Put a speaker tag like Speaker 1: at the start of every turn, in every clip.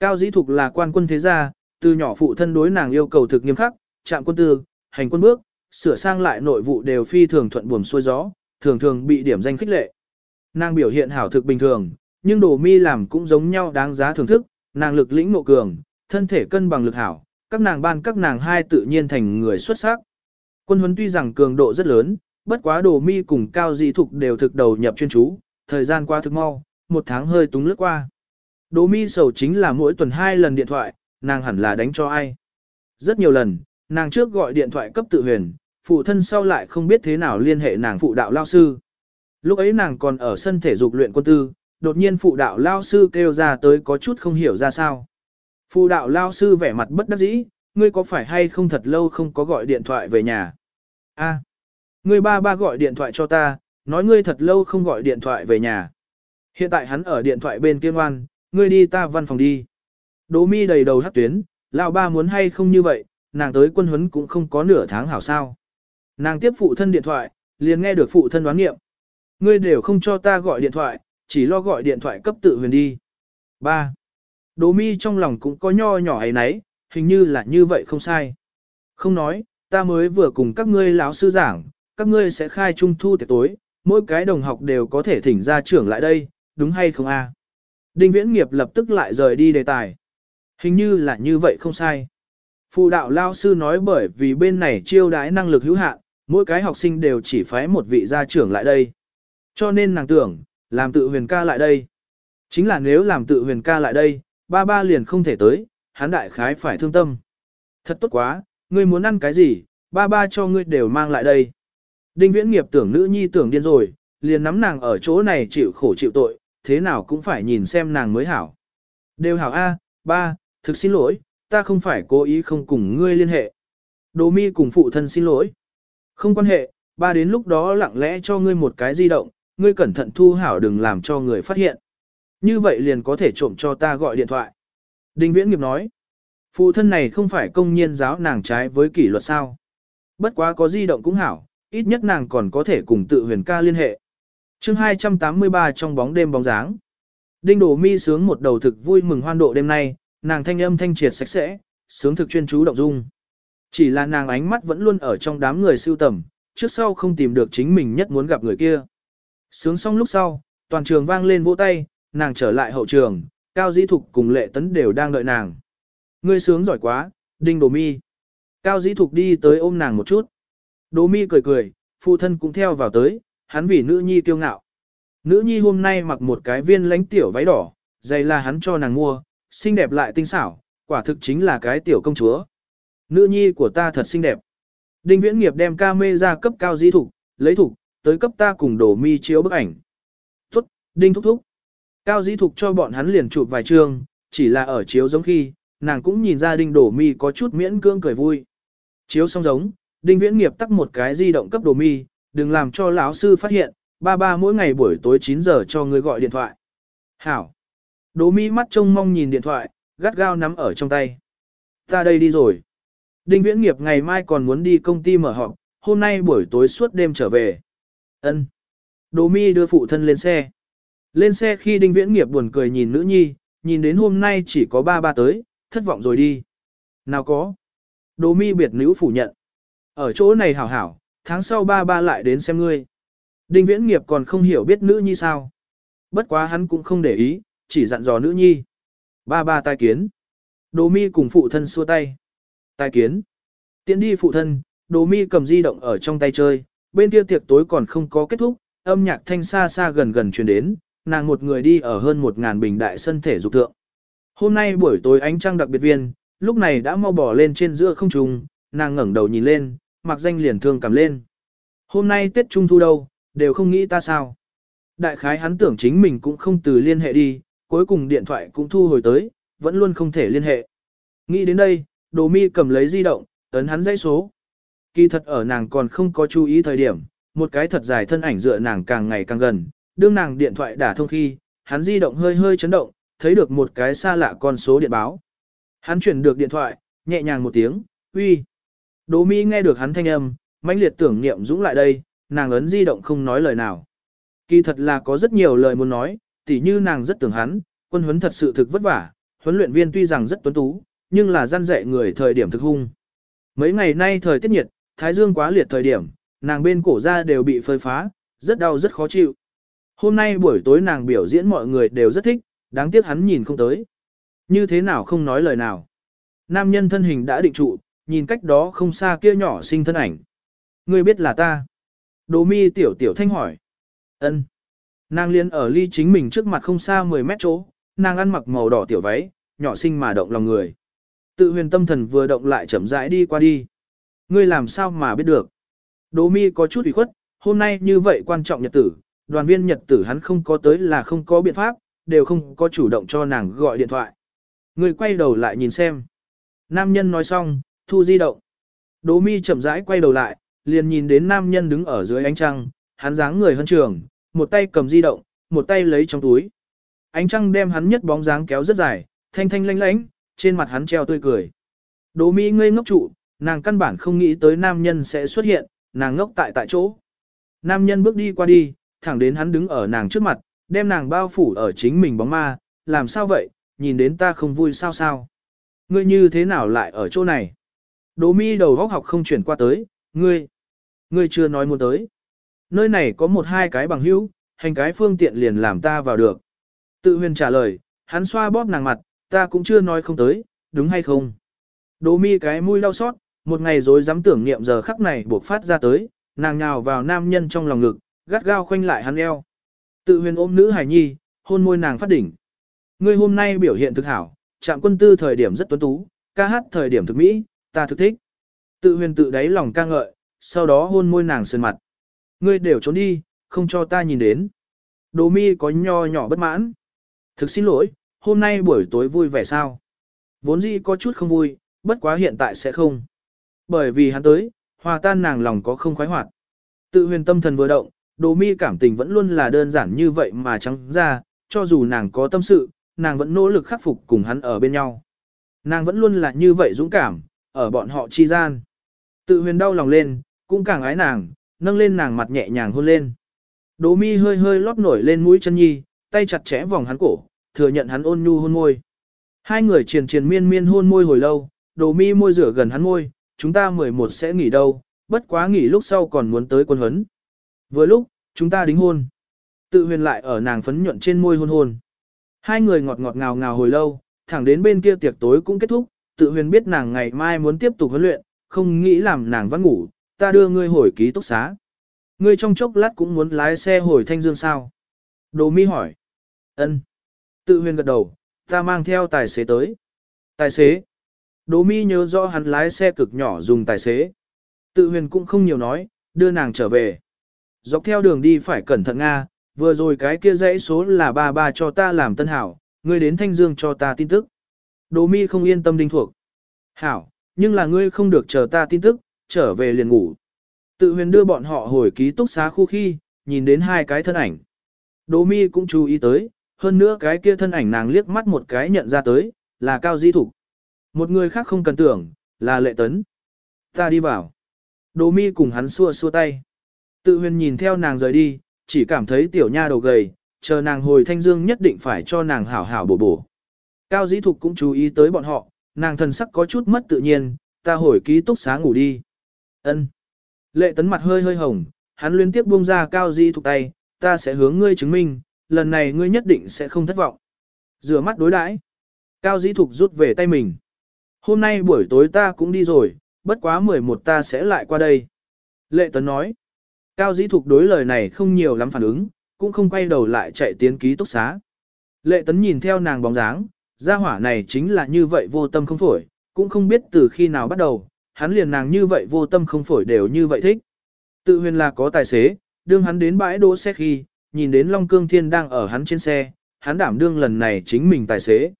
Speaker 1: Cao dĩ thục là quan quân thế gia, từ nhỏ phụ thân đối nàng yêu cầu thực nghiêm khắc, chạm quân tư, hành quân bước, sửa sang lại nội vụ đều phi thường thuận buồm xuôi gió, thường thường bị điểm danh khích lệ. Nàng biểu hiện hảo thực bình thường, nhưng đồ mi làm cũng giống nhau đáng giá thưởng thức, nàng lực lĩnh ngộ cường, thân thể cân bằng lực hảo, các nàng ban các nàng hai tự nhiên thành người xuất sắc. Quân huấn tuy rằng cường độ rất lớn, bất quá đồ mi cùng cao dị thục đều thực đầu nhập chuyên chú, thời gian qua thực mau, một tháng hơi túng lướt qua. Đỗ mi sầu chính là mỗi tuần hai lần điện thoại, nàng hẳn là đánh cho ai. Rất nhiều lần, nàng trước gọi điện thoại cấp tự huyền, phụ thân sau lại không biết thế nào liên hệ nàng phụ đạo lao sư. Lúc ấy nàng còn ở sân thể dục luyện quân tư, đột nhiên phụ đạo lao sư kêu ra tới có chút không hiểu ra sao. Phụ đạo lao sư vẻ mặt bất đắc dĩ, ngươi có phải hay không thật lâu không có gọi điện thoại về nhà? A, ngươi ba ba gọi điện thoại cho ta, nói ngươi thật lâu không gọi điện thoại về nhà. Hiện tại hắn ở điện thoại bên kia ngoan, ngươi đi ta văn phòng đi. Đỗ mi đầy đầu hát tuyến, lão ba muốn hay không như vậy, nàng tới quân huấn cũng không có nửa tháng hảo sao. Nàng tiếp phụ thân điện thoại, liền nghe được phụ thân đoán nghiệm. Ngươi đều không cho ta gọi điện thoại, chỉ lo gọi điện thoại cấp tự huyền đi. 3. Đỗ mi trong lòng cũng có nho nhỏ ấy nấy, hình như là như vậy không sai. Không nói, ta mới vừa cùng các ngươi lão sư giảng, các ngươi sẽ khai trung thu tiệc tối, mỗi cái đồng học đều có thể thỉnh ra trưởng lại đây, đúng hay không a? Đinh Viễn Nghiệp lập tức lại rời đi đề tài. Hình như là như vậy không sai. Phụ đạo lao sư nói bởi vì bên này chiêu đái năng lực hữu hạn, mỗi cái học sinh đều chỉ phái một vị gia trưởng lại đây. Cho nên nàng tưởng, làm tự huyền ca lại đây. Chính là nếu làm tự huyền ca lại đây, ba ba liền không thể tới, hắn đại khái phải thương tâm. Thật tốt quá, ngươi muốn ăn cái gì, ba ba cho ngươi đều mang lại đây. Đinh viễn nghiệp tưởng nữ nhi tưởng điên rồi, liền nắm nàng ở chỗ này chịu khổ chịu tội, thế nào cũng phải nhìn xem nàng mới hảo. Đều hảo A, ba, thực xin lỗi, ta không phải cố ý không cùng ngươi liên hệ. Đồ mi cùng phụ thân xin lỗi. Không quan hệ, ba đến lúc đó lặng lẽ cho ngươi một cái di động, ngươi cẩn thận thu hảo đừng làm cho người phát hiện. Như vậy liền có thể trộm cho ta gọi điện thoại. Đinh Viễn Nghiệp nói, phụ thân này không phải công nhiên giáo nàng trái với kỷ luật sao. Bất quá có di động cũng hảo, ít nhất nàng còn có thể cùng tự huyền ca liên hệ chương 283 trong bóng đêm bóng dáng. Đinh Đổ Mi sướng một đầu thực vui mừng hoan độ đêm nay, nàng thanh âm thanh triệt sạch sẽ, sướng thực chuyên chú động dung. Chỉ là nàng ánh mắt vẫn luôn ở trong đám người siêu tầm, trước sau không tìm được chính mình nhất muốn gặp người kia. Sướng xong lúc sau, toàn trường vang lên vỗ tay, nàng trở lại hậu trường, Cao Dĩ Thục cùng Lệ Tấn đều đang đợi nàng. Ngươi sướng giỏi quá, Đinh Đồ Mi. Cao Dĩ Thục đi tới ôm nàng một chút. Đồ Mi cười cười, phụ thân cũng theo vào tới, hắn vì nữ nhi kiêu ngạo. Nữ nhi hôm nay mặc một cái viên lánh tiểu váy đỏ, giày là hắn cho nàng mua, xinh đẹp lại tinh xảo, quả thực chính là cái tiểu công chúa. Nữ nhi của ta thật xinh đẹp. Đinh Viễn Nghiệp đem ca mê ra cấp Cao di Thục, lấy thục, tới cấp ta cùng đổ Mi chiếu bức ảnh. Tốt, Đinh thúc thúc. Cao dĩ thục cho bọn hắn liền chụp vài trường, chỉ là ở chiếu giống khi, nàng cũng nhìn ra đinh đổ mi có chút miễn cưỡng cười vui. Chiếu xong giống, đinh viễn nghiệp tắt một cái di động cấp đổ mi, đừng làm cho lão sư phát hiện, ba ba mỗi ngày buổi tối 9 giờ cho ngươi gọi điện thoại. Hảo. Đỗ mi mắt trông mong nhìn điện thoại, gắt gao nắm ở trong tay. Ta đây đi rồi. Đinh viễn nghiệp ngày mai còn muốn đi công ty mở họp, hôm nay buổi tối suốt đêm trở về. Ân. Đỗ mi đưa phụ thân lên xe. Lên xe khi đinh viễn nghiệp buồn cười nhìn nữ nhi, nhìn đến hôm nay chỉ có ba ba tới, thất vọng rồi đi. Nào có. Đỗ mi biệt nữ phủ nhận. Ở chỗ này hảo hảo, tháng sau ba ba lại đến xem ngươi. Đinh viễn nghiệp còn không hiểu biết nữ nhi sao. Bất quá hắn cũng không để ý, chỉ dặn dò nữ nhi. Ba ba tai kiến. Đồ mi cùng phụ thân xua tay. Tai kiến. Tiến đi phụ thân, đồ mi cầm di động ở trong tay chơi, bên kia tiệc tối còn không có kết thúc, âm nhạc thanh xa xa gần gần truyền đến, nàng một người đi ở hơn một ngàn bình đại sân thể dục thượng. Hôm nay buổi tối ánh trăng đặc biệt viên, lúc này đã mau bỏ lên trên giữa không trung, nàng ngẩng đầu nhìn lên, mặc danh liền thương cảm lên. Hôm nay Tết Trung Thu đâu, đều không nghĩ ta sao. Đại khái hắn tưởng chính mình cũng không từ liên hệ đi, cuối cùng điện thoại cũng thu hồi tới, vẫn luôn không thể liên hệ. Nghĩ đến đây, đồ mi cầm lấy di động, ấn hắn dãy số. Kỳ thật ở nàng còn không có chú ý thời điểm, một cái thật dài thân ảnh dựa nàng càng ngày càng gần, đương nàng điện thoại đả thông khi, hắn di động hơi hơi chấn động, thấy được một cái xa lạ con số điện báo. Hắn chuyển được điện thoại, nhẹ nhàng một tiếng, uy. Đỗ Mi nghe được hắn thanh âm, mãnh liệt tưởng niệm dũng lại đây, nàng ấn di động không nói lời nào. Kỳ thật là có rất nhiều lời muốn nói, tỉ như nàng rất tưởng hắn, quân huấn thật sự thực vất vả, huấn luyện viên tuy rằng rất tuấn tú, nhưng là gian dạy người thời điểm thực hung. Mấy ngày nay thời tiết nhiệt, thái dương quá liệt thời điểm, nàng bên cổ da đều bị phơi phá, rất đau rất khó chịu. Hôm nay buổi tối nàng biểu diễn mọi người đều rất thích, đáng tiếc hắn nhìn không tới. Như thế nào không nói lời nào. Nam nhân thân hình đã định trụ, nhìn cách đó không xa kia nhỏ sinh thân ảnh. Ngươi biết là ta. Đồ mi tiểu tiểu thanh hỏi. ân Nàng liên ở ly chính mình trước mặt không xa 10 mét chỗ, nàng ăn mặc màu đỏ tiểu váy, nhỏ xinh mà động lòng người. Tự huyền tâm thần vừa động lại chậm rãi đi qua đi. Ngươi làm sao mà biết được? Đỗ mi có chút ủy khuất, hôm nay như vậy quan trọng nhật tử, đoàn viên nhật tử hắn không có tới là không có biện pháp, đều không có chủ động cho nàng gọi điện thoại. Ngươi quay đầu lại nhìn xem. Nam nhân nói xong, thu di động. Đỗ mi chậm rãi quay đầu lại, liền nhìn đến nam nhân đứng ở dưới ánh trăng, hắn dáng người hơn trường, một tay cầm di động, một tay lấy trong túi. Ánh trăng đem hắn nhất bóng dáng kéo rất dài, thanh thanh lánh lánh, trên mặt hắn treo tươi cười. Đỗ mi ngây ngốc trụ, nàng căn bản không nghĩ tới nam nhân sẽ xuất hiện, nàng ngốc tại tại chỗ. Nam nhân bước đi qua đi, thẳng đến hắn đứng ở nàng trước mặt, đem nàng bao phủ ở chính mình bóng ma, làm sao vậy, nhìn đến ta không vui sao sao. Ngươi như thế nào lại ở chỗ này? Đỗ mi đầu góc học không chuyển qua tới, ngươi, ngươi chưa nói muốn tới. Nơi này có một hai cái bằng hữu, hành cái phương tiện liền làm ta vào được. Tự huyền trả lời, hắn xoa bóp nàng mặt, ta cũng chưa nói không tới, đúng hay không? Đỗ mi cái mũi đau xót, một ngày rồi dám tưởng niệm giờ khắc này buộc phát ra tới, nàng nhào vào nam nhân trong lòng ngực, gắt gao khoanh lại hắn eo. Tự huyền ôm nữ hải nhi, hôn môi nàng phát đỉnh. Ngươi hôm nay biểu hiện thực hảo, trạm quân tư thời điểm rất tuấn tú, ca hát thời điểm thực mỹ, ta thực thích. Tự huyền tự đáy lòng ca ngợi, sau đó hôn môi nàng sơn mặt. Ngươi đều trốn đi, không cho ta nhìn đến. Đồ mi có nho nhỏ bất mãn. Thực xin lỗi, hôm nay buổi tối vui vẻ sao? Vốn dĩ có chút không vui, bất quá hiện tại sẽ không. Bởi vì hắn tới, hòa tan nàng lòng có không khoái hoạt. Tự huyền tâm thần vừa động, đồ mi cảm tình vẫn luôn là đơn giản như vậy mà trắng ra, cho dù nàng có tâm sự, nàng vẫn nỗ lực khắc phục cùng hắn ở bên nhau. Nàng vẫn luôn là như vậy dũng cảm, ở bọn họ chi gian. Tự huyền đau lòng lên, cũng càng ái nàng, nâng lên nàng mặt nhẹ nhàng hôn lên. Đỗ mi hơi hơi lót nổi lên mũi chân nhi, tay chặt chẽ vòng hắn cổ, thừa nhận hắn ôn nhu hôn môi. Hai người triền triền miên miên hôn môi hồi lâu, Đỗ mi môi rửa gần hắn môi, chúng ta 11 sẽ nghỉ đâu, bất quá nghỉ lúc sau còn muốn tới quân huấn. Vừa lúc, chúng ta đính hôn. Tự huyền lại ở nàng phấn nhuận trên môi hôn hôn. Hai người ngọt ngọt ngào ngào hồi lâu, thẳng đến bên kia tiệc tối cũng kết thúc, tự huyền biết nàng ngày mai muốn tiếp tục huấn luyện, không nghĩ làm nàng vắng ngủ, ta đưa ngươi hồi ký túc xá. Ngươi trong chốc lát cũng muốn lái xe hồi Thanh Dương sao? Đồ mi hỏi. Ân. Tự huyền gật đầu, ta mang theo tài xế tới. Tài xế. Đồ mi nhớ rõ hắn lái xe cực nhỏ dùng tài xế. Tự huyền cũng không nhiều nói, đưa nàng trở về. Dọc theo đường đi phải cẩn thận Nga, vừa rồi cái kia dãy số là ba ba cho ta làm tân hảo, ngươi đến Thanh Dương cho ta tin tức. Đồ mi không yên tâm đinh thuộc. Hảo, nhưng là ngươi không được chờ ta tin tức, trở về liền ngủ. Tự huyền đưa bọn họ hồi ký túc xá khu khi, nhìn đến hai cái thân ảnh. Đỗ mi cũng chú ý tới, hơn nữa cái kia thân ảnh nàng liếc mắt một cái nhận ra tới, là Cao Di Thục. Một người khác không cần tưởng, là Lệ Tấn. Ta đi vào. Đỗ mi cùng hắn xua xua tay. Tự huyền nhìn theo nàng rời đi, chỉ cảm thấy tiểu nha đầu gầy, chờ nàng hồi thanh dương nhất định phải cho nàng hảo hảo bổ bổ. Cao Di Thục cũng chú ý tới bọn họ, nàng thần sắc có chút mất tự nhiên, ta hồi ký túc xá ngủ đi. Ân. Lệ tấn mặt hơi hơi hồng, hắn liên tiếp buông ra cao di thuộc tay, ta sẽ hướng ngươi chứng minh, lần này ngươi nhất định sẽ không thất vọng. Rửa mắt đối đãi, cao di thục rút về tay mình. Hôm nay buổi tối ta cũng đi rồi, bất quá 11 ta sẽ lại qua đây. Lệ tấn nói, cao di thục đối lời này không nhiều lắm phản ứng, cũng không quay đầu lại chạy tiến ký túc xá. Lệ tấn nhìn theo nàng bóng dáng, gia hỏa này chính là như vậy vô tâm không phổi, cũng không biết từ khi nào bắt đầu, hắn liền nàng như vậy vô tâm không phổi đều như vậy thích. Tự huyền là có tài xế, đương hắn đến bãi đỗ xe khi, nhìn đến Long Cương Thiên đang ở hắn trên xe, hắn đảm đương lần này chính mình tài xế.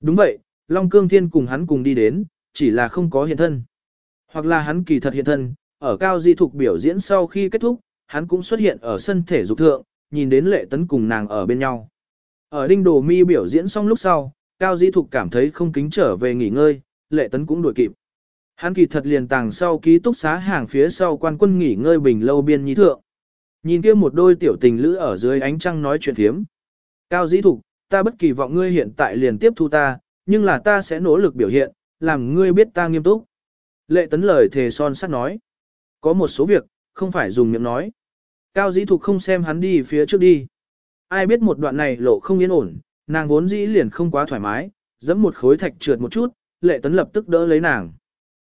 Speaker 1: Đúng vậy, Long Cương Thiên cùng hắn cùng đi đến, chỉ là không có hiện thân. Hoặc là hắn kỳ thật hiện thân, ở cao di thục biểu diễn sau khi kết thúc, hắn cũng xuất hiện ở sân thể dục thượng, nhìn đến lệ tấn cùng nàng ở bên nhau. Ở đinh đồ mi biểu diễn xong lúc sau, cao di thục cảm thấy không kính trở về nghỉ ngơi, lệ tấn cũng đuổi kịp. Hắn kỳ thật liền tàng sau ký túc xá hàng phía sau quan quân nghỉ ngơi bình lâu biên nhi thượng. Nhìn kia một đôi tiểu tình lữ ở dưới ánh trăng nói chuyện phiếm. Cao dĩ thục, ta bất kỳ vọng ngươi hiện tại liền tiếp thu ta, nhưng là ta sẽ nỗ lực biểu hiện, làm ngươi biết ta nghiêm túc. Lệ tấn lời thề son sắt nói. Có một số việc, không phải dùng miệng nói. Cao dĩ thục không xem hắn đi phía trước đi. Ai biết một đoạn này lộ không yên ổn, nàng vốn dĩ liền không quá thoải mái, dẫm một khối thạch trượt một chút, lệ tấn lập tức đỡ lấy nàng.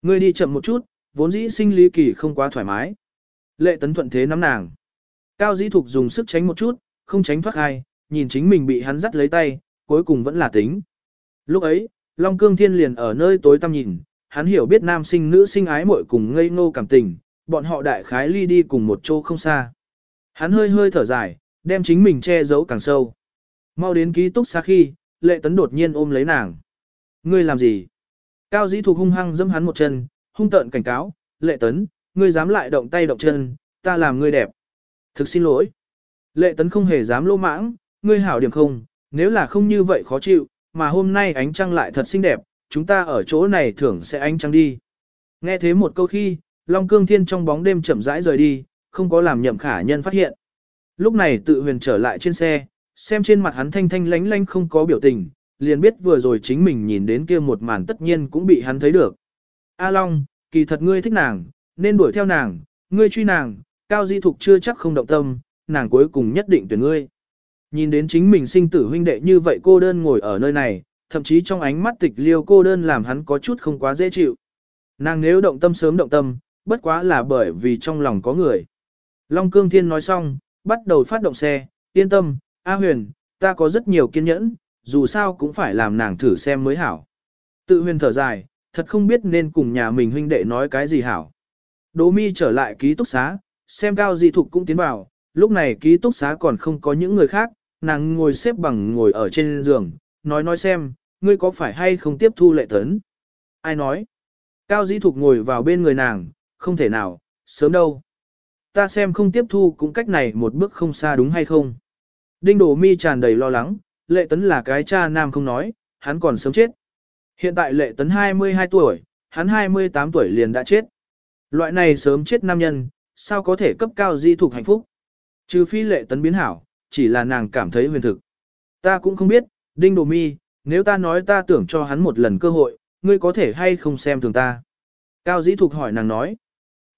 Speaker 1: Ngươi đi chậm một chút, vốn dĩ sinh lý kỳ không quá thoải mái. Lệ tấn thuận thế nắm nàng. Cao dĩ thục dùng sức tránh một chút, không tránh thoát ai, nhìn chính mình bị hắn dắt lấy tay, cuối cùng vẫn là tính. Lúc ấy, Long Cương Thiên liền ở nơi tối tăm nhìn, hắn hiểu biết nam sinh nữ sinh ái muội cùng ngây ngô cảm tình, bọn họ đại khái ly đi cùng một chỗ không xa. Hắn hơi hơi thở dài, đem chính mình che giấu càng sâu. Mau đến ký túc xa khi, lệ tấn đột nhiên ôm lấy nàng. Ngươi làm gì? Cao dĩ thục hung hăng dâm hắn một chân, hung tợn cảnh cáo, lệ tấn, ngươi dám lại động tay động chân, ta làm ngươi đẹp. Thực xin lỗi. Lệ tấn không hề dám lô mãng, ngươi hảo điểm không, nếu là không như vậy khó chịu, mà hôm nay ánh trăng lại thật xinh đẹp, chúng ta ở chỗ này thưởng sẽ ánh trăng đi. Nghe thế một câu khi, Long Cương Thiên trong bóng đêm chậm rãi rời đi, không có làm nhậm khả nhân phát hiện. Lúc này tự huyền trở lại trên xe, xem trên mặt hắn thanh thanh lánh lánh không có biểu tình, liền biết vừa rồi chính mình nhìn đến kia một màn tất nhiên cũng bị hắn thấy được. A Long, kỳ thật ngươi thích nàng, nên đuổi theo nàng, ngươi truy nàng, cao di thục chưa chắc không động tâm, nàng cuối cùng nhất định tuyển ngươi. Nhìn đến chính mình sinh tử huynh đệ như vậy cô đơn ngồi ở nơi này, thậm chí trong ánh mắt tịch liêu cô đơn làm hắn có chút không quá dễ chịu. Nàng nếu động tâm sớm động tâm, bất quá là bởi vì trong lòng có người. Long Cương Thiên nói xong, bắt đầu phát động xe, yên tâm, A huyền, ta có rất nhiều kiên nhẫn, dù sao cũng phải làm nàng thử xem mới hảo. Tự huyền thở dài, thật không biết nên cùng nhà mình huynh đệ nói cái gì hảo. Đỗ mi trở lại ký túc xá, xem cao dị thục cũng tiến vào, lúc này ký túc xá còn không có những người khác, nàng ngồi xếp bằng ngồi ở trên giường, nói nói xem, ngươi có phải hay không tiếp thu lệ tấn. Ai nói? Cao dĩ thục ngồi vào bên người nàng, không thể nào, sớm đâu. Ta xem không tiếp thu cũng cách này một bước không xa đúng hay không. Đinh đổ mi tràn đầy lo lắng, lệ tấn là cái cha nam không nói, hắn còn sớm chết. Hiện tại lệ tấn 22 tuổi, hắn 28 tuổi liền đã chết. Loại này sớm chết nam nhân, sao có thể cấp cao di thuộc hạnh phúc. Trừ phi lệ tấn biến hảo, chỉ là nàng cảm thấy huyền thực. Ta cũng không biết, đinh đồ mi, nếu ta nói ta tưởng cho hắn một lần cơ hội, ngươi có thể hay không xem thường ta. Cao dĩ thuộc hỏi nàng nói.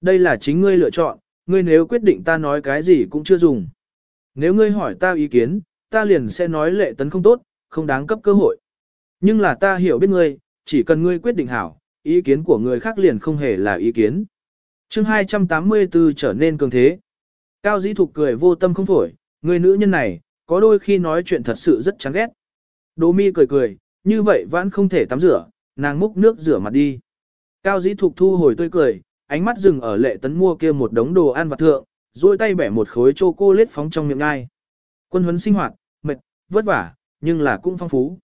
Speaker 1: Đây là chính ngươi lựa chọn, ngươi nếu quyết định ta nói cái gì cũng chưa dùng. Nếu ngươi hỏi ta ý kiến, ta liền sẽ nói lệ tấn không tốt, không đáng cấp cơ hội. Nhưng là ta hiểu biết ngươi, chỉ cần ngươi quyết định hảo, ý kiến của người khác liền không hề là ý kiến. chương 284 trở nên cường thế. Cao dĩ thục cười vô tâm không phổi, người nữ nhân này, có đôi khi nói chuyện thật sự rất chán ghét. Đỗ mi cười cười, như vậy vẫn không thể tắm rửa, nàng múc nước rửa mặt đi. Cao dĩ thục thu hồi tươi cười, ánh mắt dừng ở lệ tấn mua kia một đống đồ ăn vặt thượng, duỗi tay bẻ một khối chocolate phóng trong miệng ngai. Quân huấn sinh hoạt, mệt, vất vả, nhưng là cũng phong phú.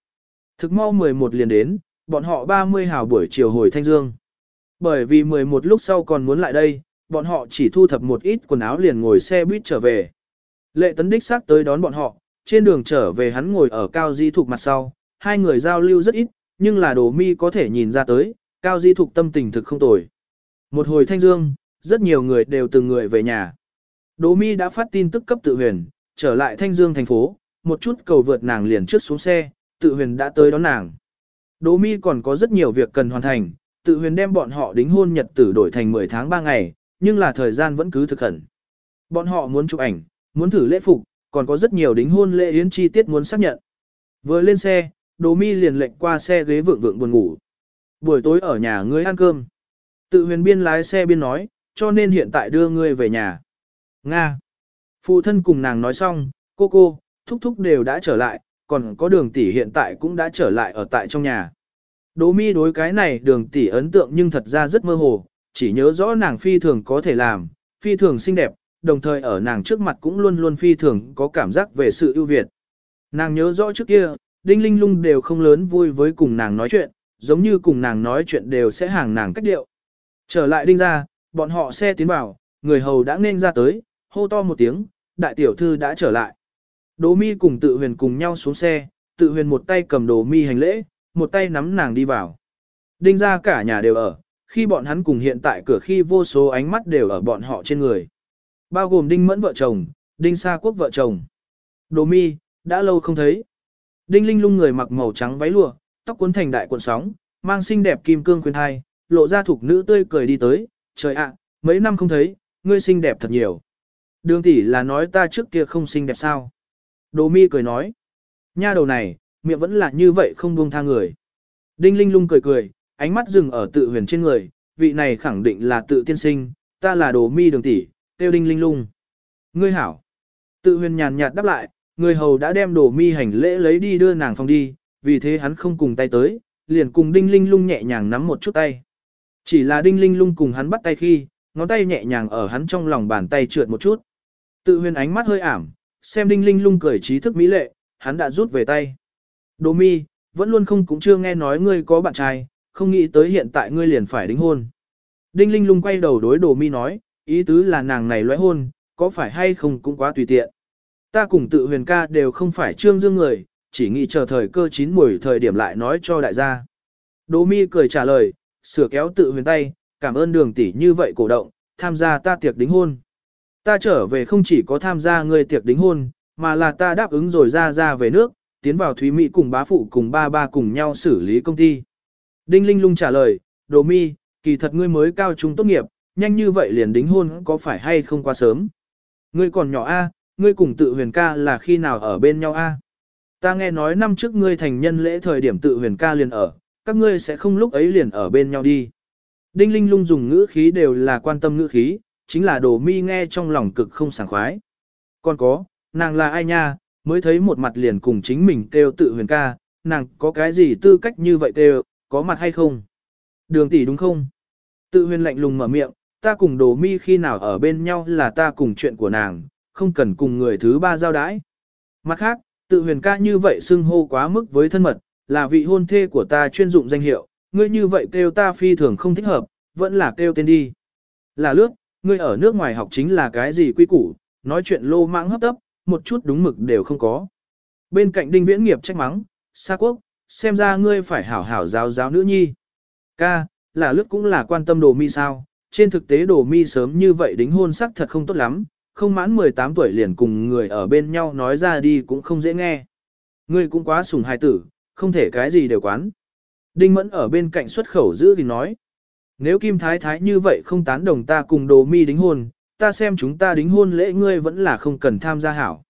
Speaker 1: Thực mau 11 liền đến, bọn họ 30 hào buổi chiều hồi Thanh Dương. Bởi vì 11 lúc sau còn muốn lại đây, bọn họ chỉ thu thập một ít quần áo liền ngồi xe buýt trở về. Lệ tấn đích xác tới đón bọn họ, trên đường trở về hắn ngồi ở cao di thục mặt sau, hai người giao lưu rất ít, nhưng là đồ mi có thể nhìn ra tới, cao di thục tâm tình thực không tồi. Một hồi thanh dương, rất nhiều người đều từng người về nhà. Đồ mi đã phát tin tức cấp tự huyền, trở lại thanh dương thành phố, một chút cầu vượt nàng liền trước xuống xe, tự huyền đã tới đón nàng. Đỗ mi còn có rất nhiều việc cần hoàn thành, tự huyền đem bọn họ đính hôn nhật tử đổi thành 10 tháng 3 ngày, nhưng là thời gian vẫn cứ thực khẩn. Bọn họ muốn chụp ảnh, muốn thử lễ phục, còn có rất nhiều đính hôn lễ yến chi tiết muốn xác nhận. Vừa lên xe, đỗ Mi liền lệnh qua xe ghế vượng vượng buồn ngủ. Buổi tối ở nhà ngươi ăn cơm. Tự huyền biên lái xe biên nói, cho nên hiện tại đưa ngươi về nhà. Nga. Phụ thân cùng nàng nói xong, cô cô, thúc thúc đều đã trở lại, còn có đường tỷ hiện tại cũng đã trở lại ở tại trong nhà. Đỗ mi đối cái này đường tỷ ấn tượng nhưng thật ra rất mơ hồ, chỉ nhớ rõ nàng phi thường có thể làm, phi thường xinh đẹp, đồng thời ở nàng trước mặt cũng luôn luôn phi thường có cảm giác về sự ưu việt. Nàng nhớ rõ trước kia, Đinh Linh Lung đều không lớn vui với cùng nàng nói chuyện, giống như cùng nàng nói chuyện đều sẽ hàng nàng cách điệu. Trở lại Đinh ra, bọn họ xe tiến vào, người hầu đã nên ra tới, hô to một tiếng, đại tiểu thư đã trở lại. Đỗ mi cùng tự huyền cùng nhau xuống xe, tự huyền một tay cầm đồ mi hành lễ, một tay nắm nàng đi vào. Đinh ra cả nhà đều ở, khi bọn hắn cùng hiện tại cửa khi vô số ánh mắt đều ở bọn họ trên người. Bao gồm Đinh Mẫn vợ chồng, Đinh Sa Quốc vợ chồng. Đồ mi, đã lâu không thấy. Đinh Linh lung người mặc màu trắng váy lụa, tóc cuốn thành đại cuộn sóng, mang xinh đẹp kim cương khuyên hai, lộ ra thục nữ tươi cười đi tới, trời ạ, mấy năm không thấy, ngươi xinh đẹp thật nhiều. Đường tỷ là nói ta trước kia không xinh đẹp sao? Đồ mi cười nói, nha đầu này, miệng vẫn là như vậy không buông tha người. Đinh Linh lung cười cười, ánh mắt dừng ở tự huyền trên người, vị này khẳng định là tự tiên sinh, ta là đồ mi đường tỷ, tiêu Đinh Linh lung. Ngươi hảo. Tự huyền nhàn nhạt đáp lại, người hầu đã đem đồ mi hành lễ lấy đi đưa nàng phòng đi, vì thế hắn không cùng tay tới, liền cùng Đinh Linh lung nhẹ nhàng nắm một chút tay. Chỉ là Đinh Linh lung cùng hắn bắt tay khi, ngón tay nhẹ nhàng ở hắn trong lòng bàn tay trượt một chút. Tự huyền ánh mắt hơi ảm, xem Đinh Linh lung cười trí thức mỹ lệ, hắn đã rút về tay. Đồ mi, vẫn luôn không cũng chưa nghe nói ngươi có bạn trai, không nghĩ tới hiện tại ngươi liền phải đính hôn. Đinh Linh lung quay đầu đối đồ mi nói, ý tứ là nàng này loại hôn, có phải hay không cũng quá tùy tiện. Ta cùng tự huyền ca đều không phải trương dương người, chỉ nghĩ chờ thời cơ chín mùi thời điểm lại nói cho đại gia. Đồ mi cười trả lời, sửa kéo tự huyền tay, cảm ơn đường tỷ như vậy cổ động, tham gia ta tiệc đính hôn. Ta trở về không chỉ có tham gia người tiệc đính hôn, mà là ta đáp ứng rồi ra ra về nước, tiến vào Thúy Mỹ cùng bá phụ cùng ba ba cùng nhau xử lý công ty. Đinh Linh lung trả lời, đồ mi, kỳ thật ngươi mới cao trung tốt nghiệp, nhanh như vậy liền đính hôn có phải hay không quá sớm. Ngươi còn nhỏ a, ngươi cùng tự huyền ca là khi nào ở bên nhau a? Ta nghe nói năm trước ngươi thành nhân lễ thời điểm tự huyền ca liền ở, các ngươi sẽ không lúc ấy liền ở bên nhau đi. Đinh Linh lung dùng ngữ khí đều là quan tâm ngữ khí, chính là đồ mi nghe trong lòng cực không sảng khoái. Còn có, nàng là ai nha, mới thấy một mặt liền cùng chính mình kêu tự huyền ca, nàng có cái gì tư cách như vậy kêu, có mặt hay không? Đường tỷ đúng không? Tự huyền lạnh lùng mở miệng, ta cùng đồ mi khi nào ở bên nhau là ta cùng chuyện của nàng, không cần cùng người thứ ba giao đãi. Mặt khác, tự huyền ca như vậy xưng hô quá mức với thân mật, là vị hôn thê của ta chuyên dụng danh hiệu, ngươi như vậy kêu ta phi thường không thích hợp, vẫn là kêu tên đi. Là lướt, ngươi ở nước ngoài học chính là cái gì quy củ, nói chuyện lô mãng hấp tấp, một chút đúng mực đều không có. Bên cạnh đinh viễn nghiệp trách mắng, xa quốc, xem ra ngươi phải hảo hảo giáo giáo nữ nhi. Ca, là lướt cũng là quan tâm đồ mi sao, trên thực tế đồ mi sớm như vậy đính hôn sắc thật không tốt lắm, không mãn 18 tuổi liền cùng người ở bên nhau nói ra đi cũng không dễ nghe. Ngươi cũng quá sùng hài tử, không thể cái gì đều quán. Đinh Mẫn ở bên cạnh xuất khẩu giữ thì nói. Nếu Kim Thái Thái như vậy không tán đồng ta cùng đồ mi đính hôn, ta xem chúng ta đính hôn lễ ngươi vẫn là không cần tham gia hảo.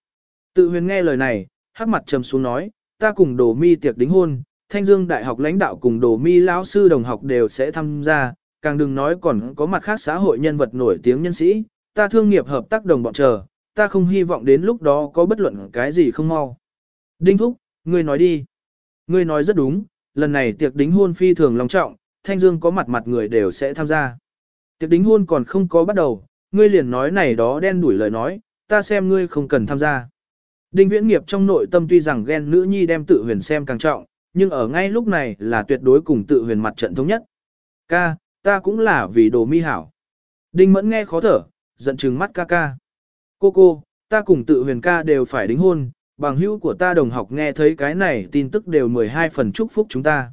Speaker 1: Tự huyền nghe lời này, hắc mặt trầm xuống nói, ta cùng đồ mi tiệc đính hôn, Thanh Dương Đại học lãnh đạo cùng đồ mi lão sư đồng học đều sẽ tham gia, càng đừng nói còn có mặt khác xã hội nhân vật nổi tiếng nhân sĩ, ta thương nghiệp hợp tác đồng bọn chờ, ta không hy vọng đến lúc đó có bất luận cái gì không mau. Đinh Thúc, ngươi nói đi. Ngươi nói rất đúng, lần này tiệc đính hôn phi thường long trọng, Thanh Dương có mặt mặt người đều sẽ tham gia. Tiệc đính hôn còn không có bắt đầu, ngươi liền nói này đó đen đuổi lời nói, ta xem ngươi không cần tham gia. Đinh Viễn Nghiệp trong nội tâm tuy rằng ghen nữ nhi đem tự huyền xem càng trọng, nhưng ở ngay lúc này là tuyệt đối cùng tự huyền mặt trận thống nhất. Ca, ta cũng là vì đồ mi hảo. Đinh Mẫn nghe khó thở, giận trừng mắt ca ca. Cô cô, ta cùng tự huyền ca đều phải đính hôn, bằng hữu của ta đồng học nghe thấy cái này tin tức đều 12 phần chúc phúc chúng ta.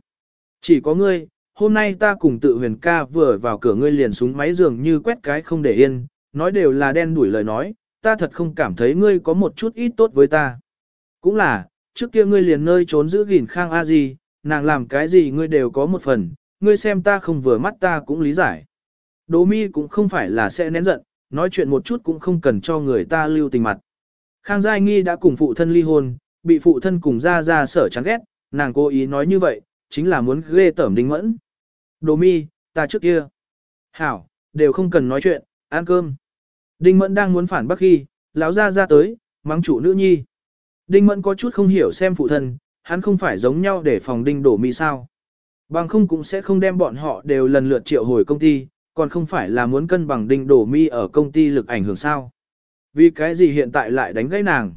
Speaker 1: Chỉ có ngươi, hôm nay ta cùng tự huyền ca vừa vào cửa ngươi liền súng máy giường như quét cái không để yên, nói đều là đen đuổi lời nói, ta thật không cảm thấy ngươi có một chút ít tốt với ta. Cũng là, trước kia ngươi liền nơi trốn giữ gìn khang a gì, nàng làm cái gì ngươi đều có một phần, ngươi xem ta không vừa mắt ta cũng lý giải. Đỗ mi cũng không phải là sẽ nén giận, nói chuyện một chút cũng không cần cho người ta lưu tình mặt. Khang Giai Nghi đã cùng phụ thân ly hôn, bị phụ thân cùng ra ra sở chán ghét, nàng cố ý nói như vậy, chính là muốn ghê tởm đinh mẫn. Đồ mi, ta trước kia. Hảo, đều không cần nói chuyện, ăn cơm. Đinh mẫn đang muốn phản bác khi, lão ra ra tới, mắng chủ nữ nhi. Đinh mẫn có chút không hiểu xem phụ thân, hắn không phải giống nhau để phòng đinh đổ mi sao. Bằng không cũng sẽ không đem bọn họ đều lần lượt triệu hồi công ty, còn không phải là muốn cân bằng đinh đổ mi ở công ty lực ảnh hưởng sao. Vì cái gì hiện tại lại đánh gãy nàng?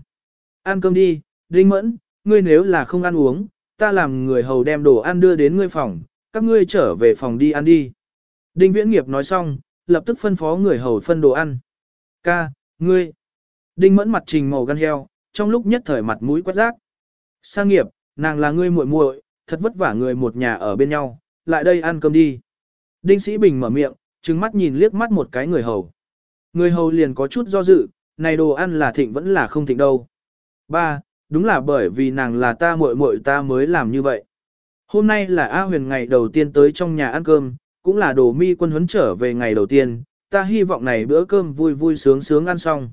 Speaker 1: Ăn cơm đi, Đinh Mẫn, ngươi nếu là không ăn uống, ta làm người hầu đem đồ ăn đưa đến ngươi phòng, các ngươi trở về phòng đi ăn đi. Đinh Viễn Nghiệp nói xong, lập tức phân phó người hầu phân đồ ăn. Ca, ngươi. Đinh Mẫn mặt trình màu gan heo, trong lúc nhất thời mặt mũi quét rác. Sang nghiệp, nàng là ngươi muội muội, thật vất vả người một nhà ở bên nhau, lại đây ăn cơm đi. Đinh Sĩ Bình mở miệng, trừng mắt nhìn liếc mắt một cái người hầu. Người hầu liền có chút do dự, này đồ ăn là thịnh vẫn là không thịnh đâu. Ba, đúng là bởi vì nàng là ta muội muội ta mới làm như vậy. Hôm nay là A huyền ngày đầu tiên tới trong nhà ăn cơm, cũng là đồ mi quân huấn trở về ngày đầu tiên, ta hy vọng này bữa cơm vui vui sướng sướng ăn xong.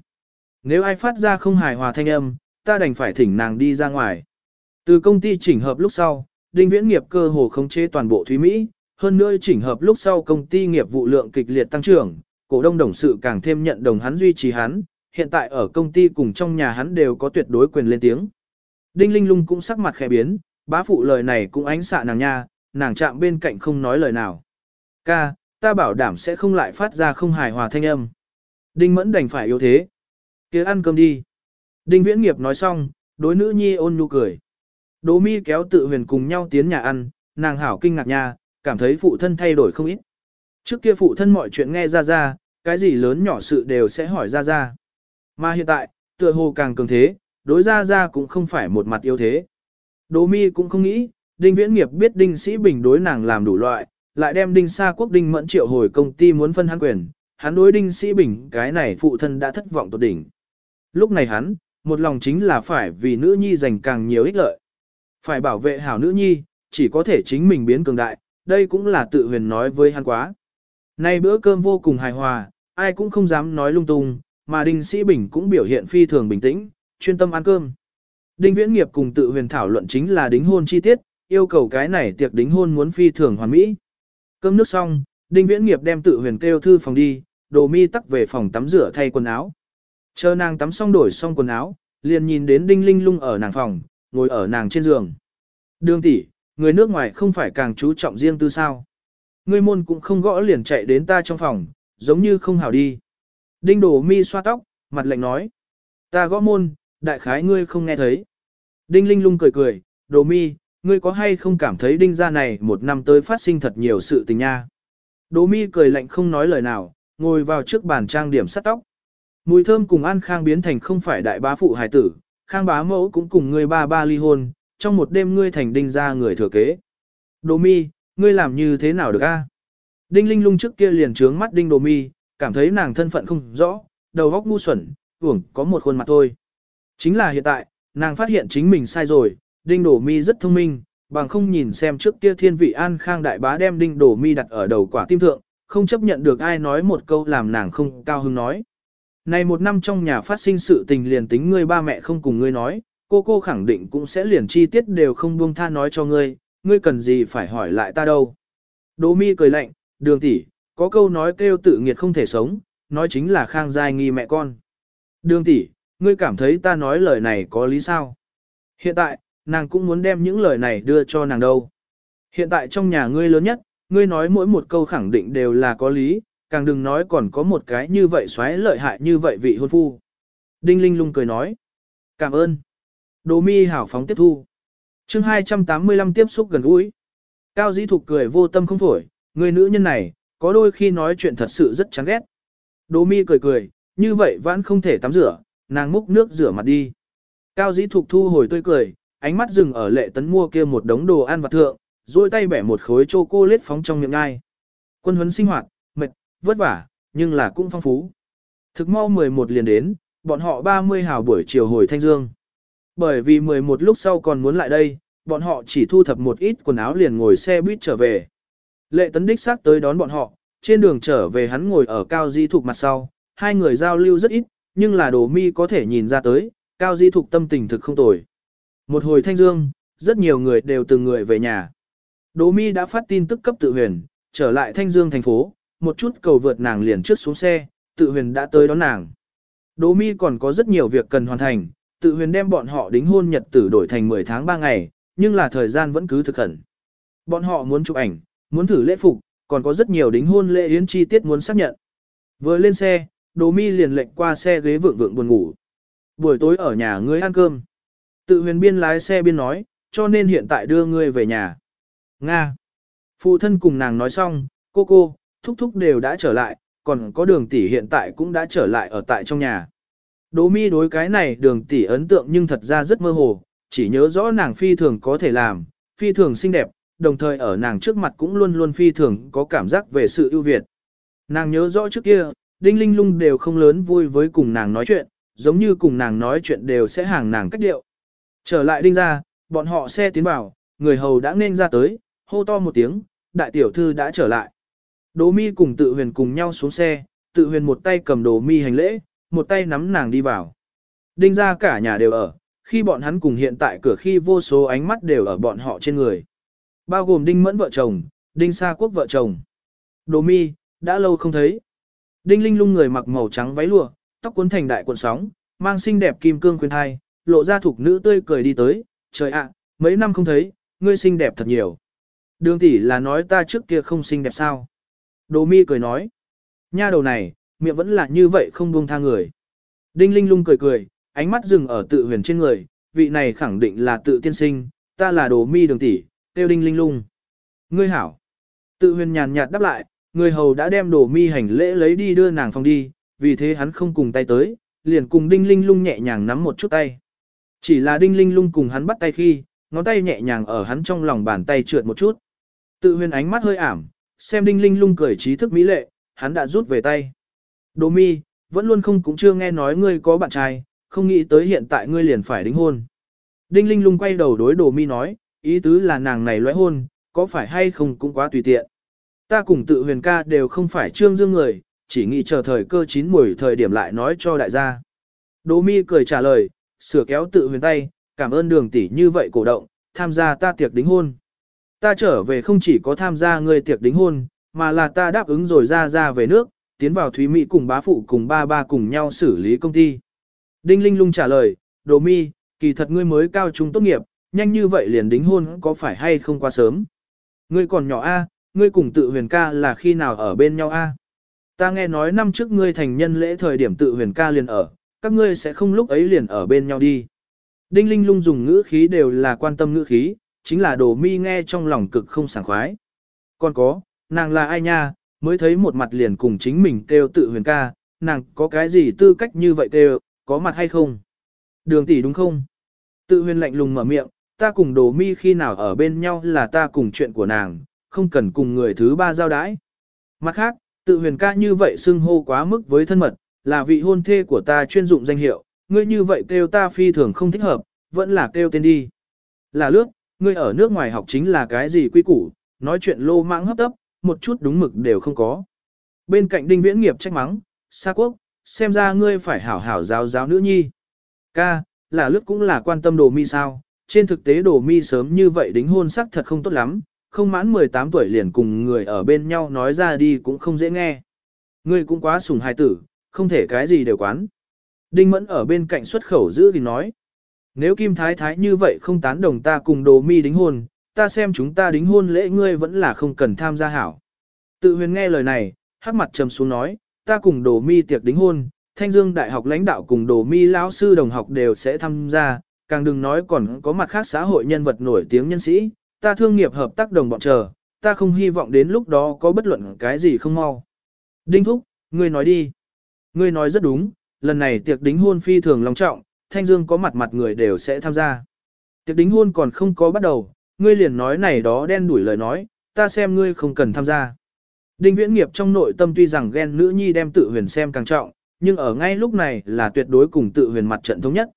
Speaker 1: Nếu ai phát ra không hài hòa thanh âm, ta đành phải thỉnh nàng đi ra ngoài. Từ công ty chỉnh hợp lúc sau, Đinh Viễn nghiệp cơ hồ khống chế toàn bộ Thúy Mỹ, hơn nữa chỉnh hợp lúc sau công ty nghiệp vụ lượng kịch liệt tăng trưởng, cổ đông đồng sự càng thêm nhận đồng hắn duy trì hắn, hiện tại ở công ty cùng trong nhà hắn đều có tuyệt đối quyền lên tiếng. Đinh Linh Lung cũng sắc mặt khẽ biến, bá phụ lời này cũng ánh xạ nàng nha, nàng chạm bên cạnh không nói lời nào. Ca, ta bảo đảm sẽ không lại phát ra không hài hòa thanh âm. Đinh Mẫn đành phải yếu thế. kia ăn cơm đi. Đinh Viễn Nghiệp nói xong, đối nữ nhi ôn nhu cười. Đỗ mi kéo tự huyền cùng nhau tiến nhà ăn, nàng hảo kinh ngạc nha, cảm thấy phụ thân thay đổi không ít. Trước kia phụ thân mọi chuyện nghe ra ra, cái gì lớn nhỏ sự đều sẽ hỏi ra ra. Mà hiện tại, tựa hồ càng cường thế, đối ra ra cũng không phải một mặt yếu thế. Đỗ mi cũng không nghĩ, đinh viễn nghiệp biết đinh sĩ bình đối nàng làm đủ loại, lại đem đinh sa quốc đinh mẫn triệu hồi công ty muốn phân hắn quyền, hắn đối đinh sĩ bình cái này phụ thân đã thất vọng tột đỉnh. Lúc này hắn, một lòng chính là phải vì nữ nhi giành càng nhiều ích lợi. Phải bảo vệ hảo nữ nhi, chỉ có thể chính mình biến cường đại, đây cũng là tự huyền nói với hắn quá. Nay bữa cơm vô cùng hài hòa, ai cũng không dám nói lung tung, mà Đinh Sĩ Bình cũng biểu hiện phi thường bình tĩnh, chuyên tâm ăn cơm. Đinh Viễn Nghiệp cùng tự huyền thảo luận chính là đính hôn chi tiết, yêu cầu cái này tiệc đính hôn muốn phi thường hoàn mỹ. Cơm nước xong, Đinh Viễn Nghiệp đem tự huyền kêu thư phòng đi, đồ mi tắc về phòng tắm rửa thay quần áo. Chờ nàng tắm xong đổi xong quần áo, liền nhìn đến Đinh Linh lung ở nàng phòng, ngồi ở nàng trên giường. Đường tỷ, người nước ngoài không phải càng chú trọng riêng tư sao. Ngươi môn cũng không gõ liền chạy đến ta trong phòng, giống như không hảo đi. Đinh đổ mi xoa tóc, mặt lạnh nói. Ta gõ môn, đại khái ngươi không nghe thấy. Đinh linh lung cười cười, đồ mi, ngươi có hay không cảm thấy đinh gia này một năm tới phát sinh thật nhiều sự tình nha. Đồ mi cười lạnh không nói lời nào, ngồi vào trước bàn trang điểm sắt tóc. Mùi thơm cùng An Khang biến thành không phải đại bá phụ hài tử, Khang bá mẫu cũng cùng ngươi ba ba ly hôn, trong một đêm ngươi thành đinh gia người thừa kế. Đồ mi, ngươi làm như thế nào được a? Đinh linh lung trước kia liền trướng mắt đinh đồ mi, cảm thấy nàng thân phận không rõ, đầu góc ngu xuẩn, uổng có một khuôn mặt thôi. Chính là hiện tại, nàng phát hiện chính mình sai rồi, đinh đổ mi rất thông minh, bằng không nhìn xem trước kia thiên vị an khang đại bá đem đinh đổ mi đặt ở đầu quả tim thượng, không chấp nhận được ai nói một câu làm nàng không cao hứng nói. Này một năm trong nhà phát sinh sự tình liền tính ngươi ba mẹ không cùng ngươi nói, cô cô khẳng định cũng sẽ liền chi tiết đều không buông tha nói cho ngươi, ngươi cần gì phải hỏi lại ta đâu. Đỗ mi cười lạnh, đường tỷ, có câu nói kêu tự nghiệt không thể sống, nói chính là khang giai nghi mẹ con. Đường tỷ, ngươi cảm thấy ta nói lời này có lý sao? Hiện tại, nàng cũng muốn đem những lời này đưa cho nàng đâu. Hiện tại trong nhà ngươi lớn nhất, ngươi nói mỗi một câu khẳng định đều là có lý, càng đừng nói còn có một cái như vậy xoáy lợi hại như vậy vị hôn phu. Đinh Linh lung cười nói. Cảm ơn. Đồ mi hảo phóng tiếp thu. chương 285 tiếp xúc gần gũi. Cao dĩ thục cười vô tâm không phổi, người nữ nhân này, có đôi khi nói chuyện thật sự rất chán ghét. Đỗ mi cười cười, như vậy vẫn không thể tắm rửa, nàng múc nước rửa mặt đi. Cao dĩ thục thu hồi tươi cười, ánh mắt dừng ở lệ tấn mua kia một đống đồ ăn vặt thượng, duỗi tay bẻ một khối chocolate phóng trong miệng ngai. Quân huấn sinh hoạt, mệt, vất vả, nhưng là cũng phong phú. Thực mau 11 liền đến, bọn họ 30 hào buổi chiều hồi Thanh Dương. Bởi vì 11 lúc sau còn muốn lại đây, bọn họ chỉ thu thập một ít quần áo liền ngồi xe buýt trở về. Lệ tấn đích xác tới đón bọn họ, trên đường trở về hắn ngồi ở cao di thục mặt sau, hai người giao lưu rất ít, nhưng là đồ mi có thể nhìn ra tới, cao di thục tâm tình thực không tồi. Một hồi thanh dương, rất nhiều người đều từng người về nhà. Đồ mi đã phát tin tức cấp tự huyền, trở lại thanh dương thành phố, một chút cầu vượt nàng liền trước xuống xe, tự huyền đã tới đón nàng. Đỗ mi còn có rất nhiều việc cần hoàn thành, tự huyền đem bọn họ đính hôn nhật tử đổi thành 10 tháng 3 ngày, nhưng là thời gian vẫn cứ thực khẩn. Bọn họ muốn chụp ảnh, muốn thử lễ phục, còn có rất nhiều đính hôn lễ yến chi tiết muốn xác nhận. Vừa lên xe, Đỗ Mi liền lệnh qua xe ghế vượng vượng buồn ngủ. Buổi tối ở nhà ngươi ăn cơm. Tự huyền biên lái xe biên nói, cho nên hiện tại đưa ngươi về nhà. Nga. Phụ thân cùng nàng nói xong, cô cô, thúc thúc đều đã trở lại, còn có đường tỷ hiện tại cũng đã trở lại ở tại trong nhà. Đỗ mi đối cái này đường tỷ ấn tượng nhưng thật ra rất mơ hồ, chỉ nhớ rõ nàng phi thường có thể làm, phi thường xinh đẹp, đồng thời ở nàng trước mặt cũng luôn luôn phi thường có cảm giác về sự ưu việt. Nàng nhớ rõ trước kia, Đinh Linh Lung đều không lớn vui với cùng nàng nói chuyện, giống như cùng nàng nói chuyện đều sẽ hàng nàng cách điệu. Trở lại Đinh ra, bọn họ xe tiến vào, người hầu đã nên ra tới, hô to một tiếng, đại tiểu thư đã trở lại. Đỗ mi cùng tự huyền cùng nhau xuống xe, tự huyền một tay cầm đồ mi hành lễ, một tay nắm nàng đi vào. Đinh ra cả nhà đều ở, khi bọn hắn cùng hiện tại cửa khi vô số ánh mắt đều ở bọn họ trên người. Bao gồm đinh mẫn vợ chồng, đinh sa quốc vợ chồng. Đồ mi, đã lâu không thấy. Đinh linh lung người mặc màu trắng váy lụa, tóc cuốn thành đại cuộn sóng, mang xinh đẹp kim cương khuyên thai, lộ ra thục nữ tươi cười đi tới, trời ạ, mấy năm không thấy, ngươi xinh đẹp thật nhiều. Đường tỷ là nói ta trước kia không xinh đẹp sao. Đồ mi cười nói, nha đầu này, miệng vẫn là như vậy không buông tha người. Đinh linh lung cười cười, ánh mắt dừng ở tự huyền trên người, vị này khẳng định là tự tiên sinh, ta là đồ mi đường tỷ, tiêu đinh linh lung. Ngươi hảo. Tự huyền nhàn nhạt đáp lại, người hầu đã đem đồ mi hành lễ lấy đi đưa nàng phòng đi, vì thế hắn không cùng tay tới, liền cùng đinh linh lung nhẹ nhàng nắm một chút tay. Chỉ là đinh linh lung cùng hắn bắt tay khi, ngón tay nhẹ nhàng ở hắn trong lòng bàn tay trượt một chút. Tự huyền ánh mắt hơi ảm, xem đinh linh lung cười trí thức mỹ lệ, hắn đã rút về tay. Đồ mi, vẫn luôn không cũng chưa nghe nói ngươi có bạn trai, không nghĩ tới hiện tại ngươi liền phải đính hôn. Đinh linh lung quay đầu đối đồ mi nói, ý tứ là nàng này loại hôn, có phải hay không cũng quá tùy tiện. Ta cùng tự huyền ca đều không phải trương dương người, chỉ nghĩ chờ thời cơ chín mùi thời điểm lại nói cho đại gia. Đỗ mi cười trả lời, sửa kéo tự huyền tay, cảm ơn đường tỷ như vậy cổ động, tham gia ta tiệc đính hôn. Ta trở về không chỉ có tham gia người tiệc đính hôn, mà là ta đáp ứng rồi ra ra về nước, tiến vào Thúy Mỹ cùng bá phụ cùng ba ba cùng nhau xử lý công ty. Đinh Linh lung trả lời, Đỗ mi, kỳ thật ngươi mới cao trung tốt nghiệp, nhanh như vậy liền đính hôn có phải hay không quá sớm. Ngươi còn nhỏ a, ngươi cùng tự huyền ca là khi nào ở bên nhau a? Ta nghe nói năm trước ngươi thành nhân lễ thời điểm tự huyền ca liền ở, các ngươi sẽ không lúc ấy liền ở bên nhau đi. Đinh Linh lung dùng ngữ khí đều là quan tâm ngữ khí, chính là đồ mi nghe trong lòng cực không sảng khoái. Còn có, nàng là ai nha, mới thấy một mặt liền cùng chính mình kêu tự huyền ca, nàng có cái gì tư cách như vậy kêu, có mặt hay không? Đường tỷ đúng không? Tự huyền lạnh lùng mở miệng, ta cùng đồ mi khi nào ở bên nhau là ta cùng chuyện của nàng, không cần cùng người thứ ba giao đãi. Mặt khác, tự huyền ca như vậy xưng hô quá mức với thân mật, là vị hôn thê của ta chuyên dụng danh hiệu, ngươi như vậy kêu ta phi thường không thích hợp, vẫn là kêu tên đi. Là lước, ngươi ở nước ngoài học chính là cái gì quy củ, nói chuyện lô mãng hấp tấp, một chút đúng mực đều không có. Bên cạnh đinh viễn nghiệp trách mắng, xa quốc, xem ra ngươi phải hảo hảo giáo giáo nữ nhi. Ca, là lước cũng là quan tâm đồ mi sao, trên thực tế đồ mi sớm như vậy đính hôn sắc thật không tốt lắm, không mãn 18 tuổi liền cùng người ở bên nhau nói ra đi cũng không dễ nghe. Ngươi cũng quá sùng hài tử, không thể cái gì đều quán. Đinh Mẫn ở bên cạnh xuất khẩu giữ thì nói. Nếu Kim Thái Thái như vậy không tán đồng ta cùng đồ mi đính hôn, ta xem chúng ta đính hôn lễ ngươi vẫn là không cần tham gia hảo. Tự huyền nghe lời này, hắc mặt trầm xuống nói, ta cùng đồ mi tiệc đính hôn, Thanh Dương Đại học lãnh đạo cùng đồ mi lão sư đồng học đều sẽ tham gia, càng đừng nói còn có mặt khác xã hội nhân vật nổi tiếng nhân sĩ, ta thương nghiệp hợp tác đồng bọn chờ, ta không hy vọng đến lúc đó có bất luận cái gì không mau. Đinh Thúc, ngươi nói đi. Ngươi nói rất đúng, lần này tiệc đính hôn phi thường long trọng, Thanh Dương có mặt mặt người đều sẽ tham gia. Tiệc đính hôn còn không có bắt đầu, ngươi liền nói này đó đen đuổi lời nói, ta xem ngươi không cần tham gia. Đinh Viễn Nghiệp trong nội tâm tuy rằng ghen nữ nhi đem tự huyền xem càng trọng, nhưng ở ngay lúc này là tuyệt đối cùng tự huyền mặt trận thống nhất.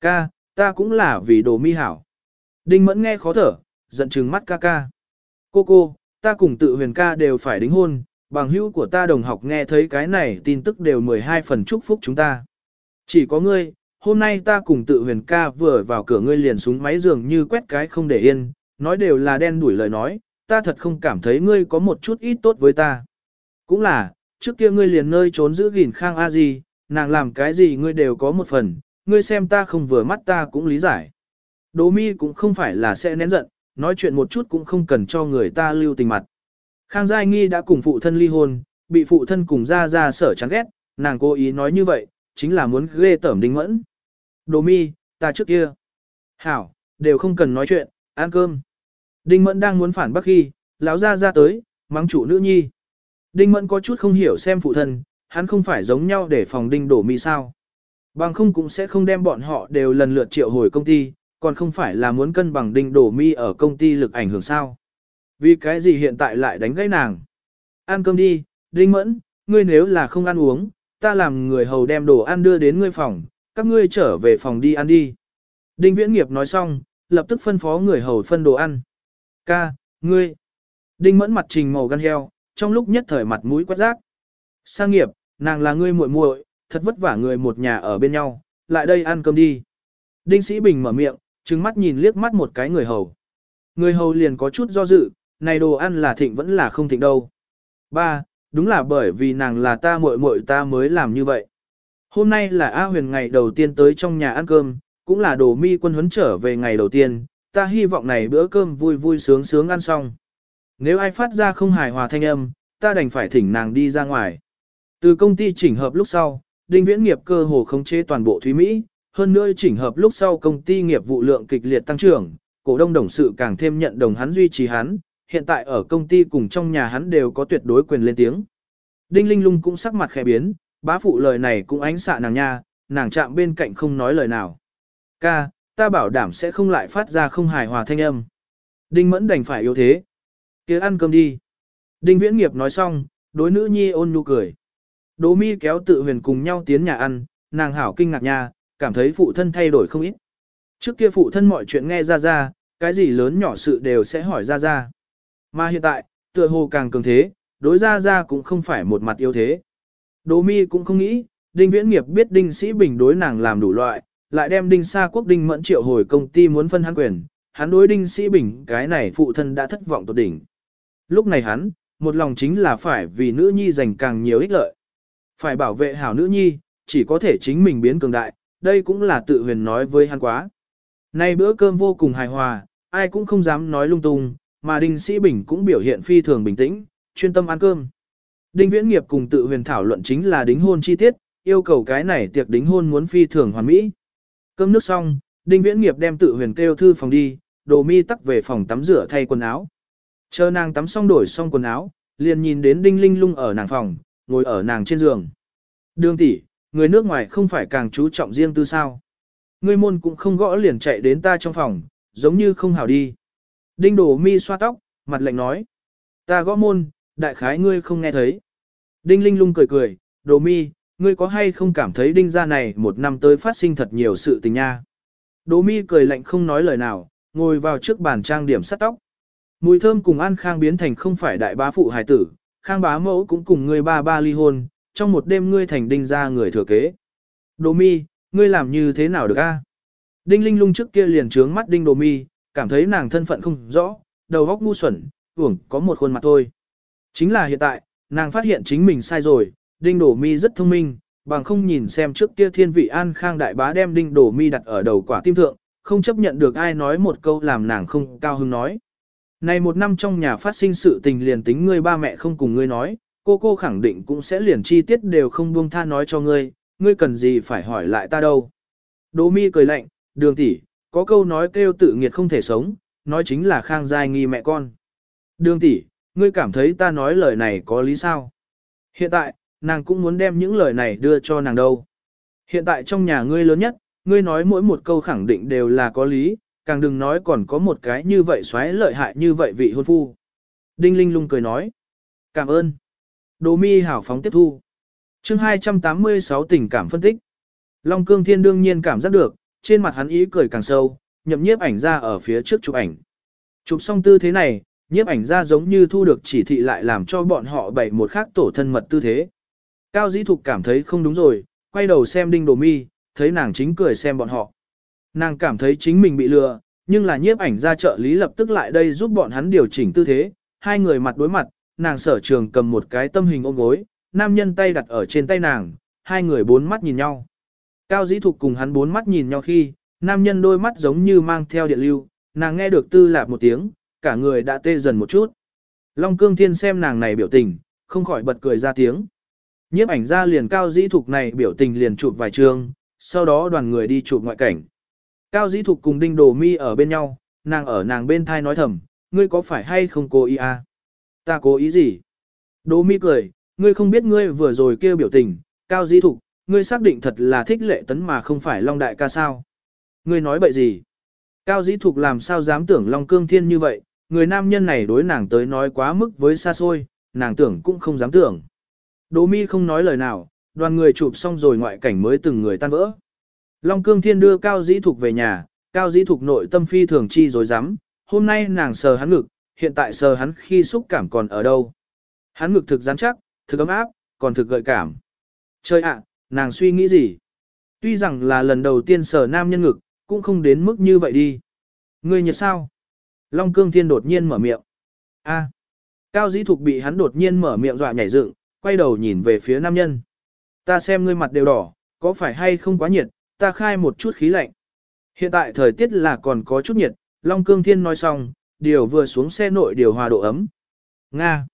Speaker 1: Ca, ta cũng là vì đồ mi hảo. Đinh Mẫn nghe khó thở, giận trừng mắt ca ca. Cô cô, ta cùng tự huyền ca đều phải đính hôn, bằng hữu của ta đồng học nghe thấy cái này tin tức đều 12 phần chúc phúc chúng ta. Chỉ có ngươi, hôm nay ta cùng tự huyền ca vừa vào cửa ngươi liền súng máy giường như quét cái không để yên, nói đều là đen đuổi lời nói, ta thật không cảm thấy ngươi có một chút ít tốt với ta. Cũng là, trước kia ngươi liền nơi trốn giữ gìn khang a gì, nàng làm cái gì ngươi đều có một phần, ngươi xem ta không vừa mắt ta cũng lý giải. Đỗ mi cũng không phải là sẽ nén giận, nói chuyện một chút cũng không cần cho người ta lưu tình mặt. Khang Giai Nghi đã cùng phụ thân ly hôn, bị phụ thân cùng ra ra sở chán ghét, nàng cố ý nói như vậy, chính là muốn ghê tởm đinh mẫn. Đồ mi, ta trước kia. Hảo, đều không cần nói chuyện, ăn cơm. Đinh mẫn đang muốn phản bác khi, lão ra ra tới, mắng chủ nữ nhi. Đinh mẫn có chút không hiểu xem phụ thân, hắn không phải giống nhau để phòng đinh đổ mi sao. Bằng không cũng sẽ không đem bọn họ đều lần lượt triệu hồi công ty, còn không phải là muốn cân bằng đinh đổ mi ở công ty lực ảnh hưởng sao. Vì cái gì hiện tại lại đánh gãy nàng? Ăn cơm đi, đinh mẫn, ngươi nếu là không ăn uống, ta làm người hầu đem đồ ăn đưa đến ngươi phòng, các ngươi trở về phòng đi ăn đi. Đinh viễn nghiệp nói xong, lập tức phân phó người hầu phân đồ ăn. Ca, ngươi. Đinh mẫn mặt trình màu gan heo, trong lúc nhất thời mặt mũi quét rác. Sang nghiệp, nàng là ngươi muội muội, thật vất vả người một nhà ở bên nhau, lại đây ăn cơm đi. Đinh Sĩ Bình mở miệng, trừng mắt nhìn liếc mắt một cái người hầu. Người hầu liền có chút do dự, này đồ ăn là thịnh vẫn là không thịnh đâu. Ba, đúng là bởi vì nàng là ta muội muội ta mới làm như vậy. Hôm nay là A huyền ngày đầu tiên tới trong nhà ăn cơm, cũng là đồ mi quân huấn trở về ngày đầu tiên, ta hy vọng này bữa cơm vui vui sướng sướng ăn xong. Nếu ai phát ra không hài hòa thanh âm, ta đành phải thỉnh nàng đi ra ngoài. Từ công ty chỉnh hợp lúc sau, Đinh Viễn nghiệp cơ hồ khống chế toàn bộ Thúy Mỹ, hơn nữa chỉnh hợp lúc sau công ty nghiệp vụ lượng kịch liệt tăng trưởng, cổ đông đồng sự càng thêm nhận đồng hắn duy trì hắn, hiện tại ở công ty cùng trong nhà hắn đều có tuyệt đối quyền lên tiếng. Đinh Linh Lung cũng sắc mặt khẽ biến, bá phụ lời này cũng ánh xạ nàng nha, nàng chạm bên cạnh không nói lời nào. Ca, ta bảo đảm sẽ không lại phát ra không hài hòa thanh âm. Đinh Mẫn đành phải yếu thế. kia ăn cơm đi. Đinh Viễn Nghiệp nói xong, đối nữ nhi ôn nhu cười. Đỗ mi kéo tự huyền cùng nhau tiến nhà ăn, nàng hảo kinh ngạc nha, cảm thấy phụ thân thay đổi không ít. Trước kia phụ thân mọi chuyện nghe ra ra, cái gì lớn nhỏ sự đều sẽ hỏi ra ra. Mà hiện tại, tựa hồ càng cường thế, đối ra ra cũng không phải một mặt yếu thế. Đỗ mi cũng không nghĩ, đinh viễn nghiệp biết đinh sĩ bình đối nàng làm đủ loại, lại đem đinh sa quốc đinh mẫn triệu hồi công ty muốn phân hắn quyền, hắn đối đinh sĩ bình cái này phụ thân đã thất vọng tột đỉnh. Lúc này hắn, một lòng chính là phải vì nữ nhi giành càng nhiều ích lợi. Phải bảo vệ hảo nữ nhi, chỉ có thể chính mình biến cường đại, đây cũng là tự huyền nói với hắn quá. Nay bữa cơm vô cùng hài hòa, ai cũng không dám nói lung tung, mà Đinh Sĩ Bình cũng biểu hiện phi thường bình tĩnh, chuyên tâm ăn cơm. Đinh Viễn Nghiệp cùng tự huyền thảo luận chính là đính hôn chi tiết, yêu cầu cái này tiệc đính hôn muốn phi thường hoàn mỹ. Cơm nước xong, Đinh Viễn Nghiệp đem tự huyền kêu thư phòng đi, đồ mi tắc về phòng tắm rửa thay quần áo. Chờ nàng tắm xong đổi xong quần áo, liền nhìn đến Đinh Linh lung ở nàng phòng, ngồi ở nàng trên giường. Đường tỷ, người nước ngoài không phải càng chú trọng riêng tư sao. Ngươi môn cũng không gõ liền chạy đến ta trong phòng, giống như không hảo đi. Đinh đổ mi xoa tóc, mặt lạnh nói. Ta gõ môn, đại khái ngươi không nghe thấy. Đinh linh lung cười cười, đồ mi, ngươi có hay không cảm thấy đinh gia này một năm tới phát sinh thật nhiều sự tình nha. Đồ mi cười lạnh không nói lời nào, ngồi vào trước bàn trang điểm sắt tóc. Mùi thơm cùng An Khang biến thành không phải đại bá phụ hài tử, Khang bá mẫu cũng cùng ngươi ba ba ly hôn, trong một đêm ngươi thành đinh gia người thừa kế. Đồ mi, ngươi làm như thế nào được a? Đinh linh lung trước kia liền trướng mắt đinh đồ mi, cảm thấy nàng thân phận không rõ, đầu góc ngu xuẩn, uổng có một khuôn mặt thôi. Chính là hiện tại, nàng phát hiện chính mình sai rồi, đinh đồ mi rất thông minh, bằng không nhìn xem trước kia thiên vị an khang đại bá đem đinh đồ mi đặt ở đầu quả tim thượng, không chấp nhận được ai nói một câu làm nàng không cao hứng nói. Này một năm trong nhà phát sinh sự tình liền tính ngươi ba mẹ không cùng ngươi nói, cô cô khẳng định cũng sẽ liền chi tiết đều không buông tha nói cho ngươi, ngươi cần gì phải hỏi lại ta đâu. Đỗ mi cười lạnh, đường tỷ, có câu nói kêu tự nghiệt không thể sống, nói chính là khang giai nghi mẹ con. Đường tỷ, ngươi cảm thấy ta nói lời này có lý sao? Hiện tại, nàng cũng muốn đem những lời này đưa cho nàng đâu. Hiện tại trong nhà ngươi lớn nhất, ngươi nói mỗi một câu khẳng định đều là có lý, càng đừng nói còn có một cái như vậy xoáy lợi hại như vậy vị hôn phu. Đinh Linh lung cười nói. Cảm ơn. Đồ mi hảo phóng tiếp thu. chương 286 tình cảm phân tích. Long cương thiên đương nhiên cảm giác được, trên mặt hắn ý cười càng sâu, nhậm nhiếp ảnh ra ở phía trước chụp ảnh. Chụp xong tư thế này, nhiếp ảnh ra giống như thu được chỉ thị lại làm cho bọn họ bày một khác tổ thân mật tư thế. Cao dĩ thục cảm thấy không đúng rồi, quay đầu xem đinh đồ mi, thấy nàng chính cười xem bọn họ. Nàng cảm thấy chính mình bị lừa, nhưng là nhiếp ảnh ra trợ lý lập tức lại đây giúp bọn hắn điều chỉnh tư thế, hai người mặt đối mặt, nàng sở trường cầm một cái tâm hình ôm gối, nam nhân tay đặt ở trên tay nàng, hai người bốn mắt nhìn nhau. Cao dĩ thục cùng hắn bốn mắt nhìn nhau khi, nam nhân đôi mắt giống như mang theo điện lưu, nàng nghe được tư lạp một tiếng, cả người đã tê dần một chút. Long cương thiên xem nàng này biểu tình, không khỏi bật cười ra tiếng. Nhiếp ảnh ra liền cao dĩ thục này biểu tình liền chụp vài trường, sau đó đoàn người đi chụp ngoại cảnh. Cao dĩ thục cùng đinh đồ mi ở bên nhau, nàng ở nàng bên thai nói thầm, ngươi có phải hay không cố ý à? Ta cố ý gì? Đồ mi cười, ngươi không biết ngươi vừa rồi kêu biểu tình, cao dĩ thục, ngươi xác định thật là thích lệ tấn mà không phải long đại ca sao? Ngươi nói bậy gì? Cao dĩ thục làm sao dám tưởng long cương thiên như vậy, người nam nhân này đối nàng tới nói quá mức với xa xôi, nàng tưởng cũng không dám tưởng. Đỗ mi không nói lời nào, đoàn người chụp xong rồi ngoại cảnh mới từng người tan vỡ. Long cương thiên đưa cao dĩ thục về nhà, Cao dĩ thục nội tâm phi thường chi dối rắm hôm nay nàng sờ hắn ngực, hiện tại sờ hắn khi xúc cảm còn ở đâu. Hắn ngực thực rắn chắc, thực ấm áp, còn thực gợi cảm. Trời ạ, nàng suy nghĩ gì? Tuy rằng là lần đầu tiên sờ nam nhân ngực, cũng không đến mức như vậy đi. Ngươi nhiệt sao? Long cương thiên đột nhiên mở miệng. A. Cao dĩ thục bị hắn đột nhiên mở miệng dọa nhảy dựng, quay đầu nhìn về phía nam nhân. Ta xem ngươi mặt đều đỏ, có phải hay không quá nhiệt, ta khai một chút khí lạnh. Hiện tại thời tiết là còn có chút nhiệt, Long Cương Thiên nói xong, điều vừa xuống xe nội điều hòa độ ấm. Nga.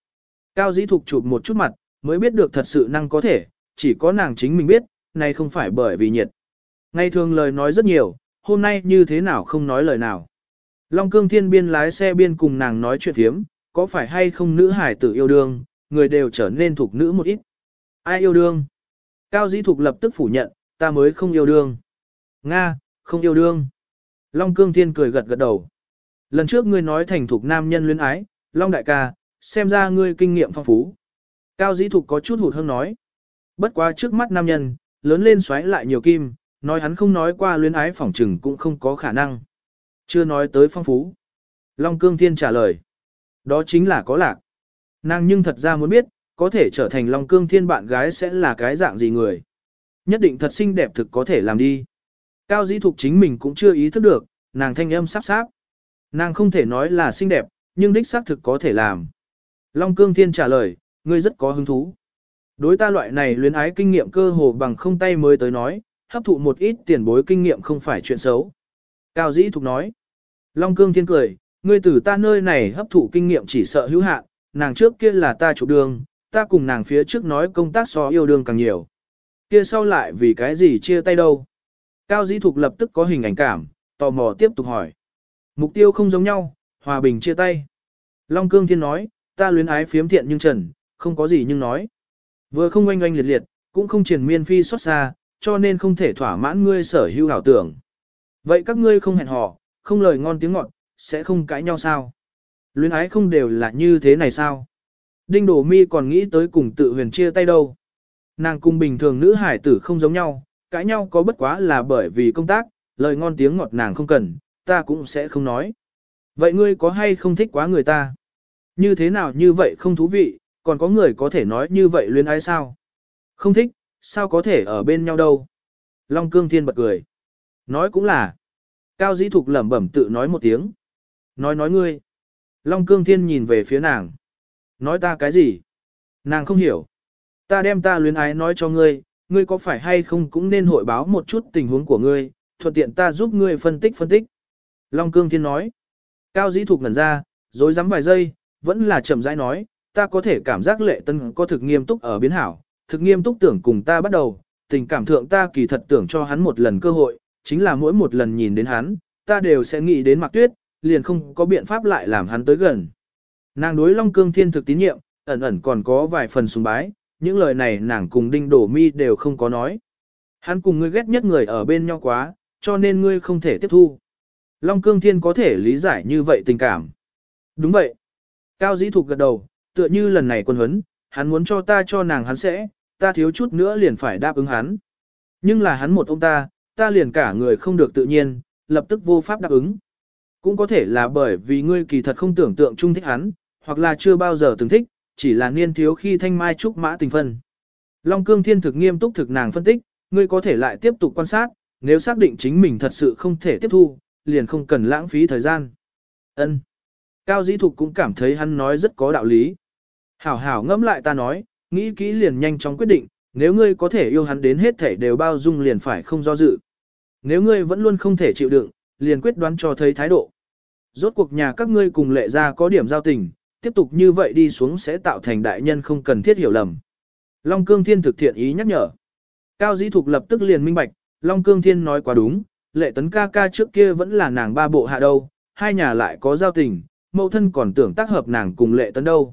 Speaker 1: Cao dĩ thục chụp một chút mặt, mới biết được thật sự năng có thể, chỉ có nàng chính mình biết, này không phải bởi vì nhiệt. Ngày thường lời nói rất nhiều, hôm nay như thế nào không nói lời nào. Long Cương Thiên biên lái xe biên cùng nàng nói chuyện thiếm, có phải hay không nữ hải tử yêu đương, người đều trở nên thuộc nữ một ít. Ai yêu đương? Cao dĩ thục lập tức phủ nhận, ta mới không yêu đương. Nga, không yêu đương. Long Cương Thiên cười gật gật đầu. Lần trước ngươi nói thành thục nam nhân luyến ái, Long đại ca, xem ra ngươi kinh nghiệm phong phú. Cao dĩ thục có chút hụt hăng nói. Bất quá trước mắt nam nhân, lớn lên xoáy lại nhiều kim, nói hắn không nói qua luyến ái phỏng trừng cũng không có khả năng. Chưa nói tới phong phú. Long Cương Thiên trả lời. Đó chính là có lạc. Nàng nhưng thật ra muốn biết, có thể trở thành Long Cương Thiên bạn gái sẽ là cái dạng gì người. Nhất định thật xinh đẹp thực có thể làm đi. Cao dĩ thục chính mình cũng chưa ý thức được, nàng thanh âm sắp sáp. Nàng không thể nói là xinh đẹp, nhưng đích xác thực có thể làm. Long Cương Thiên trả lời, ngươi rất có hứng thú. Đối ta loại này luyến ái kinh nghiệm cơ hồ bằng không tay mới tới nói, hấp thụ một ít tiền bối kinh nghiệm không phải chuyện xấu. Cao dĩ thục nói. Long Cương Thiên cười, ngươi từ ta nơi này hấp thụ kinh nghiệm chỉ sợ hữu hạn, nàng trước kia là ta chủ đường, ta cùng nàng phía trước nói công tác so yêu đương càng nhiều. Kia sau lại vì cái gì chia tay đâu? Cao dĩ thục lập tức có hình ảnh cảm, tò mò tiếp tục hỏi. Mục tiêu không giống nhau, hòa bình chia tay. Long Cương Thiên nói, ta luyến ái phiếm thiện nhưng trần, không có gì nhưng nói. Vừa không oanh oanh liệt liệt, cũng không triển miên phi xót xa, cho nên không thể thỏa mãn ngươi sở hữu ảo tưởng. Vậy các ngươi không hẹn hò, không lời ngon tiếng ngọt, sẽ không cãi nhau sao? Luyến ái không đều là như thế này sao? Đinh Đổ Mi còn nghĩ tới cùng tự huyền chia tay đâu. Nàng cùng bình thường nữ hải tử không giống nhau, cãi nhau có bất quá là bởi vì công tác, lời ngon tiếng ngọt nàng không cần, ta cũng sẽ không nói. Vậy ngươi có hay không thích quá người ta? Như thế nào như vậy không thú vị, còn có người có thể nói như vậy luyến ái sao? Không thích, sao có thể ở bên nhau đâu? Long Cương Thiên bật cười. Nói cũng là. Cao Dĩ Thục lẩm bẩm tự nói một tiếng. Nói nói ngươi. Long Cương Thiên nhìn về phía nàng. Nói ta cái gì? Nàng không hiểu. Ta đem ta luyến ái nói cho ngươi, ngươi có phải hay không cũng nên hội báo một chút tình huống của ngươi, thuận tiện ta giúp ngươi phân tích phân tích. Long Cương Thiên nói. Cao Dĩ Thục ngẩn ra, rồi rắm vài giây, vẫn là chậm rãi nói, ta có thể cảm giác lệ tân có thực nghiêm túc ở biến hảo, thực nghiêm túc tưởng cùng ta bắt đầu, tình cảm thượng ta kỳ thật tưởng cho hắn một lần cơ hội, chính là mỗi một lần nhìn đến hắn, ta đều sẽ nghĩ đến Mặc Tuyết, liền không có biện pháp lại làm hắn tới gần. Nàng đối Long Cương Thiên thực tín nhiệm, ẩn ẩn còn có vài phần sùng bái, những lời này nàng cùng Đinh Đổ Mi đều không có nói. Hắn cùng ngươi ghét nhất người ở bên nhau quá, cho nên ngươi không thể tiếp thu. Long Cương Thiên có thể lý giải như vậy tình cảm. Đúng vậy. Cao Dĩ Thục gật đầu, tựa như lần này quân huấn, hắn muốn cho ta cho nàng hắn sẽ, ta thiếu chút nữa liền phải đáp ứng hắn. Nhưng là hắn một ông ta, ta liền cả người không được tự nhiên, lập tức vô pháp đáp ứng. Cũng có thể là bởi vì ngươi kỳ thật không tưởng tượng chung thích hắn, hoặc là chưa bao giờ từng thích, chỉ là niên thiếu khi thanh mai trúc mã tình phân. Long cương thiên thực nghiêm túc thực nàng phân tích, ngươi có thể lại tiếp tục quan sát, nếu xác định chính mình thật sự không thể tiếp thu, liền không cần lãng phí thời gian. Ân. Cao dĩ thục cũng cảm thấy hắn nói rất có đạo lý. Hảo hảo ngẫm lại ta nói, nghĩ kỹ liền nhanh chóng quyết định, nếu ngươi có thể yêu hắn đến hết thể đều bao dung liền phải không do dự. Nếu ngươi vẫn luôn không thể chịu đựng, liền quyết đoán cho thấy thái độ. Rốt cuộc nhà các ngươi cùng lệ ra có điểm giao tình, tiếp tục như vậy đi xuống sẽ tạo thành đại nhân không cần thiết hiểu lầm. Long Cương Thiên thực thiện ý nhắc nhở. Cao Dĩ Thục lập tức liền minh bạch, Long Cương Thiên nói quá đúng, lệ tấn ca ca trước kia vẫn là nàng ba bộ hạ đâu, hai nhà lại có giao tình, mẫu thân còn tưởng tác hợp nàng cùng lệ tấn đâu.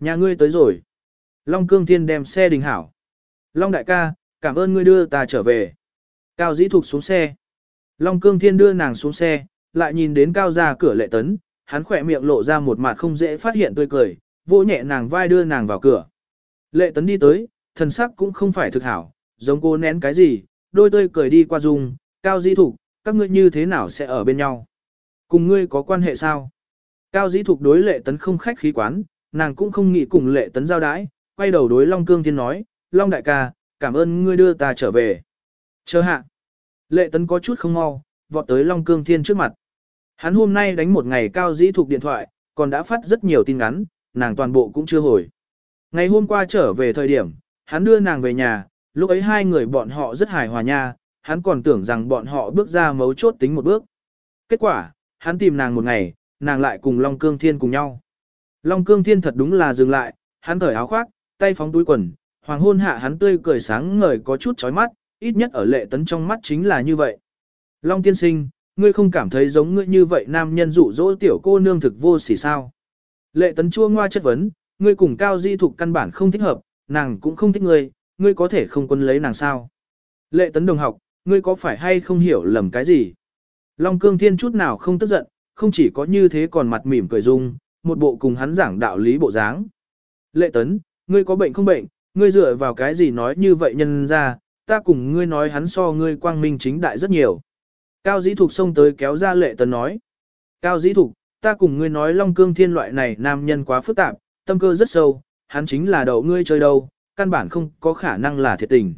Speaker 1: Nhà ngươi tới rồi. Long Cương Thiên đem xe đình hảo. Long đại ca, cảm ơn ngươi đưa ta trở về. Cao Dĩ Thục xuống xe. Long Cương Thiên đưa nàng xuống xe, lại nhìn đến Cao ra cửa lệ tấn, hắn khỏe miệng lộ ra một mặt không dễ phát hiện tươi cười, vỗ nhẹ nàng vai đưa nàng vào cửa. Lệ tấn đi tới, thần sắc cũng không phải thực hảo, giống cô nén cái gì, đôi tươi cười đi qua dung, Cao Dĩ Thục, các ngươi như thế nào sẽ ở bên nhau? Cùng ngươi có quan hệ sao? Cao dĩ thục đối lệ tấn không khách khí quán, nàng cũng không nghĩ cùng lệ tấn giao đái, quay đầu đối Long Cương Thiên nói, Long đại ca, cảm ơn ngươi đưa ta trở về. Chờ hạ. Lệ tấn có chút không mau, vọt tới Long Cương Thiên trước mặt. Hắn hôm nay đánh một ngày cao dĩ thục điện thoại, còn đã phát rất nhiều tin ngắn, nàng toàn bộ cũng chưa hồi. Ngày hôm qua trở về thời điểm, hắn đưa nàng về nhà, lúc ấy hai người bọn họ rất hài hòa nha, hắn còn tưởng rằng bọn họ bước ra mấu chốt tính một bước. Kết quả, hắn tìm nàng một ngày, nàng lại cùng Long Cương Thiên cùng nhau. Long Cương Thiên thật đúng là dừng lại, hắn thở áo khoác, tay phóng túi quần, hoàng hôn hạ hắn tươi cười sáng ngời có chút chói mắt, ít nhất ở lệ tấn trong mắt chính là như vậy. Long tiên sinh, ngươi không cảm thấy giống ngươi như vậy nam nhân dụ dỗ tiểu cô nương thực vô sỉ sao. Lệ tấn chua ngoa chất vấn, ngươi cùng cao di thục căn bản không thích hợp, nàng cũng không thích ngươi, ngươi có thể không quân lấy nàng sao. Lệ tấn đồng học, ngươi có phải hay không hiểu lầm cái gì? Long cương thiên chút nào không tức giận, không chỉ có như thế còn mặt mỉm cười dung, một bộ cùng hắn giảng đạo lý bộ dáng. Lệ tấn, ngươi có bệnh không bệnh, ngươi dựa vào cái gì nói như vậy nhân ra, ta cùng ngươi nói hắn so ngươi quang minh chính đại rất nhiều. Cao dĩ thục xông tới kéo ra lệ tấn nói. Cao dĩ thục, ta cùng ngươi nói long cương thiên loại này nam nhân quá phức tạp, tâm cơ rất sâu, hắn chính là đậu ngươi chơi đâu, căn bản không có khả năng là thiệt tình.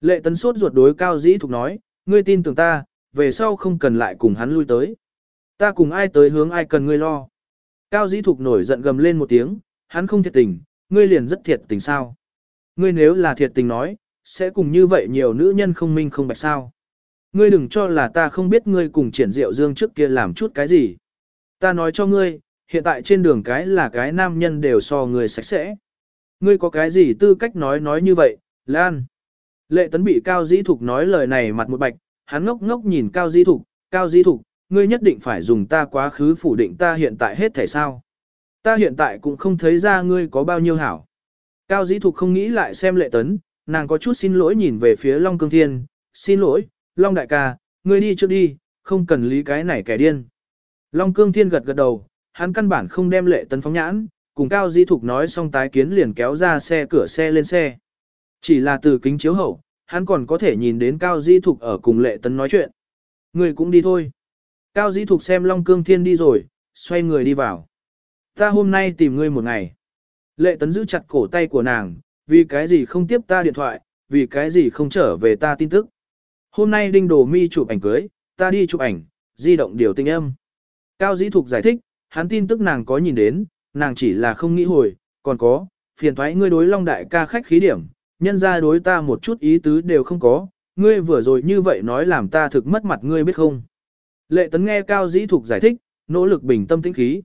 Speaker 1: Lệ tấn sốt ruột đối cao dĩ thục nói, ngươi tin tưởng ta, về sau không cần lại cùng hắn lui tới. Ta cùng ai tới hướng ai cần ngươi lo. Cao dĩ thục nổi giận gầm lên một tiếng, hắn không thiệt tình, ngươi liền rất thiệt tình sao. Ngươi nếu là thiệt tình nói, sẽ cùng như vậy nhiều nữ nhân không minh không bạch sao. Ngươi đừng cho là ta không biết ngươi cùng triển diệu dương trước kia làm chút cái gì. Ta nói cho ngươi, hiện tại trên đường cái là cái nam nhân đều so ngươi sạch sẽ. Ngươi có cái gì tư cách nói nói như vậy, Lan. Lệ tấn bị Cao Dĩ Thục nói lời này mặt một bạch, hắn ngốc ngốc nhìn Cao Dĩ Thục, Cao Dĩ Thục, ngươi nhất định phải dùng ta quá khứ phủ định ta hiện tại hết thể sao. Ta hiện tại cũng không thấy ra ngươi có bao nhiêu hảo. Cao Dĩ Thục không nghĩ lại xem lệ tấn, nàng có chút xin lỗi nhìn về phía Long Cương Thiên, xin lỗi, Long đại ca, ngươi đi trước đi, không cần lý cái này kẻ điên. Long Cương Thiên gật gật đầu, hắn căn bản không đem lệ tấn phóng nhãn, cùng Cao di Thục nói xong tái kiến liền kéo ra xe cửa xe lên xe. Chỉ là từ kính chiếu hậu, hắn còn có thể nhìn đến Cao di Thục ở cùng lệ tấn nói chuyện. Ngươi cũng đi thôi. Cao di Thục xem Long Cương Thiên đi rồi, xoay người đi vào. Ta hôm nay tìm ngươi một ngày. Lệ tấn giữ chặt cổ tay của nàng, vì cái gì không tiếp ta điện thoại, vì cái gì không trở về ta tin tức. Hôm nay đinh đồ mi chụp ảnh cưới, ta đi chụp ảnh, di động điều tinh âm. Cao dĩ thục giải thích, hắn tin tức nàng có nhìn đến, nàng chỉ là không nghĩ hồi, còn có, phiền thoái ngươi đối long đại ca khách khí điểm, nhân ra đối ta một chút ý tứ đều không có, ngươi vừa rồi như vậy nói làm ta thực mất mặt ngươi biết không. Lệ tấn nghe Cao dĩ thục giải thích, nỗ lực bình tâm tĩnh khí.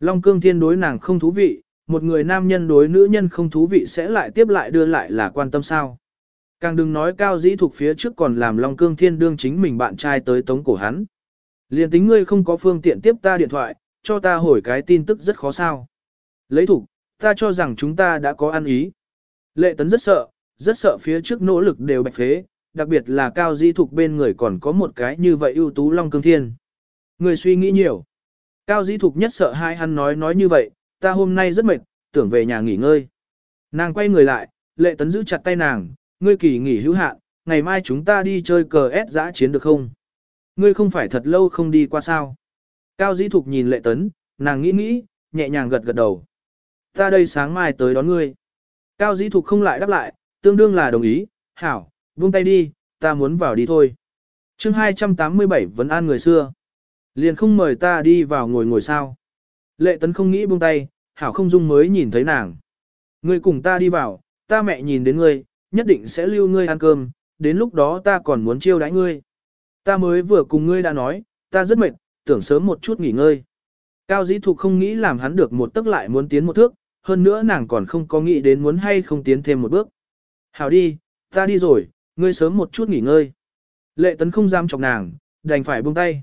Speaker 1: Long cương thiên đối nàng không thú vị, một người nam nhân đối nữ nhân không thú vị sẽ lại tiếp lại đưa lại là quan tâm sao. Càng đừng nói cao dĩ thuộc phía trước còn làm Long Cương Thiên đương chính mình bạn trai tới tống cổ hắn. Liên tính ngươi không có phương tiện tiếp ta điện thoại, cho ta hồi cái tin tức rất khó sao. Lấy thủ, ta cho rằng chúng ta đã có ăn ý. Lệ tấn rất sợ, rất sợ phía trước nỗ lực đều bạch phế, đặc biệt là cao dĩ thục bên người còn có một cái như vậy ưu tú Long Cương Thiên. Người suy nghĩ nhiều. Cao dĩ thục nhất sợ hai hắn nói nói như vậy, ta hôm nay rất mệt, tưởng về nhà nghỉ ngơi. Nàng quay người lại, lệ tấn giữ chặt tay nàng, ngươi kỳ nghỉ hữu hạn, ngày mai chúng ta đi chơi cờ ép giã chiến được không? Ngươi không phải thật lâu không đi qua sao? Cao dĩ thục nhìn lệ tấn, nàng nghĩ nghĩ, nhẹ nhàng gật gật đầu. Ta đây sáng mai tới đón ngươi. Cao dĩ thục không lại đáp lại, tương đương là đồng ý, hảo, buông tay đi, ta muốn vào đi thôi. chương 287 vấn an người xưa. Liền không mời ta đi vào ngồi ngồi sao. Lệ tấn không nghĩ buông tay, hảo không dung mới nhìn thấy nàng. Ngươi cùng ta đi vào, ta mẹ nhìn đến ngươi, nhất định sẽ lưu ngươi ăn cơm, đến lúc đó ta còn muốn chiêu đãi ngươi. Ta mới vừa cùng ngươi đã nói, ta rất mệt, tưởng sớm một chút nghỉ ngơi. Cao dĩ thục không nghĩ làm hắn được một tức lại muốn tiến một thước, hơn nữa nàng còn không có nghĩ đến muốn hay không tiến thêm một bước. Hảo đi, ta đi rồi, ngươi sớm một chút nghỉ ngơi. Lệ tấn không dám chọc nàng, đành phải buông tay.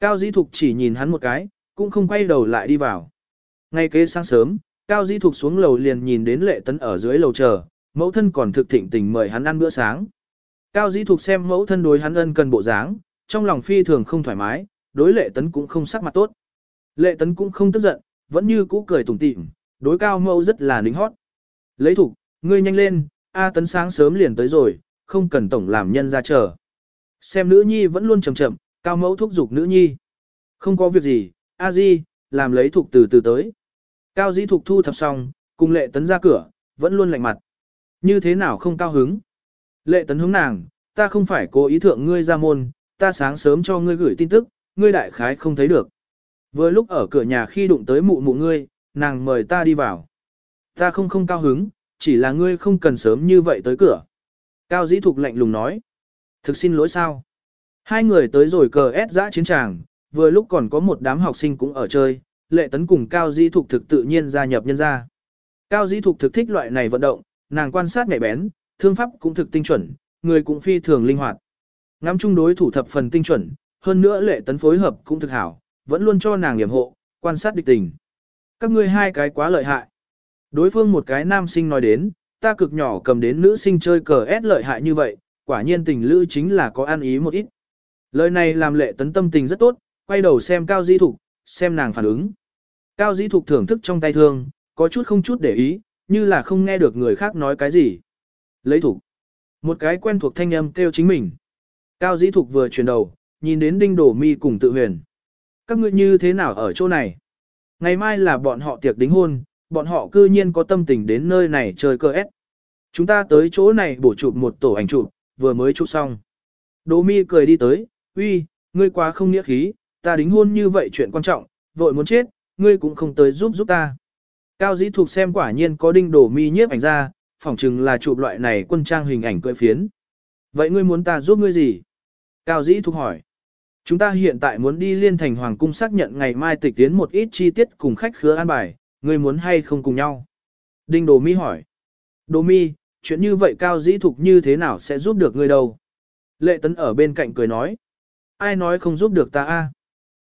Speaker 1: Cao dĩ thục chỉ nhìn hắn một cái, cũng không quay đầu lại đi vào. Ngay kế sáng sớm, Cao dĩ thục xuống lầu liền nhìn đến lệ tấn ở dưới lầu chờ, mẫu thân còn thực thịnh tình mời hắn ăn bữa sáng. Cao dĩ Thuộc xem mẫu thân đối hắn ân cần bộ dáng, trong lòng phi thường không thoải mái, đối lệ tấn cũng không sắc mặt tốt. Lệ tấn cũng không tức giận, vẫn như cũ cười tủm tỉm, đối cao mẫu rất là nính hót. Lấy thục, ngươi nhanh lên, A tấn sáng sớm liền tới rồi, không cần tổng làm nhân ra chờ. Xem nữ nhi vẫn luôn chậm chậm, cao mẫu thúc giục nữ nhi. Không có việc gì, a di, làm lấy thục từ từ tới. Cao dĩ thục thu thập xong, cùng lệ tấn ra cửa, vẫn luôn lạnh mặt. Như thế nào không cao hứng? Lệ tấn hướng nàng, ta không phải cố ý thượng ngươi ra môn, ta sáng sớm cho ngươi gửi tin tức, ngươi đại khái không thấy được. Vừa lúc ở cửa nhà khi đụng tới mụ mụ ngươi, nàng mời ta đi vào. Ta không không cao hứng, chỉ là ngươi không cần sớm như vậy tới cửa. Cao dĩ thục lạnh lùng nói. Thực xin lỗi sao? Hai người tới rồi cờ ép dã chiến tràng, vừa lúc còn có một đám học sinh cũng ở chơi, lệ tấn cùng Cao dĩ thục thực tự nhiên gia nhập nhân gia. Cao dĩ thục thực thích loại này vận động, nàng quan sát nhạy bén, thương pháp cũng thực tinh chuẩn, người cũng phi thường linh hoạt. Ngắm chung đối thủ thập phần tinh chuẩn, hơn nữa lệ tấn phối hợp cũng thực hảo, vẫn luôn cho nàng yểm hộ, quan sát địch tình. Các ngươi hai cái quá lợi hại. Đối phương một cái nam sinh nói đến, ta cực nhỏ cầm đến nữ sinh chơi cờ ép lợi hại như vậy, quả nhiên tình lữ chính là có ăn ý một ít. Lời này làm lệ tấn tâm tình rất tốt, quay đầu xem Cao di Thục, xem nàng phản ứng. Cao di Thục thưởng thức trong tay thương, có chút không chút để ý, như là không nghe được người khác nói cái gì. Lấy thủ. Một cái quen thuộc thanh âm kêu chính mình. Cao Dĩ Thục vừa chuyển đầu, nhìn đến Đinh Đổ Mi cùng tự huyền. Các ngươi như thế nào ở chỗ này? Ngày mai là bọn họ tiệc đính hôn, bọn họ cư nhiên có tâm tình đến nơi này chơi cơ ép. Chúng ta tới chỗ này bổ chụp một tổ ảnh chụp, vừa mới chụp xong. Đỗ mi cười đi tới, uy, ngươi quá không nghĩa khí, ta đính hôn như vậy chuyện quan trọng, vội muốn chết, ngươi cũng không tới giúp giúp ta. Cao dĩ thuộc xem quả nhiên có đinh đổ mi nhiếp ảnh ra, phỏng chừng là chụp loại này quân trang hình ảnh cưỡi phiến. Vậy ngươi muốn ta giúp ngươi gì? Cao dĩ thuộc hỏi. Chúng ta hiện tại muốn đi liên thành hoàng cung xác nhận ngày mai tịch tiến một ít chi tiết cùng khách khứa an bài, ngươi muốn hay không cùng nhau? Đinh Đồ Mi hỏi. Đồ Mi, chuyện như vậy cao dĩ thục như thế nào sẽ giúp được ngươi đâu? Lệ Tấn ở bên cạnh cười nói. Ai nói không giúp được ta a?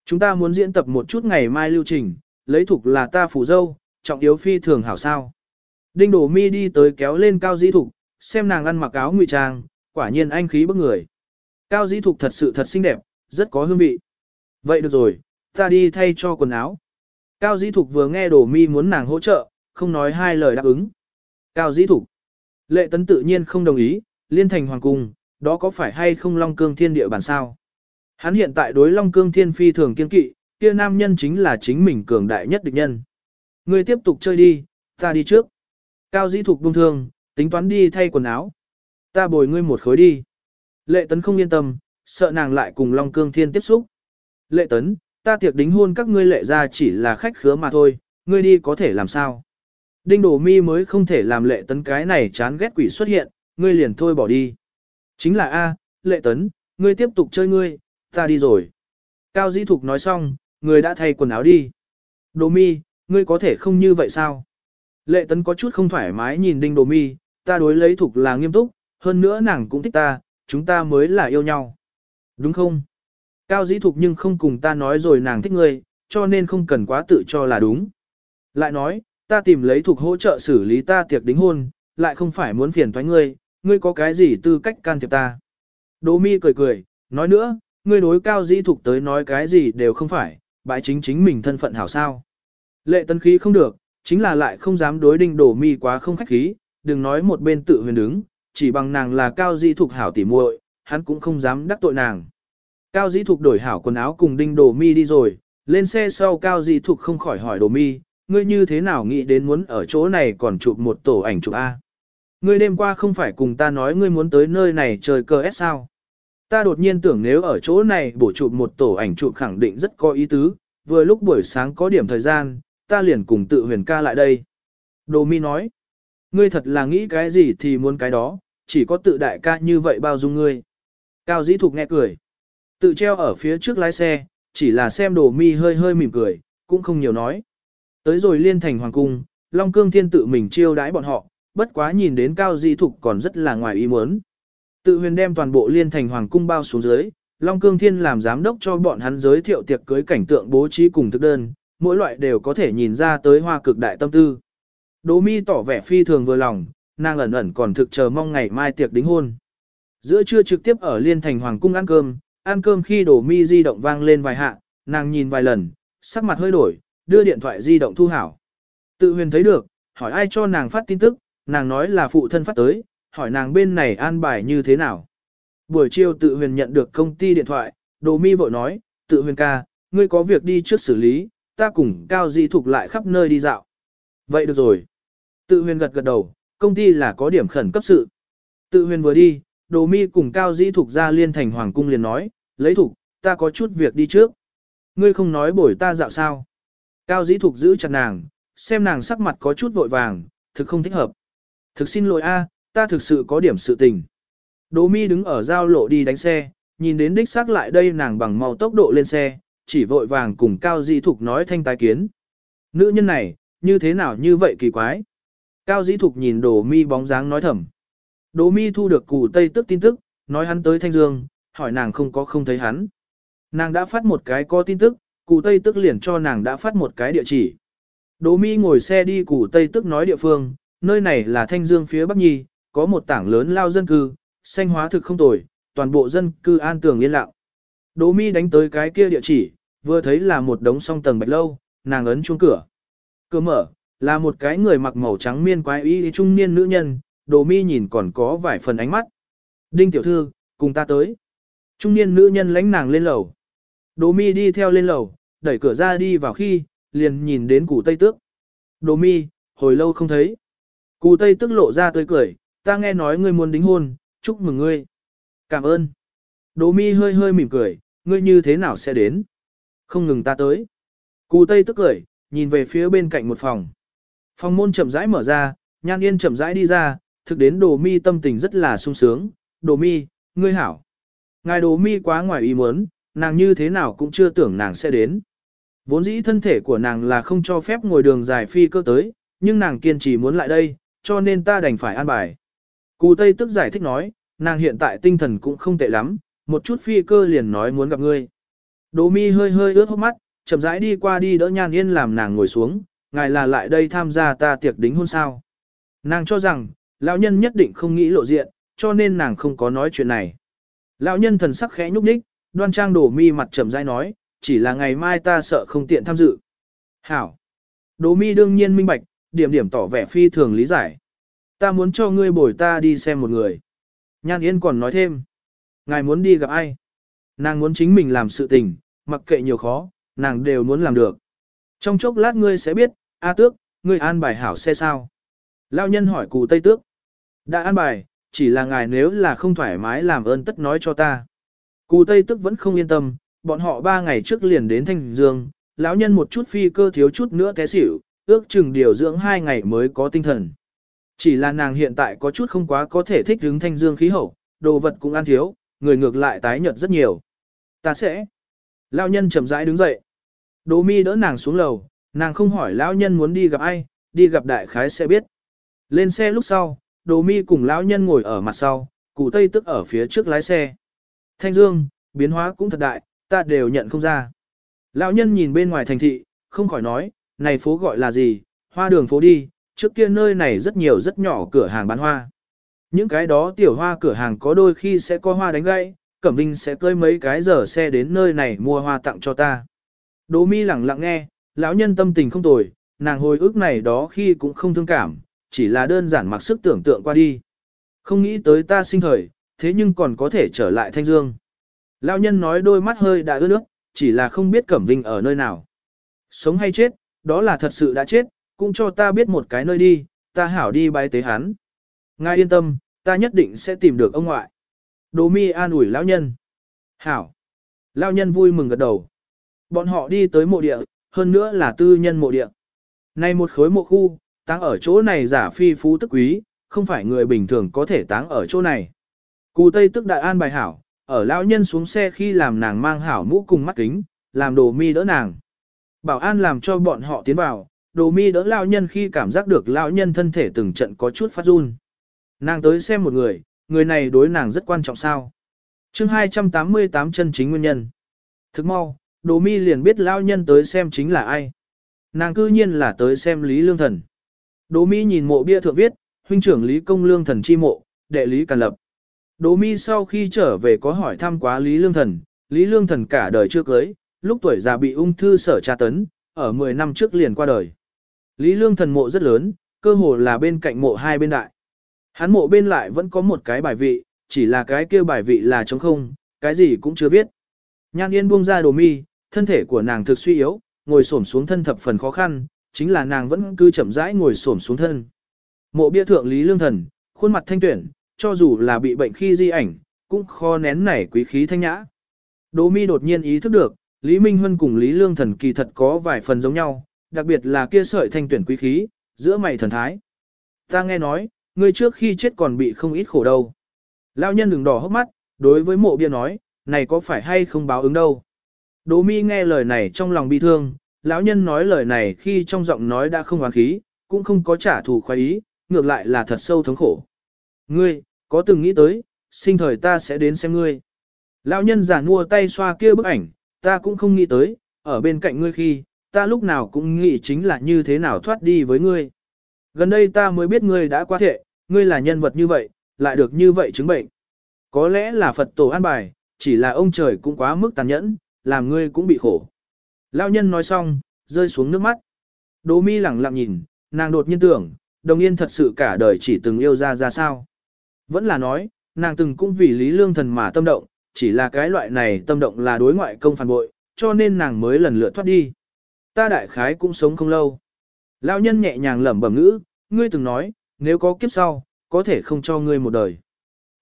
Speaker 1: Chúng ta muốn diễn tập một chút ngày mai lưu trình, lấy thục là ta phủ dâu, trọng yếu phi thường hảo sao. Đinh Đổ Mi đi tới kéo lên cao dĩ thục, xem nàng ăn mặc áo ngụy trang, quả nhiên anh khí bức người. Cao dĩ thục thật sự thật xinh đẹp, rất có hương vị. Vậy được rồi, ta đi thay cho quần áo. Cao Dĩ Thục vừa nghe Đổ Mi muốn nàng hỗ trợ, không nói hai lời đáp ứng. Cao Dĩ Thục. Lệ Tấn tự nhiên không đồng ý, liên thành hoàng cung, đó có phải hay không Long Cương Thiên địa bản sao? Hắn hiện tại đối Long Cương Thiên phi thường kiên kỵ, kia nam nhân chính là chính mình cường đại nhất địch nhân. Ngươi tiếp tục chơi đi, ta đi trước. Cao Dĩ Thục buông thương, tính toán đi thay quần áo. Ta bồi ngươi một khối đi. Lệ Tấn không yên tâm, sợ nàng lại cùng Long Cương Thiên tiếp xúc. Lệ Tấn, ta tiệc đính hôn các ngươi lệ ra chỉ là khách khứa mà thôi, ngươi đi có thể làm sao? Đinh Đổ Mi mới không thể làm lệ tấn cái này chán ghét quỷ xuất hiện, ngươi liền thôi bỏ đi. Chính là A, lệ tấn, ngươi tiếp tục chơi ngươi, ta đi rồi. Cao Dĩ Thục nói xong, người đã thay quần áo đi. Đồ mi, ngươi có thể không như vậy sao? Lệ tấn có chút không thoải mái nhìn đinh đồ mi, ta đối lấy Thục là nghiêm túc, hơn nữa nàng cũng thích ta, chúng ta mới là yêu nhau. Đúng không? Cao dĩ thục nhưng không cùng ta nói rồi nàng thích ngươi, cho nên không cần quá tự cho là đúng. Lại nói, ta tìm lấy thuộc hỗ trợ xử lý ta tiệc đính hôn, lại không phải muốn phiền thoái ngươi, ngươi có cái gì tư cách can thiệp ta. Đỗ mi cười cười, nói nữa, ngươi đối cao dĩ thục tới nói cái gì đều không phải, bãi chính chính mình thân phận hảo sao. Lệ tân khí không được, chính là lại không dám đối đinh đổ mi quá không khách khí, đừng nói một bên tự huyền đứng, chỉ bằng nàng là cao dĩ thục hảo tỉ muội, hắn cũng không dám đắc tội nàng. Cao dĩ thục đổi hảo quần áo cùng đinh đồ mi đi rồi, lên xe sau cao dĩ thục không khỏi hỏi đồ mi, ngươi như thế nào nghĩ đến muốn ở chỗ này còn chụp một tổ ảnh chụp A. Ngươi đêm qua không phải cùng ta nói ngươi muốn tới nơi này trời cờ ép sao. Ta đột nhiên tưởng nếu ở chỗ này bổ chụp một tổ ảnh chụp khẳng định rất có ý tứ, vừa lúc buổi sáng có điểm thời gian, ta liền cùng tự huyền ca lại đây. Đồ mi nói, ngươi thật là nghĩ cái gì thì muốn cái đó, chỉ có tự đại ca như vậy bao dung ngươi. Cao dĩ thục nghe cười. Tự treo ở phía trước lái xe, chỉ là xem đồ mi hơi hơi mỉm cười, cũng không nhiều nói. Tới rồi liên thành hoàng cung, Long Cương Thiên tự mình chiêu đãi bọn họ, bất quá nhìn đến cao di thục còn rất là ngoài ý muốn. Tự huyền đem toàn bộ liên thành hoàng cung bao xuống dưới, Long Cương Thiên làm giám đốc cho bọn hắn giới thiệu tiệc cưới cảnh tượng bố trí cùng thực đơn, mỗi loại đều có thể nhìn ra tới hoa cực đại tâm tư. Đỗ mi tỏ vẻ phi thường vừa lòng, nàng ẩn ẩn còn thực chờ mong ngày mai tiệc đính hôn. Giữa trưa trực tiếp ở liên thành hoàng cung ăn cơm, ăn cơm khi đổ mi di động vang lên vài hạ, nàng nhìn vài lần, sắc mặt hơi đổi, đưa điện thoại di động thu hảo. Tự huyền thấy được, hỏi ai cho nàng phát tin tức, nàng nói là phụ thân phát tới, hỏi nàng bên này an bài như thế nào. Buổi chiều tự huyền nhận được công ty điện thoại, đồ mi vội nói, tự huyền ca, ngươi có việc đi trước xử lý, ta cùng cao dĩ thục lại khắp nơi đi dạo. Vậy được rồi. Tự huyền gật gật đầu, công ty là có điểm khẩn cấp sự. Tự huyền vừa đi, đồ mi cùng cao dĩ thục ra liên thành hoàng cung liền nói, lấy thục, ta có chút việc đi trước. Ngươi không nói bổi ta dạo sao. Cao dĩ thục giữ chặt nàng, xem nàng sắc mặt có chút vội vàng, thực không thích hợp. Thực xin lỗi a, ta thực sự có điểm sự tình. Đỗ mi đứng ở giao lộ đi đánh xe, nhìn đến đích xác lại đây nàng bằng mau tốc độ lên xe, chỉ vội vàng cùng Cao Dĩ Thục nói thanh tái kiến. Nữ nhân này, như thế nào như vậy kỳ quái. Cao Dĩ Thục nhìn Đỗ mi bóng dáng nói thầm. Đỗ mi thu được củ tây tức tin tức, nói hắn tới Thanh Dương, hỏi nàng không có không thấy hắn. Nàng đã phát một cái có tin tức, cụ Tây tức liền cho nàng đã phát một cái địa chỉ. Đỗ mi ngồi xe đi cụ Tây tức nói địa phương, nơi này là Thanh Dương phía Bắc Nhi, có một tảng lớn lao dân cư, xanh hóa thực không tồi, toàn bộ dân cư an tường yên lặng. Đỗ mi đánh tới cái kia địa chỉ, vừa thấy là một đống song tầng bạch lâu, nàng ấn chuông cửa. Cửa mở, là một cái người mặc màu trắng miên quái y trung niên nữ nhân, Đỗ mi nhìn còn có vài phần ánh mắt. Đinh tiểu thư, cùng ta tới. Trung niên nữ nhân lãnh nàng lên lầu. Đỗ mi đi theo lên lầu, đẩy cửa ra đi vào khi, liền nhìn đến củ tây tước. Đỗ mi, hồi lâu không thấy. Cụ tây tức lộ ra tươi cười, ta nghe nói ngươi muốn đính hôn, chúc mừng ngươi. Cảm ơn. Đỗ mi hơi hơi mỉm cười, ngươi như thế nào sẽ đến? Không ngừng ta tới. Cù Tây tức cười, nhìn về phía bên cạnh một phòng. Phòng môn chậm rãi mở ra, nhan yên chậm rãi đi ra, thực đến đồ mi tâm tình rất là sung sướng. Đồ mi, ngươi hảo. Ngài đồ mi quá ngoài ý muốn, nàng như thế nào cũng chưa tưởng nàng sẽ đến. Vốn dĩ thân thể của nàng là không cho phép ngồi đường dài phi cơ tới, nhưng nàng kiên trì muốn lại đây, cho nên ta đành phải an bài. Cù Tây tức giải thích nói, nàng hiện tại tinh thần cũng không tệ lắm, một chút phi cơ liền nói muốn gặp ngươi. Đỗ mi hơi hơi ướt hốc mắt, chậm rãi đi qua đi đỡ nhan yên làm nàng ngồi xuống, ngài là lại đây tham gia ta tiệc đính hôn sao. Nàng cho rằng, lão nhân nhất định không nghĩ lộ diện, cho nên nàng không có nói chuyện này. Lão nhân thần sắc khẽ nhúc nhích, đoan trang đổ mi mặt chậm rãi nói, chỉ là ngày mai ta sợ không tiện tham dự. Hảo. Đỗ mi đương nhiên minh bạch, điểm điểm tỏ vẻ phi thường lý giải. Ta muốn cho ngươi bồi ta đi xem một người. Nhan Yên còn nói thêm. Ngài muốn đi gặp ai? Nàng muốn chính mình làm sự tình, mặc kệ nhiều khó, nàng đều muốn làm được. Trong chốc lát ngươi sẽ biết, A tước, ngươi an bài hảo xe sao? Lao nhân hỏi cụ Tây tước. Đã an bài, chỉ là ngài nếu là không thoải mái làm ơn tất nói cho ta. Cụ Tây Tước vẫn không yên tâm, bọn họ ba ngày trước liền đến Thanh Dương, lão nhân một chút phi cơ thiếu chút nữa té xỉu, ước chừng điều dưỡng hai ngày mới có tinh thần. Chỉ là nàng hiện tại có chút không quá có thể thích ứng thanh dương khí hậu, đồ vật cũng ăn thiếu, người ngược lại tái nhợt rất nhiều. Ta sẽ. Lão nhân chậm rãi đứng dậy. Đỗ mi đỡ nàng xuống lầu, nàng không hỏi lão nhân muốn đi gặp ai, đi gặp đại khái sẽ biết. Lên xe lúc sau, Đỗ mi cùng lão nhân ngồi ở mặt sau, cụ tây tức ở phía trước lái xe. Thanh dương, biến hóa cũng thật đại, ta đều nhận không ra. Lão nhân nhìn bên ngoài thành thị, không khỏi nói, này phố gọi là gì, hoa đường phố đi, trước kia nơi này rất nhiều rất nhỏ cửa hàng bán hoa. Những cái đó tiểu hoa cửa hàng có đôi khi sẽ có hoa đánh gãy, Cẩm Vinh sẽ cơi mấy cái giờ xe đến nơi này mua hoa tặng cho ta. Đỗ mi lặng lặng nghe, lão nhân tâm tình không tồi, nàng hồi ức này đó khi cũng không thương cảm, chỉ là đơn giản mặc sức tưởng tượng qua đi. Không nghĩ tới ta sinh thời, thế nhưng còn có thể trở lại thanh dương. Lão nhân nói đôi mắt hơi đã ướt nước, chỉ là không biết Cẩm Vinh ở nơi nào. Sống hay chết, đó là thật sự đã chết, cũng cho ta biết một cái nơi đi, ta hảo đi bái tế hắn. Ngài yên tâm, ta nhất định sẽ tìm được ông ngoại. Đồ mi an ủi lão nhân. Hảo. Lão nhân vui mừng gật đầu. Bọn họ đi tới mộ địa, hơn nữa là tư nhân mộ địa. Này một khối mộ khu, táng ở chỗ này giả phi phú tức quý, không phải người bình thường có thể táng ở chỗ này. Cù Tây tức đại an bài hảo, ở lão nhân xuống xe khi làm nàng mang hảo mũ cùng mắt kính, làm đồ mi đỡ nàng. Bảo an làm cho bọn họ tiến vào, đồ mi đỡ lão nhân khi cảm giác được lão nhân thân thể từng trận có chút phát run. Nàng tới xem một người, người này đối nàng rất quan trọng sao. chương 288 chân chính nguyên nhân. Thức mau, đồ mi liền biết lão nhân tới xem chính là ai. Nàng cư nhiên là tới xem Lý Lương Thần. Đồ mi nhìn mộ bia thượng viết, huynh trưởng Lý Công Lương Thần chi mộ, đệ Lý Càn Lập. Đồ mi sau khi trở về có hỏi thăm quá Lý Lương Thần, Lý Lương Thần cả đời chưa cưới, lúc tuổi già bị ung thư sở tra tấn, ở 10 năm trước liền qua đời. Lý Lương thần mộ rất lớn, cơ hồ là bên cạnh mộ hai bên đại. Hắn mộ bên lại vẫn có một cái bài vị, chỉ là cái kia bài vị là trống không, cái gì cũng chưa viết. Nhan Yên buông ra đồ mi, thân thể của nàng thực suy yếu, ngồi xổm xuống thân thập phần khó khăn, chính là nàng vẫn cứ chậm rãi ngồi xổm xuống thân. Mộ bia thượng Lý Lương Thần, khuôn mặt thanh tuyển, cho dù là bị bệnh khi di ảnh, cũng khó nén nảy quý khí thanh nhã. Đỗ mi đột nhiên ý thức được, Lý Minh Huân cùng Lý Lương Thần kỳ thật có vài phần giống nhau, đặc biệt là kia sợi thanh tuyển quý khí, giữa mày thần thái. Ta nghe nói, ngươi trước khi chết còn bị không ít khổ đâu. Lão nhân đừng đỏ hốc mắt, đối với mộ bia nói, này có phải hay không báo ứng đâu. Đỗ mi nghe lời này trong lòng bi thương, lão nhân nói lời này khi trong giọng nói đã không hoàn khí, cũng không có trả thù khoái ý, ngược lại là thật sâu thống khổ. Ngươi, có từng nghĩ tới, sinh thời ta sẽ đến xem ngươi. Lão nhân giả mua tay xoa kia bức ảnh, ta cũng không nghĩ tới, ở bên cạnh ngươi khi, ta lúc nào cũng nghĩ chính là như thế nào thoát đi với ngươi. Gần đây ta mới biết ngươi đã qua thệ, ngươi là nhân vật như vậy, lại được như vậy chứng bệnh. Có lẽ là Phật tổ an bài, chỉ là ông trời cũng quá mức tàn nhẫn, làm ngươi cũng bị khổ. Lão nhân nói xong, rơi xuống nước mắt. Đỗ mi lẳng lặng nhìn, nàng đột nhiên tưởng, đồng yên thật sự cả đời chỉ từng yêu ra ra sao. Vẫn là nói, nàng từng cũng vì lý lương thần mà tâm động, chỉ là cái loại này tâm động là đối ngoại công phản bội, cho nên nàng mới lần lượt thoát đi. Ta đại khái cũng sống không lâu. Lão nhân nhẹ nhàng lẩm bẩm ngữ, ngươi từng nói, nếu có kiếp sau, có thể không cho ngươi một đời.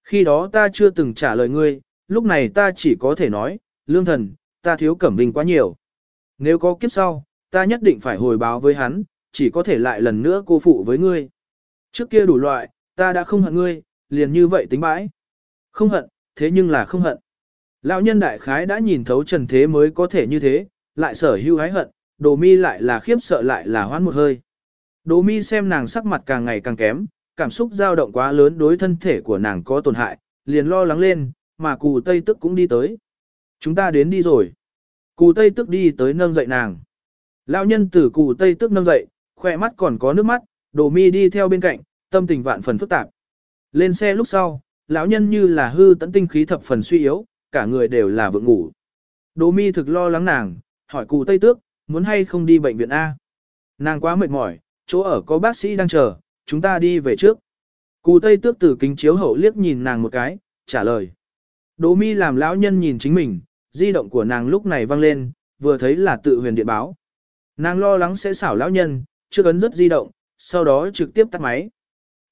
Speaker 1: Khi đó ta chưa từng trả lời ngươi, lúc này ta chỉ có thể nói, lương thần, ta thiếu cẩm vinh quá nhiều. Nếu có kiếp sau, ta nhất định phải hồi báo với hắn, chỉ có thể lại lần nữa cô phụ với ngươi. Trước kia đủ loại, ta đã không hận ngươi, liền như vậy tính bãi. Không hận, thế nhưng là không hận. Lão nhân đại khái đã nhìn thấu trần thế mới có thể như thế, lại sở hưu hái hận, đồ mi lại là khiếp sợ lại là hoán một hơi. Đồ mi xem nàng sắc mặt càng ngày càng kém, cảm xúc dao động quá lớn đối thân thể của nàng có tổn hại, liền lo lắng lên, mà cù tây tức cũng đi tới. Chúng ta đến đi rồi. Cù tây tức đi tới nâng dậy nàng. Lão nhân tử cù tây tức nâng dậy, khỏe mắt còn có nước mắt, đồ mi đi theo bên cạnh, tâm tình vạn phần phức tạp. Lên xe lúc sau, lão nhân như là hư tận tinh khí thập phần suy yếu, cả người đều là vượng ngủ. Đồ mi thực lo lắng nàng, hỏi cụ Tây Tước, muốn hay không đi bệnh viện A. Nàng quá mệt mỏi, chỗ ở có bác sĩ đang chờ, chúng ta đi về trước. Cụ Tây Tước từ kính chiếu hậu liếc nhìn nàng một cái, trả lời. đỗ mi làm lão nhân nhìn chính mình, di động của nàng lúc này vang lên, vừa thấy là tự huyền điện báo. Nàng lo lắng sẽ xảo lão nhân, chưa ấn rất di động, sau đó trực tiếp tắt máy.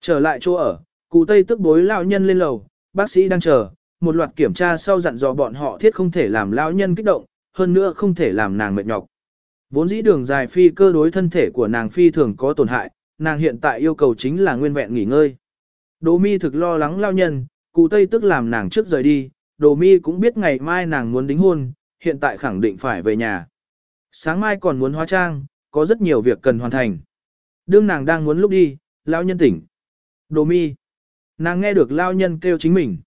Speaker 1: Trở lại chỗ ở, cụ Tây tức bối lão nhân lên lầu, bác sĩ đang chờ, một loạt kiểm tra sau dặn dò bọn họ thiết không thể làm lão nhân kích động, hơn nữa không thể làm nàng mệt nhọc. Vốn dĩ đường dài phi cơ đối thân thể của nàng phi thường có tổn hại, nàng hiện tại yêu cầu chính là nguyên vẹn nghỉ ngơi. Đồ mi thực lo lắng lao nhân, cụ Tây tức làm nàng trước rời đi, đồ mi cũng biết ngày mai nàng muốn đính hôn, hiện tại khẳng định phải về nhà. Sáng mai còn muốn hóa trang, có rất nhiều việc cần hoàn thành. Đương nàng đang muốn lúc đi, lao nhân tỉnh. Đồ mi. Nàng nghe được lao nhân kêu chính mình.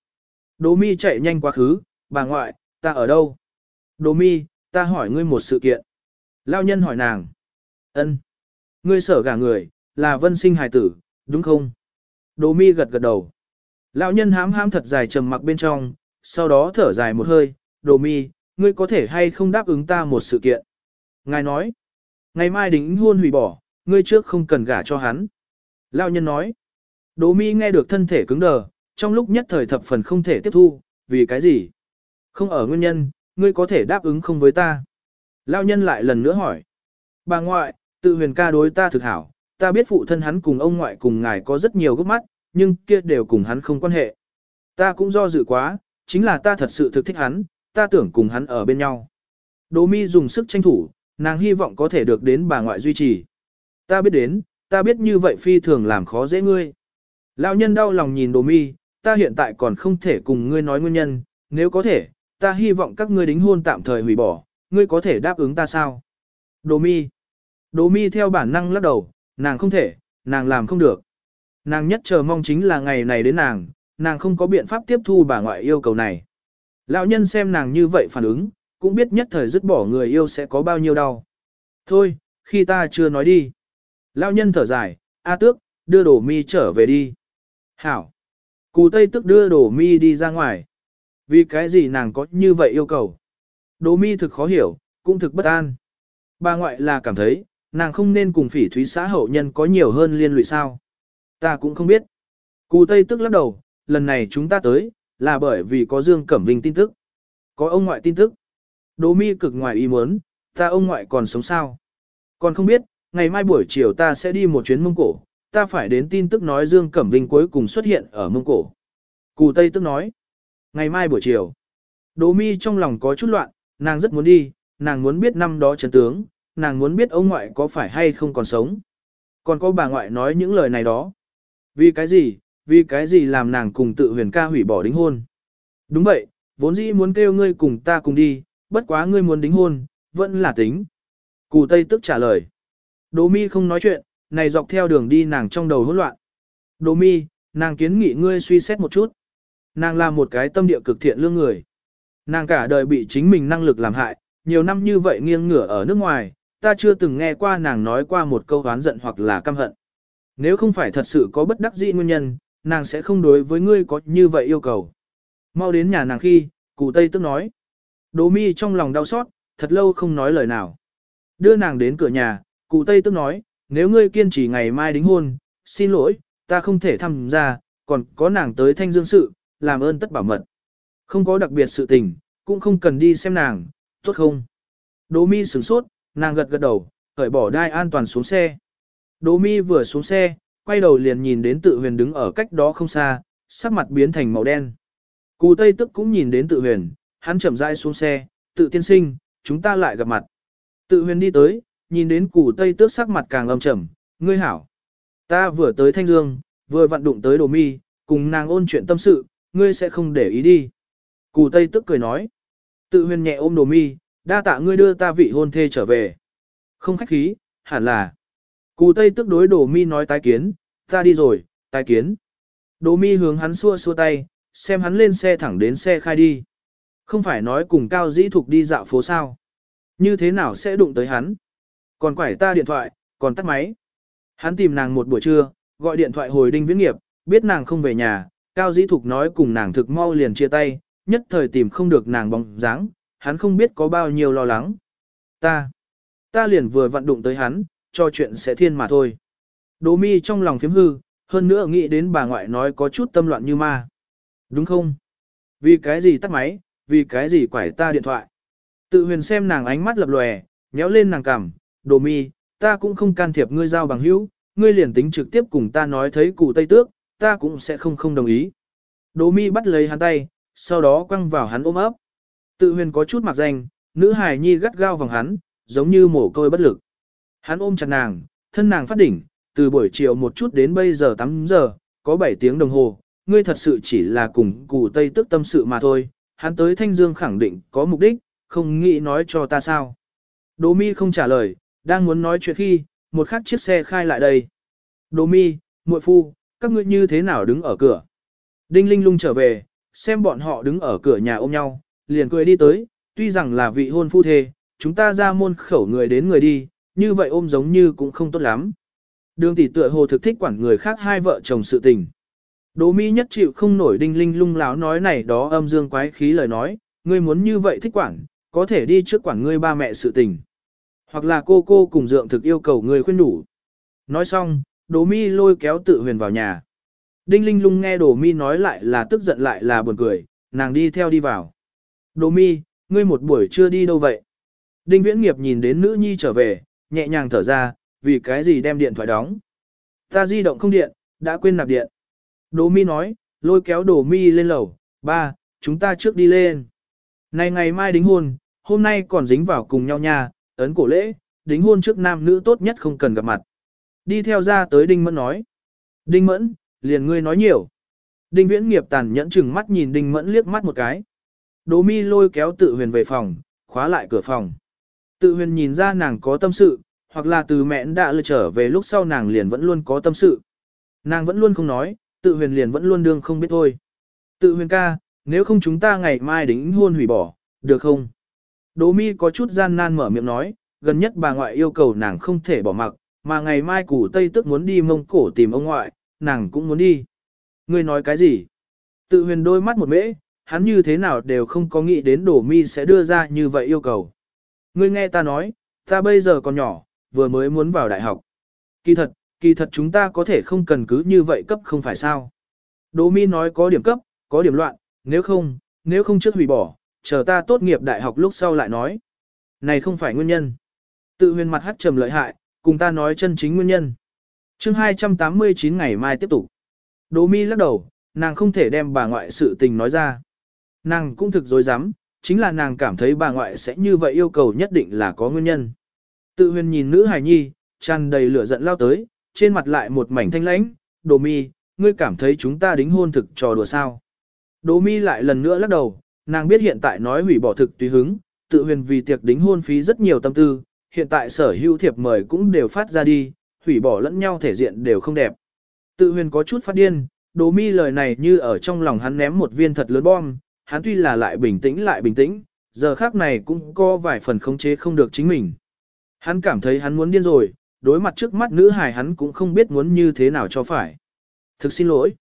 Speaker 1: Đồ mi chạy nhanh quá khứ, bà ngoại, ta ở đâu? Đồ mi, ta hỏi ngươi một sự kiện. Lao nhân hỏi nàng. ân, Ngươi sở gả người, là vân sinh hài tử, đúng không? Đồ mi gật gật đầu. Lão nhân hám hám thật dài trầm mặc bên trong, sau đó thở dài một hơi. Đồ mi, ngươi có thể hay không đáp ứng ta một sự kiện? Ngài nói. Ngày mai đính hôn hủy bỏ, ngươi trước không cần gả cho hắn. Lão nhân nói. đồ mi nghe được thân thể cứng đờ, trong lúc nhất thời thập phần không thể tiếp thu, vì cái gì? Không ở nguyên nhân, ngươi có thể đáp ứng không với ta. Lao nhân lại lần nữa hỏi. Bà ngoại, tự huyền ca đối ta thực hảo, ta biết phụ thân hắn cùng ông ngoại cùng ngài có rất nhiều gốc mắt, nhưng kia đều cùng hắn không quan hệ. Ta cũng do dự quá, chính là ta thật sự thực thích hắn, ta tưởng cùng hắn ở bên nhau. Đỗ mi dùng sức tranh thủ, nàng hy vọng có thể được đến bà ngoại duy trì. Ta biết đến, ta biết như vậy phi thường làm khó dễ ngươi. Lão nhân đau lòng nhìn đồ mi, ta hiện tại còn không thể cùng ngươi nói nguyên nhân, nếu có thể, ta hy vọng các ngươi đính hôn tạm thời hủy bỏ, ngươi có thể đáp ứng ta sao? Đồ mi. Đồ mi theo bản năng lắc đầu, nàng không thể, nàng làm không được. Nàng nhất chờ mong chính là ngày này đến nàng, nàng không có biện pháp tiếp thu bà ngoại yêu cầu này. Lão nhân xem nàng như vậy phản ứng, cũng biết nhất thời dứt bỏ người yêu sẽ có bao nhiêu đau. Thôi, khi ta chưa nói đi. Lão nhân thở dài, A tước, đưa đồ mi trở về đi. Hảo. Cù Tây tức đưa Đồ Mi đi ra ngoài. Vì cái gì nàng có như vậy yêu cầu? Đỗ Mi thực khó hiểu, cũng thực bất an. Bà ngoại là cảm thấy, nàng không nên cùng phỉ thúy xã hậu nhân có nhiều hơn liên lụy sao. Ta cũng không biết. Cù Tây tức lắc đầu, lần này chúng ta tới, là bởi vì có Dương Cẩm Vinh tin tức. Có ông ngoại tin tức. Đỗ mi cực ngoài ý muốn, ta ông ngoại còn sống sao? Còn không biết, ngày mai buổi chiều ta sẽ đi một chuyến Mông Cổ, ta phải đến tin tức nói Dương Cẩm Vinh cuối cùng xuất hiện ở Mông Cổ. Cù Tây tức nói, ngày mai buổi chiều. Đỗ mi trong lòng có chút loạn, nàng rất muốn đi, nàng muốn biết năm đó chân tướng, nàng muốn biết ông ngoại có phải hay không còn sống. Còn có bà ngoại nói những lời này đó. Vì cái gì, vì cái gì làm nàng cùng tự huyền ca hủy bỏ đính hôn. Đúng vậy, vốn dĩ muốn kêu ngươi cùng ta cùng đi, bất quá ngươi muốn đính hôn, vẫn là tính. Cù Tây tức trả lời. Đỗ mi không nói chuyện, này dọc theo đường đi nàng trong đầu hỗn loạn. Đỗ mi, nàng kiến nghị ngươi suy xét một chút. Nàng là một cái tâm địa cực thiện lương người. Nàng cả đời bị chính mình năng lực làm hại, nhiều năm như vậy nghiêng ngửa ở nước ngoài, ta chưa từng nghe qua nàng nói qua một câu oán giận hoặc là căm hận. Nếu không phải thật sự có bất đắc dĩ nguyên nhân, nàng sẽ không đối với ngươi có như vậy yêu cầu. Mau đến nhà nàng khi, cụ Tây tức nói. Đỗ mi trong lòng đau xót, thật lâu không nói lời nào. Đưa nàng đến cửa nhà, cụ Tây tức nói, nếu ngươi kiên trì ngày mai đính hôn, xin lỗi, ta không thể tham gia, còn có nàng tới thanh dương sự, làm ơn tất bảo mật. Không có đặc biệt sự tình, cũng không cần đi xem nàng, tốt không? Đỗ mi sửng sốt, nàng gật gật đầu, cởi bỏ đai an toàn xuống xe. Đỗ mi vừa xuống xe, quay đầu liền nhìn đến tự huyền đứng ở cách đó không xa, sắc mặt biến thành màu đen. Cù Tây tức cũng nhìn đến tự huyền, hắn chậm rãi xuống xe, tự tiên sinh, chúng ta lại gặp mặt. Tự huyền đi tới, nhìn đến cù Tây tước sắc mặt càng âm trầm, ngươi hảo. Ta vừa tới Thanh Dương, vừa vận đụng tới đồ mi, cùng nàng ôn chuyện tâm sự, ngươi sẽ không để ý đi. Cù Tây tức cười nói. Tự huyền nhẹ ôm đồ mi, đa tạ ngươi đưa ta vị hôn thê trở về. Không khách khí, hẳn là. Cù Tây tức đối đồ mi nói tái kiến, ta đi rồi, tái kiến. Đồ mi hướng hắn xua xua tay, xem hắn lên xe thẳng đến xe khai đi. Không phải nói cùng Cao Dĩ Thục đi dạo phố sao. Như thế nào sẽ đụng tới hắn? Còn quải ta điện thoại, còn tắt máy. Hắn tìm nàng một buổi trưa, gọi điện thoại hồi đinh viễn nghiệp, biết nàng không về nhà, Cao Dĩ Thục nói cùng nàng thực mau liền chia tay, nhất thời tìm không được nàng bóng dáng, hắn không biết có bao nhiêu lo lắng. Ta, ta liền vừa vận đụng tới hắn, cho chuyện sẽ thiên mà thôi. Đỗ mi trong lòng phiếm hư, hơn nữa nghĩ đến bà ngoại nói có chút tâm loạn như ma. Đúng không? Vì cái gì tắt máy, vì cái gì quải ta điện thoại. Tự huyền xem nàng ánh mắt lập lòe, nhéo lên nàng cằm, đồ mi, ta cũng không can thiệp ngươi giao bằng hữu, ngươi liền tính trực tiếp cùng ta nói thấy cụ Tây Tước, ta cũng sẽ không không đồng ý. Đồ mi bắt lấy hắn tay, sau đó quăng vào hắn ôm ấp. Tự huyền có chút mặc danh, nữ hài nhi gắt gao vòng hắn, giống như mổ côi bất lực. Hắn ôm chặt nàng, thân nàng phát đỉnh, từ buổi chiều một chút đến bây giờ 8 giờ, có 7 tiếng đồng hồ, ngươi thật sự chỉ là cùng cụ Tây tức tâm sự mà thôi, hắn tới Thanh Dương khẳng định có mục đích, không nghĩ nói cho ta sao. Đỗ mi không trả lời, đang muốn nói chuyện khi, một khắc chiếc xe khai lại đây. Đỗ mi, muội phu, các ngươi như thế nào đứng ở cửa? Đinh Linh lung trở về, xem bọn họ đứng ở cửa nhà ôm nhau, liền cười đi tới, tuy rằng là vị hôn phu thê, chúng ta ra môn khẩu người đến người đi, như vậy ôm giống như cũng không tốt lắm. Đường tỷ tựa hồ thực thích quản người khác hai vợ chồng sự tình. Đỗ mi nhất chịu không nổi đinh linh lung láo nói này đó âm dương quái khí lời nói, ngươi muốn như vậy thích quản, có thể đi trước quản ngươi ba mẹ sự tình. Hoặc là cô cô cùng dượng thực yêu cầu ngươi khuyên đủ. Nói xong, Đỗ mi lôi kéo tự huyền vào nhà. Đinh linh lung nghe Đỗ mi nói lại là tức giận lại là buồn cười, nàng đi theo đi vào. Đỗ mi, ngươi một buổi chưa đi đâu vậy? Đinh viễn nghiệp nhìn đến nữ nhi trở về, nhẹ nhàng thở ra, vì cái gì đem điện thoại đóng. Ta di động không điện, đã quên nạp điện. Đỗ mi nói, lôi kéo Đỗ mi lên lầu, ba, chúng ta trước đi lên. Này ngày mai đính hôn, hôm nay còn dính vào cùng nhau nha, ấn cổ lễ, đính hôn trước nam nữ tốt nhất không cần gặp mặt. Đi theo ra tới Đinh Mẫn nói. Đinh Mẫn, liền ngươi nói nhiều. Đinh Viễn nghiệp tàn nhẫn chừng mắt nhìn Đinh Mẫn liếc mắt một cái. Đỗ mi lôi kéo tự huyền về phòng, khóa lại cửa phòng. Tự huyền nhìn ra nàng có tâm sự, hoặc là từ mẹ đã lựa trở về lúc sau nàng liền vẫn luôn có tâm sự. Nàng vẫn luôn không nói, tự huyền liền vẫn luôn đương không biết thôi. Tự huyền ca, nếu không chúng ta ngày mai đính hôn hủy bỏ, được không? Đỗ mi có chút gian nan mở miệng nói, gần nhất bà ngoại yêu cầu nàng không thể bỏ mặc, mà ngày mai củ Tây tức muốn đi mông cổ tìm ông ngoại, nàng cũng muốn đi. Ngươi nói cái gì? Tự huyền đôi mắt một mễ, hắn như thế nào đều không có nghĩ đến đổ mi sẽ đưa ra như vậy yêu cầu. Ngươi nghe ta nói, ta bây giờ còn nhỏ, vừa mới muốn vào đại học. Kỳ thật, kỳ thật chúng ta có thể không cần cứ như vậy cấp không phải sao. Đỗ Mi nói có điểm cấp, có điểm loạn, nếu không, nếu không trước hủy bỏ, chờ ta tốt nghiệp đại học lúc sau lại nói. Này không phải nguyên nhân. Tự huyền mặt hắt trầm lợi hại, cùng ta nói chân chính nguyên nhân chương 289 ngày mai tiếp tục. Đỗ Mi lắc đầu, nàng không thể đem bà ngoại sự tình nói ra. Nàng cũng thực dối rắm chính là nàng cảm thấy bà ngoại sẽ như vậy yêu cầu nhất định là có nguyên nhân. Tự huyền nhìn nữ hài nhi, tràn đầy lửa giận lao tới, trên mặt lại một mảnh thanh lãnh, đồ mi, ngươi cảm thấy chúng ta đính hôn thực trò đùa sao. Đồ mi lại lần nữa lắc đầu, nàng biết hiện tại nói hủy bỏ thực tùy hứng, tự huyền vì tiệc đính hôn phí rất nhiều tâm tư, hiện tại sở hữu thiệp mời cũng đều phát ra đi, hủy bỏ lẫn nhau thể diện đều không đẹp. Tự huyền có chút phát điên, đồ mi lời này như ở trong lòng hắn ném một viên thật lớn bom, hắn tuy là lại bình tĩnh lại bình tĩnh, giờ khác này cũng có vài phần khống chế không được chính mình. Hắn cảm thấy hắn muốn điên rồi, đối mặt trước mắt nữ hài hắn cũng không biết muốn như thế nào cho phải. Thực xin lỗi.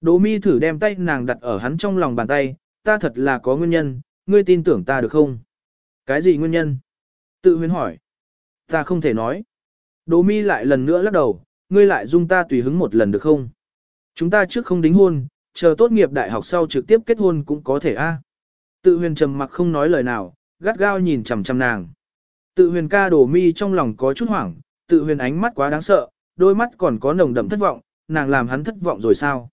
Speaker 1: Đỗ mi thử đem tay nàng đặt ở hắn trong lòng bàn tay, ta thật là có nguyên nhân, ngươi tin tưởng ta được không? Cái gì nguyên nhân? Tự huyền hỏi. Ta không thể nói. Đỗ mi lại lần nữa lắc đầu, ngươi lại dung ta tùy hứng một lần được không? Chúng ta trước không đính hôn, chờ tốt nghiệp đại học sau trực tiếp kết hôn cũng có thể a. Tự huyền trầm mặc không nói lời nào, gắt gao nhìn chằm chằm nàng. Tự huyền ca đổ mi trong lòng có chút hoảng, tự huyền ánh mắt quá đáng sợ, đôi mắt còn có nồng đậm thất vọng, nàng làm hắn thất vọng rồi sao?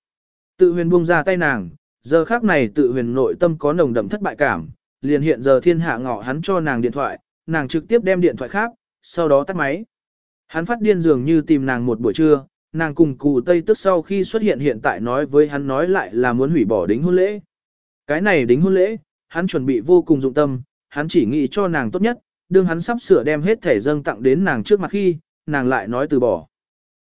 Speaker 1: Tự huyền buông ra tay nàng, giờ khác này tự huyền nội tâm có nồng đậm thất bại cảm, liền hiện giờ thiên hạ ngọ hắn cho nàng điện thoại, nàng trực tiếp đem điện thoại khác, sau đó tắt máy. Hắn phát điên dường như tìm nàng một buổi trưa, nàng cùng cụ Tây tức sau khi xuất hiện hiện tại nói với hắn nói lại là muốn hủy bỏ đính hôn lễ. Cái này đính hôn lễ, hắn chuẩn bị vô cùng dụng tâm, hắn chỉ nghĩ cho nàng tốt nhất, đương hắn sắp sửa đem hết thể dâng tặng đến nàng trước mặt khi, nàng lại nói từ bỏ.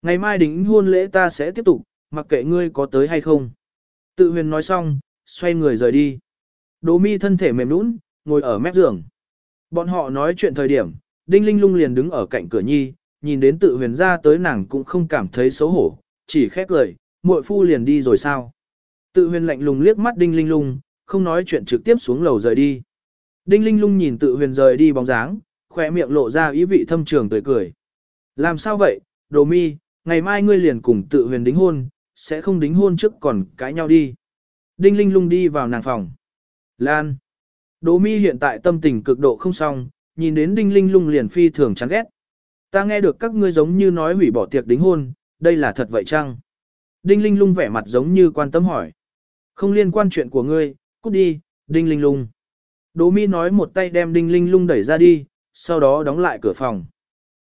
Speaker 1: Ngày mai đính hôn lễ ta sẽ tiếp tục, mặc kệ ngươi có tới hay không. Tự huyền nói xong, xoay người rời đi. Đỗ mi thân thể mềm nũng, ngồi ở mép giường. Bọn họ nói chuyện thời điểm, Đinh Linh lung liền đứng ở cạnh cửa nhi, nhìn đến tự huyền ra tới nàng cũng không cảm thấy xấu hổ, chỉ khép lời, muội phu liền đi rồi sao. Tự huyền lạnh lùng liếc mắt Đinh Linh lung, không nói chuyện trực tiếp xuống lầu rời đi. Đinh Linh lung nhìn tự huyền rời đi bóng dáng, khỏe miệng lộ ra ý vị thâm trường tươi cười. Làm sao vậy, đồ mi, ngày mai ngươi liền cùng tự huyền đính hôn, sẽ không đính hôn trước còn cãi nhau đi. Đinh Linh lung đi vào nàng phòng. Lan. Đồ mi hiện tại tâm tình cực độ không xong, nhìn đến Đinh Linh lung liền phi thường chán ghét. Ta nghe được các ngươi giống như nói hủy bỏ tiệc đính hôn, đây là thật vậy chăng? Đinh Linh lung vẻ mặt giống như quan tâm hỏi. Không liên quan chuyện của ngươi, cút đi, Đinh Linh lung. Đỗ Mi nói một tay đem Đinh Linh lung đẩy ra đi, sau đó đóng lại cửa phòng.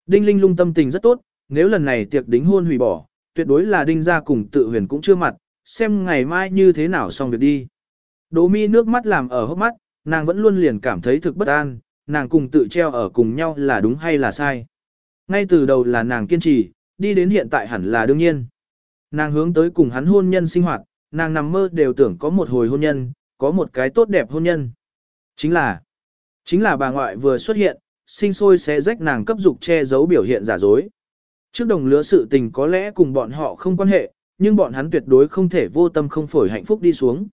Speaker 1: Đinh Linh lung tâm tình rất tốt, nếu lần này tiệc đính hôn hủy bỏ, tuyệt đối là Đinh gia cùng tự huyền cũng chưa mặt, xem ngày mai như thế nào xong việc đi. Đỗ Mi nước mắt làm ở hốc mắt, nàng vẫn luôn liền cảm thấy thực bất an, nàng cùng tự treo ở cùng nhau là đúng hay là sai. Ngay từ đầu là nàng kiên trì, đi đến hiện tại hẳn là đương nhiên. Nàng hướng tới cùng hắn hôn nhân sinh hoạt, nàng nằm mơ đều tưởng có một hồi hôn nhân, có một cái tốt đẹp hôn nhân. Chính là, chính là bà ngoại vừa xuất hiện, sinh sôi sẽ rách nàng cấp dục che giấu biểu hiện giả dối. Trước đồng lứa sự tình có lẽ cùng bọn họ không quan hệ, nhưng bọn hắn tuyệt đối không thể vô tâm không phổi hạnh phúc đi xuống.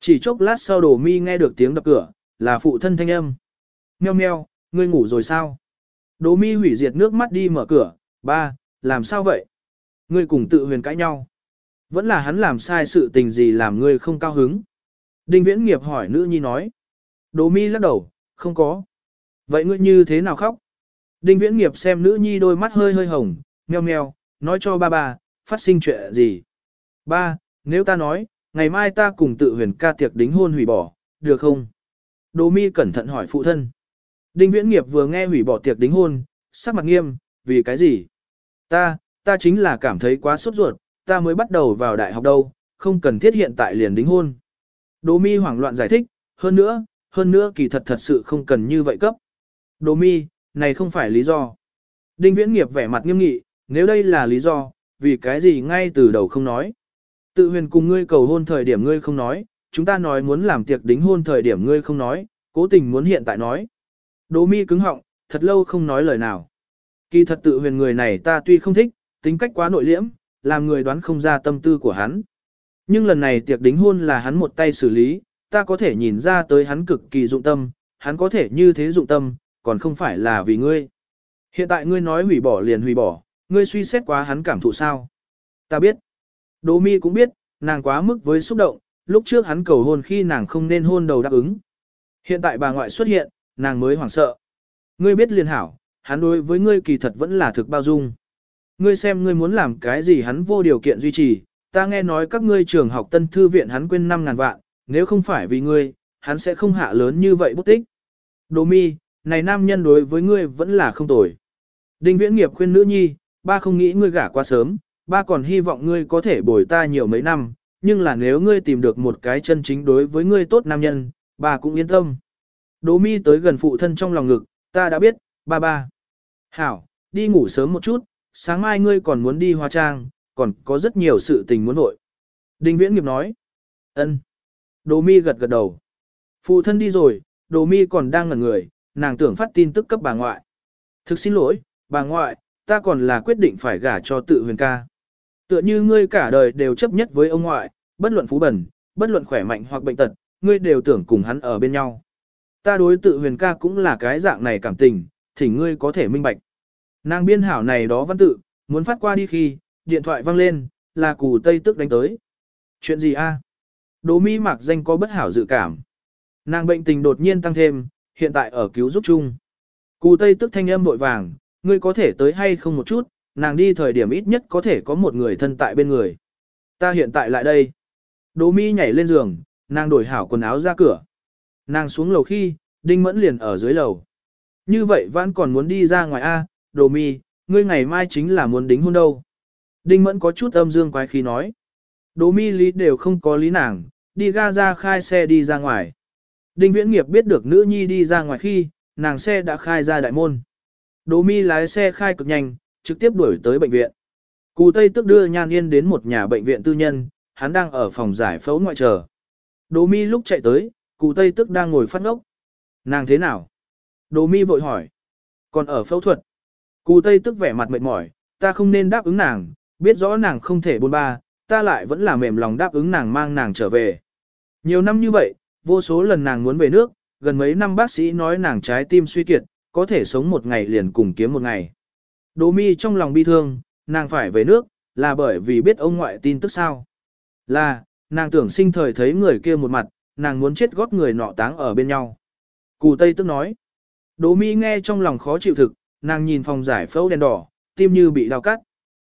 Speaker 1: Chỉ chốc lát sau đồ mi nghe được tiếng đập cửa, là phụ thân thanh âm. Meo meo, ngươi ngủ rồi sao? Đỗ mi hủy diệt nước mắt đi mở cửa, ba, làm sao vậy? Ngươi cùng tự huyền cãi nhau. Vẫn là hắn làm sai sự tình gì làm ngươi không cao hứng. Đinh viễn nghiệp hỏi nữ nhi nói. Đỗ mi lắc đầu, không có. Vậy ngươi như thế nào khóc? Đinh viễn nghiệp xem nữ nhi đôi mắt hơi hơi hồng, meo meo, nói cho ba ba, phát sinh chuyện gì? Ba, nếu ta nói, ngày mai ta cùng tự huyền ca tiệc đính hôn hủy bỏ, được không? Đỗ mi cẩn thận hỏi phụ thân. Đinh viễn nghiệp vừa nghe hủy bỏ tiệc đính hôn, sắc mặt nghiêm, vì cái gì? Ta, ta chính là cảm thấy quá sốt ruột, ta mới bắt đầu vào đại học đâu, không cần thiết hiện tại liền đính hôn. Đỗ mi hoảng loạn giải thích, hơn nữa, hơn nữa kỳ thật thật sự không cần như vậy cấp. Đỗ mi, này không phải lý do. Đinh viễn nghiệp vẻ mặt nghiêm nghị, nếu đây là lý do, vì cái gì ngay từ đầu không nói. Tự huyền cùng ngươi cầu hôn thời điểm ngươi không nói, chúng ta nói muốn làm tiệc đính hôn thời điểm ngươi không nói, cố tình muốn hiện tại nói. Đỗ mi cứng họng, thật lâu không nói lời nào. Kỳ thật tự huyền người này ta tuy không thích, tính cách quá nội liễm, làm người đoán không ra tâm tư của hắn. Nhưng lần này tiệc đính hôn là hắn một tay xử lý, ta có thể nhìn ra tới hắn cực kỳ dụng tâm, hắn có thể như thế dụng tâm, còn không phải là vì ngươi. Hiện tại ngươi nói hủy bỏ liền hủy bỏ, ngươi suy xét quá hắn cảm thụ sao. Ta biết. Đỗ mi cũng biết, nàng quá mức với xúc động, lúc trước hắn cầu hôn khi nàng không nên hôn đầu đáp ứng. Hiện tại bà ngoại xuất hiện, nàng mới hoảng sợ. Ngươi biết liền hảo, hắn đối với ngươi kỳ thật vẫn là thực bao dung. Ngươi xem ngươi muốn làm cái gì hắn vô điều kiện duy trì, ta nghe nói các ngươi trường học tân thư viện hắn quên 5.000 vạn, nếu không phải vì ngươi, hắn sẽ không hạ lớn như vậy bút tích. Đồ mi, này nam nhân đối với ngươi vẫn là không tồi. Đinh viễn nghiệp khuyên nữ nhi, ba không nghĩ ngươi gả quá sớm, ba còn hy vọng ngươi có thể bồi ta nhiều mấy năm, nhưng là nếu ngươi tìm được một cái chân chính đối với ngươi tốt nam nhân, ba cũng yên tâm. Đỗ mi tới gần phụ thân trong lòng ngực, ta đã biết, ba ba. Hảo, đi ngủ sớm một chút, sáng mai ngươi còn muốn đi hóa trang, còn có rất nhiều sự tình muốn vội. Đinh viễn nghiệp nói. ân. Đỗ mi gật gật đầu. Phụ thân đi rồi, Đỗ mi còn đang ngẩn người, nàng tưởng phát tin tức cấp bà ngoại. Thực xin lỗi, bà ngoại, ta còn là quyết định phải gả cho tự huyền ca. Tựa như ngươi cả đời đều chấp nhất với ông ngoại, bất luận phú bẩn, bất luận khỏe mạnh hoặc bệnh tật, ngươi đều tưởng cùng hắn ở bên nhau. Ta đối tự huyền ca cũng là cái dạng này cảm tình, thỉnh ngươi có thể minh bạch. Nàng biên hảo này đó văn tự, muốn phát qua đi khi, điện thoại vang lên, là cù tây tức đánh tới. Chuyện gì a? À? Đỗ mi mặc danh có bất hảo dự cảm. Nàng bệnh tình đột nhiên tăng thêm, hiện tại ở cứu giúp chung. Cù tây tức thanh âm vội vàng, ngươi có thể tới hay không một chút, nàng đi thời điểm ít nhất có thể có một người thân tại bên người. Ta hiện tại lại đây. Đỗ mi nhảy lên giường, nàng đổi hảo quần áo ra cửa. Nàng xuống lầu khi, đinh mẫn liền ở dưới lầu. Như vậy vẫn còn muốn đi ra ngoài A, đồ mi, ngươi ngày mai chính là muốn đính hôn đâu. Đinh mẫn có chút âm dương quái khí nói. Đồ mi lý đều không có lý nàng, đi ga ra khai xe đi ra ngoài. Đinh viễn nghiệp biết được nữ nhi đi ra ngoài khi, nàng xe đã khai ra đại môn. Đồ mi lái xe khai cực nhanh, trực tiếp đuổi tới bệnh viện. Cù Tây tức đưa Nhan Yên đến một nhà bệnh viện tư nhân, hắn đang ở phòng giải phẫu ngoại chờ. Đồ mi lúc chạy tới, cụ Tây tức đang ngồi phát ngốc. Nàng thế nào? Đồ mi vội hỏi. Còn ở phẫu thuật. Cụ Tây tức vẻ mặt mệt mỏi, ta không nên đáp ứng nàng, biết rõ nàng không thể buôn ba, ta lại vẫn là mềm lòng đáp ứng nàng mang nàng trở về. Nhiều năm như vậy, vô số lần nàng muốn về nước, gần mấy năm bác sĩ nói nàng trái tim suy kiệt, có thể sống một ngày liền cùng kiếm một ngày. Đồ mi trong lòng bi thương, nàng phải về nước, là bởi vì biết ông ngoại tin tức sao. Là, nàng tưởng sinh thời thấy người kia một mặt, nàng muốn chết gót người nọ táng ở bên nhau. Cù Tây tức nói. Đỗ Mi nghe trong lòng khó chịu thực, nàng nhìn phòng giải phẫu đèn đỏ, tim như bị đau cắt.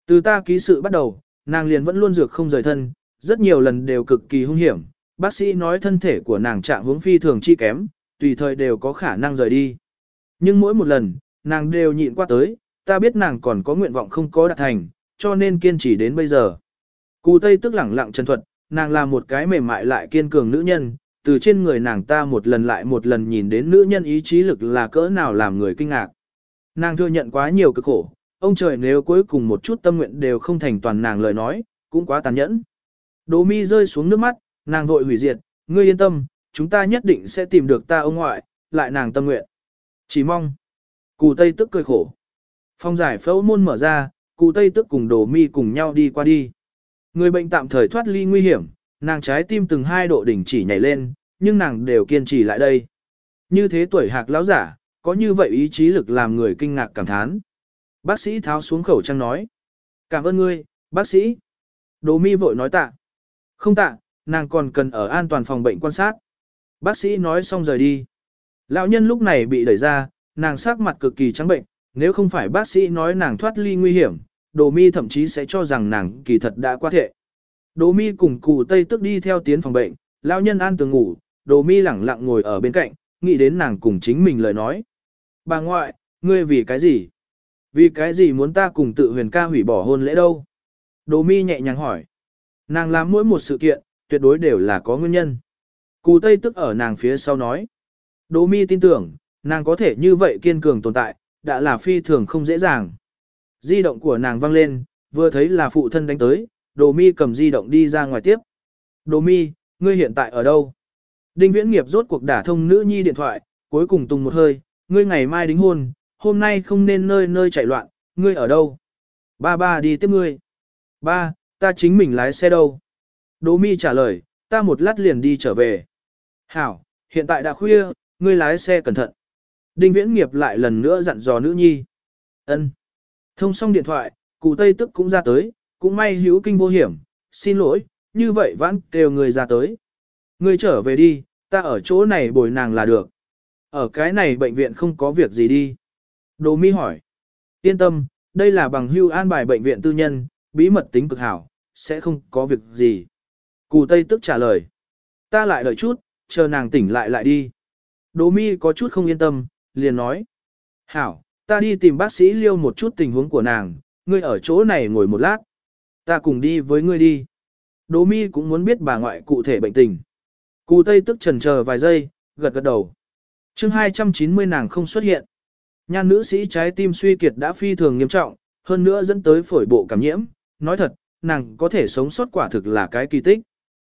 Speaker 1: Từ ta ký sự bắt đầu, nàng liền vẫn luôn dược không rời thân, rất nhiều lần đều cực kỳ hung hiểm. Bác sĩ nói thân thể của nàng trạng hướng phi thường chi kém, tùy thời đều có khả năng rời đi. Nhưng mỗi một lần, nàng đều nhịn qua tới, ta biết nàng còn có nguyện vọng không có đạt thành, cho nên kiên trì đến bây giờ. Cù Tây tức lẳng lặng chân thuật, nàng là một cái mềm mại lại kiên cường nữ nhân, từ trên người nàng ta một lần lại một lần nhìn đến nữ nhân ý chí lực là cỡ nào làm người kinh ngạc. Nàng thừa nhận quá nhiều cực khổ, ông trời nếu cuối cùng một chút tâm nguyện đều không thành toàn nàng lời nói, cũng quá tàn nhẫn. Đỗ mi rơi xuống nước mắt, nàng vội hủy diệt, ngươi yên tâm, chúng ta nhất định sẽ tìm được ta ông ngoại, lại nàng tâm nguyện. Chỉ mong. Cù Tây tức cười khổ. Phong giải phẫu môn mở ra, cụ Tây tức cùng Đỗ mi cùng nhau đi qua đi. Người bệnh tạm thời thoát ly nguy hiểm, nàng trái tim từng hai độ đỉnh chỉ nhảy lên, nhưng nàng đều kiên trì lại đây. Như thế tuổi hạc lão giả, có như vậy ý chí lực làm người kinh ngạc cảm thán. Bác sĩ tháo xuống khẩu trang nói. Cảm ơn ngươi, bác sĩ. Đồ mi vội nói tạ. Không tạ, nàng còn cần ở an toàn phòng bệnh quan sát. Bác sĩ nói xong rời đi. Lão nhân lúc này bị đẩy ra, nàng sắc mặt cực kỳ trắng bệnh, nếu không phải bác sĩ nói nàng thoát ly nguy hiểm, đồ mi thậm chí sẽ cho rằng nàng kỳ thật đã qua thệ. Đồ mi cùng cụ tây tức đi theo tiến phòng bệnh, lão nhân an tường ngủ, đồ mi lẳng lặng ngồi ở bên cạnh, nghĩ đến nàng cùng chính mình lời nói. Bà ngoại, ngươi vì cái gì? Vì cái gì muốn ta cùng tự huyền ca hủy bỏ hôn lễ đâu? Đồ mi nhẹ nhàng hỏi. Nàng làm mỗi một sự kiện, tuyệt đối đều là có nguyên nhân. Cù tây tức ở nàng phía sau nói. Đồ mi tin tưởng, nàng có thể như vậy kiên cường tồn tại, đã là phi thường không dễ dàng. Di động của nàng vang lên, vừa thấy là phụ thân đánh tới, đồ mi cầm di động đi ra ngoài tiếp. Đồ mi, ngươi hiện tại ở đâu? Đinh viễn nghiệp rốt cuộc đả thông nữ nhi điện thoại, cuối cùng tung một hơi, ngươi ngày mai đính hôn, hôm nay không nên nơi nơi chạy loạn, ngươi ở đâu? Ba ba đi tiếp ngươi. Ba, ta chính mình lái xe đâu? Đỗ mi trả lời, ta một lát liền đi trở về. Hảo, hiện tại đã khuya, ngươi lái xe cẩn thận. Đinh viễn nghiệp lại lần nữa dặn dò nữ nhi. Ân. Thông xong điện thoại, cụ Tây tức cũng ra tới, cũng may hữu kinh vô hiểm, xin lỗi, như vậy vãn kêu người ra tới. người trở về đi, ta ở chỗ này bồi nàng là được. Ở cái này bệnh viện không có việc gì đi. Đồ mi hỏi. Yên tâm, đây là bằng hưu an bài bệnh viện tư nhân, bí mật tính cực hảo, sẽ không có việc gì. Cụ Tây tức trả lời. Ta lại đợi chút, chờ nàng tỉnh lại lại đi. Đồ mi có chút không yên tâm, liền nói. Hảo, ta đi tìm bác sĩ liêu một chút tình huống của nàng, ngươi ở chỗ này ngồi một lát. Ta cùng đi với ngươi đi. Đỗ mi cũng muốn biết bà ngoại cụ thể bệnh tình. Cụ Tây tức trần chờ vài giây, gật gật đầu. chương 290 nàng không xuất hiện. Nhan nữ sĩ trái tim suy kiệt đã phi thường nghiêm trọng, hơn nữa dẫn tới phổi bộ cảm nhiễm. Nói thật, nàng có thể sống sót quả thực là cái kỳ tích.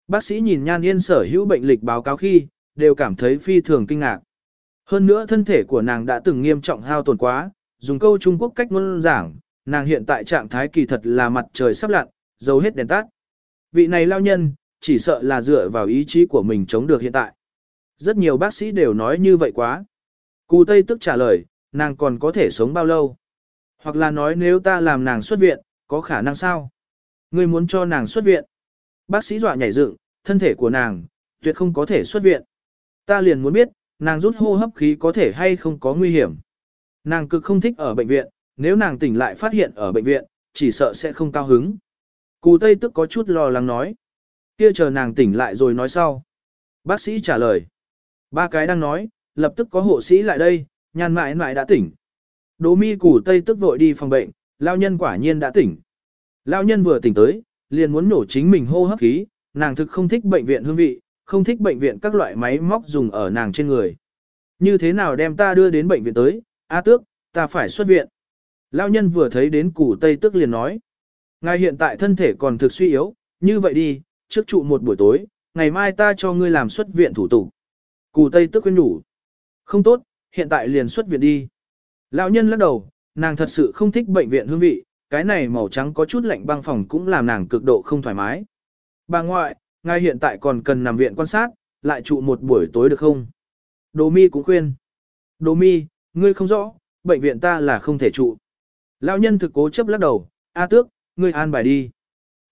Speaker 1: Bác sĩ nhìn Nhan Yên sở hữu bệnh lịch báo cáo khi, đều cảm thấy phi thường kinh ngạc. Hơn nữa thân thể của nàng đã từng nghiêm trọng hao tổn quá, dùng câu Trung Quốc cách ngôn giảng, nàng hiện tại trạng thái kỳ thật là mặt trời sắp lặn, dấu hết đèn tắt. Vị này lao nhân, chỉ sợ là dựa vào ý chí của mình chống được hiện tại. Rất nhiều bác sĩ đều nói như vậy quá. Cù Tây tức trả lời, nàng còn có thể sống bao lâu? Hoặc là nói nếu ta làm nàng xuất viện, có khả năng sao? Ngươi muốn cho nàng xuất viện? Bác sĩ dọa nhảy dựng, thân thể của nàng, tuyệt không có thể xuất viện. Ta liền muốn biết, nàng rút hô hấp khí có thể hay không có nguy hiểm. Nàng cực không thích ở bệnh viện, nếu nàng tỉnh lại phát hiện ở bệnh viện, chỉ sợ sẽ không cao hứng. Cù Tây tức có chút lo lắng nói. Kia chờ nàng tỉnh lại rồi nói sau. Bác sĩ trả lời. Ba cái đang nói, lập tức có hộ sĩ lại đây, nhàn mãi mãi đã tỉnh. Đỗ mi củ Tây tức vội đi phòng bệnh, lao nhân quả nhiên đã tỉnh. Lao nhân vừa tỉnh tới, liền muốn nổ chính mình hô hấp khí, nàng thực không thích bệnh viện hương vị, không thích bệnh viện các loại máy móc dùng ở nàng trên người. Như thế nào đem ta đưa đến bệnh viện tới, A tước, ta phải xuất viện. Lao nhân vừa thấy đến củ Tây tước liền nói. Ngài hiện tại thân thể còn thực suy yếu, như vậy đi, trước trụ một buổi tối, ngày mai ta cho ngươi làm xuất viện thủ tục. Cù Tây tước khuyên nhủ. Không tốt, hiện tại liền xuất viện đi. Lão nhân lắc đầu, nàng thật sự không thích bệnh viện hương vị, cái này màu trắng có chút lạnh băng phòng cũng làm nàng cực độ không thoải mái. Bà ngoại, ngài hiện tại còn cần nằm viện quan sát, lại trụ một buổi tối được không? Đồ mi cũng khuyên. Đồ mi, ngươi không rõ, bệnh viện ta là không thể trụ. Lão nhân thực cố chấp lắc đầu, A tước, ngươi an bài đi.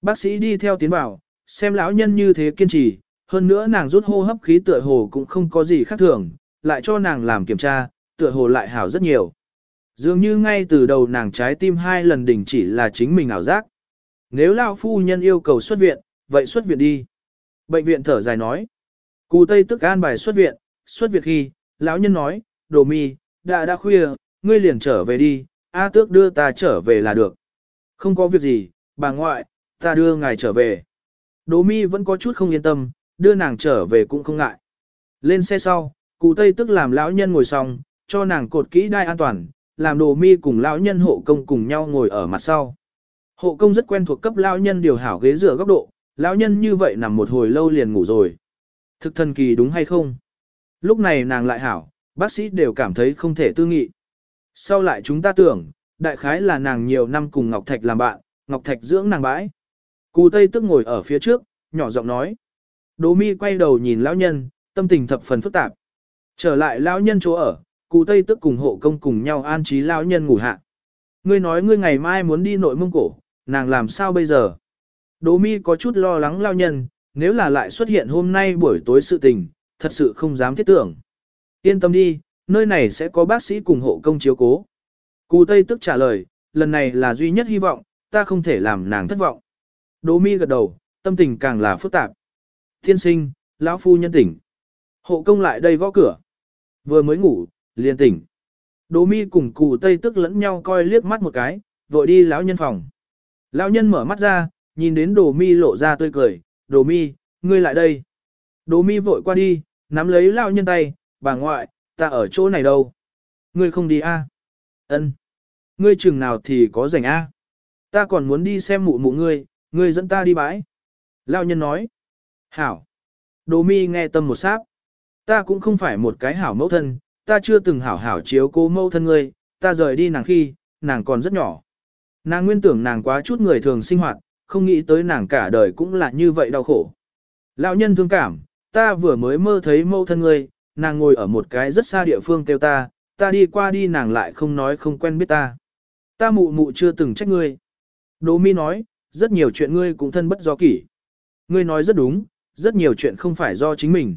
Speaker 1: Bác sĩ đi theo tiến bảo, xem lão nhân như thế kiên trì, hơn nữa nàng rút hô hấp khí tựa hồ cũng không có gì khác thường, lại cho nàng làm kiểm tra, tựa hồ lại hảo rất nhiều. Dường như ngay từ đầu nàng trái tim hai lần đỉnh chỉ là chính mình ảo giác. Nếu lão phu nhân yêu cầu xuất viện, vậy xuất viện đi. Bệnh viện thở dài nói. Cù Tây tức an bài xuất viện, xuất viện khi, lão nhân nói, đồ mi, đã đã khuya, ngươi liền trở về đi, A tước đưa ta trở về là được. Không có việc gì, bà ngoại, ta đưa ngài trở về. Đỗ mi vẫn có chút không yên tâm, đưa nàng trở về cũng không ngại. Lên xe sau, cụ tây tức làm lão nhân ngồi xong, cho nàng cột kỹ đai an toàn, làm đồ mi cùng lão nhân hộ công cùng nhau ngồi ở mặt sau. Hộ công rất quen thuộc cấp lão nhân điều hảo ghế dựa góc độ, lão nhân như vậy nằm một hồi lâu liền ngủ rồi. Thực thần kỳ đúng hay không? Lúc này nàng lại hảo, bác sĩ đều cảm thấy không thể tư nghị. Sau lại chúng ta tưởng, đại khái là nàng nhiều năm cùng Ngọc Thạch làm bạn, Ngọc Thạch dưỡng nàng bãi. Cù Tây tức ngồi ở phía trước, nhỏ giọng nói. Đỗ mi quay đầu nhìn lão nhân, tâm tình thập phần phức tạp. Trở lại lão nhân chỗ ở, cụ Tây tức cùng hộ công cùng nhau an trí lão nhân ngủ hạ. Ngươi nói ngươi ngày mai muốn đi nội mông cổ, nàng làm sao bây giờ? Đỗ mi có chút lo lắng lão nhân, nếu là lại xuất hiện hôm nay buổi tối sự tình, thật sự không dám thiết tưởng. Yên tâm đi, nơi này sẽ có bác sĩ cùng hộ công chiếu cố. Cù Tây tức trả lời, lần này là duy nhất hy vọng, ta không thể làm nàng thất vọng. Đỗ mi gật đầu, tâm tình càng là phức tạp. Thiên sinh, lão phu nhân tỉnh. Hộ công lại đây gõ cửa. Vừa mới ngủ, liền tỉnh. Đỗ mi cùng cụ tây tức lẫn nhau coi liếc mắt một cái, vội đi lão nhân phòng. Lão nhân mở mắt ra, nhìn đến đồ mi lộ ra tươi cười, đồ mi, ngươi lại đây. Đồ mi vội qua đi, nắm lấy lão nhân tay, bà ngoại, ta ở chỗ này đâu. Ngươi không đi a? À? Ân. Ngươi chừng nào thì có rảnh a? Ta còn muốn đi xem mụ mụ ngươi, ngươi dẫn ta đi bãi. Lão nhân nói. Hảo. Đồ mi nghe tâm một sáp. Ta cũng không phải một cái hảo mẫu thân, ta chưa từng hảo hảo chiếu cố mẫu thân ngươi, ta rời đi nàng khi, nàng còn rất nhỏ. Nàng nguyên tưởng nàng quá chút người thường sinh hoạt, không nghĩ tới nàng cả đời cũng là như vậy đau khổ. Lão nhân thương cảm, ta vừa mới mơ thấy mẫu thân ngươi, nàng ngồi ở một cái rất xa địa phương kêu ta, ta đi qua đi nàng lại không nói không quen biết ta. Ta mụ mụ chưa từng trách ngươi. Đỗ mi nói, rất nhiều chuyện ngươi cũng thân bất do kỷ. Ngươi nói rất đúng, rất nhiều chuyện không phải do chính mình.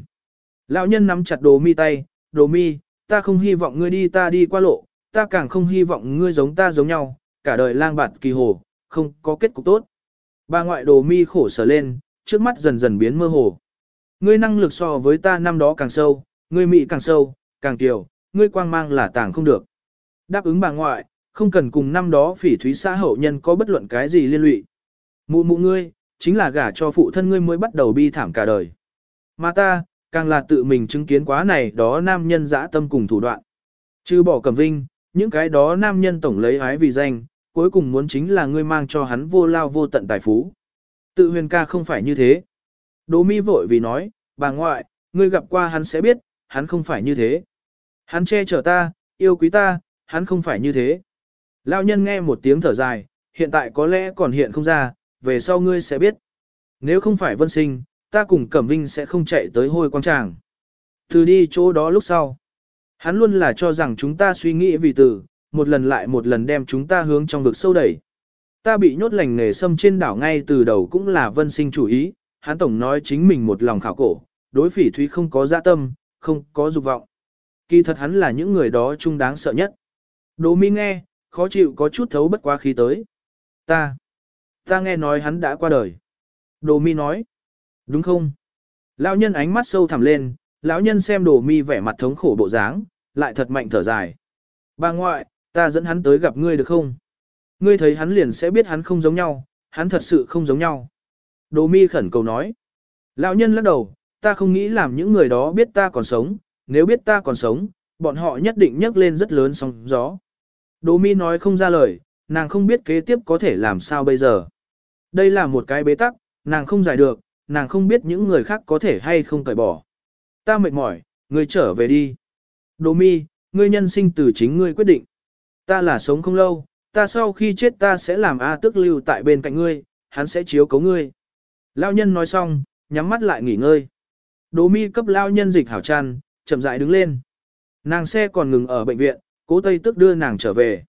Speaker 1: Lão nhân nắm chặt đồ mi tay, đồ mi, ta không hy vọng ngươi đi ta đi qua lộ, ta càng không hy vọng ngươi giống ta giống nhau, cả đời lang bạt kỳ hồ, không có kết cục tốt. Bà ngoại đồ mi khổ sở lên, trước mắt dần dần biến mơ hồ. Ngươi năng lực so với ta năm đó càng sâu, ngươi mị càng sâu, càng tiểu, ngươi quang mang là tàng không được. Đáp ứng bà ngoại, không cần cùng năm đó phỉ thúy xã hậu nhân có bất luận cái gì liên lụy. Mụ mụ ngươi, chính là gả cho phụ thân ngươi mới bắt đầu bi thảm cả đời. Mà ta, càng là tự mình chứng kiến quá này đó nam nhân dã tâm cùng thủ đoạn. Chứ bỏ cẩm vinh, những cái đó nam nhân tổng lấy ái vì danh, cuối cùng muốn chính là ngươi mang cho hắn vô lao vô tận tài phú. Tự huyền ca không phải như thế. Đỗ mi vội vì nói, bà ngoại, ngươi gặp qua hắn sẽ biết, hắn không phải như thế. Hắn che chở ta, yêu quý ta, hắn không phải như thế. Lão nhân nghe một tiếng thở dài, hiện tại có lẽ còn hiện không ra, về sau ngươi sẽ biết. Nếu không phải vân sinh, ta cùng Cẩm Vinh sẽ không chạy tới hôi quang tràng. Từ đi chỗ đó lúc sau. Hắn luôn là cho rằng chúng ta suy nghĩ vì từ, một lần lại một lần đem chúng ta hướng trong vực sâu đẩy. Ta bị nhốt lành nghề xâm trên đảo ngay từ đầu cũng là vân sinh chủ ý, hắn tổng nói chính mình một lòng khảo cổ, đối phỉ thúy không có dạ tâm, không có dục vọng. Kỳ thật hắn là những người đó chung đáng sợ nhất. Đỗ mi nghe, khó chịu có chút thấu bất quá khí tới. Ta, ta nghe nói hắn đã qua đời. Đồ mi nói, đúng không? Lão nhân ánh mắt sâu thẳm lên, lão nhân xem đồ mi vẻ mặt thống khổ bộ dáng, lại thật mạnh thở dài. Bà ngoại, ta dẫn hắn tới gặp ngươi được không? Ngươi thấy hắn liền sẽ biết hắn không giống nhau, hắn thật sự không giống nhau. Đồ mi khẩn cầu nói. Lão nhân lắc đầu, ta không nghĩ làm những người đó biết ta còn sống, nếu biết ta còn sống, bọn họ nhất định nhấc lên rất lớn sóng gió. Đồ mi nói không ra lời, nàng không biết kế tiếp có thể làm sao bây giờ. Đây là một cái bế tắc, nàng không giải được, nàng không biết những người khác có thể hay không cởi bỏ. Ta mệt mỏi, ngươi trở về đi. Đồ mi, ngươi nhân sinh từ chính ngươi quyết định. Ta là sống không lâu, ta sau khi chết ta sẽ làm A tức lưu tại bên cạnh ngươi, hắn sẽ chiếu cấu ngươi. Lao nhân nói xong, nhắm mắt lại nghỉ ngơi. Đỗ mi cấp lao nhân dịch hảo tràn, chậm rãi đứng lên. Nàng xe còn ngừng ở bệnh viện, cố tây tức đưa nàng trở về.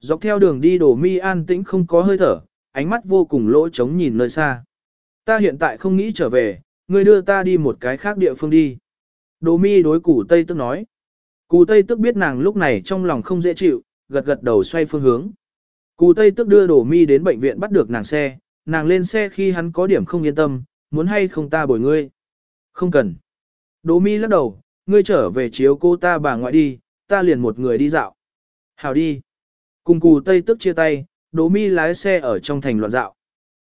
Speaker 1: Dọc theo đường đi đổ mi an tĩnh không có hơi thở, ánh mắt vô cùng lỗ trống nhìn nơi xa. Ta hiện tại không nghĩ trở về, ngươi đưa ta đi một cái khác địa phương đi. Đồ mi đối củ tây tức nói. Cù tây tức biết nàng lúc này trong lòng không dễ chịu, gật gật đầu xoay phương hướng. Cù tây tức đưa Đỗ mi đến bệnh viện bắt được nàng xe, nàng lên xe khi hắn có điểm không yên tâm, muốn hay không ta bồi ngươi. Không cần. Đỗ mi lắc đầu, ngươi trở về chiếu cô ta bà ngoại đi, ta liền một người đi dạo. Hào đi. Cùng cù tây tức chia tay, Đỗ mi lái xe ở trong thành loạn dạo.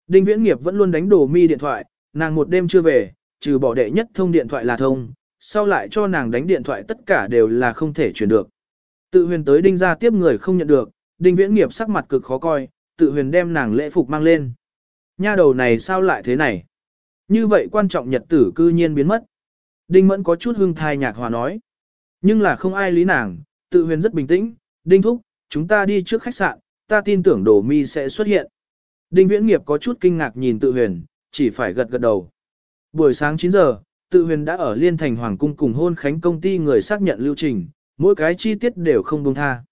Speaker 1: Đinh viễn nghiệp vẫn luôn đánh Đỗ mi điện thoại, nàng một đêm chưa về, trừ bỏ đệ nhất thông điện thoại là thông, sau lại cho nàng đánh điện thoại tất cả đều là không thể chuyển được. Tự huyền tới đinh ra tiếp người không nhận được, đinh viễn nghiệp sắc mặt cực khó coi, tự huyền đem nàng lễ phục mang lên. Nha đầu này sao lại thế này? Như vậy quan trọng nhật tử cư nhiên biến mất. Đinh mẫn có chút hưng thai nhạc hòa nói. Nhưng là không ai lý nàng, tự huyền rất bình tĩnh, đinh thúc, chúng ta đi trước khách sạn, ta tin tưởng đồ mi sẽ xuất hiện. Đinh viễn nghiệp có chút kinh ngạc nhìn tự huyền, chỉ phải gật gật đầu. Buổi sáng 9 giờ, tự huyền đã ở Liên Thành Hoàng Cung cùng hôn khánh công ty người xác nhận lưu trình, mỗi cái chi tiết đều không buông tha.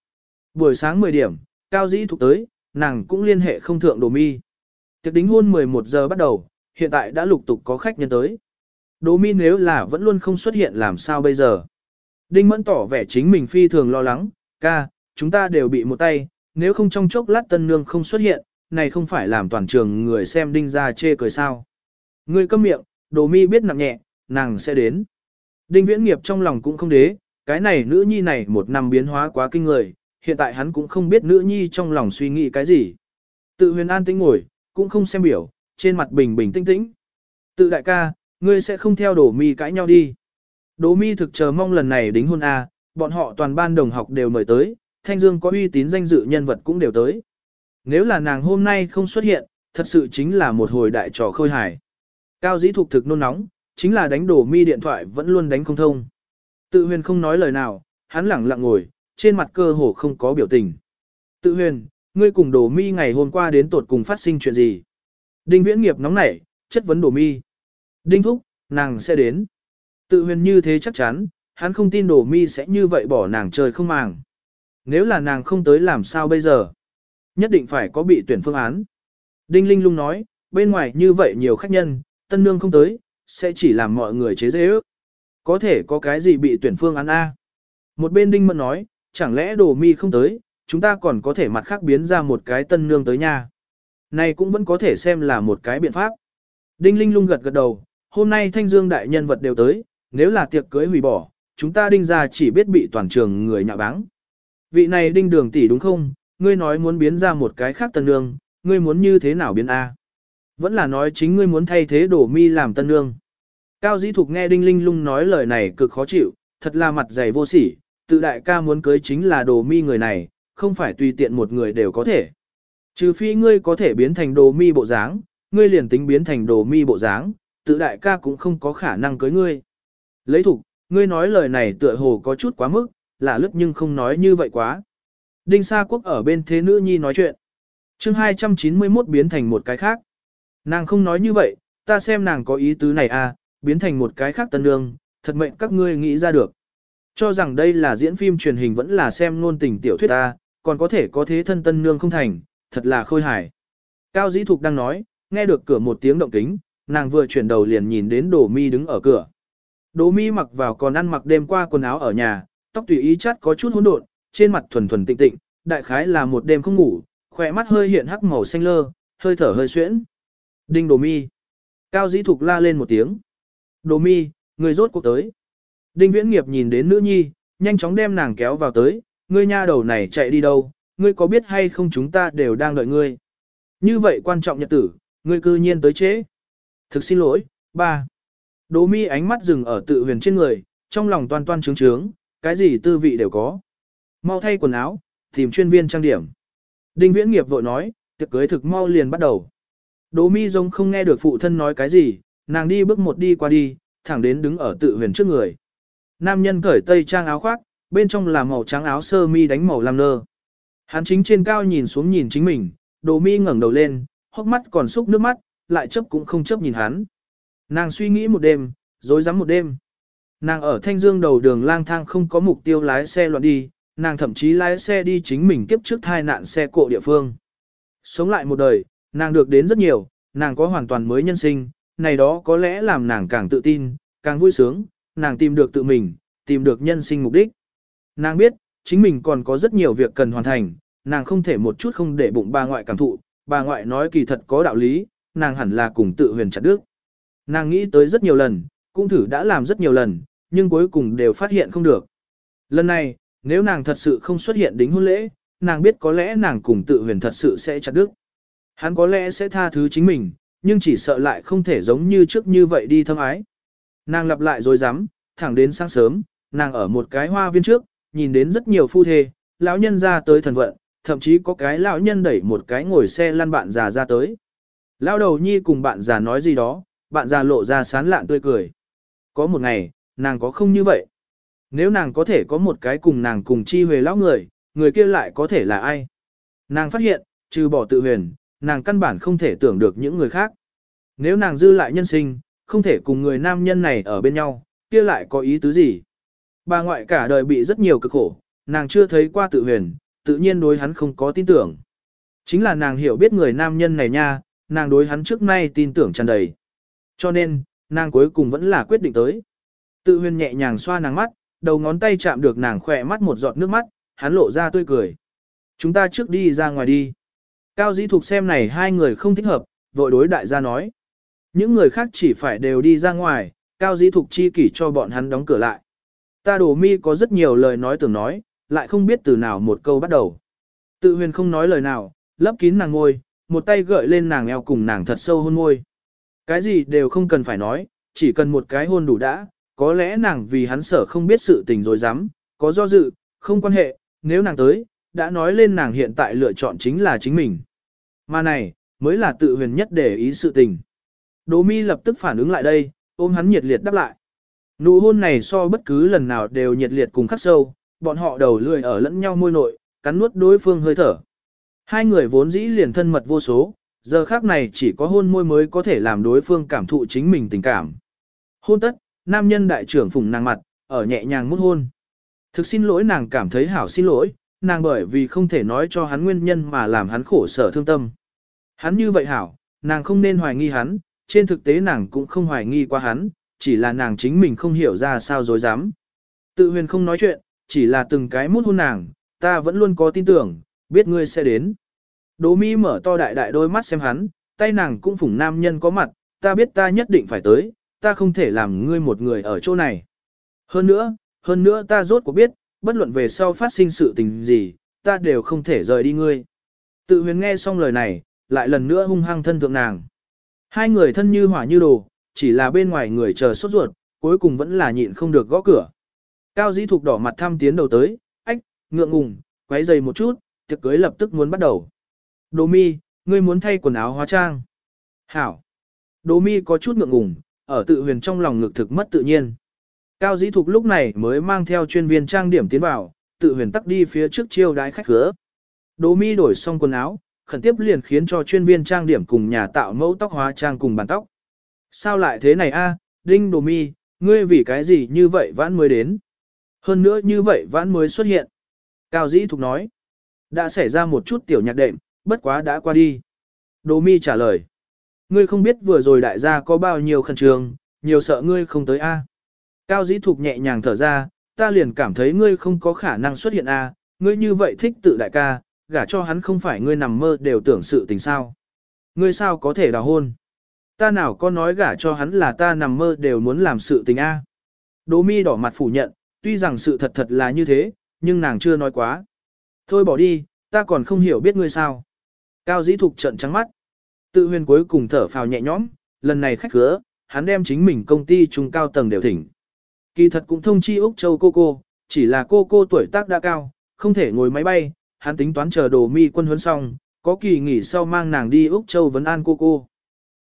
Speaker 1: Buổi sáng 10 điểm, Cao Dĩ thuộc tới, nàng cũng liên hệ không thượng đồ mi. Tiệc đính hôn 11 giờ bắt đầu, hiện tại đã lục tục có khách nhân tới. Đồ mi nếu là vẫn luôn không xuất hiện làm sao bây giờ. Đinh Mẫn tỏ vẻ chính mình phi thường lo lắng, ca, chúng ta đều bị một tay, nếu không trong chốc lát tân nương không xuất hiện, này không phải làm toàn trường người xem đinh ra chê cười sao. Người câm miệng, đồ mi biết nặng nhẹ, nàng sẽ đến. Đinh viễn nghiệp trong lòng cũng không đế, cái này nữ nhi này một năm biến hóa quá kinh người, hiện tại hắn cũng không biết nữ nhi trong lòng suy nghĩ cái gì. Tự huyền an tĩnh ngồi, cũng không xem biểu, trên mặt bình bình tĩnh tĩnh. Tự đại ca, ngươi sẽ không theo đổ mi cãi nhau đi. Đỗ mi thực chờ mong lần này đính hôn A, bọn họ toàn ban đồng học đều mời tới, Thanh Dương có uy tín danh dự nhân vật cũng đều tới. Nếu là nàng hôm nay không xuất hiện, thật sự chính là một hồi đại trò khôi hài. Cao dĩ thục thực nôn nóng, chính là đánh đổ mi điện thoại vẫn luôn đánh không thông. Tự huyền không nói lời nào, hắn lẳng lặng ngồi, trên mặt cơ hồ không có biểu tình. Tự huyền, ngươi cùng đổ mi ngày hôm qua đến tột cùng phát sinh chuyện gì? Đinh viễn nghiệp nóng nảy, chất vấn đổ mi. Đinh thúc, nàng sẽ đến. Tự huyền như thế chắc chắn, hắn không tin đổ mi sẽ như vậy bỏ nàng trời không màng. Nếu là nàng không tới làm sao bây giờ? Nhất định phải có bị tuyển phương án. Đinh Linh lung nói, bên ngoài như vậy nhiều khách nhân, tân nương không tới, sẽ chỉ làm mọi người chế dễ ước. Có thể có cái gì bị tuyển phương án A. Một bên đinh mẫn nói, chẳng lẽ đồ mi không tới, chúng ta còn có thể mặt khác biến ra một cái tân nương tới nha. Này cũng vẫn có thể xem là một cái biện pháp. Đinh Linh lung gật gật đầu, hôm nay thanh dương đại nhân vật đều tới, nếu là tiệc cưới hủy bỏ, chúng ta đinh ra chỉ biết bị toàn trường người nhạ báng. Vị này đinh đường tỷ đúng không, ngươi nói muốn biến ra một cái khác tân nương, ngươi muốn như thế nào biến A. Vẫn là nói chính ngươi muốn thay thế đổ mi làm tân nương. Cao dĩ thục nghe đinh linh lung nói lời này cực khó chịu, thật là mặt dày vô sỉ, tự đại ca muốn cưới chính là đồ mi người này, không phải tùy tiện một người đều có thể. Trừ phi ngươi có thể biến thành đồ mi bộ dáng, ngươi liền tính biến thành đồ mi bộ dáng, tự đại ca cũng không có khả năng cưới ngươi. Lấy thục, ngươi nói lời này tựa hồ có chút quá mức, là lướt nhưng không nói như vậy quá. Đinh Sa Quốc ở bên thế nữ nhi nói chuyện. chương 291 biến thành một cái khác. Nàng không nói như vậy, ta xem nàng có ý tứ này à, biến thành một cái khác tân nương, thật mệnh các ngươi nghĩ ra được. Cho rằng đây là diễn phim truyền hình vẫn là xem ngôn tình tiểu thuyết ta, còn có thể có thế thân tân nương không thành, thật là khôi hài. Cao Dĩ Thục đang nói, nghe được cửa một tiếng động kính, nàng vừa chuyển đầu liền nhìn đến Đỗ Mi đứng ở cửa. Đỗ Mi mặc vào còn ăn mặc đêm qua quần áo ở nhà, tóc tùy ý chắt có chút hỗn độn, trên mặt thuần thuần tịnh tịnh, đại khái là một đêm không ngủ, khỏe mắt hơi hiện hắc màu xanh lơ, hơi thở hơi xuyễn. Đinh Đỗ Mi. Cao Dĩ Thục la lên một tiếng. Đồ Mi, người rốt cuộc tới. Đinh Viễn Nghiệp nhìn đến nữ nhi, nhanh chóng đem nàng kéo vào tới, ngươi nha đầu này chạy đi đâu, ngươi có biết hay không chúng ta đều đang đợi ngươi. Như vậy quan trọng nhật tử, ngươi cư nhiên tới chế. Thực xin lỗi, ba. Đỗ mi ánh mắt dừng ở tự huyền trên người, trong lòng toan toan trướng trướng, cái gì tư vị đều có. Mau thay quần áo, tìm chuyên viên trang điểm. Đinh Viễn Nghiệp vội nói, tiệc cưới thực mau liền bắt đầu. Đỗ mi giống không nghe được phụ thân nói cái gì, nàng đi bước một đi qua đi, thẳng đến đứng ở tự huyền trước người. Nam nhân cởi tây trang áo khoác, bên trong là màu trắng áo sơ mi đánh màu lam nơ. Hắn chính trên cao nhìn xuống nhìn chính mình, đồ mi ngẩng đầu lên, hốc mắt còn xúc nước mắt, lại chấp cũng không chấp nhìn hắn. Nàng suy nghĩ một đêm, dối rắm một đêm. Nàng ở thanh dương đầu đường lang thang không có mục tiêu lái xe loạn đi, nàng thậm chí lái xe đi chính mình kiếp trước thai nạn xe cộ địa phương. Sống lại một đời, nàng được đến rất nhiều, nàng có hoàn toàn mới nhân sinh, này đó có lẽ làm nàng càng tự tin, càng vui sướng, nàng tìm được tự mình, tìm được nhân sinh mục đích. Nàng biết, chính mình còn có rất nhiều việc cần hoàn thành, nàng không thể một chút không để bụng bà ngoại cảm thụ, bà ngoại nói kỳ thật có đạo lý, nàng hẳn là cùng tự huyền chặt đức. Nàng nghĩ tới rất nhiều lần, cũng thử đã làm rất nhiều lần, nhưng cuối cùng đều phát hiện không được. Lần này, nếu nàng thật sự không xuất hiện đính hôn lễ, nàng biết có lẽ nàng cùng tự huyền thật sự sẽ chặt đức. Hắn có lẽ sẽ tha thứ chính mình, nhưng chỉ sợ lại không thể giống như trước như vậy đi thâm ái. Nàng lặp lại rồi dám, thẳng đến sáng sớm, nàng ở một cái hoa viên trước, nhìn đến rất nhiều phu thê, lão nhân ra tới thần vận, thậm chí có cái lão nhân đẩy một cái ngồi xe lăn bạn già ra tới. Lão đầu nhi cùng bạn già nói gì đó, bạn già lộ ra sán lạn tươi cười. Có một ngày, nàng có không như vậy. Nếu nàng có thể có một cái cùng nàng cùng chi huề lão người, người kia lại có thể là ai? Nàng phát hiện, trừ bỏ tự huyền, nàng căn bản không thể tưởng được những người khác. Nếu nàng dư lại nhân sinh, không thể cùng người nam nhân này ở bên nhau, kia lại có ý tứ gì? Bà ngoại cả đời bị rất nhiều cực khổ, nàng chưa thấy qua tự huyền, tự nhiên đối hắn không có tin tưởng. Chính là nàng hiểu biết người nam nhân này nha, nàng đối hắn trước nay tin tưởng tràn đầy. Cho nên, nàng cuối cùng vẫn là quyết định tới. Tự huyền nhẹ nhàng xoa nàng mắt, đầu ngón tay chạm được nàng khỏe mắt một giọt nước mắt, hắn lộ ra tươi cười. Chúng ta trước đi ra ngoài đi. Cao dĩ thục xem này hai người không thích hợp, vội đối đại gia nói. Những người khác chỉ phải đều đi ra ngoài, cao dĩ thục chi kỷ cho bọn hắn đóng cửa lại. Ta đồ mi có rất nhiều lời nói tưởng nói, lại không biết từ nào một câu bắt đầu. Tự huyền không nói lời nào, lấp kín nàng ngôi, một tay gợi lên nàng eo cùng nàng thật sâu hôn môi. Cái gì đều không cần phải nói, chỉ cần một cái hôn đủ đã, có lẽ nàng vì hắn sở không biết sự tình rồi dám, có do dự, không quan hệ, nếu nàng tới, đã nói lên nàng hiện tại lựa chọn chính là chính mình. Mà này, mới là tự huyền nhất để ý sự tình. Đỗ mi lập tức phản ứng lại đây, ôm hắn nhiệt liệt đáp lại. Nụ hôn này so bất cứ lần nào đều nhiệt liệt cùng khắc sâu, bọn họ đầu lười ở lẫn nhau môi nội, cắn nuốt đối phương hơi thở. Hai người vốn dĩ liền thân mật vô số, giờ khác này chỉ có hôn môi mới có thể làm đối phương cảm thụ chính mình tình cảm. Hôn tất, nam nhân đại trưởng phùng nàng mặt, ở nhẹ nhàng mút hôn. Thực xin lỗi nàng cảm thấy hảo xin lỗi, nàng bởi vì không thể nói cho hắn nguyên nhân mà làm hắn khổ sở thương tâm. Hắn như vậy hảo, nàng không nên hoài nghi hắn, trên thực tế nàng cũng không hoài nghi qua hắn, chỉ là nàng chính mình không hiểu ra sao dối dám. Tự huyền không nói chuyện, chỉ là từng cái mút hôn nàng, ta vẫn luôn có tin tưởng, biết ngươi sẽ đến. Đỗ mi mở to đại đại đôi mắt xem hắn, tay nàng cũng phủng nam nhân có mặt, ta biết ta nhất định phải tới, ta không thể làm ngươi một người ở chỗ này. Hơn nữa, hơn nữa ta rốt cuộc biết, bất luận về sau phát sinh sự tình gì, ta đều không thể rời đi ngươi. Tự huyền nghe xong lời này, lại lần nữa hung hăng thân thượng nàng. Hai người thân như hỏa như đồ, chỉ là bên ngoài người chờ sốt ruột, cuối cùng vẫn là nhịn không được gõ cửa. Cao dĩ thục đỏ mặt thăm tiến đầu tới, ách, ngượng ngùng, quấy dày một chút, tiệc cưới lập tức muốn bắt đầu. Đồ mi, ngươi muốn thay quần áo hóa trang. Hảo. Đồ mi có chút ngượng ngùng, ở tự huyền trong lòng ngực thực mất tự nhiên. Cao dĩ thục lúc này mới mang theo chuyên viên trang điểm tiến vào, tự huyền tắc đi phía trước chiêu đái khách khứa. Đỗ mi đổi xong quần áo, khẩn tiếp liền khiến cho chuyên viên trang điểm cùng nhà tạo mẫu tóc hóa trang cùng bàn tóc. Sao lại thế này a, à, Đinh Đồ Mi, ngươi vì cái gì như vậy vãn mới đến? Hơn nữa như vậy vãn mới xuất hiện. Cao Dĩ Thục nói, đã xảy ra một chút tiểu nhạc đệm, bất quá đã qua đi. Đồ Mi trả lời, ngươi không biết vừa rồi đại gia có bao nhiêu khẩn trương, nhiều sợ ngươi không tới a. À. Cao Dĩ Thục nhẹ nhàng thở ra, ta liền cảm thấy ngươi không có khả năng xuất hiện a, ngươi như vậy thích tự đại ca, gả cho hắn không phải ngươi nằm mơ đều tưởng sự tình sao. Ngươi sao có thể đào hôn? Ta nào có nói gả cho hắn là ta nằm mơ đều muốn làm sự tình a. Đỗ mi đỏ mặt phủ nhận, tuy rằng sự thật thật là như thế, nhưng nàng chưa nói quá. Thôi bỏ đi, ta còn không hiểu biết ngươi sao. Cao dĩ thục trận trắng mắt. Tự huyền cuối cùng thở phào nhẹ nhõm, lần này khách khứa, hắn đem chính mình công ty trung cao tầng đều thỉnh. Kỳ thật cũng thông chi Úc Châu cô cô, chỉ là cô cô tuổi tác đã cao, không thể ngồi máy bay, hắn tính toán chờ đồ mi quân huấn xong, có kỳ nghỉ sau mang nàng đi Úc Châu vấn an cô cô.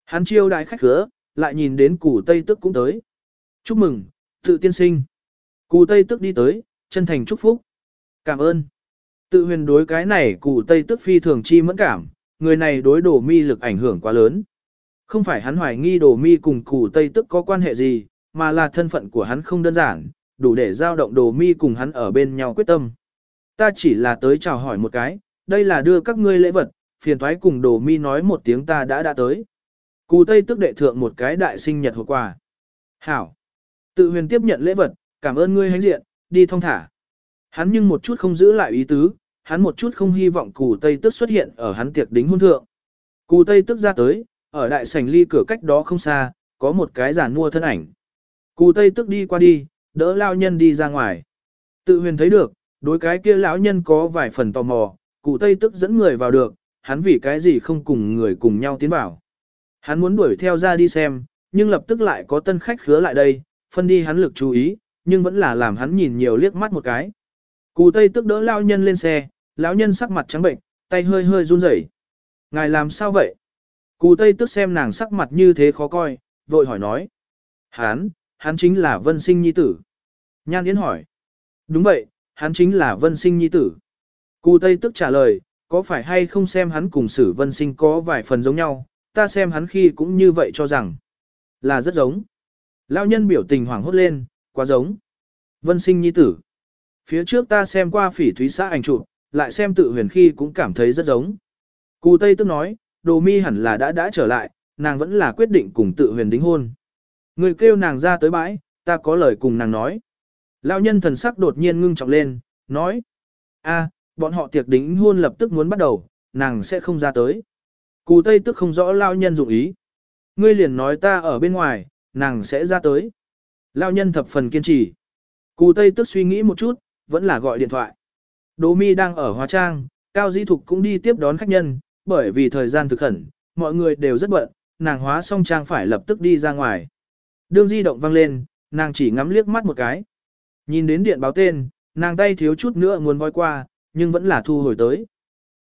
Speaker 1: Hắn chiêu đại khách khứa, lại nhìn đến củ Tây Tức cũng tới. Chúc mừng, tự tiên sinh. Củ Tây Tức đi tới, chân thành chúc phúc. Cảm ơn. Tự huyền đối cái này củ Tây Tức phi thường chi mẫn cảm, người này đối đồ mi lực ảnh hưởng quá lớn. Không phải hắn hoài nghi đồ mi cùng củ Tây Tức có quan hệ gì, mà là thân phận của hắn không đơn giản, đủ để giao động đồ mi cùng hắn ở bên nhau quyết tâm. Ta chỉ là tới chào hỏi một cái, đây là đưa các ngươi lễ vật, phiền thoái cùng đồ mi nói một tiếng ta đã đã tới. Cù Tây tức đệ thượng một cái đại sinh nhật hộp quà. Hảo. Tự huyền tiếp nhận lễ vật, cảm ơn ngươi hãnh diện, đi thong thả. Hắn nhưng một chút không giữ lại ý tứ, hắn một chút không hy vọng cù Tây tức xuất hiện ở hắn tiệc đính hôn thượng. Cù Tây tức ra tới, ở đại sảnh ly cửa cách đó không xa, có một cái giàn mua thân ảnh. Cù Tây tức đi qua đi, đỡ lao nhân đi ra ngoài. Tự huyền thấy được, đối cái kia lão nhân có vài phần tò mò, cụ Tây tức dẫn người vào được, hắn vì cái gì không cùng người cùng nhau tiến vào. Hắn muốn đuổi theo ra đi xem, nhưng lập tức lại có tân khách khứa lại đây, phân đi hắn lực chú ý, nhưng vẫn là làm hắn nhìn nhiều liếc mắt một cái. Cụ Tây tức đỡ lão nhân lên xe, lão nhân sắc mặt trắng bệnh, tay hơi hơi run rẩy. Ngài làm sao vậy? Cụ Tây tức xem nàng sắc mặt như thế khó coi, vội hỏi nói. Hắn, hắn chính là Vân Sinh Nhi Tử. Nhan Yến hỏi. Đúng vậy, hắn chính là Vân Sinh Nhi Tử. Cù Tây tức trả lời, có phải hay không xem hắn cùng sử Vân Sinh có vài phần giống nhau, ta xem hắn khi cũng như vậy cho rằng là rất giống. Lão nhân biểu tình hoảng hốt lên, quá giống. Vân Sinh Nhi Tử. Phía trước ta xem qua phỉ thúy xã ảnh chụp, lại xem tự huyền khi cũng cảm thấy rất giống. Cù Tây tức nói, đồ mi hẳn là đã đã trở lại, nàng vẫn là quyết định cùng tự huyền đính hôn. Người kêu nàng ra tới bãi, ta có lời cùng nàng nói. Lão nhân thần sắc đột nhiên ngưng trọng lên, nói. a, bọn họ tiệc đính hôn lập tức muốn bắt đầu, nàng sẽ không ra tới. Cù Tây tức không rõ lão nhân dụng ý. Ngươi liền nói ta ở bên ngoài, nàng sẽ ra tới. Lão nhân thập phần kiên trì. Cù Tây tức suy nghĩ một chút, vẫn là gọi điện thoại. Đỗ mi đang ở hóa Trang, Cao Di Thục cũng đi tiếp đón khách nhân, bởi vì thời gian thực khẩn, mọi người đều rất bận, nàng hóa xong trang phải lập tức đi ra ngoài. Đương di động vang lên, nàng chỉ ngắm liếc mắt một cái. Nhìn đến điện báo tên, nàng tay thiếu chút nữa muốn voi qua, nhưng vẫn là thu hồi tới.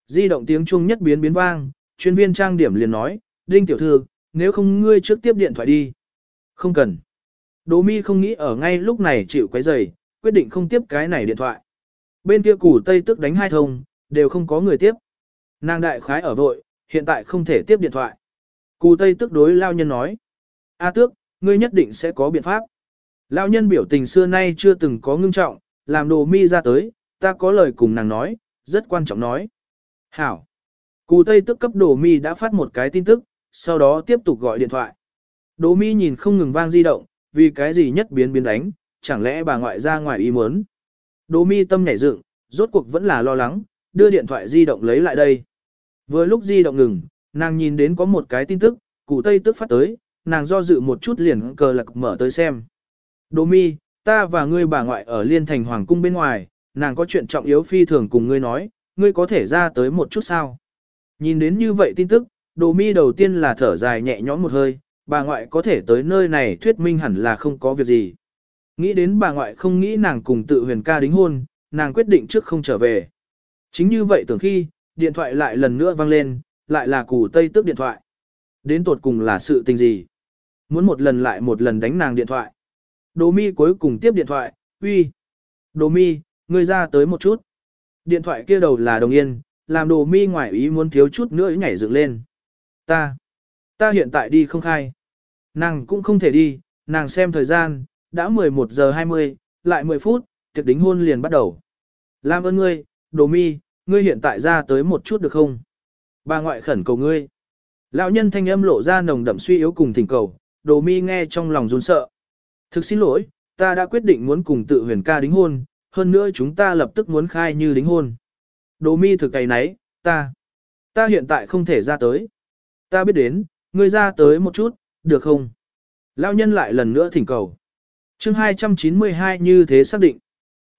Speaker 1: Di động tiếng chuông nhất biến biến vang, chuyên viên trang điểm liền nói, Đinh tiểu thư, nếu không ngươi trước tiếp điện thoại đi. Không cần. Đỗ mi không nghĩ ở ngay lúc này chịu quấy rầy, quyết định không tiếp cái này điện thoại. Bên kia củ tây tức đánh hai thông, đều không có người tiếp. Nàng đại khái ở vội, hiện tại không thể tiếp điện thoại. Cù tây tức đối lao nhân nói. A tước, ngươi nhất định sẽ có biện pháp. Lão nhân biểu tình xưa nay chưa từng có ngưng trọng, làm đồ mi ra tới, ta có lời cùng nàng nói, rất quan trọng nói. Hảo. Cù Tây tức cấp đồ mi đã phát một cái tin tức, sau đó tiếp tục gọi điện thoại. Đỗ Mi nhìn không ngừng vang di động, vì cái gì nhất biến biến đánh, chẳng lẽ bà ngoại ra ngoài ý muốn. Đỗ Mi tâm nhảy dựng, rốt cuộc vẫn là lo lắng, đưa điện thoại di động lấy lại đây. Vừa lúc di động ngừng, nàng nhìn đến có một cái tin tức, cụ Tây tức phát tới, nàng do dự một chút liền cờ lạc mở tới xem. Đỗ Mi, ta và ngươi bà ngoại ở liên thành hoàng cung bên ngoài, nàng có chuyện trọng yếu phi thường cùng ngươi nói, ngươi có thể ra tới một chút sao. Nhìn đến như vậy tin tức, Đỗ Mi đầu tiên là thở dài nhẹ nhõm một hơi, bà ngoại có thể tới nơi này thuyết minh hẳn là không có việc gì. Nghĩ đến bà ngoại không nghĩ nàng cùng tự huyền ca đính hôn, nàng quyết định trước không trở về. Chính như vậy tưởng khi, điện thoại lại lần nữa vang lên, lại là củ tây tước điện thoại. Đến tột cùng là sự tình gì? Muốn một lần lại một lần đánh nàng điện thoại. Đồ mi cuối cùng tiếp điện thoại, uy. Đồ mi, ngươi ra tới một chút. Điện thoại kia đầu là đồng yên, làm đồ mi ngoài ý muốn thiếu chút nữa nhảy dựng lên. Ta, ta hiện tại đi không khai. Nàng cũng không thể đi, nàng xem thời gian, đã 11 giờ 20, lại 10 phút, tiệc đính hôn liền bắt đầu. Làm ơn ngươi, đồ mi, ngươi hiện tại ra tới một chút được không? Bà ngoại khẩn cầu ngươi. Lão nhân thanh âm lộ ra nồng đậm suy yếu cùng thỉnh cầu, đồ mi nghe trong lòng run sợ. Thực xin lỗi, ta đã quyết định muốn cùng tự huyền ca đính hôn, hơn nữa chúng ta lập tức muốn khai như đính hôn. Đồ mi thực cày nấy, ta, ta hiện tại không thể ra tới. Ta biết đến, ngươi ra tới một chút, được không? Lão nhân lại lần nữa thỉnh cầu. chương 292 như thế xác định.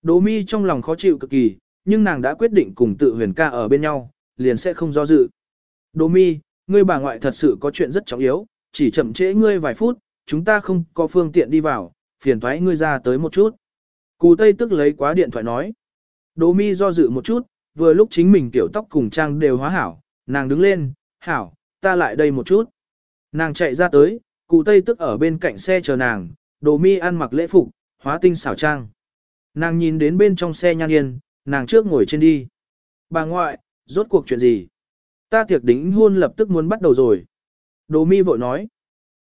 Speaker 1: Đỗ mi trong lòng khó chịu cực kỳ, nhưng nàng đã quyết định cùng tự huyền ca ở bên nhau, liền sẽ không do dự. Đỗ mi, ngươi bà ngoại thật sự có chuyện rất trọng yếu, chỉ chậm trễ ngươi vài phút, chúng ta không có phương tiện đi vào, phiền thoái ngươi ra tới một chút. Cù Tây tức lấy quá điện thoại nói. Đỗ mi do dự một chút, vừa lúc chính mình tiểu tóc cùng trang đều hóa hảo, nàng đứng lên, hảo, ta lại đây một chút. Nàng chạy ra tới, cụ Tây tức ở bên cạnh xe chờ nàng, đồ mi ăn mặc lễ phục, hóa tinh xảo trang. Nàng nhìn đến bên trong xe nhan yên, nàng trước ngồi trên đi. Bà ngoại, rốt cuộc chuyện gì? Ta tiệc đính hôn lập tức muốn bắt đầu rồi. Đồ mi vội nói.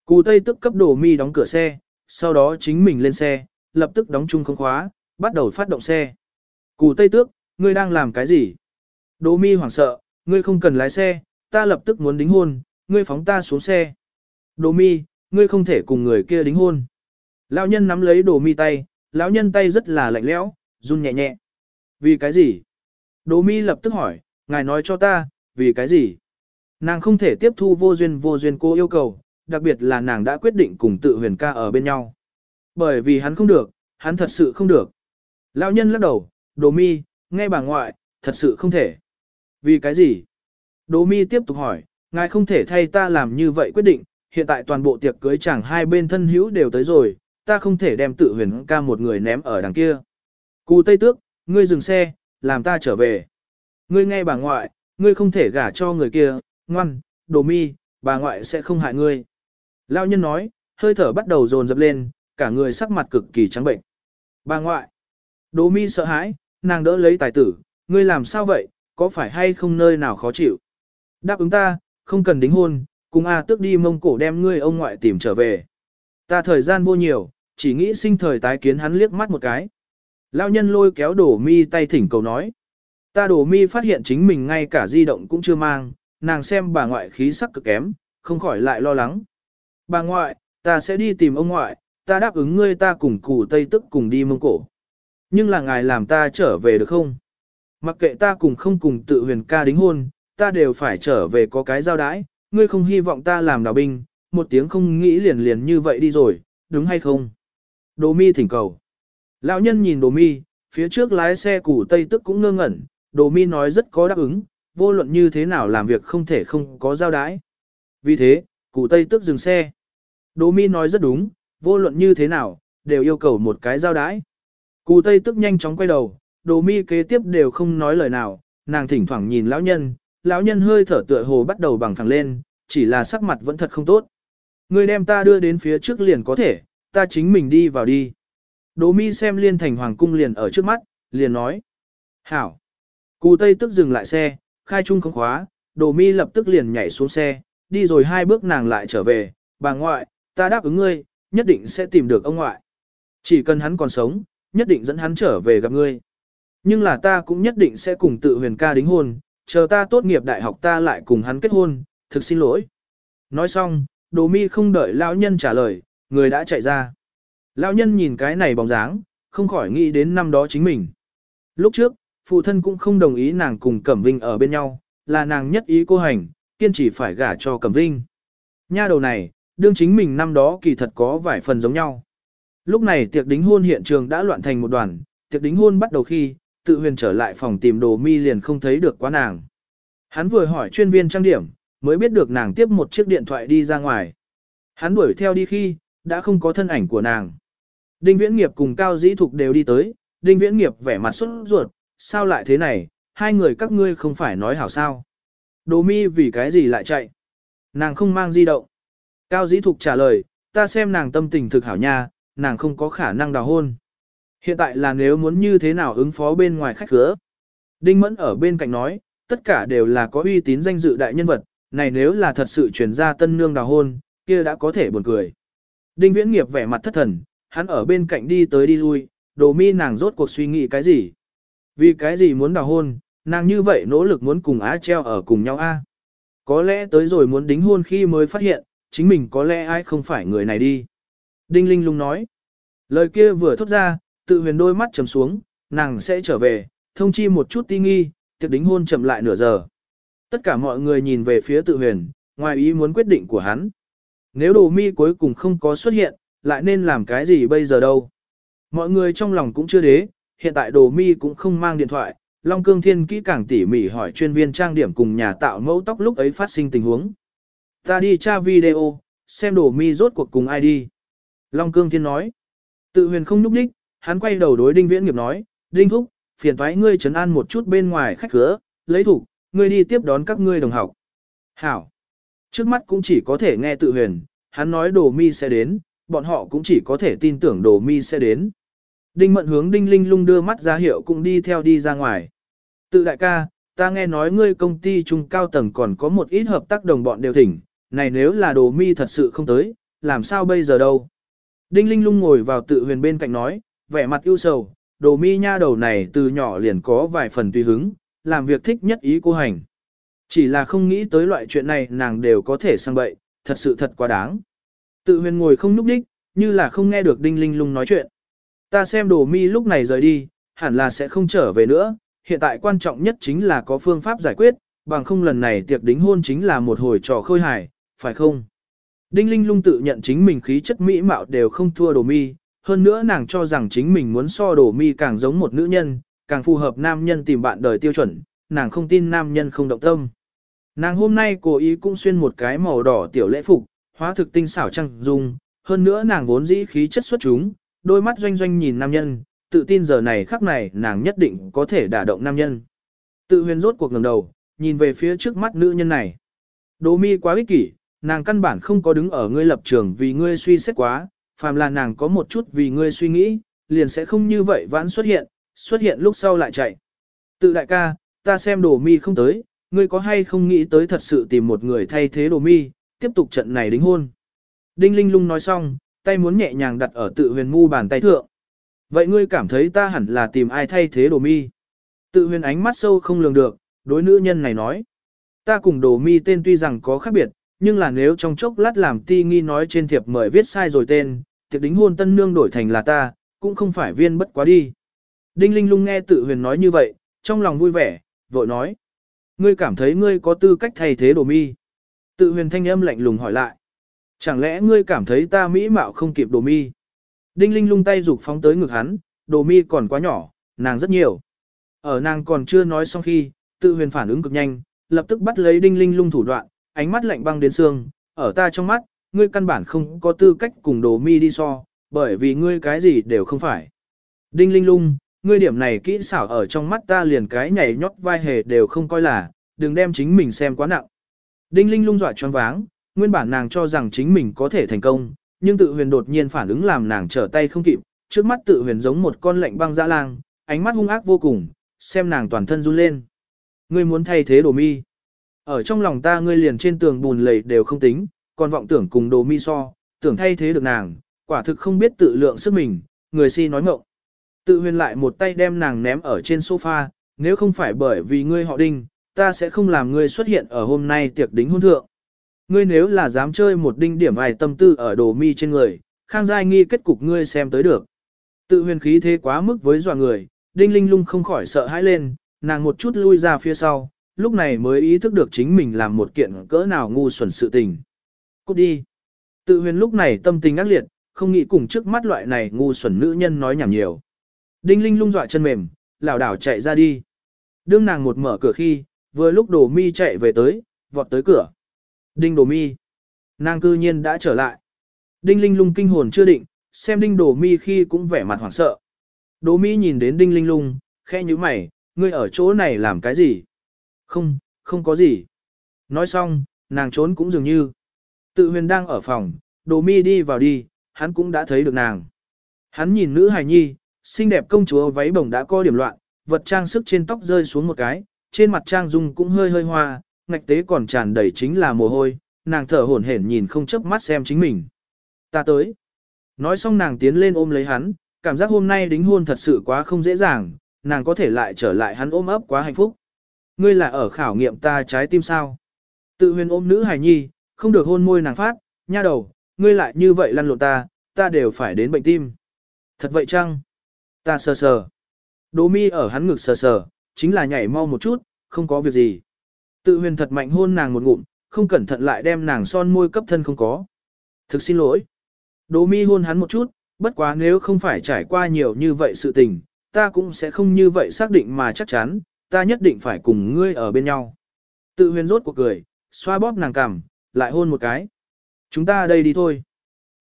Speaker 1: Cù Tây tức cấp đồ mi đóng cửa xe, sau đó chính mình lên xe, lập tức đóng chung không khóa, bắt đầu phát động xe. Cù Tây tước, ngươi đang làm cái gì? Đồ mi hoảng sợ, ngươi không cần lái xe, ta lập tức muốn đính hôn, ngươi phóng ta xuống xe. Đồ mi, ngươi không thể cùng người kia đính hôn. Lão nhân nắm lấy đồ mi tay, lão nhân tay rất là lạnh lẽo, run nhẹ nhẹ. Vì cái gì? Đồ mi lập tức hỏi, ngài nói cho ta, vì cái gì? Nàng không thể tiếp thu vô duyên vô duyên cô yêu cầu, đặc biệt là nàng đã quyết định cùng tự huyền ca ở bên nhau. Bởi vì hắn không được, hắn thật sự không được. Lão nhân lắc đầu, đồ mi, nghe bà ngoại, thật sự không thể. Vì cái gì? Đồ mi tiếp tục hỏi, ngài không thể thay ta làm như vậy quyết định, hiện tại toàn bộ tiệc cưới chẳng hai bên thân hữu đều tới rồi, ta không thể đem tự huyền ca một người ném ở đằng kia. Cù Tây Tước, ngươi dừng xe, làm ta trở về. Ngươi nghe bà ngoại, ngươi không thể gả cho người kia, ngoan, đồ mi, bà ngoại sẽ không hại ngươi. Lao nhân nói, hơi thở bắt đầu dồn dập lên, cả người sắc mặt cực kỳ trắng bệnh. Bà ngoại, đồ mi sợ hãi, nàng đỡ lấy tài tử, ngươi làm sao vậy, có phải hay không nơi nào khó chịu? Đáp ứng ta, không cần đính hôn, cùng A tước đi mông cổ đem ngươi ông ngoại tìm trở về. Ta thời gian vô nhiều, chỉ nghĩ sinh thời tái kiến hắn liếc mắt một cái. Lão nhân lôi kéo đổ mi tay thỉnh cầu nói. Ta đổ mi phát hiện chính mình ngay cả di động cũng chưa mang, nàng xem bà ngoại khí sắc cực kém, không khỏi lại lo lắng. Bà ngoại, ta sẽ đi tìm ông ngoại, ta đáp ứng ngươi ta cùng cụ Tây Tức cùng đi mông cổ. Nhưng là ngài làm ta trở về được không? Mặc kệ ta cùng không cùng tự huyền ca đính hôn, ta đều phải trở về có cái giao đái, ngươi không hy vọng ta làm đào binh, một tiếng không nghĩ liền liền như vậy đi rồi, đúng hay không? Đồ mi thỉnh cầu. Lão nhân nhìn đồ mi, phía trước lái xe củ tây tức cũng ngơ ngẩn, đồ mi nói rất có đáp ứng, vô luận như thế nào làm việc không thể không có giao đái. Vì thế, cụ tây tức dừng xe. Đỗ mi nói rất đúng, vô luận như thế nào, đều yêu cầu một cái giao đái. Cụ tây tức nhanh chóng quay đầu, Đỗ mi kế tiếp đều không nói lời nào, nàng thỉnh thoảng nhìn lão nhân, lão nhân hơi thở tựa hồ bắt đầu bằng phẳng lên, chỉ là sắc mặt vẫn thật không tốt. Người đem ta đưa đến phía trước liền có thể, ta chính mình đi vào đi. Đỗ mi xem liên thành hoàng cung liền ở trước mắt, liền nói. Hảo. Cụ Tây tức dừng lại xe, khai trung không khóa, Đỗ mi lập tức liền nhảy xuống xe, đi rồi hai bước nàng lại trở về, bà ngoại, ta đáp ứng ngươi, nhất định sẽ tìm được ông ngoại. Chỉ cần hắn còn sống, nhất định dẫn hắn trở về gặp ngươi. Nhưng là ta cũng nhất định sẽ cùng tự huyền ca đính hôn, chờ ta tốt nghiệp đại học ta lại cùng hắn kết hôn, thực xin lỗi. Nói xong, Đồ mi không đợi lão nhân trả lời, người đã chạy ra. Lão nhân nhìn cái này bóng dáng, không khỏi nghĩ đến năm đó chính mình. Lúc trước, phụ thân cũng không đồng ý nàng cùng Cẩm Vinh ở bên nhau, là nàng nhất ý cô hành, kiên trì phải gả cho Cẩm Vinh. Nha đầu này, đương chính mình năm đó kỳ thật có vài phần giống nhau. Lúc này tiệc đính hôn hiện trường đã loạn thành một đoàn, tiệc đính hôn bắt đầu khi, tự huyền trở lại phòng tìm đồ mi liền không thấy được quá nàng. Hắn vừa hỏi chuyên viên trang điểm, mới biết được nàng tiếp một chiếc điện thoại đi ra ngoài. Hắn đuổi theo đi khi, đã không có thân ảnh của nàng. Đinh Viễn Nghiệp cùng Cao Dĩ Thục đều đi tới, Đinh Viễn Nghiệp vẻ mặt sốt ruột, sao lại thế này, hai người các ngươi không phải nói hảo sao. Đồ mi vì cái gì lại chạy? Nàng không mang di động. Cao Dĩ Thục trả lời, ta xem nàng tâm tình thực hảo nha, nàng không có khả năng đào hôn. Hiện tại là nếu muốn như thế nào ứng phó bên ngoài khách cửa. Đinh Mẫn ở bên cạnh nói, tất cả đều là có uy tín danh dự đại nhân vật, này nếu là thật sự chuyển ra tân nương đào hôn, kia đã có thể buồn cười. Đinh Viễn Nghiệp vẻ mặt thất thần, hắn ở bên cạnh đi tới đi lui, đồ mi nàng rốt cuộc suy nghĩ cái gì? Vì cái gì muốn đào hôn, nàng như vậy nỗ lực muốn cùng á treo ở cùng nhau a? Có lẽ tới rồi muốn đính hôn khi mới phát hiện, chính mình có lẽ ai không phải người này đi. Đinh Linh lung nói. Lời kia vừa thốt ra, tự huyền đôi mắt trầm xuống, nàng sẽ trở về, thông chi một chút ti nghi, tiệc đính hôn chậm lại nửa giờ. Tất cả mọi người nhìn về phía tự huyền, ngoài ý muốn quyết định của hắn. Nếu đồ mi cuối cùng không có xuất hiện, lại nên làm cái gì bây giờ đâu. Mọi người trong lòng cũng chưa đế, hiện tại đồ mi cũng không mang điện thoại, Long Cương Thiên kỹ càng tỉ mỉ hỏi chuyên viên trang điểm cùng nhà tạo mẫu tóc lúc ấy phát sinh tình huống. Ta đi tra video, xem đồ mi rốt cuộc cùng ai đi. Long Cương Thiên nói. Tự huyền không nhúc đích, hắn quay đầu đối Đinh Viễn Nghiệp nói, Đinh Thúc, phiền thoái ngươi trấn an một chút bên ngoài khách cửa, lấy thủ, ngươi đi tiếp đón các ngươi đồng học. Hảo. Trước mắt cũng chỉ có thể nghe tự huyền, hắn nói đồ mi sẽ đến, bọn họ cũng chỉ có thể tin tưởng đồ mi sẽ đến. Đinh mận hướng đinh linh lung đưa mắt ra hiệu cũng đi theo đi ra ngoài. Tự đại ca, ta nghe nói ngươi công ty trung cao tầng còn có một ít hợp tác đồng bọn đều thỉnh, này nếu là đồ mi thật sự không tới, làm sao bây giờ đâu. Đinh linh lung ngồi vào tự huyền bên cạnh nói, vẻ mặt ưu sầu, đồ mi nha đầu này từ nhỏ liền có vài phần tùy hứng, làm việc thích nhất ý cô hành. Chỉ là không nghĩ tới loại chuyện này nàng đều có thể sang bậy, thật sự thật quá đáng. Tự huyền ngồi không núp đích, như là không nghe được đinh linh lung nói chuyện. Ta xem đồ mi lúc này rời đi, hẳn là sẽ không trở về nữa, hiện tại quan trọng nhất chính là có phương pháp giải quyết, bằng không lần này tiệc đính hôn chính là một hồi trò khơi hài, phải không? Đinh Linh lung tự nhận chính mình khí chất mỹ mạo đều không thua đồ mi, hơn nữa nàng cho rằng chính mình muốn so đồ mi càng giống một nữ nhân, càng phù hợp nam nhân tìm bạn đời tiêu chuẩn, nàng không tin nam nhân không động tâm. Nàng hôm nay cố ý cũng xuyên một cái màu đỏ tiểu lễ phục, hóa thực tinh xảo trăng dung, hơn nữa nàng vốn dĩ khí chất xuất chúng, đôi mắt doanh doanh nhìn nam nhân, tự tin giờ này khắc này nàng nhất định có thể đả động nam nhân. Tự huyền rốt cuộc ngẩng đầu, nhìn về phía trước mắt nữ nhân này. Đỗ mi quá ích kỷ, nàng căn bản không có đứng ở ngươi lập trường vì ngươi suy xét quá, phàm là nàng có một chút vì ngươi suy nghĩ, liền sẽ không như vậy vãn xuất hiện, xuất hiện lúc sau lại chạy. Tự đại ca, ta xem đồ mi không tới, ngươi có hay không nghĩ tới thật sự tìm một người thay thế đồ mi, tiếp tục trận này đính hôn. Đinh Linh lung nói xong, tay muốn nhẹ nhàng đặt ở tự huyền mu bàn tay thượng. Vậy ngươi cảm thấy ta hẳn là tìm ai thay thế đồ mi? Tự huyền ánh mắt sâu không lường được, đối nữ nhân này nói. Ta cùng đồ mi tên tuy rằng có khác biệt, nhưng là nếu trong chốc lát làm ti nghi nói trên thiệp mời viết sai rồi tên, tiệc đính hôn tân nương đổi thành là ta, cũng không phải viên bất quá đi. Đinh Linh lung nghe tự huyền nói như vậy, trong lòng vui vẻ, vội nói. Ngươi cảm thấy ngươi có tư cách thay thế đồ mi. Tự huyền thanh âm lạnh lùng hỏi lại. Chẳng lẽ ngươi cảm thấy ta mỹ mạo không kịp đồ mi? Đinh Linh lung tay dục phóng tới ngực hắn, đồ mi còn quá nhỏ, nàng rất nhiều. Ở nàng còn chưa nói xong khi, tự huyền phản ứng cực nhanh, lập tức bắt lấy Đinh Linh lung thủ đoạn, ánh mắt lạnh băng đến xương, ở ta trong mắt, ngươi căn bản không có tư cách cùng đồ mi đi so, bởi vì ngươi cái gì đều không phải. Đinh Linh lung, ngươi điểm này kỹ xảo ở trong mắt ta liền cái nhảy nhót vai hề đều không coi là, đừng đem chính mình xem quá nặng. Đinh Linh lung dọa choáng váng, nguyên bản nàng cho rằng chính mình có thể thành công, nhưng tự huyền đột nhiên phản ứng làm nàng trở tay không kịp, trước mắt tự huyền giống một con lạnh băng dã lang, ánh mắt hung ác vô cùng, xem nàng toàn thân run lên. Ngươi muốn thay thế đồ mi. Ở trong lòng ta ngươi liền trên tường bùn lầy đều không tính, còn vọng tưởng cùng đồ mi so, tưởng thay thế được nàng, quả thực không biết tự lượng sức mình, người si nói ngộng. Tự huyền lại một tay đem nàng ném ở trên sofa, nếu không phải bởi vì ngươi họ đinh, ta sẽ không làm ngươi xuất hiện ở hôm nay tiệc đính hôn thượng. Ngươi nếu là dám chơi một đinh điểm ai tâm tư ở đồ mi trên người, khang giai nghi kết cục ngươi xem tới được. Tự huyền khí thế quá mức với dọa người, đinh linh lung không khỏi sợ hãi lên, nàng một chút lui ra phía sau, lúc này mới ý thức được chính mình làm một kiện cỡ nào ngu xuẩn sự tình. Cút đi. Tự huyền lúc này tâm tình ác liệt, không nghĩ cùng trước mắt loại này ngu xuẩn nữ nhân nói nhảm nhiều. Đinh linh lung dọa chân mềm, lảo đảo chạy ra đi. Đương nàng một mở cửa khi, vừa lúc đồ mi chạy về tới, vọt tới cửa. Đinh đồ mi. Nàng cư nhiên đã trở lại. Đinh linh lung kinh hồn chưa định, xem đinh đồ mi khi cũng vẻ mặt hoảng sợ. Đồ mi nhìn đến đinh linh lung, khẽ như mày, ngươi ở chỗ này làm cái gì? Không, không có gì. Nói xong, nàng trốn cũng dường như. Tự huyền đang ở phòng, đồ mi đi vào đi, hắn cũng đã thấy được nàng. Hắn nhìn nữ hài nhi, xinh đẹp công chúa váy bồng đã co điểm loạn, vật trang sức trên tóc rơi xuống một cái, trên mặt trang dung cũng hơi hơi hoa, ngạch tế còn tràn đầy chính là mồ hôi, nàng thở hổn hển nhìn không chớp mắt xem chính mình. Ta tới. Nói xong nàng tiến lên ôm lấy hắn, cảm giác hôm nay đính hôn thật sự quá không dễ dàng, nàng có thể lại trở lại hắn ôm ấp quá hạnh phúc. Ngươi là ở khảo nghiệm ta trái tim sao? Tự huyền ôm nữ hài nhi, không được hôn môi nàng phát, nha đầu, ngươi lại như vậy lăn lộn ta, ta đều phải đến bệnh tim. Thật vậy chăng? Ta sờ sờ. Đỗ mi ở hắn ngực sờ sờ, chính là nhảy mau một chút, không có việc gì. Tự huyền thật mạnh hôn nàng một ngụm, không cẩn thận lại đem nàng son môi cấp thân không có. Thực xin lỗi. Đỗ mi hôn hắn một chút, bất quá nếu không phải trải qua nhiều như vậy sự tình, ta cũng sẽ không như vậy xác định mà chắc chắn, ta nhất định phải cùng ngươi ở bên nhau. Tự huyền rốt cuộc cười, xoa bóp nàng cằm, lại hôn một cái. Chúng ta đây đi thôi.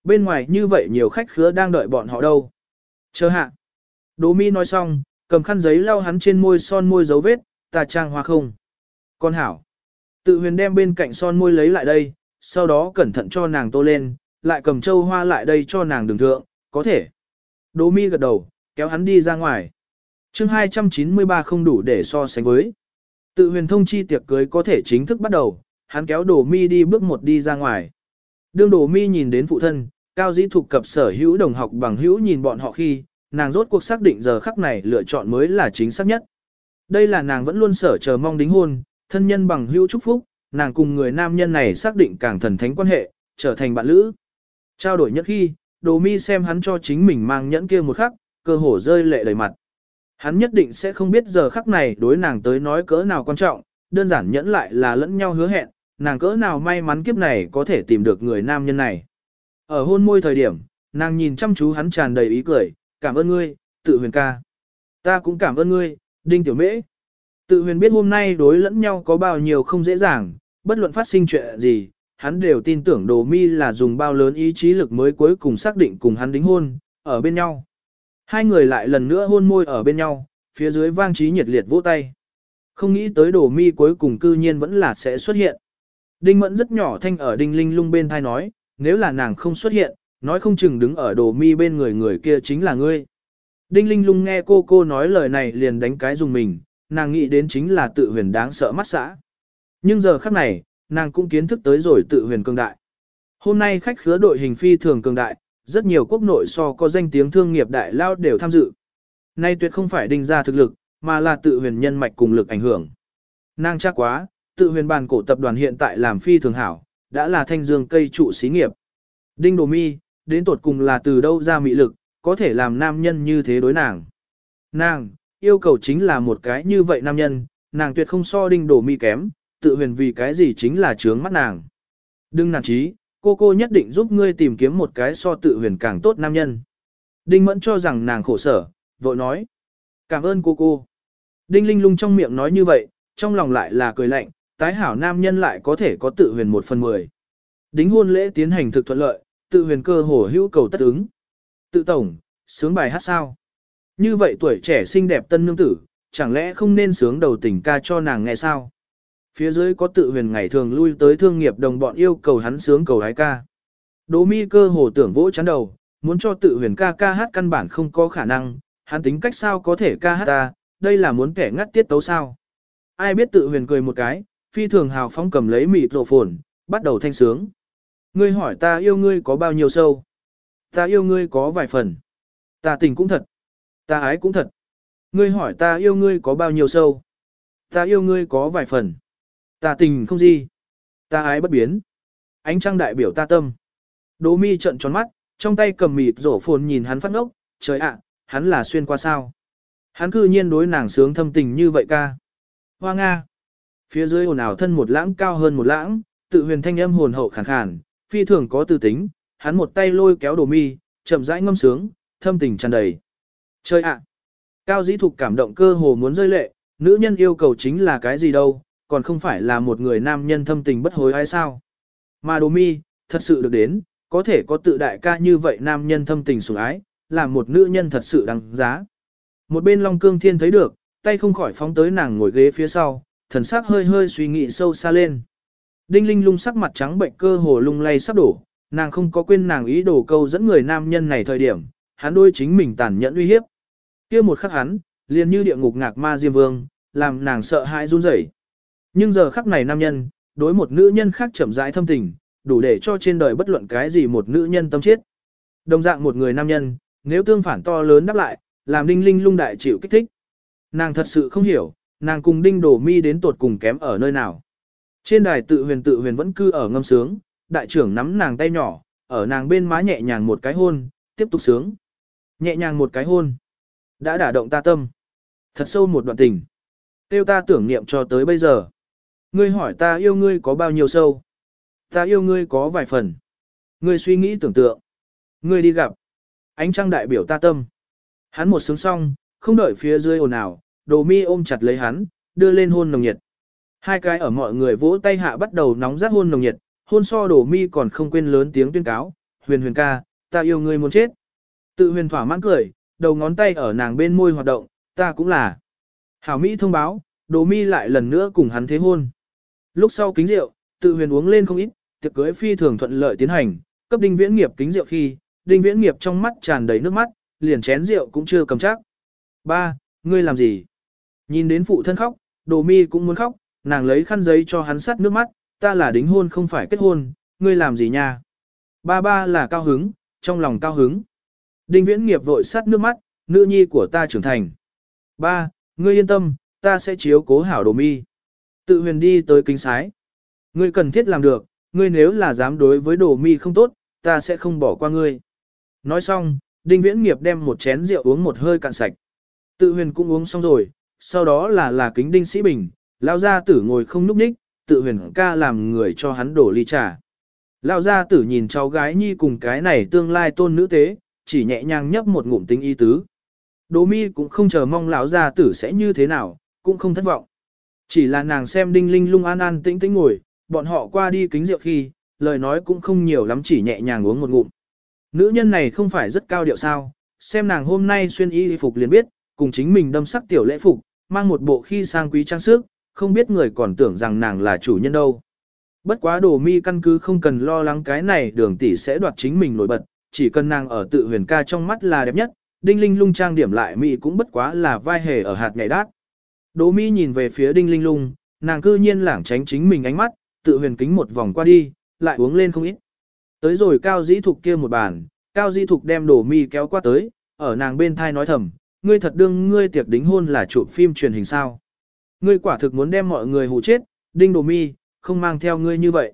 Speaker 1: Bên ngoài như vậy nhiều khách khứa đang đợi bọn họ đâu. Chờ hạ. Đỗ mi nói xong, cầm khăn giấy lau hắn trên môi son môi dấu vết, ta trang hoa không. Con hảo. Tự huyền đem bên cạnh son môi lấy lại đây, sau đó cẩn thận cho nàng tô lên, lại cầm châu hoa lại đây cho nàng đường thượng, có thể. Đỗ mi gật đầu, kéo hắn đi ra ngoài. chương 293 không đủ để so sánh với. Tự huyền thông chi tiệc cưới có thể chính thức bắt đầu, hắn kéo đổ mi đi bước một đi ra ngoài. Đương đổ mi nhìn đến phụ thân, cao dĩ thuộc cập sở hữu đồng học bằng hữu nhìn bọn họ khi, nàng rốt cuộc xác định giờ khắc này lựa chọn mới là chính xác nhất. Đây là nàng vẫn luôn sở chờ mong đính hôn, thân nhân bằng hữu chúc phúc, nàng cùng người nam nhân này xác định càng thần thánh quan hệ, trở thành bạn lữ. Trao đổi nhất khi, đồ mi xem hắn cho chính mình mang nhẫn kia một khắc, cơ hồ rơi lệ đầy mặt. Hắn nhất định sẽ không biết giờ khắc này đối nàng tới nói cỡ nào quan trọng, đơn giản nhẫn lại là lẫn nhau hứa hẹn, nàng cỡ nào may mắn kiếp này có thể tìm được người nam nhân này. Ở hôn môi thời điểm, nàng nhìn chăm chú hắn tràn đầy ý cười, cảm ơn ngươi, tự huyền ca. Ta cũng cảm ơn ngươi, đinh tiểu mễ. Tự huyền biết hôm nay đối lẫn nhau có bao nhiêu không dễ dàng, bất luận phát sinh chuyện gì, hắn đều tin tưởng đồ mi là dùng bao lớn ý chí lực mới cuối cùng xác định cùng hắn đính hôn, ở bên nhau. Hai người lại lần nữa hôn môi ở bên nhau, phía dưới vang trí nhiệt liệt vỗ tay. Không nghĩ tới đồ mi cuối cùng cư nhiên vẫn là sẽ xuất hiện. Đinh mẫn rất nhỏ thanh ở đinh linh lung bên thai nói, nếu là nàng không xuất hiện, nói không chừng đứng ở đồ mi bên người người kia chính là ngươi. Đinh linh lung nghe cô cô nói lời này liền đánh cái dùng mình, nàng nghĩ đến chính là tự huyền đáng sợ mắt xã. Nhưng giờ khắc này, nàng cũng kiến thức tới rồi tự huyền cường đại. Hôm nay khách khứa đội hình phi thường cường đại, rất nhiều quốc nội so có danh tiếng thương nghiệp đại lao đều tham dự. Nay tuyệt không phải đinh ra thực lực, mà là tự huyền nhân mạch cùng lực ảnh hưởng. Nàng chắc quá, tự huyền bàn cổ tập đoàn hiện tại làm phi thường hảo, đã là thanh dương cây trụ xí nghiệp. Đinh Đồ Mi, đến tột cùng là từ đâu ra mị lực, có thể làm nam nhân như thế đối nàng. Nàng, yêu cầu chính là một cái như vậy nam nhân, nàng tuyệt không so Đinh đổ Mi kém, tự huyền vì cái gì chính là trướng mắt nàng. Đừng nản trí, cô cô nhất định giúp ngươi tìm kiếm một cái so tự huyền càng tốt nam nhân. Đinh Mẫn cho rằng nàng khổ sở, vội nói. Cảm ơn cô cô. Đinh Linh lung trong miệng nói như vậy, trong lòng lại là cười lạnh, tái hảo nam nhân lại có thể có tự huyền một phần mười. Đính hôn lễ tiến hành thực thuận lợi, tự huyền cơ hồ hữu cầu tất ứng. Tự tổng, sướng bài hát sao? Như vậy tuổi trẻ xinh đẹp tân nương tử, chẳng lẽ không nên sướng đầu tình ca cho nàng nghe sao? Phía dưới có tự huyền ngày thường lui tới thương nghiệp đồng bọn yêu cầu hắn sướng cầu hái ca. Đỗ mi cơ hồ tưởng vỗ chán đầu, muốn cho tự huyền ca ca hát căn bản không có khả năng, hắn tính cách sao có thể ca hát ta, đây là muốn kẻ ngắt tiết tấu sao. Ai biết tự huyền cười một cái, phi thường hào phong cầm lấy mịt rộ phồn, bắt đầu thanh sướng. Ngươi hỏi ta yêu ngươi có bao nhiêu sâu? Ta yêu ngươi có vài phần. Ta tình cũng thật. Ta ái cũng thật. Ngươi hỏi ta yêu ngươi có bao nhiêu sâu? Ta yêu ngươi có vài phần. Ta tình không gì. Ta ái bất biến. ánh trăng đại biểu ta tâm. Đỗ mi trận tròn mắt, trong tay cầm mịt rổ phồn nhìn hắn phát ngốc, trời ạ, hắn là xuyên qua sao. Hắn cư nhiên đối nàng sướng thâm tình như vậy ca. Hoa Nga. Phía dưới ồn ào thân một lãng cao hơn một lãng, tự huyền thanh âm hồn hậu khàn khàn, phi thường có tư tính, hắn một tay lôi kéo đồ mi, chậm rãi ngâm sướng, thâm tình tràn đầy. Chơi ạ. Cao dĩ thục cảm động cơ hồ muốn rơi lệ, nữ nhân yêu cầu chính là cái gì đâu, còn không phải là một người nam nhân thâm tình bất hối hay sao. Mà đồ mi, thật sự được đến, có thể có tự đại ca như vậy nam nhân thâm tình sủng ái, là một nữ nhân thật sự đáng giá. Một bên Long Cương Thiên thấy được, tay không khỏi phóng tới nàng ngồi ghế phía sau, thần sắc hơi hơi suy nghĩ sâu xa lên. Đinh Linh lung sắc mặt trắng bệnh cơ hồ lung lay sắp đổ, nàng không có quên nàng ý đồ câu dẫn người nam nhân này thời điểm, hắn đôi chính mình tàn nhẫn uy hiếp kia một khắc hắn, liền như địa ngục ngạc ma diêm vương, làm nàng sợ hãi run rẩy. Nhưng giờ khắc này nam nhân, đối một nữ nhân khác chậm rãi thâm tình, đủ để cho trên đời bất luận cái gì một nữ nhân tâm chết. Đồng dạng một người nam nhân, nếu tương phản to lớn đáp lại, làm đinh linh lung đại chịu kích thích. Nàng thật sự không hiểu, nàng cùng đinh đổ mi đến tột cùng kém ở nơi nào. Trên đài tự huyền tự huyền vẫn cư ở ngâm sướng, đại trưởng nắm nàng tay nhỏ, ở nàng bên má nhẹ nhàng một cái hôn, tiếp tục sướng. Nhẹ nhàng một cái hôn. Đã đả động ta tâm. Thật sâu một đoạn tình. Tiêu ta tưởng niệm cho tới bây giờ. Ngươi hỏi ta yêu ngươi có bao nhiêu sâu. Ta yêu ngươi có vài phần. Ngươi suy nghĩ tưởng tượng. Ngươi đi gặp. Ánh trăng đại biểu ta tâm. Hắn một sướng xong, không đợi phía dưới ồn ào, đồ mi ôm chặt lấy hắn, đưa lên hôn nồng nhiệt. Hai cái ở mọi người vỗ tay hạ bắt đầu nóng rát hôn nồng nhiệt, hôn so đồ mi còn không quên lớn tiếng tuyên cáo, huyền huyền ca, ta yêu ngươi muốn chết. Tự huyền thỏa mãn cười, đầu ngón tay ở nàng bên môi hoạt động, ta cũng là. Hảo Mỹ thông báo, đồ mi lại lần nữa cùng hắn thế hôn. Lúc sau kính rượu, tự huyền uống lên không ít, tiệc cưới phi thường thuận lợi tiến hành, cấp đinh viễn nghiệp kính rượu khi, đinh viễn nghiệp trong mắt tràn đầy nước mắt, liền chén rượu cũng chưa cầm chắc. Ba, ngươi làm gì? Nhìn đến phụ thân khóc, đồ mi cũng muốn khóc, nàng lấy khăn giấy cho hắn sắt nước mắt, ta là đính hôn không phải kết hôn, ngươi làm gì nha? Ba ba là cao hứng, trong lòng cao hứng. Đinh viễn nghiệp vội sát nước mắt, nữ nhi của ta trưởng thành. Ba, ngươi yên tâm, ta sẽ chiếu cố hảo đồ mi. Tự huyền đi tới kính sái. Ngươi cần thiết làm được, ngươi nếu là dám đối với đồ mi không tốt, ta sẽ không bỏ qua ngươi. Nói xong, Đinh Viễn Nghiệp đem một chén rượu uống một hơi cạn sạch. Tự huyền cũng uống xong rồi, sau đó là là kính Đinh Sĩ Bình, lao gia tử ngồi không núp ních, tự huyền ca làm người cho hắn đổ ly trà. Lao gia tử nhìn cháu gái nhi cùng cái này tương lai tôn nữ tế, chỉ nhẹ nhàng nhấp một ngụm tính y tứ. Đỗ mi cũng không chờ mong lão gia tử sẽ như thế nào, cũng không thất vọng. Chỉ là nàng xem đinh linh lung an an tĩnh tĩnh ngồi, bọn họ qua đi kính rượu khi, lời nói cũng không nhiều lắm chỉ nhẹ nhàng uống một ngụm. Nữ nhân này không phải rất cao điệu sao, xem nàng hôm nay xuyên y phục liền biết, cùng chính mình đâm sắc tiểu lễ phục, mang một bộ khi sang quý trang sức, không biết người còn tưởng rằng nàng là chủ nhân đâu. Bất quá đồ mi căn cứ không cần lo lắng cái này đường tỷ sẽ đoạt chính mình nổi bật, chỉ cần nàng ở tự huyền ca trong mắt là đẹp nhất, đinh linh lung trang điểm lại mỹ cũng bất quá là vai hề ở hạt nhảy đát. đỗ mi nhìn về phía đinh linh lung, nàng cư nhiên lảng tránh chính mình ánh mắt, tự huyền kính một vòng qua đi, lại uống lên không ít. Tới rồi cao dĩ thục kia một bàn, cao dĩ thục đem đỗ mi kéo qua tới, ở nàng bên thai nói thầm, ngươi thật đương ngươi tiệc đính hôn là chụp phim truyền hình sao. Ngươi quả thực muốn đem mọi người hù chết, đinh đồ mi, không mang theo ngươi như vậy.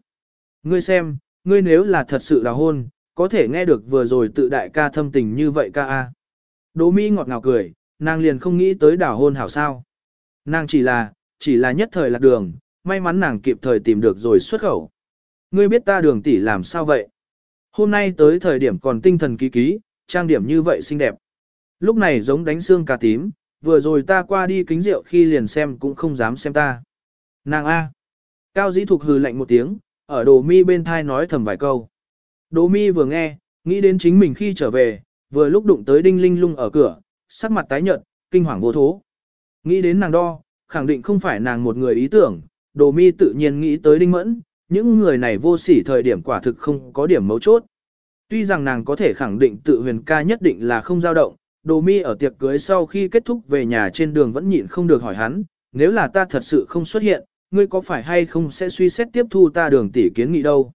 Speaker 1: Ngươi xem, ngươi nếu là thật sự là hôn, có thể nghe được vừa rồi tự đại ca thâm tình như vậy ca a. Đỗ mi ngọt ngào cười, nàng liền không nghĩ tới đảo hôn hảo sao. Nàng chỉ là, chỉ là nhất thời lạc đường, may mắn nàng kịp thời tìm được rồi xuất khẩu. Ngươi biết ta đường tỷ làm sao vậy? Hôm nay tới thời điểm còn tinh thần ký ký, trang điểm như vậy xinh đẹp. Lúc này giống đánh xương cà tím, vừa rồi ta qua đi kính rượu khi liền xem cũng không dám xem ta. Nàng A. Cao dĩ thục hừ lạnh một tiếng, ở đồ mi bên thai nói thầm vài câu. Đỗ mi vừa nghe, nghĩ đến chính mình khi trở về, vừa lúc đụng tới đinh linh lung ở cửa, sắc mặt tái nhợt, kinh hoàng vô thố. Nghĩ đến nàng đo, khẳng định không phải nàng một người ý tưởng, đồ mi tự nhiên nghĩ tới đinh mẫn, những người này vô sỉ thời điểm quả thực không có điểm mấu chốt. Tuy rằng nàng có thể khẳng định tự huyền ca nhất định là không dao động, đồ mi ở tiệc cưới sau khi kết thúc về nhà trên đường vẫn nhịn không được hỏi hắn, nếu là ta thật sự không xuất hiện, ngươi có phải hay không sẽ suy xét tiếp thu ta đường tỷ kiến nghị đâu.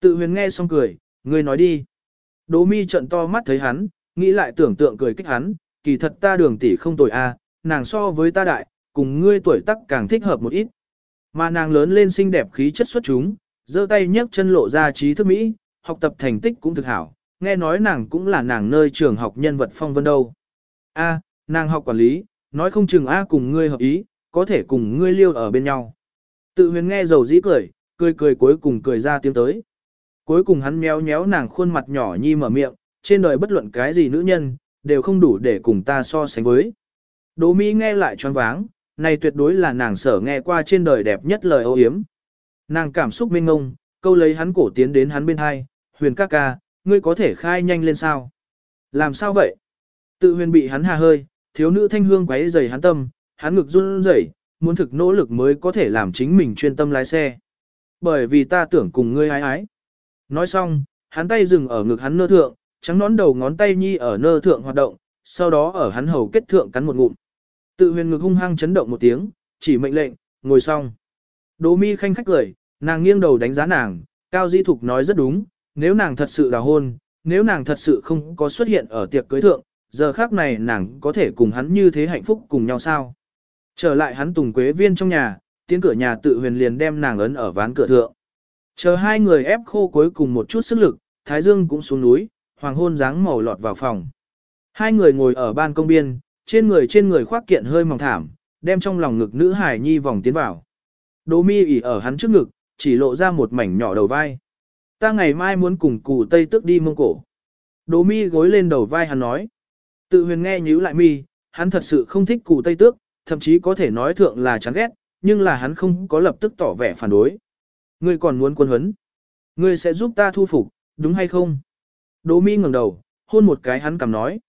Speaker 1: Tự huyền nghe xong cười, ngươi nói đi. Đỗ mi trận to mắt thấy hắn, nghĩ lại tưởng tượng cười kích hắn, kỳ thật ta đường tỷ không tồi a, nàng so với ta đại, cùng ngươi tuổi tác càng thích hợp một ít. Mà nàng lớn lên xinh đẹp khí chất xuất chúng, giơ tay nhấc chân lộ ra trí thức Mỹ, học tập thành tích cũng thực hảo, nghe nói nàng cũng là nàng nơi trường học nhân vật phong vân đâu. A, nàng học quản lý, nói không chừng A cùng ngươi hợp ý, có thể cùng ngươi liêu ở bên nhau. Tự huyền nghe dầu dĩ cười, cười cười cuối cùng cười ra tiếng tới. Cuối cùng hắn méo méo nàng khuôn mặt nhỏ nhi mở miệng, trên đời bất luận cái gì nữ nhân, đều không đủ để cùng ta so sánh với. Đỗ Mỹ nghe lại choáng váng, này tuyệt đối là nàng sở nghe qua trên đời đẹp nhất lời ô hiếm. Nàng cảm xúc mênh ngông, câu lấy hắn cổ tiến đến hắn bên hai, huyền ca ca, ngươi có thể khai nhanh lên sao? Làm sao vậy? Tự huyền bị hắn hà hơi, thiếu nữ thanh hương quấy dày hắn tâm, hắn ngực run rẩy, muốn thực nỗ lực mới có thể làm chính mình chuyên tâm lái xe. Bởi vì ta tưởng cùng ngươi ái ái. Nói xong, hắn tay dừng ở ngực hắn nơ thượng, trắng nón đầu ngón tay nhi ở nơ thượng hoạt động, sau đó ở hắn hầu kết thượng cắn một ngụm. Tự huyền ngực hung hăng chấn động một tiếng, chỉ mệnh lệnh, ngồi xong. Đỗ mi khanh khách cười, nàng nghiêng đầu đánh giá nàng, cao di thục nói rất đúng, nếu nàng thật sự đào hôn, nếu nàng thật sự không có xuất hiện ở tiệc cưới thượng, giờ khác này nàng có thể cùng hắn như thế hạnh phúc cùng nhau sao. Trở lại hắn tùng quế viên trong nhà, tiếng cửa nhà tự huyền liền đem nàng ấn ở ván cửa thượng. Chờ hai người ép khô cuối cùng một chút sức lực, Thái Dương cũng xuống núi, hoàng hôn dáng màu lọt vào phòng. Hai người ngồi ở ban công biên, trên người trên người khoác kiện hơi mỏng thảm, đem trong lòng ngực nữ hải nhi vòng tiến vào. Đỗ mi ỉ ở hắn trước ngực, chỉ lộ ra một mảnh nhỏ đầu vai. Ta ngày mai muốn cùng cụ Tây Tước đi mông cổ. Đỗ mi gối lên đầu vai hắn nói. Tự huyền nghe nhíu lại mi, hắn thật sự không thích cụ Tây Tước, thậm chí có thể nói thượng là chán ghét, nhưng là hắn không có lập tức tỏ vẻ phản đối. Ngươi còn muốn quân huấn. Ngươi sẽ giúp ta thu phục, đúng hay không? Đỗ mi ngẩng đầu, hôn một cái hắn cầm nói.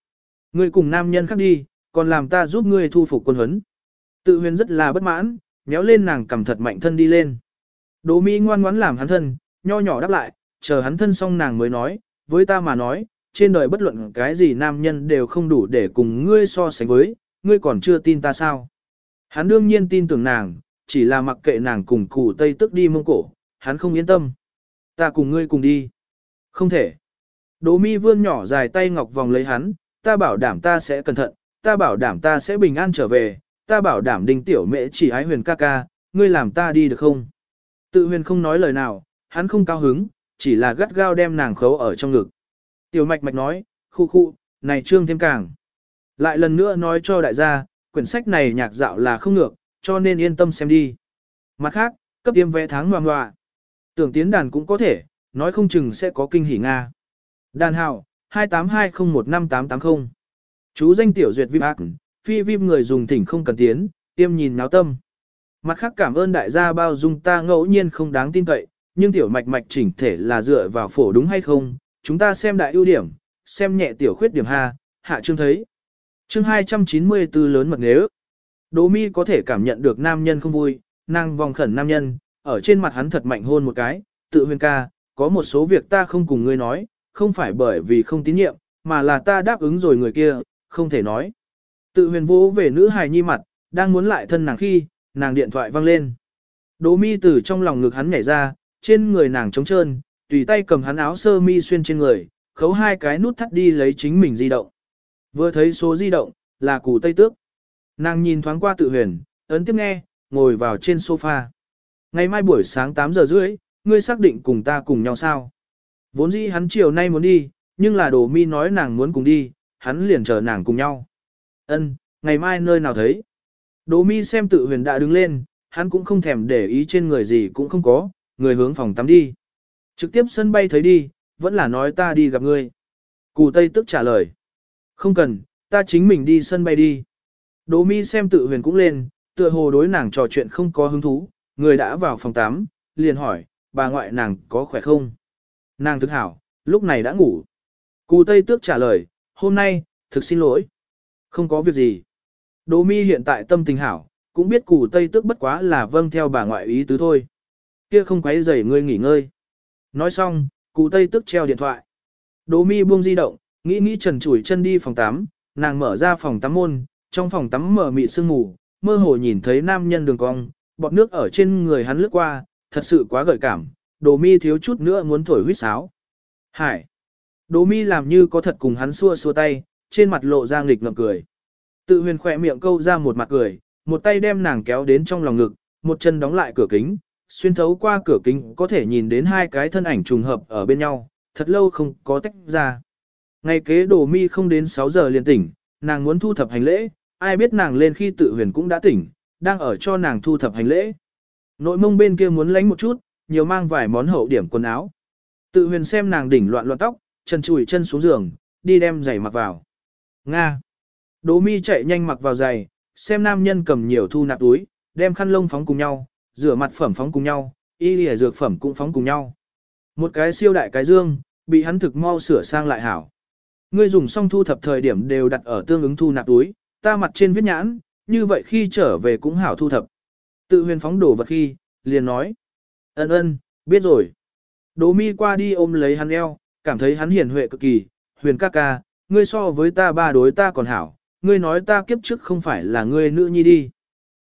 Speaker 1: Ngươi cùng nam nhân khác đi, còn làm ta giúp ngươi thu phục quân huấn. Tự huyền rất là bất mãn, méo lên nàng cầm thật mạnh thân đi lên. Đỗ mi ngoan ngoãn làm hắn thân, nho nhỏ đáp lại, chờ hắn thân xong nàng mới nói, với ta mà nói, trên đời bất luận cái gì nam nhân đều không đủ để cùng ngươi so sánh với, ngươi còn chưa tin ta sao. Hắn đương nhiên tin tưởng nàng, chỉ là mặc kệ nàng cùng cụ Tây tức đi mông cổ, hắn không yên tâm. Ta cùng ngươi cùng đi. Không thể. Đỗ mi vươn nhỏ dài tay ngọc vòng lấy hắn, ta bảo đảm ta sẽ cẩn thận, ta bảo đảm ta sẽ bình an trở về, ta bảo đảm đình tiểu mẹ chỉ ái huyền ca ca, ngươi làm ta đi được không? Tự huyền không nói lời nào, hắn không cao hứng, chỉ là gắt gao đem nàng khấu ở trong ngực. Tiểu mạch mạch nói, khu khu, này trương thêm càng. Lại lần nữa nói cho đại gia, quyển sách này nhạc dạo là không ngược, cho nên yên tâm xem đi. Mặt khác, cấp tiêm vé tháng ngoà ngoà. Tưởng tiến đàn cũng có thể, nói không chừng sẽ có kinh hỉ Nga. Đàn hào, 282015880. Chú danh tiểu duyệt vip ác, phi vip người dùng thỉnh không cần tiến, tiêm nhìn náo tâm. Mặt khác cảm ơn đại gia bao dung ta ngẫu nhiên không đáng tin cậy, nhưng tiểu mạch mạch chỉnh thể là dựa vào phổ đúng hay không, chúng ta xem đại ưu điểm, xem nhẹ tiểu khuyết điểm ha, hạ chương thấy. Chương 294 lớn mật nếu. Đỗ mi có thể cảm nhận được nam nhân không vui, nàng vòng khẩn nam nhân, ở trên mặt hắn thật mạnh hôn một cái, tự huyền ca, có một số việc ta không cùng ngươi nói, không phải bởi vì không tín nhiệm, mà là ta đáp ứng rồi người kia, không thể nói. Tự huyền vỗ về nữ hài nhi mặt, đang muốn lại thân nàng khi, nàng điện thoại vang lên. Đỗ mi từ trong lòng ngực hắn nhảy ra, trên người nàng trống trơn, tùy tay cầm hắn áo sơ mi xuyên trên người, khấu hai cái nút thắt đi lấy chính mình di động. Vừa thấy số di động, là củ tây tước. Nàng nhìn thoáng qua tự huyền, ấn tiếp nghe, ngồi vào trên sofa. Ngày mai buổi sáng 8 giờ rưỡi, ngươi xác định cùng ta cùng nhau sao? Vốn dĩ hắn chiều nay muốn đi, nhưng là đồ mi nói nàng muốn cùng đi, hắn liền chờ nàng cùng nhau. Ân, ngày mai nơi nào thấy? Đồ mi xem tự huyền đã đứng lên, hắn cũng không thèm để ý trên người gì cũng không có, người hướng phòng tắm đi. Trực tiếp sân bay thấy đi, vẫn là nói ta đi gặp ngươi. Cù Tây tức trả lời. Không cần, ta chính mình đi sân bay đi. Đỗ mi xem tự huyền cũng lên, tựa hồ đối nàng trò chuyện không có hứng thú, người đã vào phòng tắm, liền hỏi, bà ngoại nàng có khỏe không? Nàng thức hảo, lúc này đã ngủ. Cù Tây Tước trả lời, hôm nay, thực xin lỗi. Không có việc gì. Đỗ mi hiện tại tâm tình hảo, cũng biết cù Tây Tước bất quá là vâng theo bà ngoại ý tứ thôi. Kia không quấy rầy ngươi nghỉ ngơi. Nói xong, Cù Tây Tước treo điện thoại. Đỗ mi buông di động, nghĩ nghĩ trần chủi chân đi phòng tắm, nàng mở ra phòng tắm môn, trong phòng tắm mở mịt sương mù, mơ hồ nhìn thấy nam nhân đường cong, bọt nước ở trên người hắn lướt qua, thật sự quá gợi cảm, đồ mi thiếu chút nữa muốn thổi huýt sáo. Hải! Đồ mi làm như có thật cùng hắn xua xua tay, trên mặt lộ ra nghịch ngậm cười. Tự huyền khỏe miệng câu ra một mặt cười, một tay đem nàng kéo đến trong lòng ngực, một chân đóng lại cửa kính, xuyên thấu qua cửa kính có thể nhìn đến hai cái thân ảnh trùng hợp ở bên nhau, thật lâu không có tách ra. Ngày kế đồ mi không đến 6 giờ liền tỉnh, nàng muốn thu thập hành lễ, ai biết nàng lên khi tự huyền cũng đã tỉnh, đang ở cho nàng thu thập hành lễ. Nội mông bên kia muốn lánh một chút, nhiều mang vài món hậu điểm quần áo. Tự huyền xem nàng đỉnh loạn loạn tóc, chân chùi chân xuống giường, đi đem giày mặc vào. Nga. Đỗ mi chạy nhanh mặc vào giày, xem nam nhân cầm nhiều thu nạp túi, đem khăn lông phóng cùng nhau, rửa mặt phẩm phóng cùng nhau, y lìa dược phẩm cũng phóng cùng nhau. Một cái siêu đại cái dương, bị hắn thực mau sửa sang lại hảo. Ngươi dùng xong thu thập thời điểm đều đặt ở tương ứng thu nạp túi, ta mặt trên viết nhãn, như vậy khi trở về cũng hảo thu thập. Tự huyền phóng đổ vật khi, liền nói. Ân ân, biết rồi. Đỗ mi qua đi ôm lấy hắn eo, cảm thấy hắn hiền huệ cực kỳ. Huyền ca ca, ngươi so với ta ba đối ta còn hảo, ngươi nói ta kiếp trước không phải là ngươi nữ nhi đi.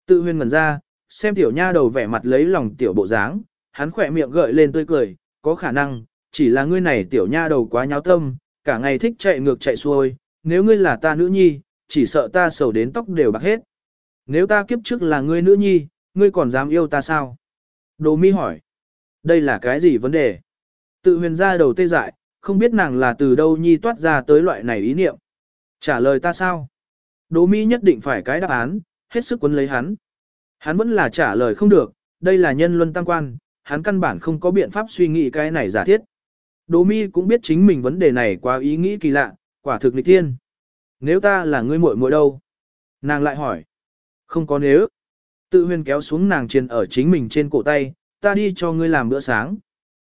Speaker 1: Tự huyền ngẩn ra, xem tiểu nha đầu vẻ mặt lấy lòng tiểu bộ dáng, hắn khỏe miệng gợi lên tươi cười, có khả năng, chỉ là ngươi này tiểu nha đầu quá nháo tâm, cả ngày thích chạy ngược chạy xuôi, nếu ngươi là ta nữ nhi, chỉ sợ ta sầu đến tóc đều bạc hết. Nếu ta kiếp trước là ngươi nữ nhi, ngươi còn dám yêu ta sao? Đồ mi hỏi. Đây là cái gì vấn đề? Tự huyền ra đầu tê dại, không biết nàng là từ đâu nhi toát ra tới loại này ý niệm. Trả lời ta sao? Đồ mi nhất định phải cái đáp án, hết sức quấn lấy hắn. Hắn vẫn là trả lời không được, đây là nhân luân tăng quan, hắn căn bản không có biện pháp suy nghĩ cái này giả thiết. Đồ mi cũng biết chính mình vấn đề này quá ý nghĩ kỳ lạ, quả thực nghịch thiên. Nếu ta là ngươi muội muội đâu? Nàng lại hỏi. Không có nếu. Tự huyền kéo xuống nàng triền ở chính mình trên cổ tay, ta đi cho ngươi làm bữa sáng.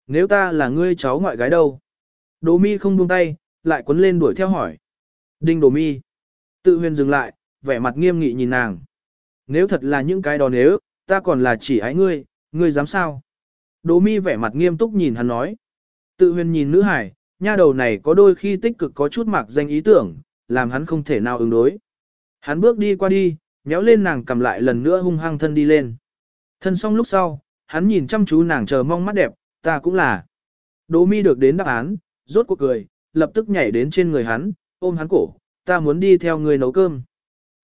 Speaker 1: Nếu ta là ngươi cháu ngoại gái đâu? đỗ mi không buông tay, lại quấn lên đuổi theo hỏi. Đinh đỗ mi. Tự huyền dừng lại, vẻ mặt nghiêm nghị nhìn nàng. Nếu thật là những cái đó nếu, ta còn là chỉ ái ngươi, ngươi dám sao? đỗ mi vẻ mặt nghiêm túc nhìn hắn nói. Tự huyền nhìn nữ hải, nha đầu này có đôi khi tích cực có chút mạc danh ý tưởng, làm hắn không thể nào ứng đối. Hắn bước đi qua đi, nhéo lên nàng cầm lại lần nữa hung hăng thân đi lên. Thân xong lúc sau, hắn nhìn chăm chú nàng chờ mong mắt đẹp, ta cũng là. Đỗ mi được đến đáp án, rốt cuộc cười, lập tức nhảy đến trên người hắn, ôm hắn cổ, ta muốn đi theo người nấu cơm.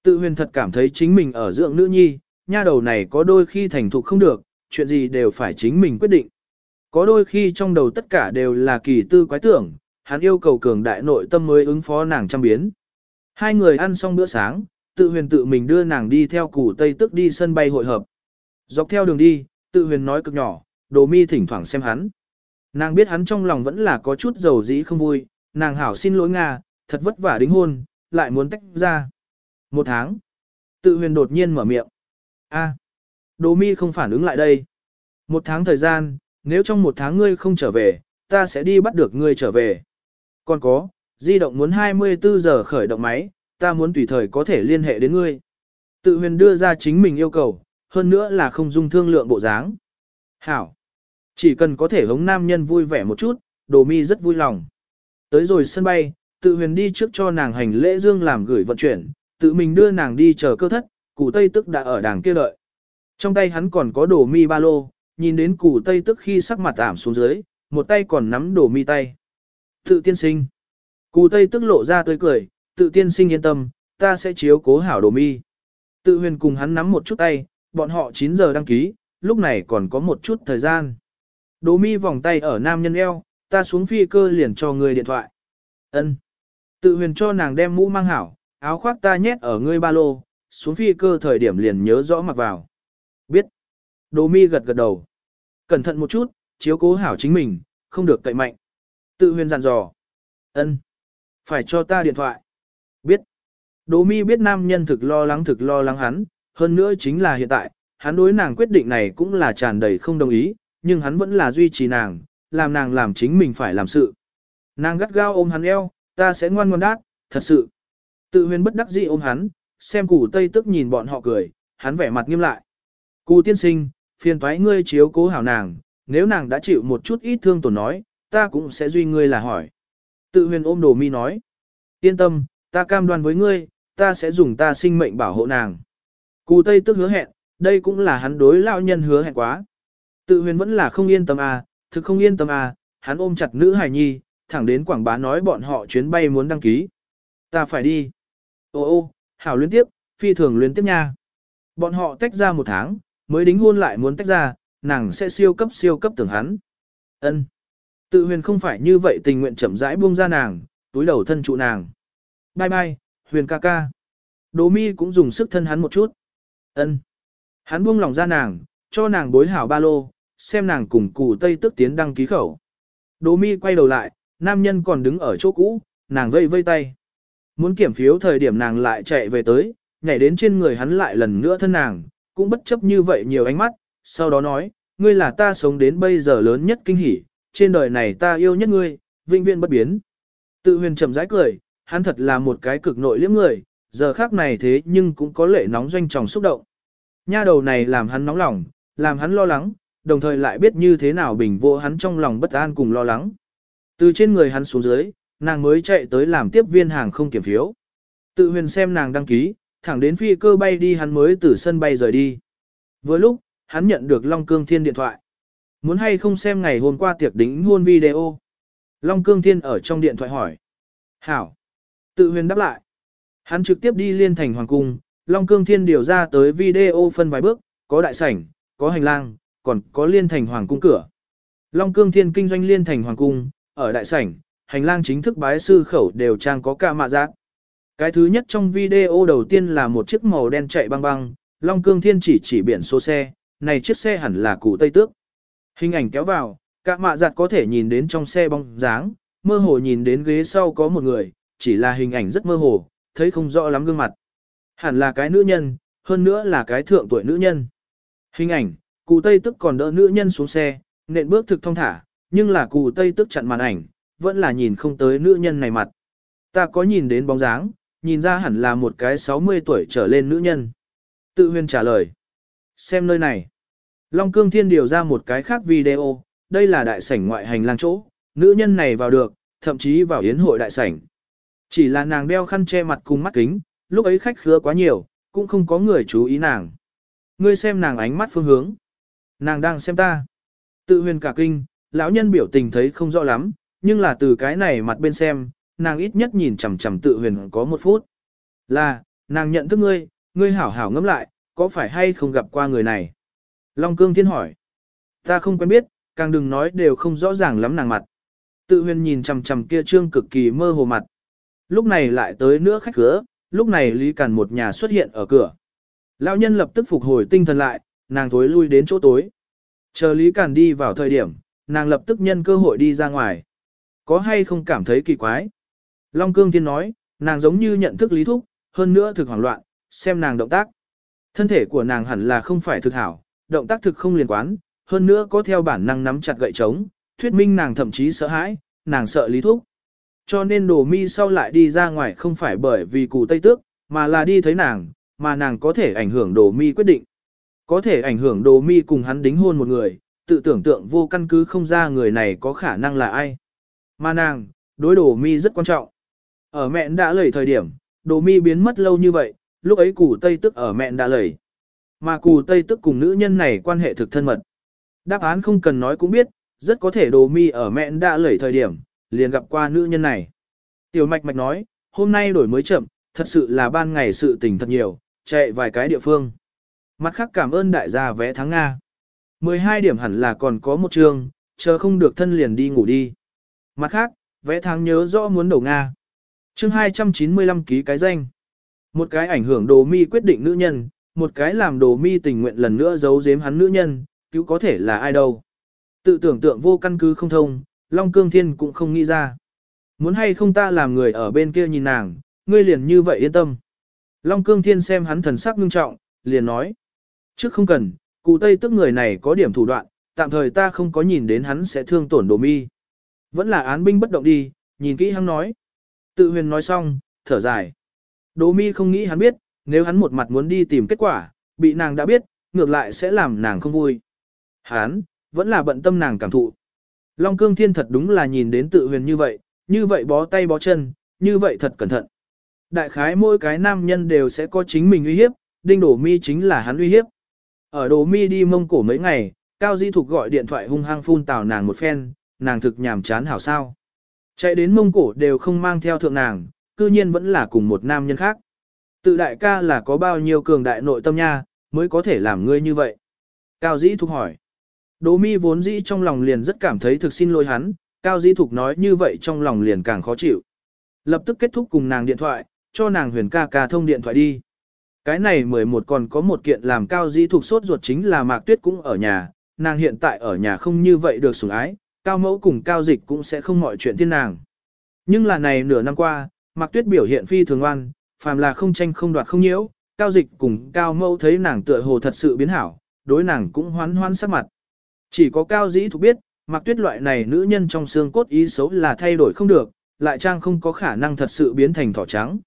Speaker 1: Tự huyền thật cảm thấy chính mình ở dưỡng nữ nhi, nha đầu này có đôi khi thành thục không được, chuyện gì đều phải chính mình quyết định. Có đôi khi trong đầu tất cả đều là kỳ tư quái tưởng, hắn yêu cầu cường đại nội tâm mới ứng phó nàng trăm biến. Hai người ăn xong bữa sáng, tự huyền tự mình đưa nàng đi theo củ tây tức đi sân bay hội hợp. Dọc theo đường đi, tự huyền nói cực nhỏ, đồ mi thỉnh thoảng xem hắn. Nàng biết hắn trong lòng vẫn là có chút dầu dĩ không vui, nàng hảo xin lỗi Nga, thật vất vả đính hôn, lại muốn tách ra. Một tháng, tự huyền đột nhiên mở miệng. a đồ mi không phản ứng lại đây. Một tháng thời gian, nếu trong một tháng ngươi không trở về, ta sẽ đi bắt được ngươi trở về. Còn có, di động muốn 24 giờ khởi động máy, ta muốn tùy thời có thể liên hệ đến ngươi. Tự huyền đưa ra chính mình yêu cầu, hơn nữa là không dung thương lượng bộ dáng. Hảo. Chỉ cần có thể hống nam nhân vui vẻ một chút, đồ mi rất vui lòng. Tới rồi sân bay, tự huyền đi trước cho nàng hành lễ dương làm gửi vận chuyển, tự mình đưa nàng đi chờ cơ thất, cụ tây tức đã ở đàng kia đợi. Trong tay hắn còn có đồ mi ba lô, nhìn đến cụ tây tức khi sắc mặt ảm xuống dưới, một tay còn nắm đồ mi tay. Tự tiên sinh. Cụ tây tức lộ ra tươi cười, tự tiên sinh yên tâm, ta sẽ chiếu cố hảo đồ mi. Tự huyền cùng hắn nắm một chút tay, bọn họ 9 giờ đăng ký, lúc này còn có một chút thời gian. Đồ mi vòng tay ở nam nhân eo, ta xuống phi cơ liền cho người điện thoại. ân Tự huyền cho nàng đem mũ mang hảo, áo khoác ta nhét ở ngươi ba lô, xuống phi cơ thời điểm liền nhớ rõ mặc vào. Biết. Đồ mi gật gật đầu. Cẩn thận một chút, chiếu cố hảo chính mình, không được cậy mạnh. Tự huyền dặn dò. ân Phải cho ta điện thoại. Biết. Đỗ mi biết nam nhân thực lo lắng thực lo lắng hắn, hơn nữa chính là hiện tại, hắn đối nàng quyết định này cũng là tràn đầy không đồng ý, nhưng hắn vẫn là duy trì nàng, làm nàng làm chính mình phải làm sự. Nàng gắt gao ôm hắn eo, ta sẽ ngoan ngoan đát, thật sự. Tự huyền bất đắc dĩ ôm hắn, xem củ tây tức nhìn bọn họ cười, hắn vẻ mặt nghiêm lại. Cù tiên sinh, phiền thoái ngươi chiếu cố hảo nàng, nếu nàng đã chịu một chút ít thương tổn nói, ta cũng sẽ duy ngươi là hỏi. Tự huyền ôm đồ mi nói. Yên tâm, ta cam đoan với ngươi, ta sẽ dùng ta sinh mệnh bảo hộ nàng. Cù Tây tức hứa hẹn, đây cũng là hắn đối lão nhân hứa hẹn quá. Tự huyền vẫn là không yên tâm à, thực không yên tâm à, hắn ôm chặt nữ hài nhi, thẳng đến quảng bá nói bọn họ chuyến bay muốn đăng ký. Ta phải đi. Ô ô, hảo liên tiếp, phi thường liên tiếp nha. Bọn họ tách ra một tháng, mới đính hôn lại muốn tách ra, nàng sẽ siêu cấp siêu cấp tưởng hắn. Ân. Tự huyền không phải như vậy tình nguyện chậm rãi buông ra nàng, túi đầu thân trụ nàng. Bye bye, huyền ca ca. Đỗ mi cũng dùng sức thân hắn một chút. Ân. Hắn buông lòng ra nàng, cho nàng bối hảo ba lô, xem nàng cùng cụ tây tức tiến đăng ký khẩu. Đỗ mi quay đầu lại, nam nhân còn đứng ở chỗ cũ, nàng vây vây tay. Muốn kiểm phiếu thời điểm nàng lại chạy về tới, nhảy đến trên người hắn lại lần nữa thân nàng, cũng bất chấp như vậy nhiều ánh mắt, sau đó nói, ngươi là ta sống đến bây giờ lớn nhất kinh hỉ, trên đời này ta yêu nhất ngươi, vinh viên bất biến. Tự huyền chậm rãi cười, hắn thật là một cái cực nội liếm người, giờ khác này thế nhưng cũng có lệ nóng doanh tròng xúc động. Nha đầu này làm hắn nóng lòng, làm hắn lo lắng, đồng thời lại biết như thế nào bình vô hắn trong lòng bất an cùng lo lắng. Từ trên người hắn xuống dưới, nàng mới chạy tới làm tiếp viên hàng không kiểm phiếu. Tự huyền xem nàng đăng ký, thẳng đến phi cơ bay đi hắn mới từ sân bay rời đi. Vừa lúc, hắn nhận được Long Cương Thiên điện thoại. Muốn hay không xem ngày hôm qua tiệc đính hôn video. Long Cương Thiên ở trong điện thoại hỏi. Hảo. Tự huyền đáp lại. Hắn trực tiếp đi liên thành hoàng cung, Long Cương Thiên điều ra tới video phân vài bước, có đại sảnh, có hành lang, còn có liên thành hoàng cung cửa. Long Cương Thiên kinh doanh liên thành hoàng cung, ở đại sảnh, hành lang chính thức bái sư khẩu đều trang có cả mạ giác. Cái thứ nhất trong video đầu tiên là một chiếc màu đen chạy băng băng, Long Cương Thiên chỉ chỉ biển số xe, này chiếc xe hẳn là cụ Tây Tước. Hình ảnh kéo vào, cả mạ giặt có thể nhìn đến trong xe bóng dáng, mơ hồ nhìn đến ghế sau có một người, chỉ là hình ảnh rất mơ hồ, thấy không rõ lắm gương mặt. Hẳn là cái nữ nhân, hơn nữa là cái thượng tuổi nữ nhân. Hình ảnh, cụ Tây Tức còn đỡ nữ nhân xuống xe, nện bước thực thông thả, nhưng là cụ Tây Tức chặn màn ảnh, vẫn là nhìn không tới nữ nhân này mặt. Ta có nhìn đến bóng dáng, nhìn ra hẳn là một cái 60 tuổi trở lên nữ nhân. Tự huyền trả lời. Xem nơi này. Long Cương Thiên điều ra một cái khác video, đây là đại sảnh ngoại hành lang chỗ, nữ nhân này vào được, thậm chí vào yến hội đại sảnh. Chỉ là nàng đeo khăn che mặt cùng mắt kính, lúc ấy khách khứa quá nhiều, cũng không có người chú ý nàng. Ngươi xem nàng ánh mắt phương hướng. Nàng đang xem ta. Tự huyền cả kinh, lão nhân biểu tình thấy không rõ lắm, nhưng là từ cái này mặt bên xem, nàng ít nhất nhìn chằm chằm tự huyền có một phút. Là, nàng nhận thức ngươi, ngươi hảo hảo ngẫm lại, có phải hay không gặp qua người này? Long cương thiên hỏi. Ta không quen biết, càng đừng nói đều không rõ ràng lắm nàng mặt. Tự huyền nhìn chằm chằm kia trương cực kỳ mơ hồ mặt. Lúc này lại tới nữa khách cửa, lúc này Lý Càn một nhà xuất hiện ở cửa. Lão nhân lập tức phục hồi tinh thần lại, nàng thối lui đến chỗ tối. Chờ Lý Càn đi vào thời điểm, nàng lập tức nhân cơ hội đi ra ngoài. Có hay không cảm thấy kỳ quái? Long Cương Thiên nói, nàng giống như nhận thức Lý Thúc, hơn nữa thực hoảng loạn, xem nàng động tác. Thân thể của nàng hẳn là không phải thực hảo, động tác thực không liên quán, hơn nữa có theo bản năng nắm chặt gậy trống, thuyết minh nàng thậm chí sợ hãi, nàng sợ Lý Thúc. Cho nên đồ mi sau lại đi ra ngoài không phải bởi vì cụ Tây Tước, mà là đi thấy nàng, mà nàng có thể ảnh hưởng đồ mi quyết định. Có thể ảnh hưởng đồ mi cùng hắn đính hôn một người, tự tưởng tượng vô căn cứ không ra người này có khả năng là ai. Mà nàng, đối đồ mi rất quan trọng. Ở mẹ đã lầy thời điểm, đồ mi biến mất lâu như vậy, lúc ấy củ Tây Tức ở mẹ đã lầy. Mà củ Tây Tức cùng nữ nhân này quan hệ thực thân mật. Đáp án không cần nói cũng biết, rất có thể đồ mi ở mẹ đã lầy thời điểm, liền gặp qua nữ nhân này. Tiểu mạch mạch nói, hôm nay đổi mới chậm, thật sự là ban ngày sự tình thật nhiều, chạy vài cái địa phương. Mặt khác cảm ơn đại gia vẽ thắng Nga. 12 điểm hẳn là còn có một chương, chờ không được thân liền đi ngủ đi. Mặt khác, vẽ thắng nhớ rõ muốn đầu Nga. chương 295 ký cái danh. Một cái ảnh hưởng đồ mi quyết định nữ nhân, một cái làm đồ mi tình nguyện lần nữa giấu giếm hắn nữ nhân, cứu có thể là ai đâu. Tự tưởng tượng vô căn cứ không thông, Long Cương Thiên cũng không nghĩ ra. Muốn hay không ta làm người ở bên kia nhìn nàng, ngươi liền như vậy yên tâm. Long Cương Thiên xem hắn thần sắc ngưng trọng, liền nói. Trước không cần, cụ Tây tức người này có điểm thủ đoạn, tạm thời ta không có nhìn đến hắn sẽ thương tổn đồ mi. Vẫn là án binh bất động đi, nhìn kỹ hắn nói. Tự huyền nói xong, thở dài. Đồ mi không nghĩ hắn biết, nếu hắn một mặt muốn đi tìm kết quả, bị nàng đã biết, ngược lại sẽ làm nàng không vui. Hắn, vẫn là bận tâm nàng cảm thụ. Long cương thiên thật đúng là nhìn đến tự huyền như vậy, như vậy bó tay bó chân, như vậy thật cẩn thận. Đại khái mỗi cái nam nhân đều sẽ có chính mình uy hiếp, đinh đổ mi chính là hắn uy hiếp. Ở đồ mi đi mông cổ mấy ngày, Cao Di Thục gọi điện thoại hung hăng phun tào nàng một phen, nàng thực nhàm chán hảo sao. Chạy đến mông cổ đều không mang theo thượng nàng, cư nhiên vẫn là cùng một nam nhân khác. Tự đại ca là có bao nhiêu cường đại nội tâm nha, mới có thể làm ngươi như vậy. Cao Dĩ Thục hỏi. Đỗ mi vốn dĩ trong lòng liền rất cảm thấy thực xin lỗi hắn, Cao Di Thục nói như vậy trong lòng liền càng khó chịu. Lập tức kết thúc cùng nàng điện thoại, cho nàng huyền ca ca thông điện thoại đi. Cái này 11 còn có một kiện làm Cao Di Thục sốt ruột chính là Mạc Tuyết cũng ở nhà, nàng hiện tại ở nhà không như vậy được sủng ái, Cao Mẫu cùng Cao Dịch cũng sẽ không mọi chuyện thiên nàng. Nhưng là này nửa năm qua, Mạc Tuyết biểu hiện phi thường oan, phàm là không tranh không đoạt không nhiễu, Cao Dịch cùng Cao Mẫu thấy nàng tựa hồ thật sự biến hảo, đối nàng cũng hoán hoán sắc mặt. Chỉ có Cao Dĩ Thục biết, Mạc Tuyết loại này nữ nhân trong xương cốt ý xấu là thay đổi không được, lại trang không có khả năng thật sự biến thành thỏ trắng.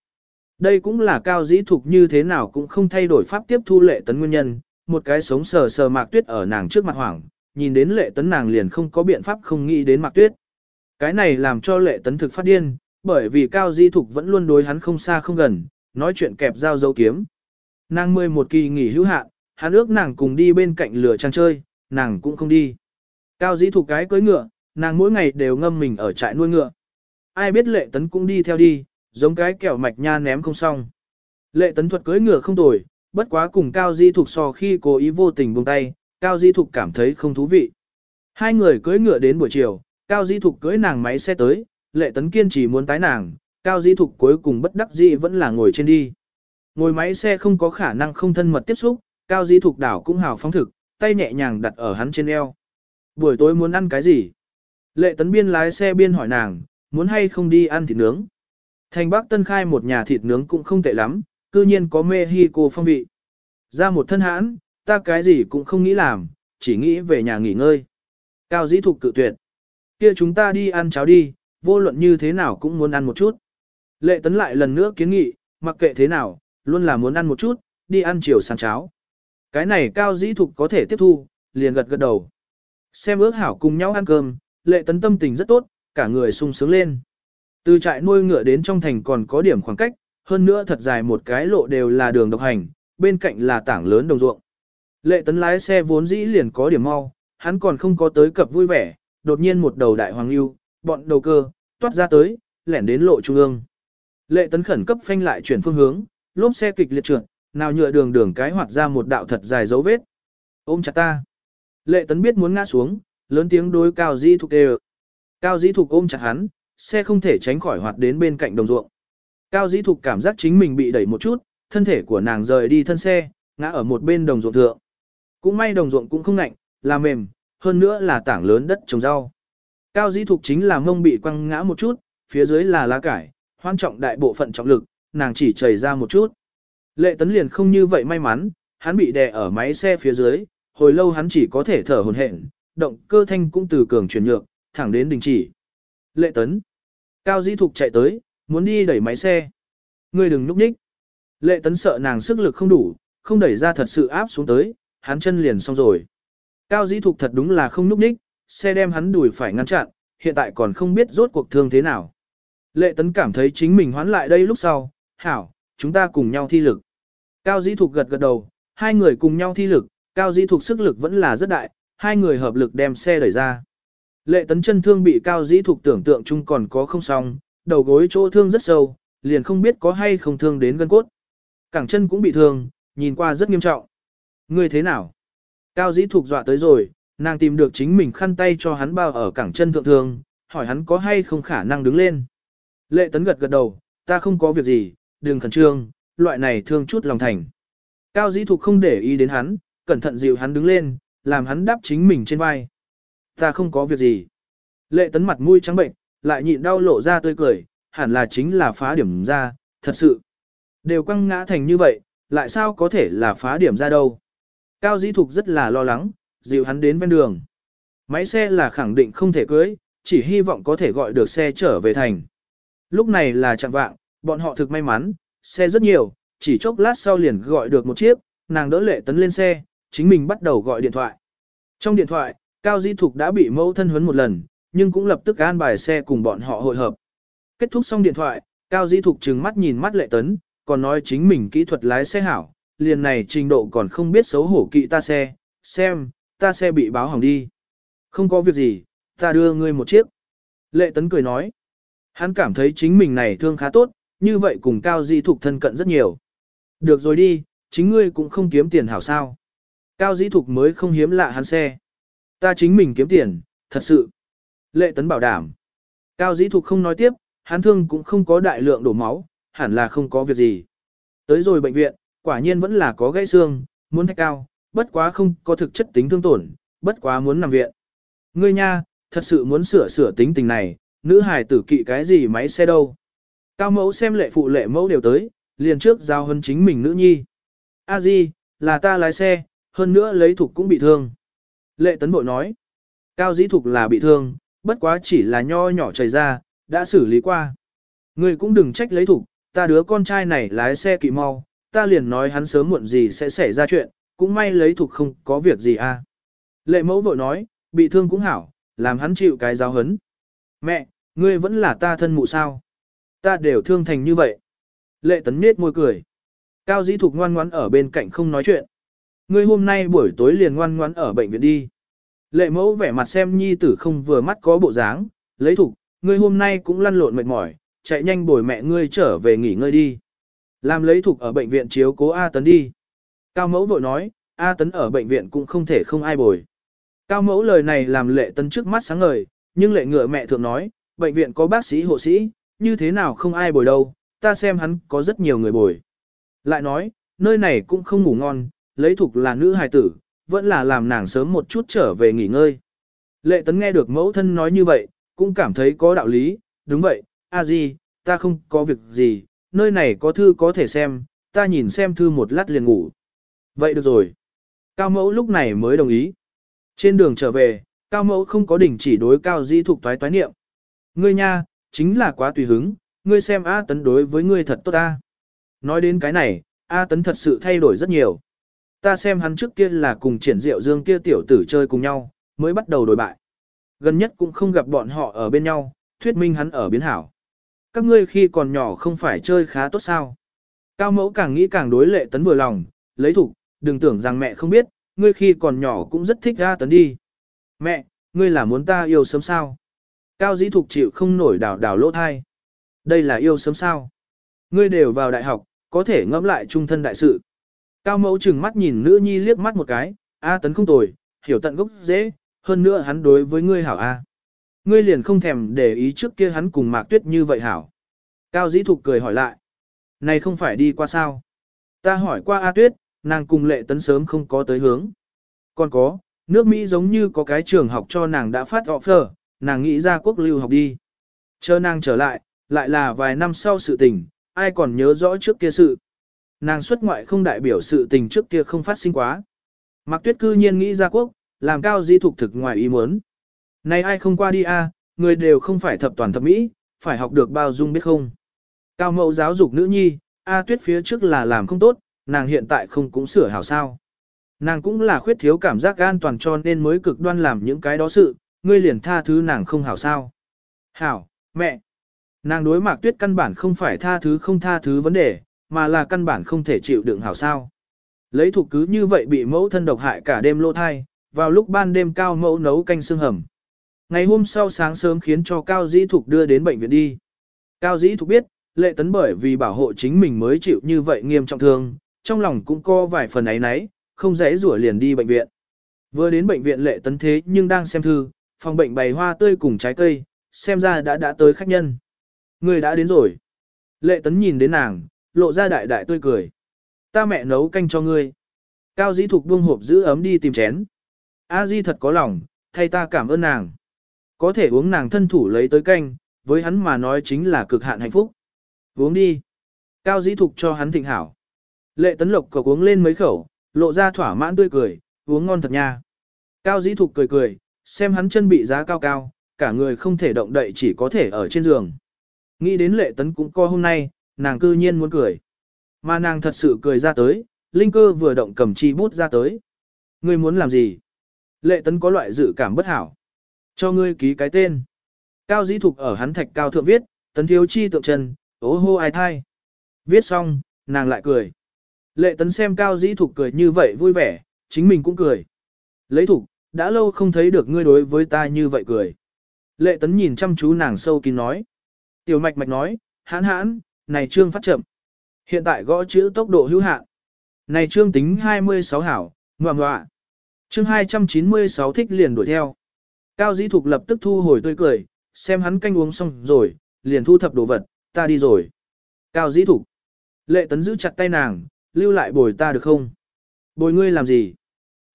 Speaker 1: Đây cũng là Cao Dĩ Thục như thế nào cũng không thay đổi pháp tiếp thu lệ tấn nguyên nhân, một cái sống sờ sờ Mạc Tuyết ở nàng trước mặt hoảng, nhìn đến lệ tấn nàng liền không có biện pháp không nghĩ đến Mạc Tuyết. Cái này làm cho lệ tấn thực phát điên, bởi vì Cao Dĩ Thục vẫn luôn đối hắn không xa không gần, nói chuyện kẹp dao dấu kiếm. Nàng mười một kỳ nghỉ hữu hạn, hắn ước nàng cùng đi bên cạnh lửa trang chơi, nàng cũng không đi. Cao dĩ thục cái cưới ngựa, nàng mỗi ngày đều ngâm mình ở trại nuôi ngựa. Ai biết lệ tấn cũng đi theo đi, giống cái kẹo mạch nha ném không xong. Lệ tấn thuật cưới ngựa không tồi, bất quá cùng Cao Di Thục so khi cố ý vô tình buông tay, Cao Di Thục cảm thấy không thú vị. Hai người cưới ngựa đến buổi chiều, Cao Di Thục cưới nàng máy xe tới, lệ tấn kiên trì muốn tái nàng, Cao Di Thục cuối cùng bất đắc dĩ vẫn là ngồi trên đi. Ngồi máy xe không có khả năng không thân mật tiếp xúc, Cao Di Thục đảo cũng hào phóng thực, tay nhẹ nhàng đặt ở hắn trên eo. Buổi tối muốn ăn cái gì? Lệ tấn biên lái xe biên hỏi nàng, muốn hay không đi ăn thịt nướng? Thành Bắc Tân khai một nhà thịt nướng cũng không tệ lắm, cư nhiên có Mexico phong vị. Ra một thân hãn, ta cái gì cũng không nghĩ làm, chỉ nghĩ về nhà nghỉ ngơi. Cao dĩ thục cự tuyệt. kia chúng ta đi ăn cháo đi, vô luận như thế nào cũng muốn ăn một chút. Lệ tấn lại lần nữa kiến nghị, mặc kệ thế nào, luôn là muốn ăn một chút, đi ăn chiều sáng cháo. Cái này cao dĩ thục có thể tiếp thu, liền gật gật đầu. Xem ước hảo cùng nhau ăn cơm, lệ tấn tâm tình rất tốt, cả người sung sướng lên. Từ trại nuôi ngựa đến trong thành còn có điểm khoảng cách, hơn nữa thật dài một cái lộ đều là đường độc hành, bên cạnh là tảng lớn đồng ruộng. Lệ tấn lái xe vốn dĩ liền có điểm mau, hắn còn không có tới cập vui vẻ, đột nhiên một đầu đại hoàng lưu, bọn đầu cơ, toát ra tới, lẻn đến lộ trung ương. Lệ tấn khẩn cấp phanh lại chuyển phương hướng, lốp xe kịch liệt trượt, nào nhựa đường đường cái hoạt ra một đạo thật dài dấu vết. Ôm chặt ta. Lệ tấn biết muốn ngã xuống, lớn tiếng đối cao dĩ thục đều. Cao dĩ thục ôm chặt hắn, xe không thể tránh khỏi hoạt đến bên cạnh đồng ruộng. Cao dĩ thục cảm giác chính mình bị đẩy một chút, thân thể của nàng rời đi thân xe, ngã ở một bên đồng ruộng thượng. Cũng may đồng ruộng cũng không nạnh, là mềm, hơn nữa là tảng lớn đất trồng rau. Cao dĩ thục chính là mông bị quăng ngã một chút, phía dưới là lá cải, hoan trọng đại bộ phận trọng lực, nàng chỉ chảy ra một chút. Lệ tấn liền không như vậy may mắn, hắn bị đè ở máy xe phía dưới, hồi lâu hắn chỉ có thể thở hồn hển, động cơ thanh cũng từ cường chuyển nhược, thẳng đến đình chỉ. Lệ tấn. Cao dĩ thục chạy tới, muốn đi đẩy máy xe. Ngươi đừng núp nhích. Lệ tấn sợ nàng sức lực không đủ, không đẩy ra thật sự áp xuống tới, hắn chân liền xong rồi. Cao dĩ thục thật đúng là không núp nhích, xe đem hắn đuổi phải ngăn chặn, hiện tại còn không biết rốt cuộc thương thế nào. Lệ tấn cảm thấy chính mình hoán lại đây lúc sau, hảo, chúng ta cùng nhau thi lực. Cao dĩ thục gật gật đầu, hai người cùng nhau thi lực, Cao Dĩ Thục sức lực vẫn là rất đại, hai người hợp lực đem xe đẩy ra. Lệ tấn chân thương bị Cao Dĩ Thục tưởng tượng chung còn có không xong, đầu gối chỗ thương rất sâu, liền không biết có hay không thương đến gân cốt. Cẳng chân cũng bị thương, nhìn qua rất nghiêm trọng. Người thế nào? Cao Dĩ Thục dọa tới rồi, nàng tìm được chính mình khăn tay cho hắn bao ở cẳng chân thượng thương, hỏi hắn có hay không khả năng đứng lên. Lệ tấn gật gật đầu, ta không có việc gì, đừng khẩn trương, loại này thương chút lòng thành. Cao Dĩ Thục không để ý đến hắn, cẩn thận dịu hắn đứng lên, làm hắn đáp chính mình trên vai. Ta không có việc gì. Lệ tấn mặt mũi trắng bệnh, lại nhịn đau lộ ra tươi cười, hẳn là chính là phá điểm ra, thật sự. Đều quăng ngã thành như vậy, lại sao có thể là phá điểm ra đâu. Cao dĩ thục rất là lo lắng, dịu hắn đến ven đường. Máy xe là khẳng định không thể cưới, chỉ hy vọng có thể gọi được xe trở về thành. Lúc này là chặng vạng, bọn họ thực may mắn, xe rất nhiều, chỉ chốc lát sau liền gọi được một chiếc, nàng đỡ lệ tấn lên xe, chính mình bắt đầu gọi điện thoại. Trong điện thoại, Cao Di Thục đã bị mẫu thân huấn một lần, nhưng cũng lập tức an bài xe cùng bọn họ hội hợp. Kết thúc xong điện thoại, Cao Di Thục trừng mắt nhìn mắt lệ tấn, còn nói chính mình kỹ thuật lái xe hảo, liền này trình độ còn không biết xấu hổ kỵ ta xe, xem, ta xe bị báo hỏng đi. Không có việc gì, ta đưa ngươi một chiếc. Lệ tấn cười nói, hắn cảm thấy chính mình này thương khá tốt, như vậy cùng Cao Di Thục thân cận rất nhiều. Được rồi đi, chính ngươi cũng không kiếm tiền hảo sao. Cao dĩ thục mới không hiếm lạ hắn xe. Ta chính mình kiếm tiền, thật sự. Lệ tấn bảo đảm. Cao dĩ thục không nói tiếp, hắn thương cũng không có đại lượng đổ máu, hẳn là không có việc gì. Tới rồi bệnh viện, quả nhiên vẫn là có gãy xương, muốn thách cao, bất quá không có thực chất tính thương tổn, bất quá muốn nằm viện. Ngươi nha, thật sự muốn sửa sửa tính tình này, nữ hài tử kỵ cái gì máy xe đâu. Cao mẫu xem lệ phụ lệ mẫu đều tới, liền trước giao hơn chính mình nữ nhi. A di, là ta lái xe, hơn nữa lấy thục cũng bị thương. Lệ tấn bội nói, cao dĩ thục là bị thương, bất quá chỉ là nho nhỏ chảy ra, đã xử lý qua. Ngươi cũng đừng trách lấy thục, ta đứa con trai này lái xe kỵ mau, ta liền nói hắn sớm muộn gì sẽ xảy ra chuyện, cũng may lấy thục không có việc gì a. À. Lệ mẫu vội nói, bị thương cũng hảo, làm hắn chịu cái giáo hấn. Mẹ, ngươi vẫn là ta thân mụ sao? Ta đều thương thành như vậy. Lệ tấn nết môi cười. Cao dĩ thục ngoan ngoãn ở bên cạnh không nói chuyện. Ngươi hôm nay buổi tối liền ngoan ngoãn ở bệnh viện đi. Lệ mẫu vẻ mặt xem nhi tử không vừa mắt có bộ dáng, lấy thục, ngươi hôm nay cũng lăn lộn mệt mỏi, chạy nhanh bồi mẹ ngươi trở về nghỉ ngơi đi. Làm lấy thục ở bệnh viện chiếu cố A Tấn đi. Cao mẫu vội nói, A Tấn ở bệnh viện cũng không thể không ai bồi. Cao mẫu lời này làm lệ tấn trước mắt sáng ngời, nhưng lệ ngựa mẹ thường nói, bệnh viện có bác sĩ hộ sĩ, như thế nào không ai bồi đâu, ta xem hắn có rất nhiều người bồi. Lại nói, nơi này cũng không ngủ ngon, lấy thục là nữ hài tử, vẫn là làm nàng sớm một chút trở về nghỉ ngơi. Lệ tấn nghe được mẫu thân nói như vậy, cũng cảm thấy có đạo lý, đúng vậy, a di, ta không có việc gì, nơi này có thư có thể xem, ta nhìn xem thư một lát liền ngủ. Vậy được rồi. Cao mẫu lúc này mới đồng ý. Trên đường trở về, cao mẫu không có đỉnh chỉ đối cao di thục toái toái niệm. Ngươi nha, chính là quá tùy hứng, ngươi xem A tấn đối với ngươi thật tốt ta. Nói đến cái này, A tấn thật sự thay đổi rất nhiều. Ta xem hắn trước kia là cùng triển diệu dương kia tiểu tử chơi cùng nhau, mới bắt đầu đổi bại. Gần nhất cũng không gặp bọn họ ở bên nhau, thuyết minh hắn ở biến hảo. Các ngươi khi còn nhỏ không phải chơi khá tốt sao. Cao mẫu càng nghĩ càng đối lệ tấn vừa lòng, lấy thủ, đừng tưởng rằng mẹ không biết, ngươi khi còn nhỏ cũng rất thích A tấn đi. Mẹ, ngươi là muốn ta yêu sớm sao? Cao dĩ thục chịu không nổi đảo đảo lỗ thai. Đây là yêu sớm sao? Ngươi đều vào đại học, có thể ngẫm lại trung thân đại sự. Cao mẫu chừng mắt nhìn nữ nhi liếc mắt một cái, A tấn không tồi, hiểu tận gốc dễ, hơn nữa hắn đối với ngươi hảo A. Ngươi liền không thèm để ý trước kia hắn cùng mạc tuyết như vậy hảo. Cao dĩ thục cười hỏi lại. Này không phải đi qua sao? Ta hỏi qua A tuyết, nàng cùng lệ tấn sớm không có tới hướng. Còn có, nước Mỹ giống như có cái trường học cho nàng đã phát offer, nàng nghĩ ra quốc lưu học đi. Chờ nàng trở lại, lại là vài năm sau sự tình, ai còn nhớ rõ trước kia sự. Nàng xuất ngoại không đại biểu sự tình trước kia không phát sinh quá. Mạc Tuyết cư nhiên nghĩ ra quốc, làm cao di thục thực ngoài ý muốn. Này ai không qua đi a, người đều không phải thập toàn thập mỹ, phải học được bao dung biết không. Cao mẫu giáo dục nữ nhi, A Tuyết phía trước là làm không tốt, nàng hiện tại không cũng sửa hảo sao. Nàng cũng là khuyết thiếu cảm giác an toàn cho nên mới cực đoan làm những cái đó sự, ngươi liền tha thứ nàng không hảo sao. Hảo, mẹ. Nàng đối mạc tuyết căn bản không phải tha thứ không tha thứ vấn đề, mà là căn bản không thể chịu đựng hảo sao. Lấy thuộc cứ như vậy bị mẫu thân độc hại cả đêm lô thai, vào lúc ban đêm cao mẫu nấu canh xương hầm. Ngày hôm sau sáng sớm khiến cho Cao Dĩ Thục đưa đến bệnh viện đi. Cao Dĩ Thục biết, lệ tấn bởi vì bảo hộ chính mình mới chịu như vậy nghiêm trọng thương, trong lòng cũng có vài phần ấy nấy, không dễ rủa liền đi bệnh viện. Vừa đến bệnh viện lệ tấn thế nhưng đang xem thư, phòng bệnh bày hoa tươi cùng trái cây, xem ra đã đã tới khách nhân. Người đã đến rồi. Lệ tấn nhìn đến nàng, lộ ra đại đại tươi cười. Ta mẹ nấu canh cho ngươi. Cao dĩ thục buông hộp giữ ấm đi tìm chén. A di thật có lòng, thay ta cảm ơn nàng. Có thể uống nàng thân thủ lấy tới canh, với hắn mà nói chính là cực hạn hạnh phúc. Uống đi. Cao dĩ thục cho hắn thịnh hảo. Lệ tấn lộc cầu uống lên mấy khẩu, lộ ra thỏa mãn tươi cười, uống ngon thật nha. Cao dĩ thục cười cười, xem hắn chân bị giá cao cao, cả người không thể động đậy chỉ có thể ở trên giường. Nghĩ đến lệ tấn cũng co hôm nay, nàng cư nhiên muốn cười. Mà nàng thật sự cười ra tới, linh cơ vừa động cầm chi bút ra tới. Ngươi muốn làm gì? Lệ tấn có loại dự cảm bất hảo. Cho ngươi ký cái tên. Cao dĩ thục ở hắn thạch cao thượng viết, tấn thiếu chi tượng trần, ố hô ai thai. Viết xong, nàng lại cười. Lệ tấn xem cao dĩ thục cười như vậy vui vẻ, chính mình cũng cười. Lấy thục, đã lâu không thấy được ngươi đối với ta như vậy cười. Lệ tấn nhìn chăm chú nàng sâu kín nói. Tiểu mạch mạch nói, hãn hãn, này trương phát chậm. Hiện tại gõ chữ tốc độ hữu hạn. Này trương tính 26 hảo, ngoà ngoạ. chương 296 thích liền đuổi theo. Cao dĩ thục lập tức thu hồi tươi cười, xem hắn canh uống xong rồi, liền thu thập đồ vật, ta đi rồi. Cao dĩ thục. Lệ tấn giữ chặt tay nàng, lưu lại bồi ta được không? Bồi ngươi làm gì?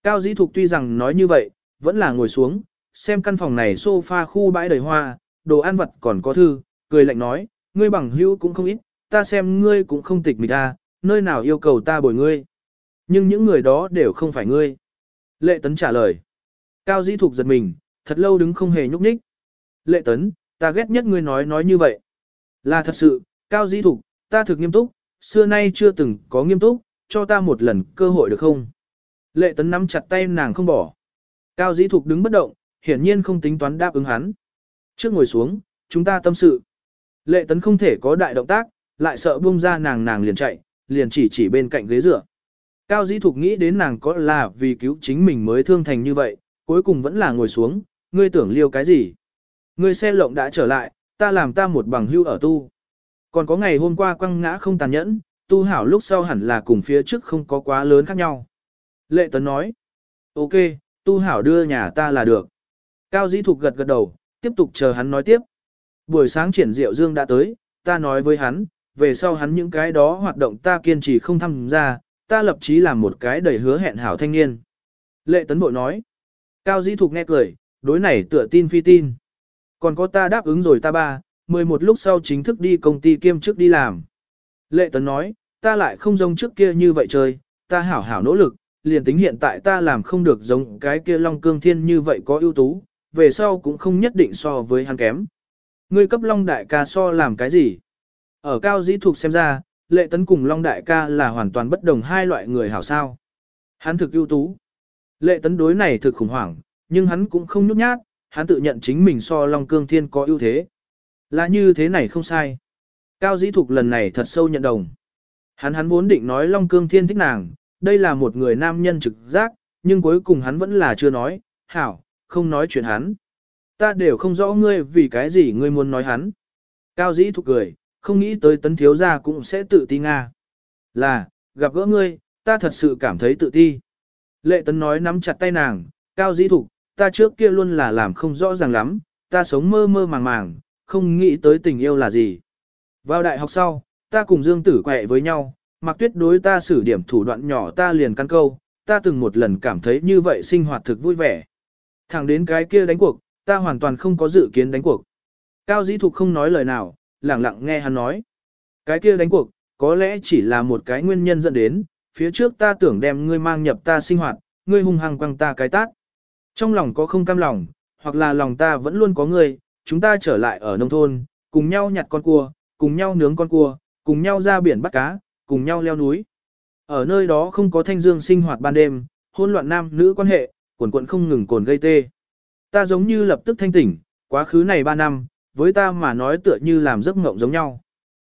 Speaker 1: Cao dĩ thục tuy rằng nói như vậy, vẫn là ngồi xuống, xem căn phòng này sofa khu bãi đầy hoa, đồ ăn vật còn có thư, cười lạnh nói, ngươi bằng hữu cũng không ít, ta xem ngươi cũng không tịch mịch ta, nơi nào yêu cầu ta bồi ngươi. Nhưng những người đó đều không phải ngươi. Lệ tấn trả lời. Cao dĩ thục giật mình, thật lâu đứng không hề nhúc nhích. Lệ tấn, ta ghét nhất ngươi nói nói như vậy. Là thật sự, cao dĩ thục, ta thực nghiêm túc, xưa nay chưa từng có nghiêm túc, cho ta một lần cơ hội được không? Lệ tấn nắm chặt tay nàng không bỏ. Cao dĩ thục đứng bất động, hiển nhiên không tính toán đáp ứng hắn. Trước ngồi xuống, chúng ta tâm sự. Lệ tấn không thể có đại động tác, lại sợ buông ra nàng nàng liền chạy, liền chỉ chỉ bên cạnh ghế dựa. Cao dĩ thục nghĩ đến nàng có là vì cứu chính mình mới thương thành như vậy, cuối cùng vẫn là ngồi xuống, ngươi tưởng liêu cái gì. Ngươi xe lộng đã trở lại, ta làm ta một bằng hưu ở tu. Còn có ngày hôm qua quăng ngã không tàn nhẫn, tu hảo lúc sau hẳn là cùng phía trước không có quá lớn khác nhau. Lệ tấn nói, ok, tu hảo đưa nhà ta là được. Cao dĩ thục gật gật đầu, tiếp tục chờ hắn nói tiếp. Buổi sáng triển diệu dương đã tới, ta nói với hắn, về sau hắn những cái đó hoạt động ta kiên trì không tham gia, ta lập chí làm một cái đầy hứa hẹn hảo thanh niên. Lệ tấn bội nói. Cao dĩ thục nghe cười, đối này tựa tin phi tin. Còn có ta đáp ứng rồi ta ba, 11 lúc sau chính thức đi công ty kiêm chức đi làm. Lệ tấn nói, ta lại không giống trước kia như vậy chơi, ta hảo hảo nỗ lực, liền tính hiện tại ta làm không được giống cái kia Long Cương Thiên như vậy có ưu tú, về sau cũng không nhất định so với hắn kém. Ngươi cấp Long Đại ca so làm cái gì? Ở cao dĩ thuộc xem ra, lệ tấn cùng Long Đại ca là hoàn toàn bất đồng hai loại người hảo sao. Hắn thực ưu tú. Lệ tấn đối này thực khủng hoảng, nhưng hắn cũng không nhút nhát, hắn tự nhận chính mình so Long Cương Thiên có ưu thế. Là như thế này không sai. Cao dĩ thục lần này thật sâu nhận đồng. Hắn hắn vốn định nói Long Cương Thiên thích nàng, đây là một người nam nhân trực giác, nhưng cuối cùng hắn vẫn là chưa nói, hảo, không nói chuyện hắn. Ta đều không rõ ngươi vì cái gì ngươi muốn nói hắn. Cao dĩ thục cười, không nghĩ tới tấn thiếu gia cũng sẽ tự ti Nga. Là, gặp gỡ ngươi, ta thật sự cảm thấy tự ti. Lệ tấn nói nắm chặt tay nàng, cao dĩ thục, ta trước kia luôn là làm không rõ ràng lắm, ta sống mơ mơ màng màng, không nghĩ tới tình yêu là gì. Vào đại học sau, ta cùng Dương Tử quẹ với nhau, mặc tuyết đối ta xử điểm thủ đoạn nhỏ ta liền căn câu, ta từng một lần cảm thấy như vậy sinh hoạt thực vui vẻ. Thẳng đến cái kia đánh cuộc, ta hoàn toàn không có dự kiến đánh cuộc. Cao dĩ thục không nói lời nào, lặng lặng nghe hắn nói. Cái kia đánh cuộc, có lẽ chỉ là một cái nguyên nhân dẫn đến, phía trước ta tưởng đem ngươi mang nhập ta sinh hoạt, ngươi hung hăng quăng ta cái tát. Trong lòng có không cam lòng, hoặc là lòng ta vẫn luôn có ngươi, chúng ta trở lại ở nông thôn, cùng nhau nhặt con cua, cùng nhau nướng con cua, cùng nhau ra biển bắt cá, cùng nhau leo núi. Ở nơi đó không có thanh dương sinh hoạt ban đêm, hôn loạn nam nữ quan hệ, quần quận không ngừng cồn gây tê. Ta giống như lập tức thanh tỉnh, quá khứ này 3 năm, với ta mà nói tựa như làm giấc mộng giống nhau.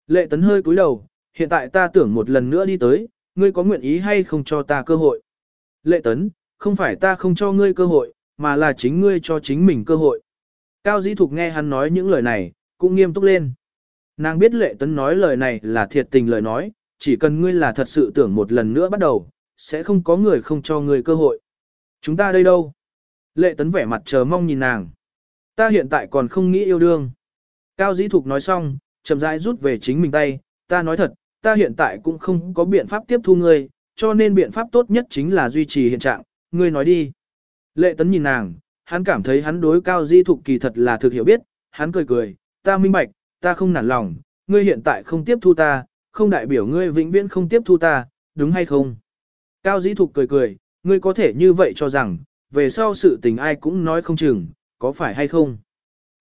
Speaker 1: Lệ tấn hơi cúi đầu, hiện tại ta tưởng một lần nữa đi tới, ngươi có nguyện ý hay không cho ta cơ hội. Lệ tấn, không phải ta không cho ngươi cơ hội, mà là chính ngươi cho chính mình cơ hội. Cao dĩ thục nghe hắn nói những lời này, cũng nghiêm túc lên. Nàng biết lệ tấn nói lời này là thiệt tình lời nói, chỉ cần ngươi là thật sự tưởng một lần nữa bắt đầu, sẽ không có người không cho ngươi cơ hội. Chúng ta đây đâu? Lệ tấn vẻ mặt chờ mong nhìn nàng. Ta hiện tại còn không nghĩ yêu đương. Cao dĩ thục nói xong, chậm rãi rút về chính mình tay, ta nói thật, ta hiện tại cũng không có biện pháp tiếp thu ngươi, cho nên biện pháp tốt nhất chính là duy trì hiện trạng, ngươi nói đi. Lệ tấn nhìn nàng, hắn cảm thấy hắn đối cao dĩ thục kỳ thật là thực hiểu biết, hắn cười cười, ta minh bạch, ta không nản lòng, ngươi hiện tại không tiếp thu ta, không đại biểu ngươi vĩnh viễn không tiếp thu ta, đúng hay không? Cao dĩ thục cười cười, ngươi có thể như vậy cho rằng, về sau sự tình ai cũng nói không chừng, có phải hay không?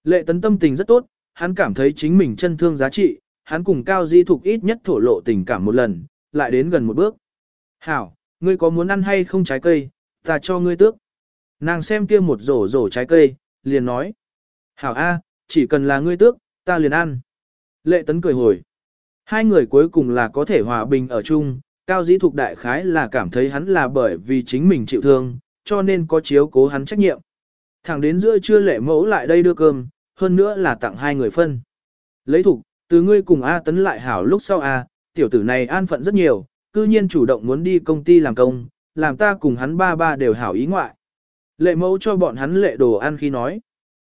Speaker 1: Lệ tấn tâm tình rất tốt, hắn cảm thấy chính mình chân thương giá trị, hắn cùng Cao Di Thục ít nhất thổ lộ tình cảm một lần, lại đến gần một bước. Hảo, ngươi có muốn ăn hay không trái cây, ta cho ngươi tước. Nàng xem kia một rổ rổ trái cây, liền nói. Hảo A, chỉ cần là ngươi tước, ta liền ăn. Lệ tấn cười hồi. Hai người cuối cùng là có thể hòa bình ở chung, Cao Dĩ Thục đại khái là cảm thấy hắn là bởi vì chính mình chịu thương, cho nên có chiếu cố hắn trách nhiệm. Thẳng đến giữa trưa lệ mẫu lại đây đưa cơm, hơn nữa là tặng hai người phân. Lấy thục, từ ngươi cùng A tấn lại hảo lúc sau A, tiểu tử này an phận rất nhiều, cư nhiên chủ động muốn đi công ty làm công, làm ta cùng hắn ba ba đều hảo ý ngoại. Lệ mẫu cho bọn hắn lệ đồ ăn khi nói.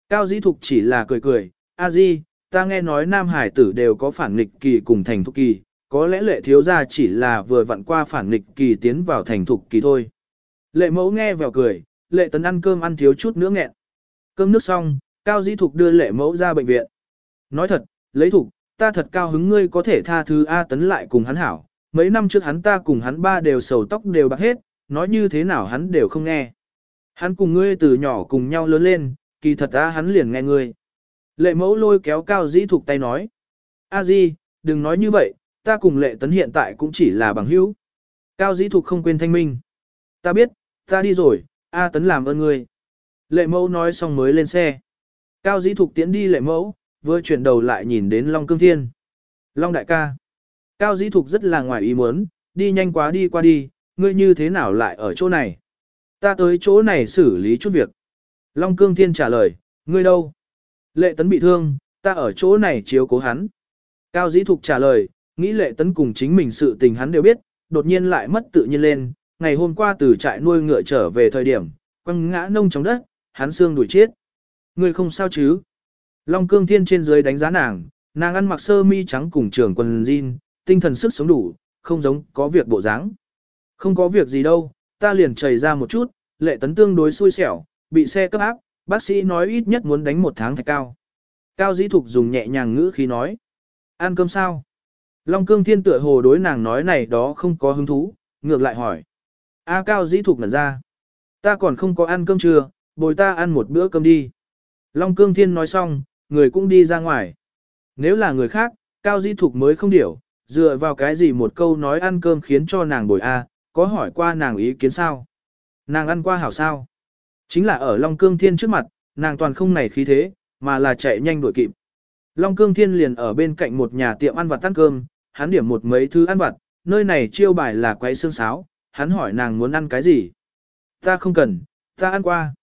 Speaker 1: Cao dĩ thục chỉ là cười cười, a di, ta nghe nói nam hải tử đều có phản nghịch kỳ cùng thành thục kỳ, có lẽ lệ thiếu gia chỉ là vừa vặn qua phản nghịch kỳ tiến vào thành thục kỳ thôi. Lệ mẫu nghe vèo cười, lệ tấn ăn cơm ăn thiếu chút nữa nghẹn. Cơm nước xong, cao dĩ thục đưa lệ mẫu ra bệnh viện. Nói thật, lấy thục, ta thật cao hứng ngươi có thể tha thứ A tấn lại cùng hắn hảo. Mấy năm trước hắn ta cùng hắn ba đều sầu tóc đều bạc hết, nói như thế nào hắn đều không nghe. Hắn cùng ngươi từ nhỏ cùng nhau lớn lên, kỳ thật ta hắn liền nghe ngươi. Lệ mẫu lôi kéo cao dĩ thục tay nói. A di, đừng nói như vậy, ta cùng lệ tấn hiện tại cũng chỉ là bằng hữu. Cao dĩ thục không quên thanh minh. Ta biết, ta đi rồi, A tấn làm ơn ngươi. Lệ mẫu nói xong mới lên xe. Cao dĩ thục tiến đi lệ mẫu, vừa chuyển đầu lại nhìn đến Long Cương Thiên. Long đại ca. Cao dĩ thục rất là ngoài ý muốn, đi nhanh quá đi qua đi, ngươi như thế nào lại ở chỗ này? Ta tới chỗ này xử lý chút việc. Long Cương Thiên trả lời, ngươi đâu? Lệ tấn bị thương, ta ở chỗ này chiếu cố hắn. Cao dĩ thục trả lời, nghĩ lệ tấn cùng chính mình sự tình hắn đều biết, đột nhiên lại mất tự nhiên lên. Ngày hôm qua từ trại nuôi ngựa trở về thời điểm, quăng ngã nông trong đất, hắn xương đuổi chết. Ngươi không sao chứ? Long cương thiên trên dưới đánh giá nàng, nàng ăn mặc sơ mi trắng cùng trường quần jean, tinh thần sức sống đủ, không giống có việc bộ dáng. Không có việc gì đâu, ta liền chảy ra một chút, lệ tấn tương đối xui xẻo, bị xe cấp áp, bác sĩ nói ít nhất muốn đánh một tháng thạch cao. Cao dĩ thục dùng nhẹ nhàng ngữ khí nói. Ăn cơm sao? Long cương thiên tựa hồ đối nàng nói này đó không có hứng thú, ngược lại hỏi. A cao dĩ thục ngẩn ra. Ta còn không có ăn cơm trưa, bồi ta ăn một bữa cơm đi. Long cương thiên nói xong, người cũng đi ra ngoài. Nếu là người khác, cao dĩ thục mới không điểu, dựa vào cái gì một câu nói ăn cơm khiến cho nàng bồi A, có hỏi qua nàng ý kiến sao? Nàng ăn qua hảo sao? Chính là ở Long Cương Thiên trước mặt, nàng toàn không này khí thế, mà là chạy nhanh đuổi kịp. Long Cương Thiên liền ở bên cạnh một nhà tiệm ăn vặt ăn cơm, hắn điểm một mấy thứ ăn vặt, nơi này chiêu bài là quấy xương sáo, hắn hỏi nàng muốn ăn cái gì. Ta không cần, ta ăn qua.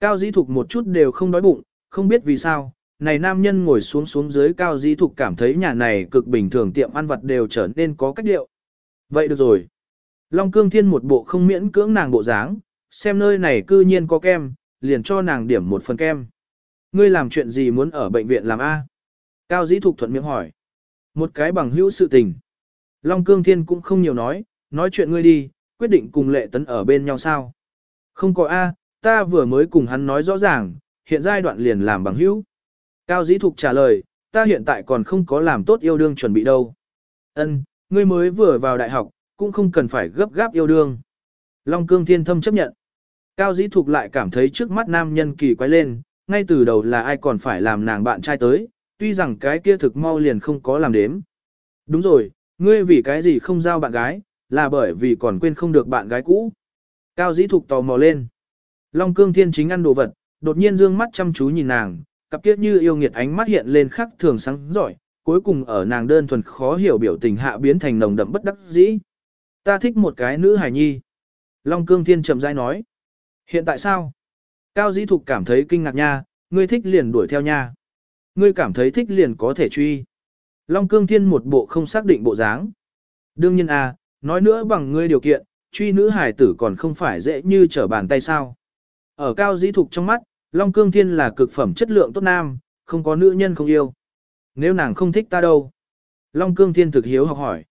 Speaker 1: Cao dĩ thục một chút đều không đói bụng, không biết vì sao, này nam nhân ngồi xuống xuống dưới cao dĩ thục cảm thấy nhà này cực bình thường tiệm ăn vặt đều trở nên có cách điệu. Vậy được rồi. Long Cương Thiên một bộ không miễn cưỡng nàng bộ dáng, xem nơi này cư nhiên có kem, liền cho nàng điểm một phần kem. Ngươi làm chuyện gì muốn ở bệnh viện làm A? Cao dĩ thục thuận miệng hỏi. Một cái bằng hữu sự tình. Long Cương Thiên cũng không nhiều nói, nói chuyện ngươi đi, quyết định cùng lệ tấn ở bên nhau sao? Không có A, ta vừa mới cùng hắn nói rõ ràng, hiện giai đoạn liền làm bằng hữu. Cao dĩ thục trả lời, ta hiện tại còn không có làm tốt yêu đương chuẩn bị đâu. Ân, ngươi mới vừa vào đại học, cũng không cần phải gấp gáp yêu đương. Long cương thiên thâm chấp nhận. Cao dĩ thục lại cảm thấy trước mắt nam nhân kỳ quái lên, ngay từ đầu là ai còn phải làm nàng bạn trai tới, tuy rằng cái kia thực mau liền không có làm đếm. Đúng rồi, ngươi vì cái gì không giao bạn gái, là bởi vì còn quên không được bạn gái cũ. Cao dĩ thục tò mò lên. Long cương thiên chính ăn đồ vật, đột nhiên dương mắt chăm chú nhìn nàng, cặp kiếp như yêu nghiệt ánh mắt hiện lên khắc thường sáng giỏi, cuối cùng ở nàng đơn thuần khó hiểu biểu tình hạ biến thành nồng đậm bất đắc dĩ. Ta thích một cái nữ hài nhi. Long cương thiên chậm rãi nói. Hiện tại sao? Cao dĩ thục cảm thấy kinh ngạc nha, ngươi thích liền đuổi theo nha. Ngươi cảm thấy thích liền có thể truy. Long cương thiên một bộ không xác định bộ dáng. Đương nhiên à, nói nữa bằng ngươi điều kiện, truy nữ hải tử còn không phải dễ như trở bàn tay sao. Ở cao dĩ thục trong mắt, Long cương thiên là cực phẩm chất lượng tốt nam, không có nữ nhân không yêu. Nếu nàng không thích ta đâu? Long cương thiên thực hiếu học hỏi.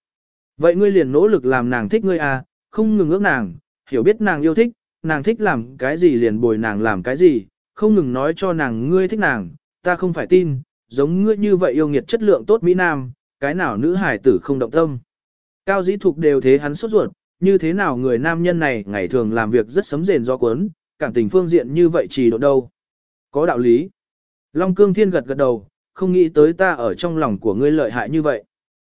Speaker 1: Vậy ngươi liền nỗ lực làm nàng thích ngươi à, không ngừng ước nàng, hiểu biết nàng yêu thích, nàng thích làm cái gì liền bồi nàng làm cái gì, không ngừng nói cho nàng ngươi thích nàng, ta không phải tin, giống ngươi như vậy yêu nghiệt chất lượng tốt Mỹ Nam, cái nào nữ hải tử không động tâm. Cao dĩ thục đều thế hắn sốt ruột, như thế nào người nam nhân này ngày thường làm việc rất sấm rền do cuốn, cảm tình phương diện như vậy chỉ độ đâu. Có đạo lý. Long cương thiên gật gật đầu, không nghĩ tới ta ở trong lòng của ngươi lợi hại như vậy.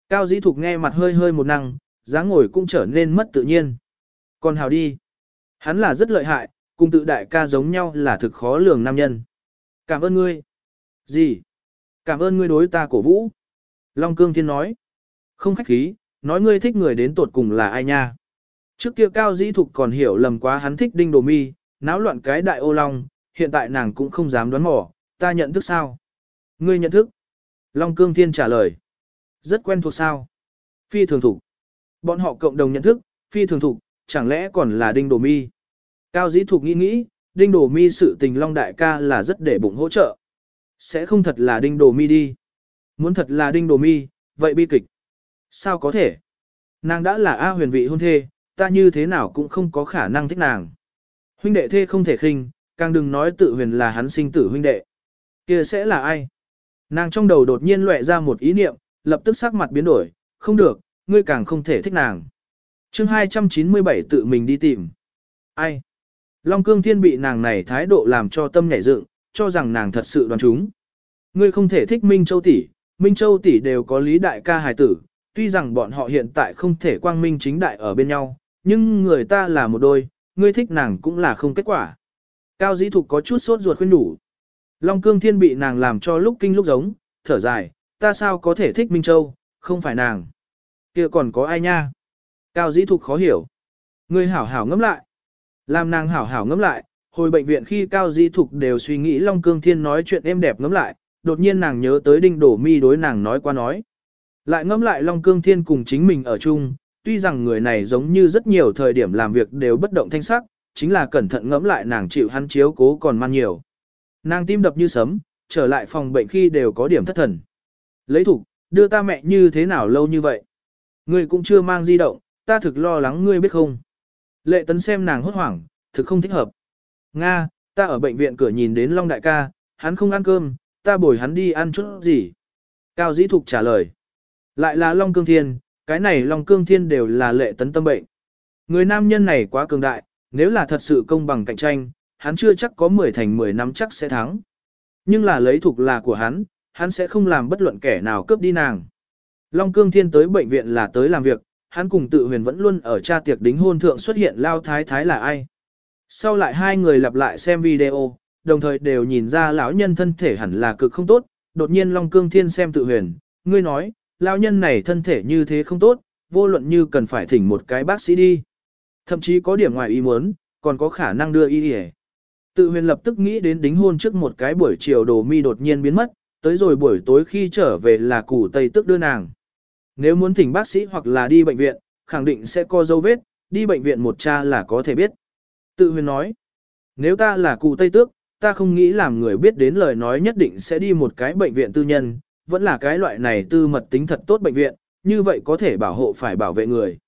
Speaker 1: Cao dĩ thục nghe mặt hơi hơi một năng, dáng ngồi cũng trở nên mất tự nhiên. Còn hào đi. Hắn là rất lợi hại, cùng tự đại ca giống nhau là thực khó lường nam nhân. Cảm ơn ngươi. Gì? Cảm ơn ngươi đối ta cổ vũ. Long Cương Thiên nói. Không khách khí, nói ngươi thích người đến tột cùng là ai nha. Trước kia Cao Dĩ Thục còn hiểu lầm quá hắn thích Đinh Đồ Mi, náo loạn cái đại ô long, hiện tại nàng cũng không dám đoán mò, ta nhận thức sao? Ngươi nhận thức. Long Cương Thiên trả lời. Rất quen thuộc sao? Phi thường thủ. Bọn họ cộng đồng nhận thức, phi thường thủ, chẳng lẽ còn là đinh đồ mi. Cao dĩ thục nghĩ nghĩ, đinh đồ mi sự tình long đại ca là rất để bụng hỗ trợ. Sẽ không thật là đinh đồ mi đi. Muốn thật là đinh đồ mi, vậy bi kịch. Sao có thể? Nàng đã là A huyền vị hôn thê, ta như thế nào cũng không có khả năng thích nàng. Huynh đệ thê không thể khinh, càng đừng nói tự huyền là hắn sinh tử huynh đệ. kia sẽ là ai? Nàng trong đầu đột nhiên lóe ra một ý niệm, lập tức sắc mặt biến đổi, không được, ngươi càng không thể thích nàng. chương 297 tự mình đi tìm. Ai? Long cương thiên bị nàng này thái độ làm cho tâm nhảy dựng, cho rằng nàng thật sự đoán chúng. Ngươi không thể thích Minh Châu tỷ, Minh Châu tỷ đều có lý đại ca hài tử, tuy rằng bọn họ hiện tại không thể quang minh chính đại ở bên nhau, nhưng người ta là một đôi, ngươi thích nàng cũng là không kết quả. Cao dĩ thục có chút sốt ruột khuyên đủ. Long cương thiên bị nàng làm cho lúc kinh lúc giống, thở dài, ta sao có thể thích Minh Châu, không phải nàng. kia còn có ai nha? Cao dĩ thục khó hiểu. Ngươi hảo hảo ngẫm lại. Làm nàng hảo hảo ngẫm lại, hồi bệnh viện khi Cao dĩ thục đều suy nghĩ Long cương thiên nói chuyện êm đẹp ngẫm lại, đột nhiên nàng nhớ tới đinh đổ mi đối nàng nói qua nói. Lại ngẫm lại Long cương thiên cùng chính mình ở chung, tuy rằng người này giống như rất nhiều thời điểm làm việc đều bất động thanh sắc, chính là cẩn thận ngẫm lại nàng chịu hắn chiếu cố còn man nhiều. Nàng tim đập như sấm, trở lại phòng bệnh khi đều có điểm thất thần. Lấy thủ, đưa ta mẹ như thế nào lâu như vậy? Ngươi cũng chưa mang di động, ta thực lo lắng ngươi biết không? Lệ tấn xem nàng hốt hoảng, thực không thích hợp. Nga, ta ở bệnh viện cửa nhìn đến Long Đại ca, hắn không ăn cơm, ta bồi hắn đi ăn chút gì? Cao Dĩ Thục trả lời. Lại là Long Cương Thiên, cái này Long Cương Thiên đều là lệ tấn tâm bệnh. Người nam nhân này quá cường đại, nếu là thật sự công bằng cạnh tranh, hắn chưa chắc có 10 thành 10 năm chắc sẽ thắng. Nhưng là lấy thuộc là của hắn, hắn sẽ không làm bất luận kẻ nào cướp đi nàng. Long Cương Thiên tới bệnh viện là tới làm việc, hắn cùng tự huyền vẫn luôn ở cha tiệc đính hôn thượng xuất hiện lao thái thái là ai. Sau lại hai người lặp lại xem video, đồng thời đều nhìn ra lão nhân thân thể hẳn là cực không tốt, đột nhiên Long Cương Thiên xem tự huyền, ngươi nói, lão nhân này thân thể như thế không tốt, vô luận như cần phải thỉnh một cái bác sĩ đi. Thậm chí có điểm ngoài ý muốn, còn có khả năng đưa y đi Tự huyền lập tức nghĩ đến đính hôn trước một cái buổi chiều đồ mi đột nhiên biến mất, tới rồi buổi tối khi trở về là củ tây tức đưa nàng. Nếu muốn thỉnh bác sĩ hoặc là đi bệnh viện, khẳng định sẽ có dấu vết, đi bệnh viện một cha là có thể biết. Tự huyền nói, nếu ta là cụ tây tước, ta không nghĩ làm người biết đến lời nói nhất định sẽ đi một cái bệnh viện tư nhân, vẫn là cái loại này tư mật tính thật tốt bệnh viện, như vậy có thể bảo hộ phải bảo vệ người.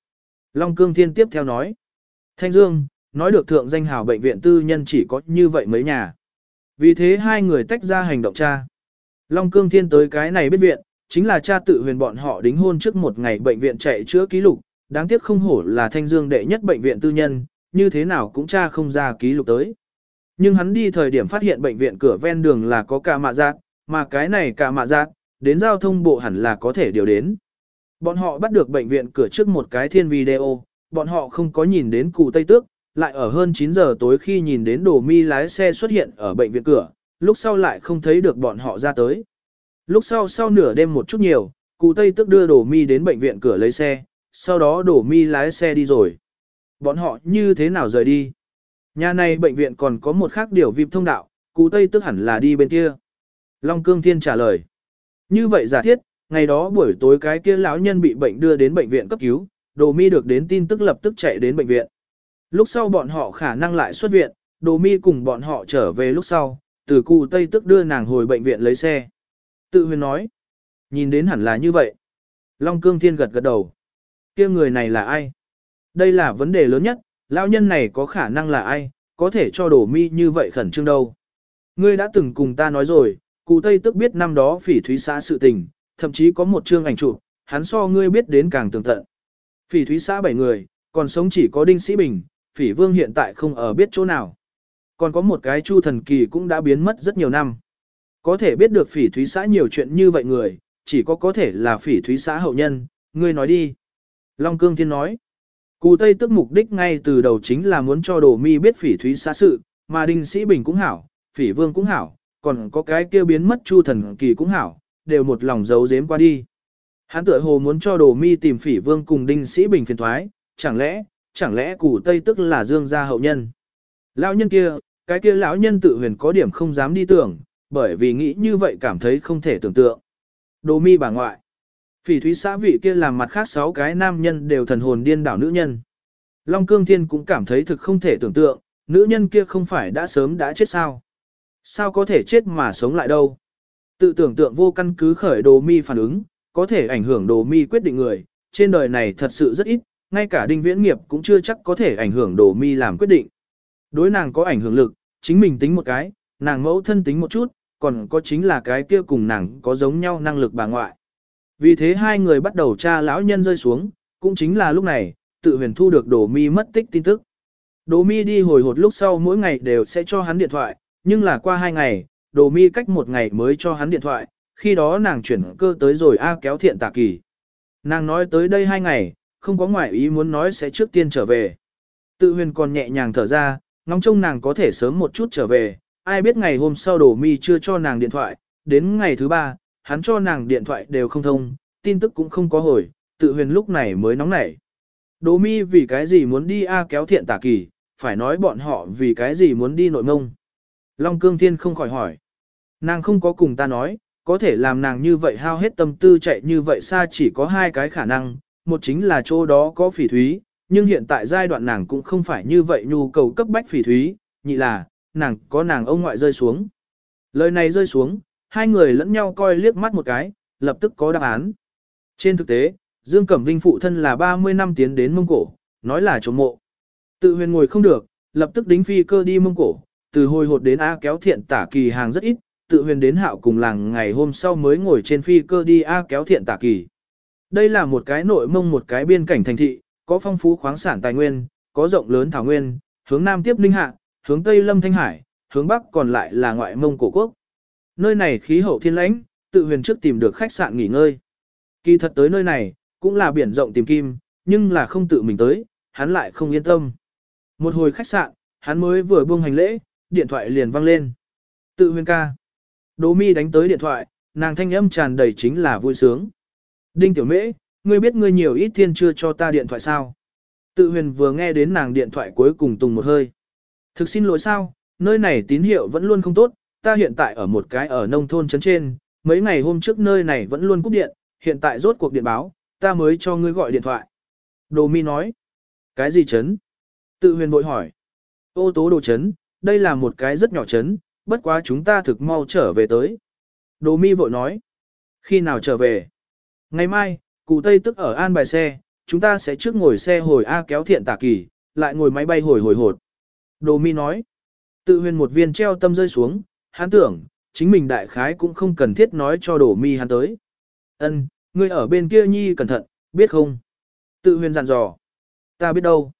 Speaker 1: Long Cương Thiên tiếp theo nói, Thanh Dương, nói được thượng danh hào bệnh viện tư nhân chỉ có như vậy mấy nhà. Vì thế hai người tách ra hành động cha. Long Cương Thiên tới cái này biết viện, chính là cha tự huyền bọn họ đính hôn trước một ngày bệnh viện chạy chữa ký lục, đáng tiếc không hổ là thanh dương đệ nhất bệnh viện tư nhân, như thế nào cũng cha không ra ký lục tới. Nhưng hắn đi thời điểm phát hiện bệnh viện cửa ven đường là có cả mạ giác, mà cái này cả mạ giác, đến giao thông bộ hẳn là có thể điều đến. Bọn họ bắt được bệnh viện cửa trước một cái thiên video, bọn họ không có nhìn đến cụ Tây Tước, lại ở hơn 9 giờ tối khi nhìn đến đồ mi lái xe xuất hiện ở bệnh viện cửa, lúc sau lại không thấy được bọn họ ra tới. Lúc sau sau nửa đêm một chút nhiều, cụ Tây tức đưa đổ mi đến bệnh viện cửa lấy xe, sau đó đổ mi lái xe đi rồi. Bọn họ như thế nào rời đi? Nhà này bệnh viện còn có một khác điều vip thông đạo, cụ Tây tức hẳn là đi bên kia. Long Cương Thiên trả lời. Như vậy giả thiết, ngày đó buổi tối cái kia lão nhân bị bệnh đưa đến bệnh viện cấp cứu, đồ mi được đến tin tức lập tức chạy đến bệnh viện. Lúc sau bọn họ khả năng lại xuất viện, đồ mi cùng bọn họ trở về lúc sau, từ cụ Tây tức đưa nàng hồi bệnh viện lấy xe. Tự huyền nói, nhìn đến hẳn là như vậy. Long Cương Thiên gật gật đầu. kia người này là ai? Đây là vấn đề lớn nhất, lão nhân này có khả năng là ai, có thể cho đổ mi như vậy khẩn trương đâu. Ngươi đã từng cùng ta nói rồi, cụ Tây tức biết năm đó phỉ thúy xã sự tình, thậm chí có một chương ảnh chụp, hắn so ngươi biết đến càng tường tận. Phỉ thúy xã bảy người, còn sống chỉ có Đinh Sĩ Bình, phỉ vương hiện tại không ở biết chỗ nào. Còn có một cái chu thần kỳ cũng đã biến mất rất nhiều năm. Có thể biết được phỉ thúy xã nhiều chuyện như vậy người, chỉ có có thể là phỉ thúy xã hậu nhân, ngươi nói đi. Long Cương Thiên nói, Cù Tây tức mục đích ngay từ đầu chính là muốn cho đồ mi biết phỉ thúy xã sự, mà Đinh Sĩ Bình cũng hảo, phỉ vương cũng hảo, còn có cái kêu biến mất chu thần kỳ cũng hảo, đều một lòng giấu giếm qua đi. Hắn tựa hồ muốn cho đồ mi tìm phỉ vương cùng Đinh Sĩ Bình phiền thoái, chẳng lẽ, chẳng lẽ Cù Tây tức là dương gia hậu nhân. Lão nhân kia, cái kia lão nhân tự huyền có điểm không dám đi tưởng, bởi vì nghĩ như vậy cảm thấy không thể tưởng tượng. Đồ mi bà ngoại. Phỉ thúy xã vị kia làm mặt khác sáu cái nam nhân đều thần hồn điên đảo nữ nhân. Long Cương Thiên cũng cảm thấy thực không thể tưởng tượng, nữ nhân kia không phải đã sớm đã chết sao. Sao có thể chết mà sống lại đâu? Tự tưởng tượng vô căn cứ khởi đồ mi phản ứng, có thể ảnh hưởng đồ mi quyết định người, trên đời này thật sự rất ít, ngay cả đinh viễn nghiệp cũng chưa chắc có thể ảnh hưởng đồ mi làm quyết định. Đối nàng có ảnh hưởng lực, chính mình tính một cái, nàng mẫu thân tính một chút, còn có chính là cái kia cùng nàng có giống nhau năng lực bà ngoại. Vì thế hai người bắt đầu tra lão nhân rơi xuống, cũng chính là lúc này, tự huyền thu được đồ mi mất tích tin tức. Đồ mi đi hồi hột lúc sau mỗi ngày đều sẽ cho hắn điện thoại, nhưng là qua hai ngày, đồ mi cách một ngày mới cho hắn điện thoại, khi đó nàng chuyển cơ tới rồi A kéo thiện tà kỳ. Nàng nói tới đây hai ngày, không có ngoại ý muốn nói sẽ trước tiên trở về. Tự huyền còn nhẹ nhàng thở ra, ngóng trông nàng có thể sớm một chút trở về, ai biết ngày hôm sau đổ mi chưa cho nàng điện thoại, đến ngày thứ ba, hắn cho nàng điện thoại đều không thông, tin tức cũng không có hồi, tự huyền lúc này mới nóng nảy. Đồ mi vì cái gì muốn đi A kéo thiện tà kỳ, phải nói bọn họ vì cái gì muốn đi nội mông. Long cương thiên không khỏi hỏi. Nàng không có cùng ta nói, có thể làm nàng như vậy hao hết tâm tư chạy như vậy xa chỉ có hai cái khả năng, một chính là chỗ đó có phỉ thúy, nhưng hiện tại giai đoạn nàng cũng không phải như vậy nhu cầu cấp bách phỉ thúy, nhị là, nàng có nàng ông ngoại rơi xuống. Lời này rơi xuống, hai người lẫn nhau coi liếc mắt một cái, lập tức có đáp án. Trên thực tế, Dương Cẩm Vinh phụ thân là 30 năm tiến đến Mông Cổ, nói là chống mộ. Tự huyền ngồi không được, lập tức đính phi cơ đi Mông Cổ, từ hồi hột đến A kéo thiện tả kỳ hàng rất ít, tự huyền đến hạo cùng làng ngày hôm sau mới ngồi trên phi cơ đi A kéo thiện tả kỳ. Đây là một cái nội mông một cái biên cảnh thành thị, có phong phú khoáng sản tài nguyên, có rộng lớn thảo nguyên, hướng nam tiếp Ninh Hạ, hướng tây Lâm Thanh Hải, hướng bắc còn lại là ngoại mông cổ quốc. Nơi này khí hậu thiên lãnh, tự huyền trước tìm được khách sạn nghỉ ngơi. Kỳ thật tới nơi này, cũng là biển rộng tìm kim, nhưng là không tự mình tới, hắn lại không yên tâm. Một hồi khách sạn, hắn mới vừa buông hành lễ, điện thoại liền vang lên. Tự huyền ca. Đỗ mi đánh tới điện thoại, nàng thanh âm tràn đầy chính là vui sướng. Đinh tiểu mễ, ngươi biết ngươi nhiều ít thiên chưa cho ta điện thoại sao? Tự huyền vừa nghe đến nàng điện thoại cuối cùng tùng một hơi. Thực xin lỗi sao, nơi này tín hiệu vẫn luôn không tốt, ta hiện tại ở một cái ở nông thôn trấn trên, mấy ngày hôm trước nơi này vẫn luôn cúp điện, hiện tại rốt cuộc điện báo, ta mới cho ngươi gọi điện thoại. Đồ mi nói, cái gì trấn? Tự huyền bội hỏi, ô tố đồ trấn, đây là một cái rất nhỏ trấn, bất quá chúng ta thực mau trở về tới. Đồ mi vội nói, khi nào trở về? Ngày mai, cụ Tây tức ở an bài xe, chúng ta sẽ trước ngồi xe hồi A kéo thiện tả kỳ, lại ngồi máy bay hồi hồi hột. Đồ mi nói, tự huyền một viên treo tâm rơi xuống, hắn tưởng, chính mình đại khái cũng không cần thiết nói cho đồ mi hắn tới. Ân, ngươi ở bên kia nhi cẩn thận, biết không? Tự huyền dặn dò. Ta biết đâu.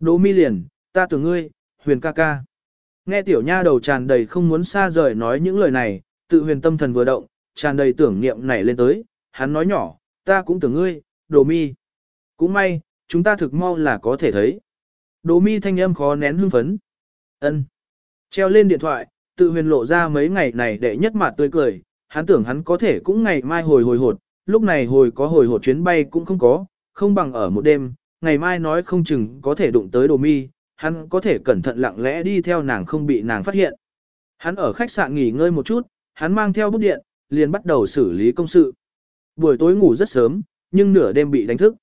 Speaker 1: Đồ mi liền, ta tưởng ngươi, huyền ca ca. Nghe tiểu nha đầu tràn đầy không muốn xa rời nói những lời này, tự huyền tâm thần vừa động, tràn đầy tưởng niệm nảy lên tới, hắn nói nhỏ, ta cũng tưởng ngươi, đồ mi. Cũng may, chúng ta thực mau là có thể thấy. Đỗ mi thanh âm khó nén hưng phấn. ân Treo lên điện thoại, tự huyền lộ ra mấy ngày này để nhất mặt tươi cười, hắn tưởng hắn có thể cũng ngày mai hồi hồi hột, lúc này hồi có hồi hột chuyến bay cũng không có, không bằng ở một đêm, ngày mai nói không chừng có thể đụng tới đồ mi, hắn có thể cẩn thận lặng lẽ đi theo nàng không bị nàng phát hiện. Hắn ở khách sạn nghỉ ngơi một chút, hắn mang theo bút điện, liền bắt đầu xử lý công sự. Buổi tối ngủ rất sớm, nhưng nửa đêm bị đánh thức.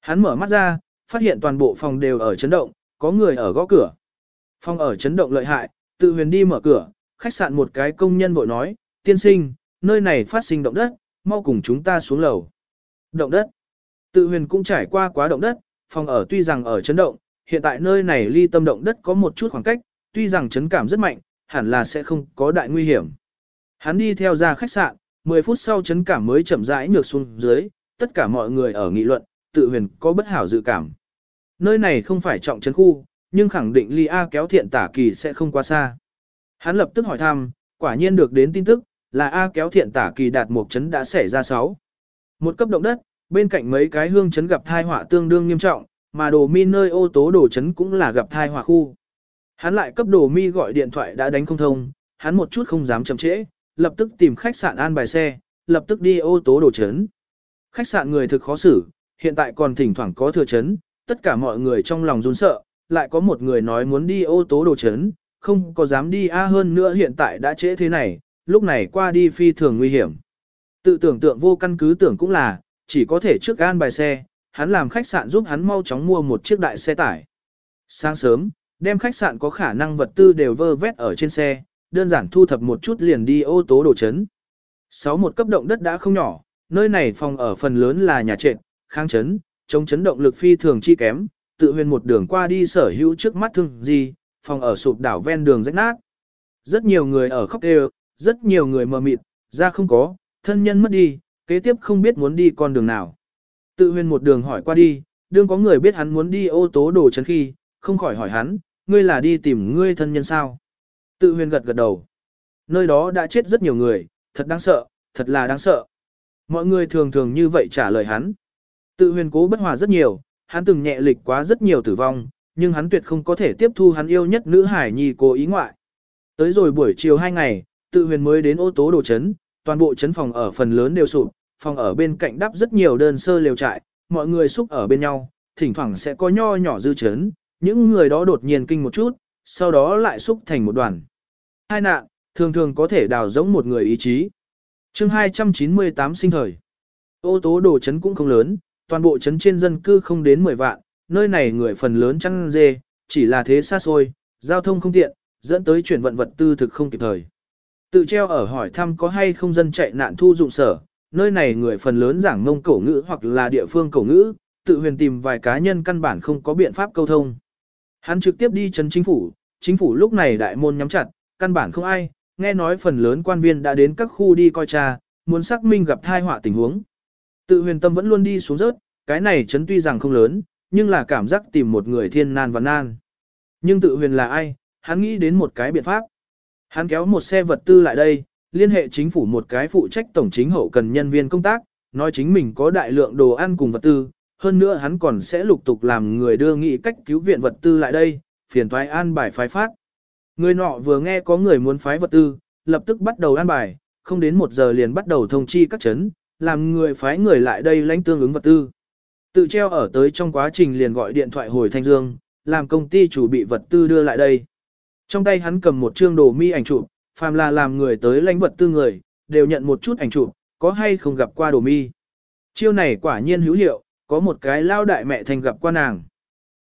Speaker 1: Hắn mở mắt ra, phát hiện toàn bộ phòng đều ở chấn động, có người ở gõ cửa. Phòng ở chấn động lợi hại, tự huyền đi mở cửa, khách sạn một cái công nhân vội nói, tiên sinh, nơi này phát sinh động đất, mau cùng chúng ta xuống lầu. Động đất. Tự huyền cũng trải qua quá động đất, phòng ở tuy rằng ở chấn động, hiện tại nơi này ly tâm động đất có một chút khoảng cách, tuy rằng chấn cảm rất mạnh, hẳn là sẽ không có đại nguy hiểm. Hắn đi theo ra khách sạn, 10 phút sau chấn cảm mới chậm rãi nhược xuống dưới, tất cả mọi người ở nghị luận, tự huyền có bất hảo dự cảm. Nơi này không phải trọng trấn khu, nhưng khẳng định ly A kéo thiện tả kỳ sẽ không quá xa. Hắn lập tức hỏi thăm, quả nhiên được đến tin tức, là A kéo thiện tả kỳ đạt một chấn đã xảy ra 6. Một cấp động đất, bên cạnh mấy cái hương chấn gặp thai họa tương đương nghiêm trọng, mà đồ mi nơi ô tố đồ chấn cũng là gặp thai họa khu. Hắn lại cấp đồ mi gọi điện thoại đã đánh không thông, hắn một chút không dám chậm trễ, lập tức tìm khách sạn an bài xe, lập tức đi ô tố đồ chấn. Khách sạn người thực khó xử, hiện tại còn thỉnh thoảng có thừa chấn, tất cả mọi người trong lòng run sợ, lại có một người nói muốn đi ô tố đồ chấn, không có dám đi a hơn nữa hiện tại đã trễ thế này, lúc này qua đi phi thường nguy hiểm. Tự tưởng tượng vô căn cứ tưởng cũng là, chỉ có thể trước gan bài xe, hắn làm khách sạn giúp hắn mau chóng mua một chiếc đại xe tải. Sáng sớm, đem khách sạn có khả năng vật tư đều vơ vét ở trên xe, đơn giản thu thập một chút liền đi ô tố đổ chấn. Sáu một cấp động đất đã không nhỏ, nơi này phòng ở phần lớn là nhà trệt, kháng chấn, chống chấn động lực phi thường chi kém, tự huyền một đường qua đi sở hữu trước mắt thương gì, phòng ở sụp đảo ven đường rách nát. Rất nhiều người ở khóc đều, rất nhiều người mờ mịt, ra không có, thân nhân mất đi, kế tiếp không biết muốn đi con đường nào. Tự huyền một đường hỏi qua đi, đương có người biết hắn muốn đi ô tố đồ chấn khi, không khỏi hỏi hắn, ngươi là đi tìm ngươi thân nhân sao? Tự huyền gật gật đầu. Nơi đó đã chết rất nhiều người, thật đáng sợ, thật là đáng sợ. Mọi người thường thường như vậy trả lời hắn. Tự huyền cố bất hòa rất nhiều, hắn từng nhẹ lịch quá rất nhiều tử vong, nhưng hắn tuyệt không có thể tiếp thu hắn yêu nhất nữ hải nhi cố ý ngoại. Tới rồi buổi chiều hai ngày, tự huyền mới đến ô tố đồ chấn, toàn bộ chấn phòng ở phần lớn đều sụp, phòng ở bên cạnh đắp rất nhiều đơn sơ liều trại, mọi người xúc ở bên nhau, thỉnh thoảng sẽ có nho nhỏ dư chấn, những người đó đột nhiên kinh một chút, sau đó lại xúc thành một đoàn. Hai nạn, thường thường có thể đào giống một người ý chí. chương 298 sinh thời. Ô tố đồ chấn cũng không lớn, toàn bộ chấn trên dân cư không đến 10 vạn, nơi này người phần lớn chăn dê, chỉ là thế xa xôi, giao thông không tiện, dẫn tới chuyển vận vật tư thực không kịp thời. Tự treo ở hỏi thăm có hay không dân chạy nạn thu dụng sở, nơi này người phần lớn giảng mông cổ ngữ hoặc là địa phương cổ ngữ, tự huyền tìm vài cá nhân căn bản không có biện pháp câu thông. Hắn trực tiếp đi chấn chính phủ, chính phủ lúc này đại môn nhắm chặt, căn bản không ai, nghe nói phần lớn quan viên đã đến các khu đi coi tra, muốn xác minh gặp thai họa tình huống. Tự huyền tâm vẫn luôn đi xuống rớt, cái này chấn tuy rằng không lớn, nhưng là cảm giác tìm một người thiên nan và nan. Nhưng tự huyền là ai, hắn nghĩ đến một cái biện pháp. Hắn kéo một xe vật tư lại đây, liên hệ chính phủ một cái phụ trách tổng chính hậu cần nhân viên công tác, nói chính mình có đại lượng đồ ăn cùng vật tư, hơn nữa hắn còn sẽ lục tục làm người đưa nghị cách cứu viện vật tư lại đây, phiền toái an bài phái phát. Người nọ vừa nghe có người muốn phái vật tư, lập tức bắt đầu an bài, không đến một giờ liền bắt đầu thông chi các chấn, làm người phái người lại đây lãnh tương ứng vật tư. Tự treo ở tới trong quá trình liền gọi điện thoại hồi Thanh Dương, làm công ty chủ bị vật tư đưa lại đây. Trong tay hắn cầm một chương đồ mi ảnh chụp, phàm là làm người tới lãnh vật tư người, đều nhận một chút ảnh chụp, có hay không gặp qua đồ mi. Chiêu này quả nhiên hữu hiệu, có một cái lao đại mẹ thành gặp qua nàng.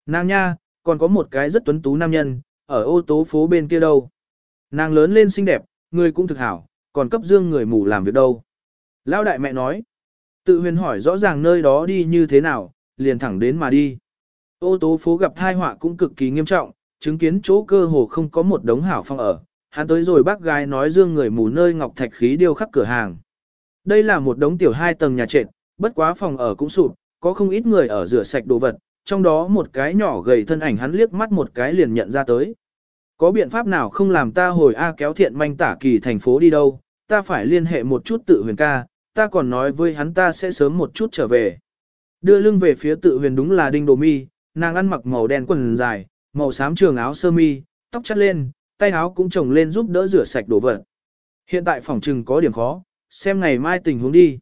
Speaker 1: Nàng nha, còn có một cái rất tuấn tú nam nhân, ở ô tố phố bên kia đâu. Nàng lớn lên xinh đẹp, người cũng thực hảo, còn cấp dương người mù làm việc đâu. Lao đại mẹ nói, tự huyền hỏi rõ ràng nơi đó đi như thế nào, liền thẳng đến mà đi. Ô tố phố gặp thai họa cũng cực kỳ nghiêm trọng, chứng kiến chỗ cơ hồ không có một đống hảo phong ở. Hắn tới rồi bác gái nói dương người mù nơi ngọc thạch khí điêu khắc cửa hàng. Đây là một đống tiểu hai tầng nhà trệt, bất quá phòng ở cũng sụp, có không ít người ở rửa sạch đồ vật, trong đó một cái nhỏ gầy thân ảnh hắn liếc mắt một cái liền nhận ra tới. Có biện pháp nào không làm ta hồi A kéo thiện manh tả kỳ thành phố đi đâu, ta phải liên hệ một chút tự huyền ca, ta còn nói với hắn ta sẽ sớm một chút trở về. Đưa lưng về phía tự huyền đúng là đinh đồ mi, nàng ăn mặc màu đen quần dài, màu xám trường áo sơ mi, tóc chắt lên, tay áo cũng trồng lên giúp đỡ rửa sạch đồ vật. Hiện tại phòng trừng có điểm khó, xem ngày mai tình huống đi.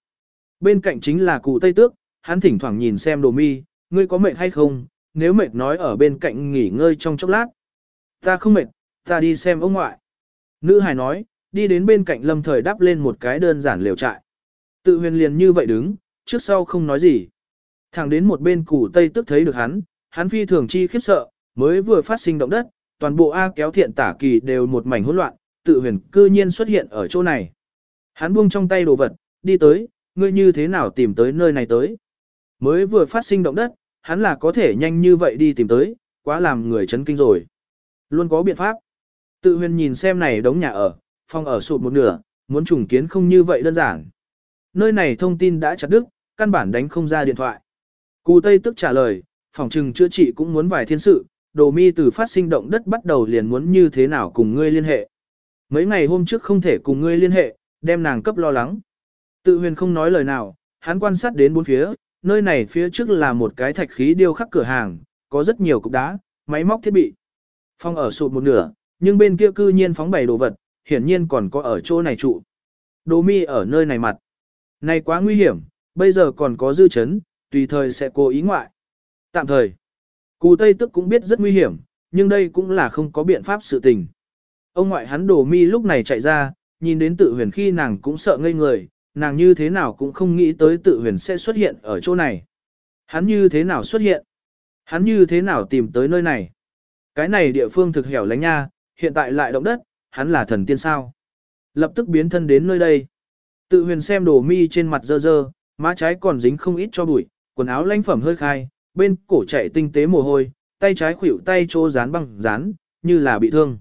Speaker 1: Bên cạnh chính là cụ Tây Tước, hắn thỉnh thoảng nhìn xem đồ mi, ngươi có mệt hay không, nếu mệt nói ở bên cạnh nghỉ ngơi trong chốc lát. Ta không mệt, ta đi xem ông ngoại. Nữ hài nói, đi đến bên cạnh lâm thời đắp lên một cái đơn giản liều trại. Tự huyền liền như vậy đứng, trước sau không nói gì. Thẳng đến một bên củ tây tức thấy được hắn, hắn phi thường chi khiếp sợ, mới vừa phát sinh động đất, toàn bộ A kéo thiện tả kỳ đều một mảnh hỗn loạn, tự huyền cư nhiên xuất hiện ở chỗ này. Hắn buông trong tay đồ vật, đi tới, ngươi như thế nào tìm tới nơi này tới. Mới vừa phát sinh động đất, hắn là có thể nhanh như vậy đi tìm tới, quá làm người chấn kinh rồi. Luôn có biện pháp. Tự huyền nhìn xem này đống nhà ở, phòng ở sụp một nửa, muốn trùng kiến không như vậy đơn giản. Nơi này thông tin đã chặt đứt, căn bản đánh không ra điện thoại. Cù Tây tức trả lời, phòng trừng chữa trị cũng muốn vài thiên sự, đồ mi từ phát sinh động đất bắt đầu liền muốn như thế nào cùng ngươi liên hệ. Mấy ngày hôm trước không thể cùng ngươi liên hệ, đem nàng cấp lo lắng. Tự huyền không nói lời nào, hắn quan sát đến bốn phía, nơi này phía trước là một cái thạch khí điêu khắc cửa hàng, có rất nhiều cục đá, máy móc thiết bị. Phong ở sụt một nửa, nhưng bên kia cư nhiên phóng bày đồ vật, hiển nhiên còn có ở chỗ này trụ. Đồ mi ở nơi này mặt. Này quá nguy hiểm, bây giờ còn có dư chấn, tùy thời sẽ cố ý ngoại. Tạm thời, cù Tây tức cũng biết rất nguy hiểm, nhưng đây cũng là không có biện pháp sự tình. Ông ngoại hắn Đổ mi lúc này chạy ra, nhìn đến tự huyền khi nàng cũng sợ ngây người, nàng như thế nào cũng không nghĩ tới tự huyền sẽ xuất hiện ở chỗ này. Hắn như thế nào xuất hiện? Hắn như thế nào tìm tới nơi này? Cái này địa phương thực hẻo lánh nha, hiện tại lại động đất, hắn là thần tiên sao? Lập tức biến thân đến nơi đây. Tự huyền xem đồ mi trên mặt dơ dơ, má trái còn dính không ít cho bụi, quần áo lanh phẩm hơi khai, bên cổ chạy tinh tế mồ hôi, tay trái khuỷu tay trô dán băng dán, như là bị thương.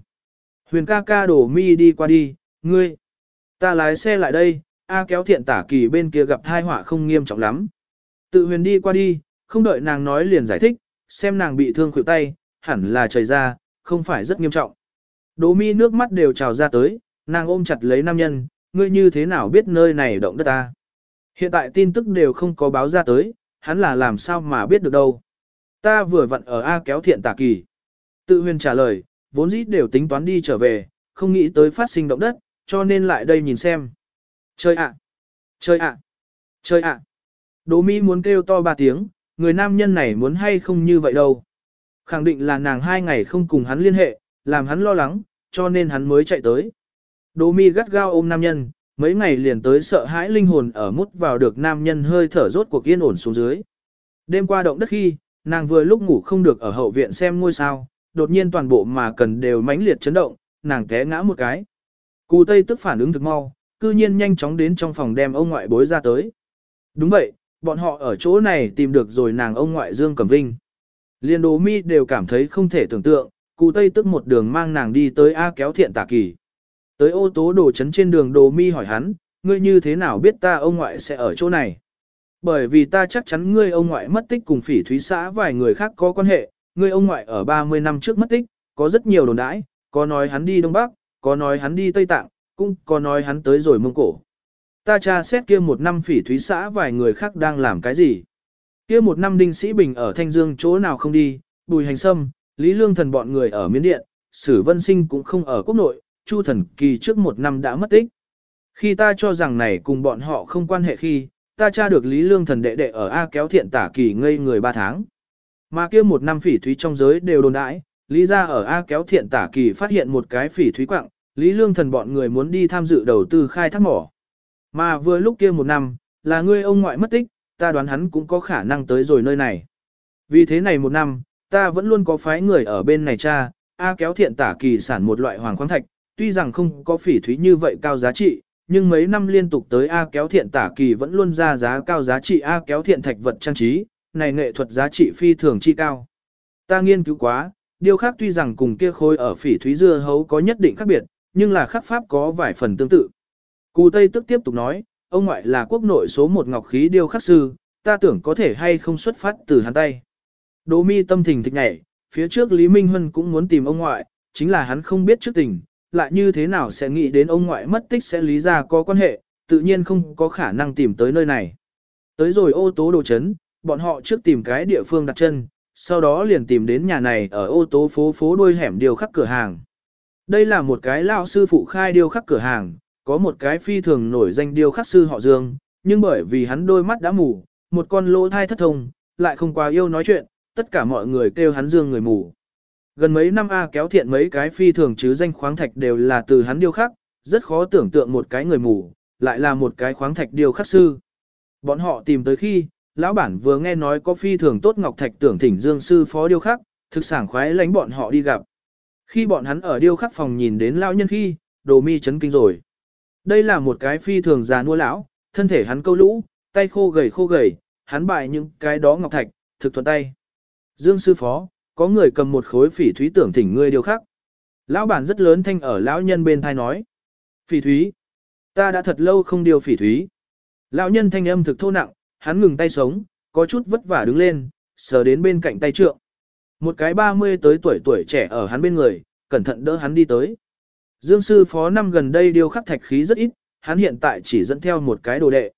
Speaker 1: Huyền ca ca đổ mi đi qua đi, ngươi. Ta lái xe lại đây, A kéo thiện tả kỳ bên kia gặp thai họa không nghiêm trọng lắm. Tự huyền đi qua đi, không đợi nàng nói liền giải thích, xem nàng bị thương khuỷu tay, hẳn là trời ra, không phải rất nghiêm trọng. Đỗ mi nước mắt đều trào ra tới, nàng ôm chặt lấy nam nhân, ngươi như thế nào biết nơi này động đất ta. Hiện tại tin tức đều không có báo ra tới, hắn là làm sao mà biết được đâu. Ta vừa vặn ở A kéo thiện tà kỳ. Tự huyền trả lời, vốn dĩ đều tính toán đi trở về, không nghĩ tới phát sinh động đất, cho nên lại đây nhìn xem. Chơi ạ! Chơi ạ! Chơi ạ! Đỗ Mỹ muốn kêu to ba tiếng, người nam nhân này muốn hay không như vậy đâu. Khẳng định là nàng hai ngày không cùng hắn liên hệ, làm hắn lo lắng, cho nên hắn mới chạy tới. Đỗ Mi gắt gao ôm nam nhân, mấy ngày liền tới sợ hãi linh hồn ở mút vào được nam nhân hơi thở rốt cuộc yên ổn xuống dưới. Đêm qua động đất khi, nàng vừa lúc ngủ không được ở hậu viện xem ngôi sao, đột nhiên toàn bộ mà cần đều mãnh liệt chấn động, nàng té ngã một cái. Cù Tây tức phản ứng thực mau, cư nhiên nhanh chóng đến trong phòng đem ông ngoại bối ra tới. Đúng vậy, bọn họ ở chỗ này tìm được rồi nàng ông ngoại Dương Cẩm Vinh. Liên đồ mi đều cảm thấy không thể tưởng tượng, cụ Tây tức một đường mang nàng đi tới A kéo thiện tà kỳ. Tới ô tố đồ chấn trên đường đồ mi hỏi hắn, ngươi như thế nào biết ta ông ngoại sẽ ở chỗ này? Bởi vì ta chắc chắn ngươi ông ngoại mất tích cùng phỉ thúy xã vài người khác có quan hệ, ngươi ông ngoại ở 30 năm trước mất tích, có rất nhiều đồn đãi, có nói hắn đi Đông Bắc, có nói hắn đi Tây Tạng, cũng có nói hắn tới rồi Mông Cổ. Ta tra xét kia một năm phỉ thúy xã vài người khác đang làm cái gì. Kia một năm đinh sĩ bình ở Thanh Dương chỗ nào không đi, bùi hành sâm, Lý Lương Thần bọn người ở Miến Điện, Sử Vân Sinh cũng không ở quốc nội, Chu Thần Kỳ trước một năm đã mất tích. Khi ta cho rằng này cùng bọn họ không quan hệ khi, ta tra được Lý Lương Thần đệ đệ ở A kéo thiện tả kỳ ngây người ba tháng. Mà kia một năm phỉ thúy trong giới đều đồn đãi, Lý ra ở A kéo thiện tả kỳ phát hiện một cái phỉ thúy quặng, Lý Lương Thần bọn người muốn đi tham dự đầu tư khai thác mỏ. Mà vừa lúc kia một năm, là ngươi ông ngoại mất tích, ta đoán hắn cũng có khả năng tới rồi nơi này. Vì thế này một năm, ta vẫn luôn có phái người ở bên này cha, A kéo thiện tả kỳ sản một loại hoàng khoáng thạch, tuy rằng không có phỉ thúy như vậy cao giá trị, nhưng mấy năm liên tục tới A kéo thiện tả kỳ vẫn luôn ra giá cao giá trị A kéo thiện thạch vật trang trí, này nghệ thuật giá trị phi thường chi cao. Ta nghiên cứu quá, điều khác tuy rằng cùng kia khối ở phỉ thúy dưa hấu có nhất định khác biệt, nhưng là khắc pháp có vài phần tương tự. Cù Tây tức tiếp tục nói, ông ngoại là quốc nội số một ngọc khí điêu khắc sư, ta tưởng có thể hay không xuất phát từ hắn tay. Đỗ mi tâm thình thịch nhảy, phía trước Lý Minh Huân cũng muốn tìm ông ngoại, chính là hắn không biết trước tình, lại như thế nào sẽ nghĩ đến ông ngoại mất tích sẽ lý ra có quan hệ, tự nhiên không có khả năng tìm tới nơi này. Tới rồi ô tố đồ chấn, bọn họ trước tìm cái địa phương đặt chân, sau đó liền tìm đến nhà này ở ô tố phố phố đuôi hẻm điều khắc cửa hàng. Đây là một cái lao sư phụ khai điêu khắc cửa hàng, có một cái phi thường nổi danh điêu khắc sư họ Dương, nhưng bởi vì hắn đôi mắt đã mù, một con lỗ thai thất thông, lại không quá yêu nói chuyện, tất cả mọi người kêu hắn Dương người mù. Gần mấy năm A kéo thiện mấy cái phi thường chứ danh khoáng thạch đều là từ hắn điêu khắc, rất khó tưởng tượng một cái người mù, lại là một cái khoáng thạch điêu khắc sư. Bọn họ tìm tới khi, lão bản vừa nghe nói có phi thường tốt ngọc thạch tưởng thỉnh Dương sư phó điêu khắc, thực sảng khoái lánh bọn họ đi gặp. Khi bọn hắn ở điêu khắc phòng nhìn đến lão nhân khi, đồ mi chấn kinh rồi. Đây là một cái phi thường già nua lão, thân thể hắn câu lũ, tay khô gầy khô gầy, hắn bại những cái đó ngọc thạch, thực thuận tay. Dương sư phó, có người cầm một khối phỉ thúy tưởng thỉnh ngươi điều khắc. Lão bản rất lớn thanh ở lão nhân bên thai nói. Phỉ thúy. Ta đã thật lâu không điều phỉ thúy. Lão nhân thanh âm thực thô nặng, hắn ngừng tay sống, có chút vất vả đứng lên, sờ đến bên cạnh tay trượng. Một cái 30 tới tuổi tuổi trẻ ở hắn bên người, cẩn thận đỡ hắn đi tới. Dương sư phó năm gần đây điêu khắc thạch khí rất ít, hắn hiện tại chỉ dẫn theo một cái đồ đệ.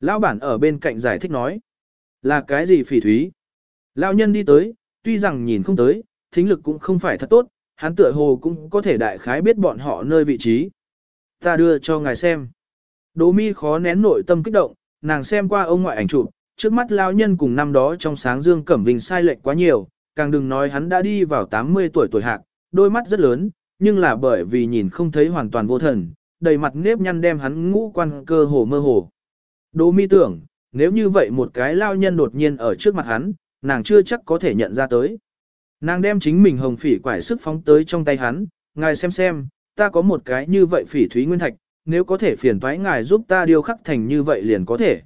Speaker 1: Lão bản ở bên cạnh giải thích nói. Là cái gì phỉ thúy? Lão nhân đi tới, tuy rằng nhìn không tới, thính lực cũng không phải thật tốt, hắn tựa hồ cũng có thể đại khái biết bọn họ nơi vị trí. Ta đưa cho ngài xem. Đỗ mi khó nén nội tâm kích động, nàng xem qua ông ngoại ảnh chụp, trước mắt lao nhân cùng năm đó trong sáng dương cẩm vinh sai lệch quá nhiều, càng đừng nói hắn đã đi vào 80 tuổi tuổi hạc, đôi mắt rất lớn, nhưng là bởi vì nhìn không thấy hoàn toàn vô thần, đầy mặt nếp nhăn đem hắn ngũ quan cơ hồ mơ hồ. Đỗ mi tưởng, nếu như vậy một cái lao nhân đột nhiên ở trước mặt hắn, nàng chưa chắc có thể nhận ra tới. Nàng đem chính mình hồng phỉ quải sức phóng tới trong tay hắn, ngài xem xem, ta có một cái như vậy phỉ thúy nguyên thạch, nếu có thể phiền toái ngài giúp ta điêu khắc thành như vậy liền có thể.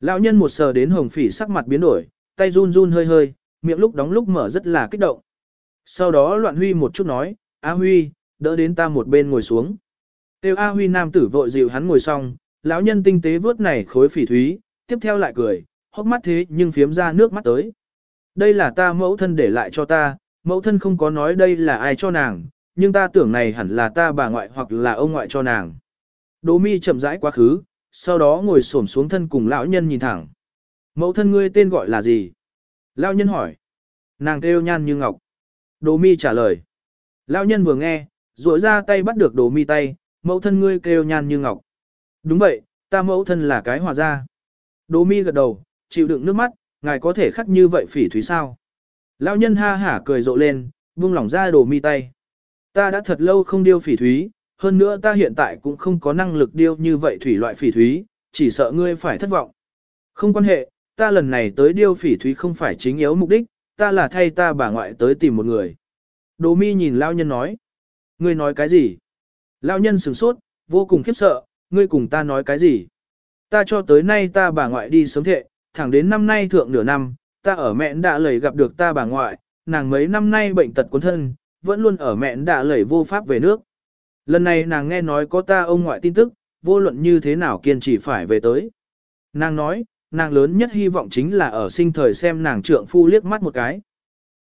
Speaker 1: Lão nhân một sờ đến hồng phỉ sắc mặt biến đổi, tay run run hơi hơi, miệng lúc đóng lúc mở rất là kích động. Sau đó loạn huy một chút nói, A Huy, đỡ đến ta một bên ngồi xuống. Tiêu A Huy nam tử vội dịu hắn ngồi xong, lão nhân tinh tế vớt này khối phỉ thúy, tiếp theo lại cười, hốc mắt thế nhưng phiếm ra nước mắt tới. Đây là ta mẫu thân để lại cho ta, mẫu thân không có nói đây là ai cho nàng, nhưng ta tưởng này hẳn là ta bà ngoại hoặc là ông ngoại cho nàng. Đỗ mi chậm rãi quá khứ, sau đó ngồi xổm xuống thân cùng lão nhân nhìn thẳng. Mẫu thân ngươi tên gọi là gì? Lão nhân hỏi. Nàng kêu nhan như ngọc. Đỗ mi trả lời. Lão nhân vừa nghe, duỗi ra tay bắt được Đỗ mi tay, mẫu thân ngươi kêu nhan như ngọc. Đúng vậy, ta mẫu thân là cái hòa gia. Đỗ mi gật đầu, chịu đựng nước mắt, ngài có thể khắc như vậy phỉ thúy sao? Lão nhân ha hả cười rộ lên, vung lỏng ra đồ mi tay. Ta đã thật lâu không điêu phỉ thúy, hơn nữa ta hiện tại cũng không có năng lực điêu như vậy thủy loại phỉ thúy, chỉ sợ ngươi phải thất vọng. Không quan hệ, ta lần này tới điêu phỉ thúy không phải chính yếu mục đích, ta là thay ta bà ngoại tới tìm một người. Đồ mi nhìn lao nhân nói. Ngươi nói cái gì? Lao nhân sửng sốt, vô cùng khiếp sợ, ngươi cùng ta nói cái gì? Ta cho tới nay ta bà ngoại đi sớm thệ, thẳng đến năm nay thượng nửa năm, ta ở mẹ đã lầy gặp được ta bà ngoại, nàng mấy năm nay bệnh tật cuốn thân, vẫn luôn ở mẹ đã lầy vô pháp về nước. Lần này nàng nghe nói có ta ông ngoại tin tức, vô luận như thế nào kiên trì phải về tới. Nàng nói, nàng lớn nhất hy vọng chính là ở sinh thời xem nàng trượng phu liếc mắt một cái.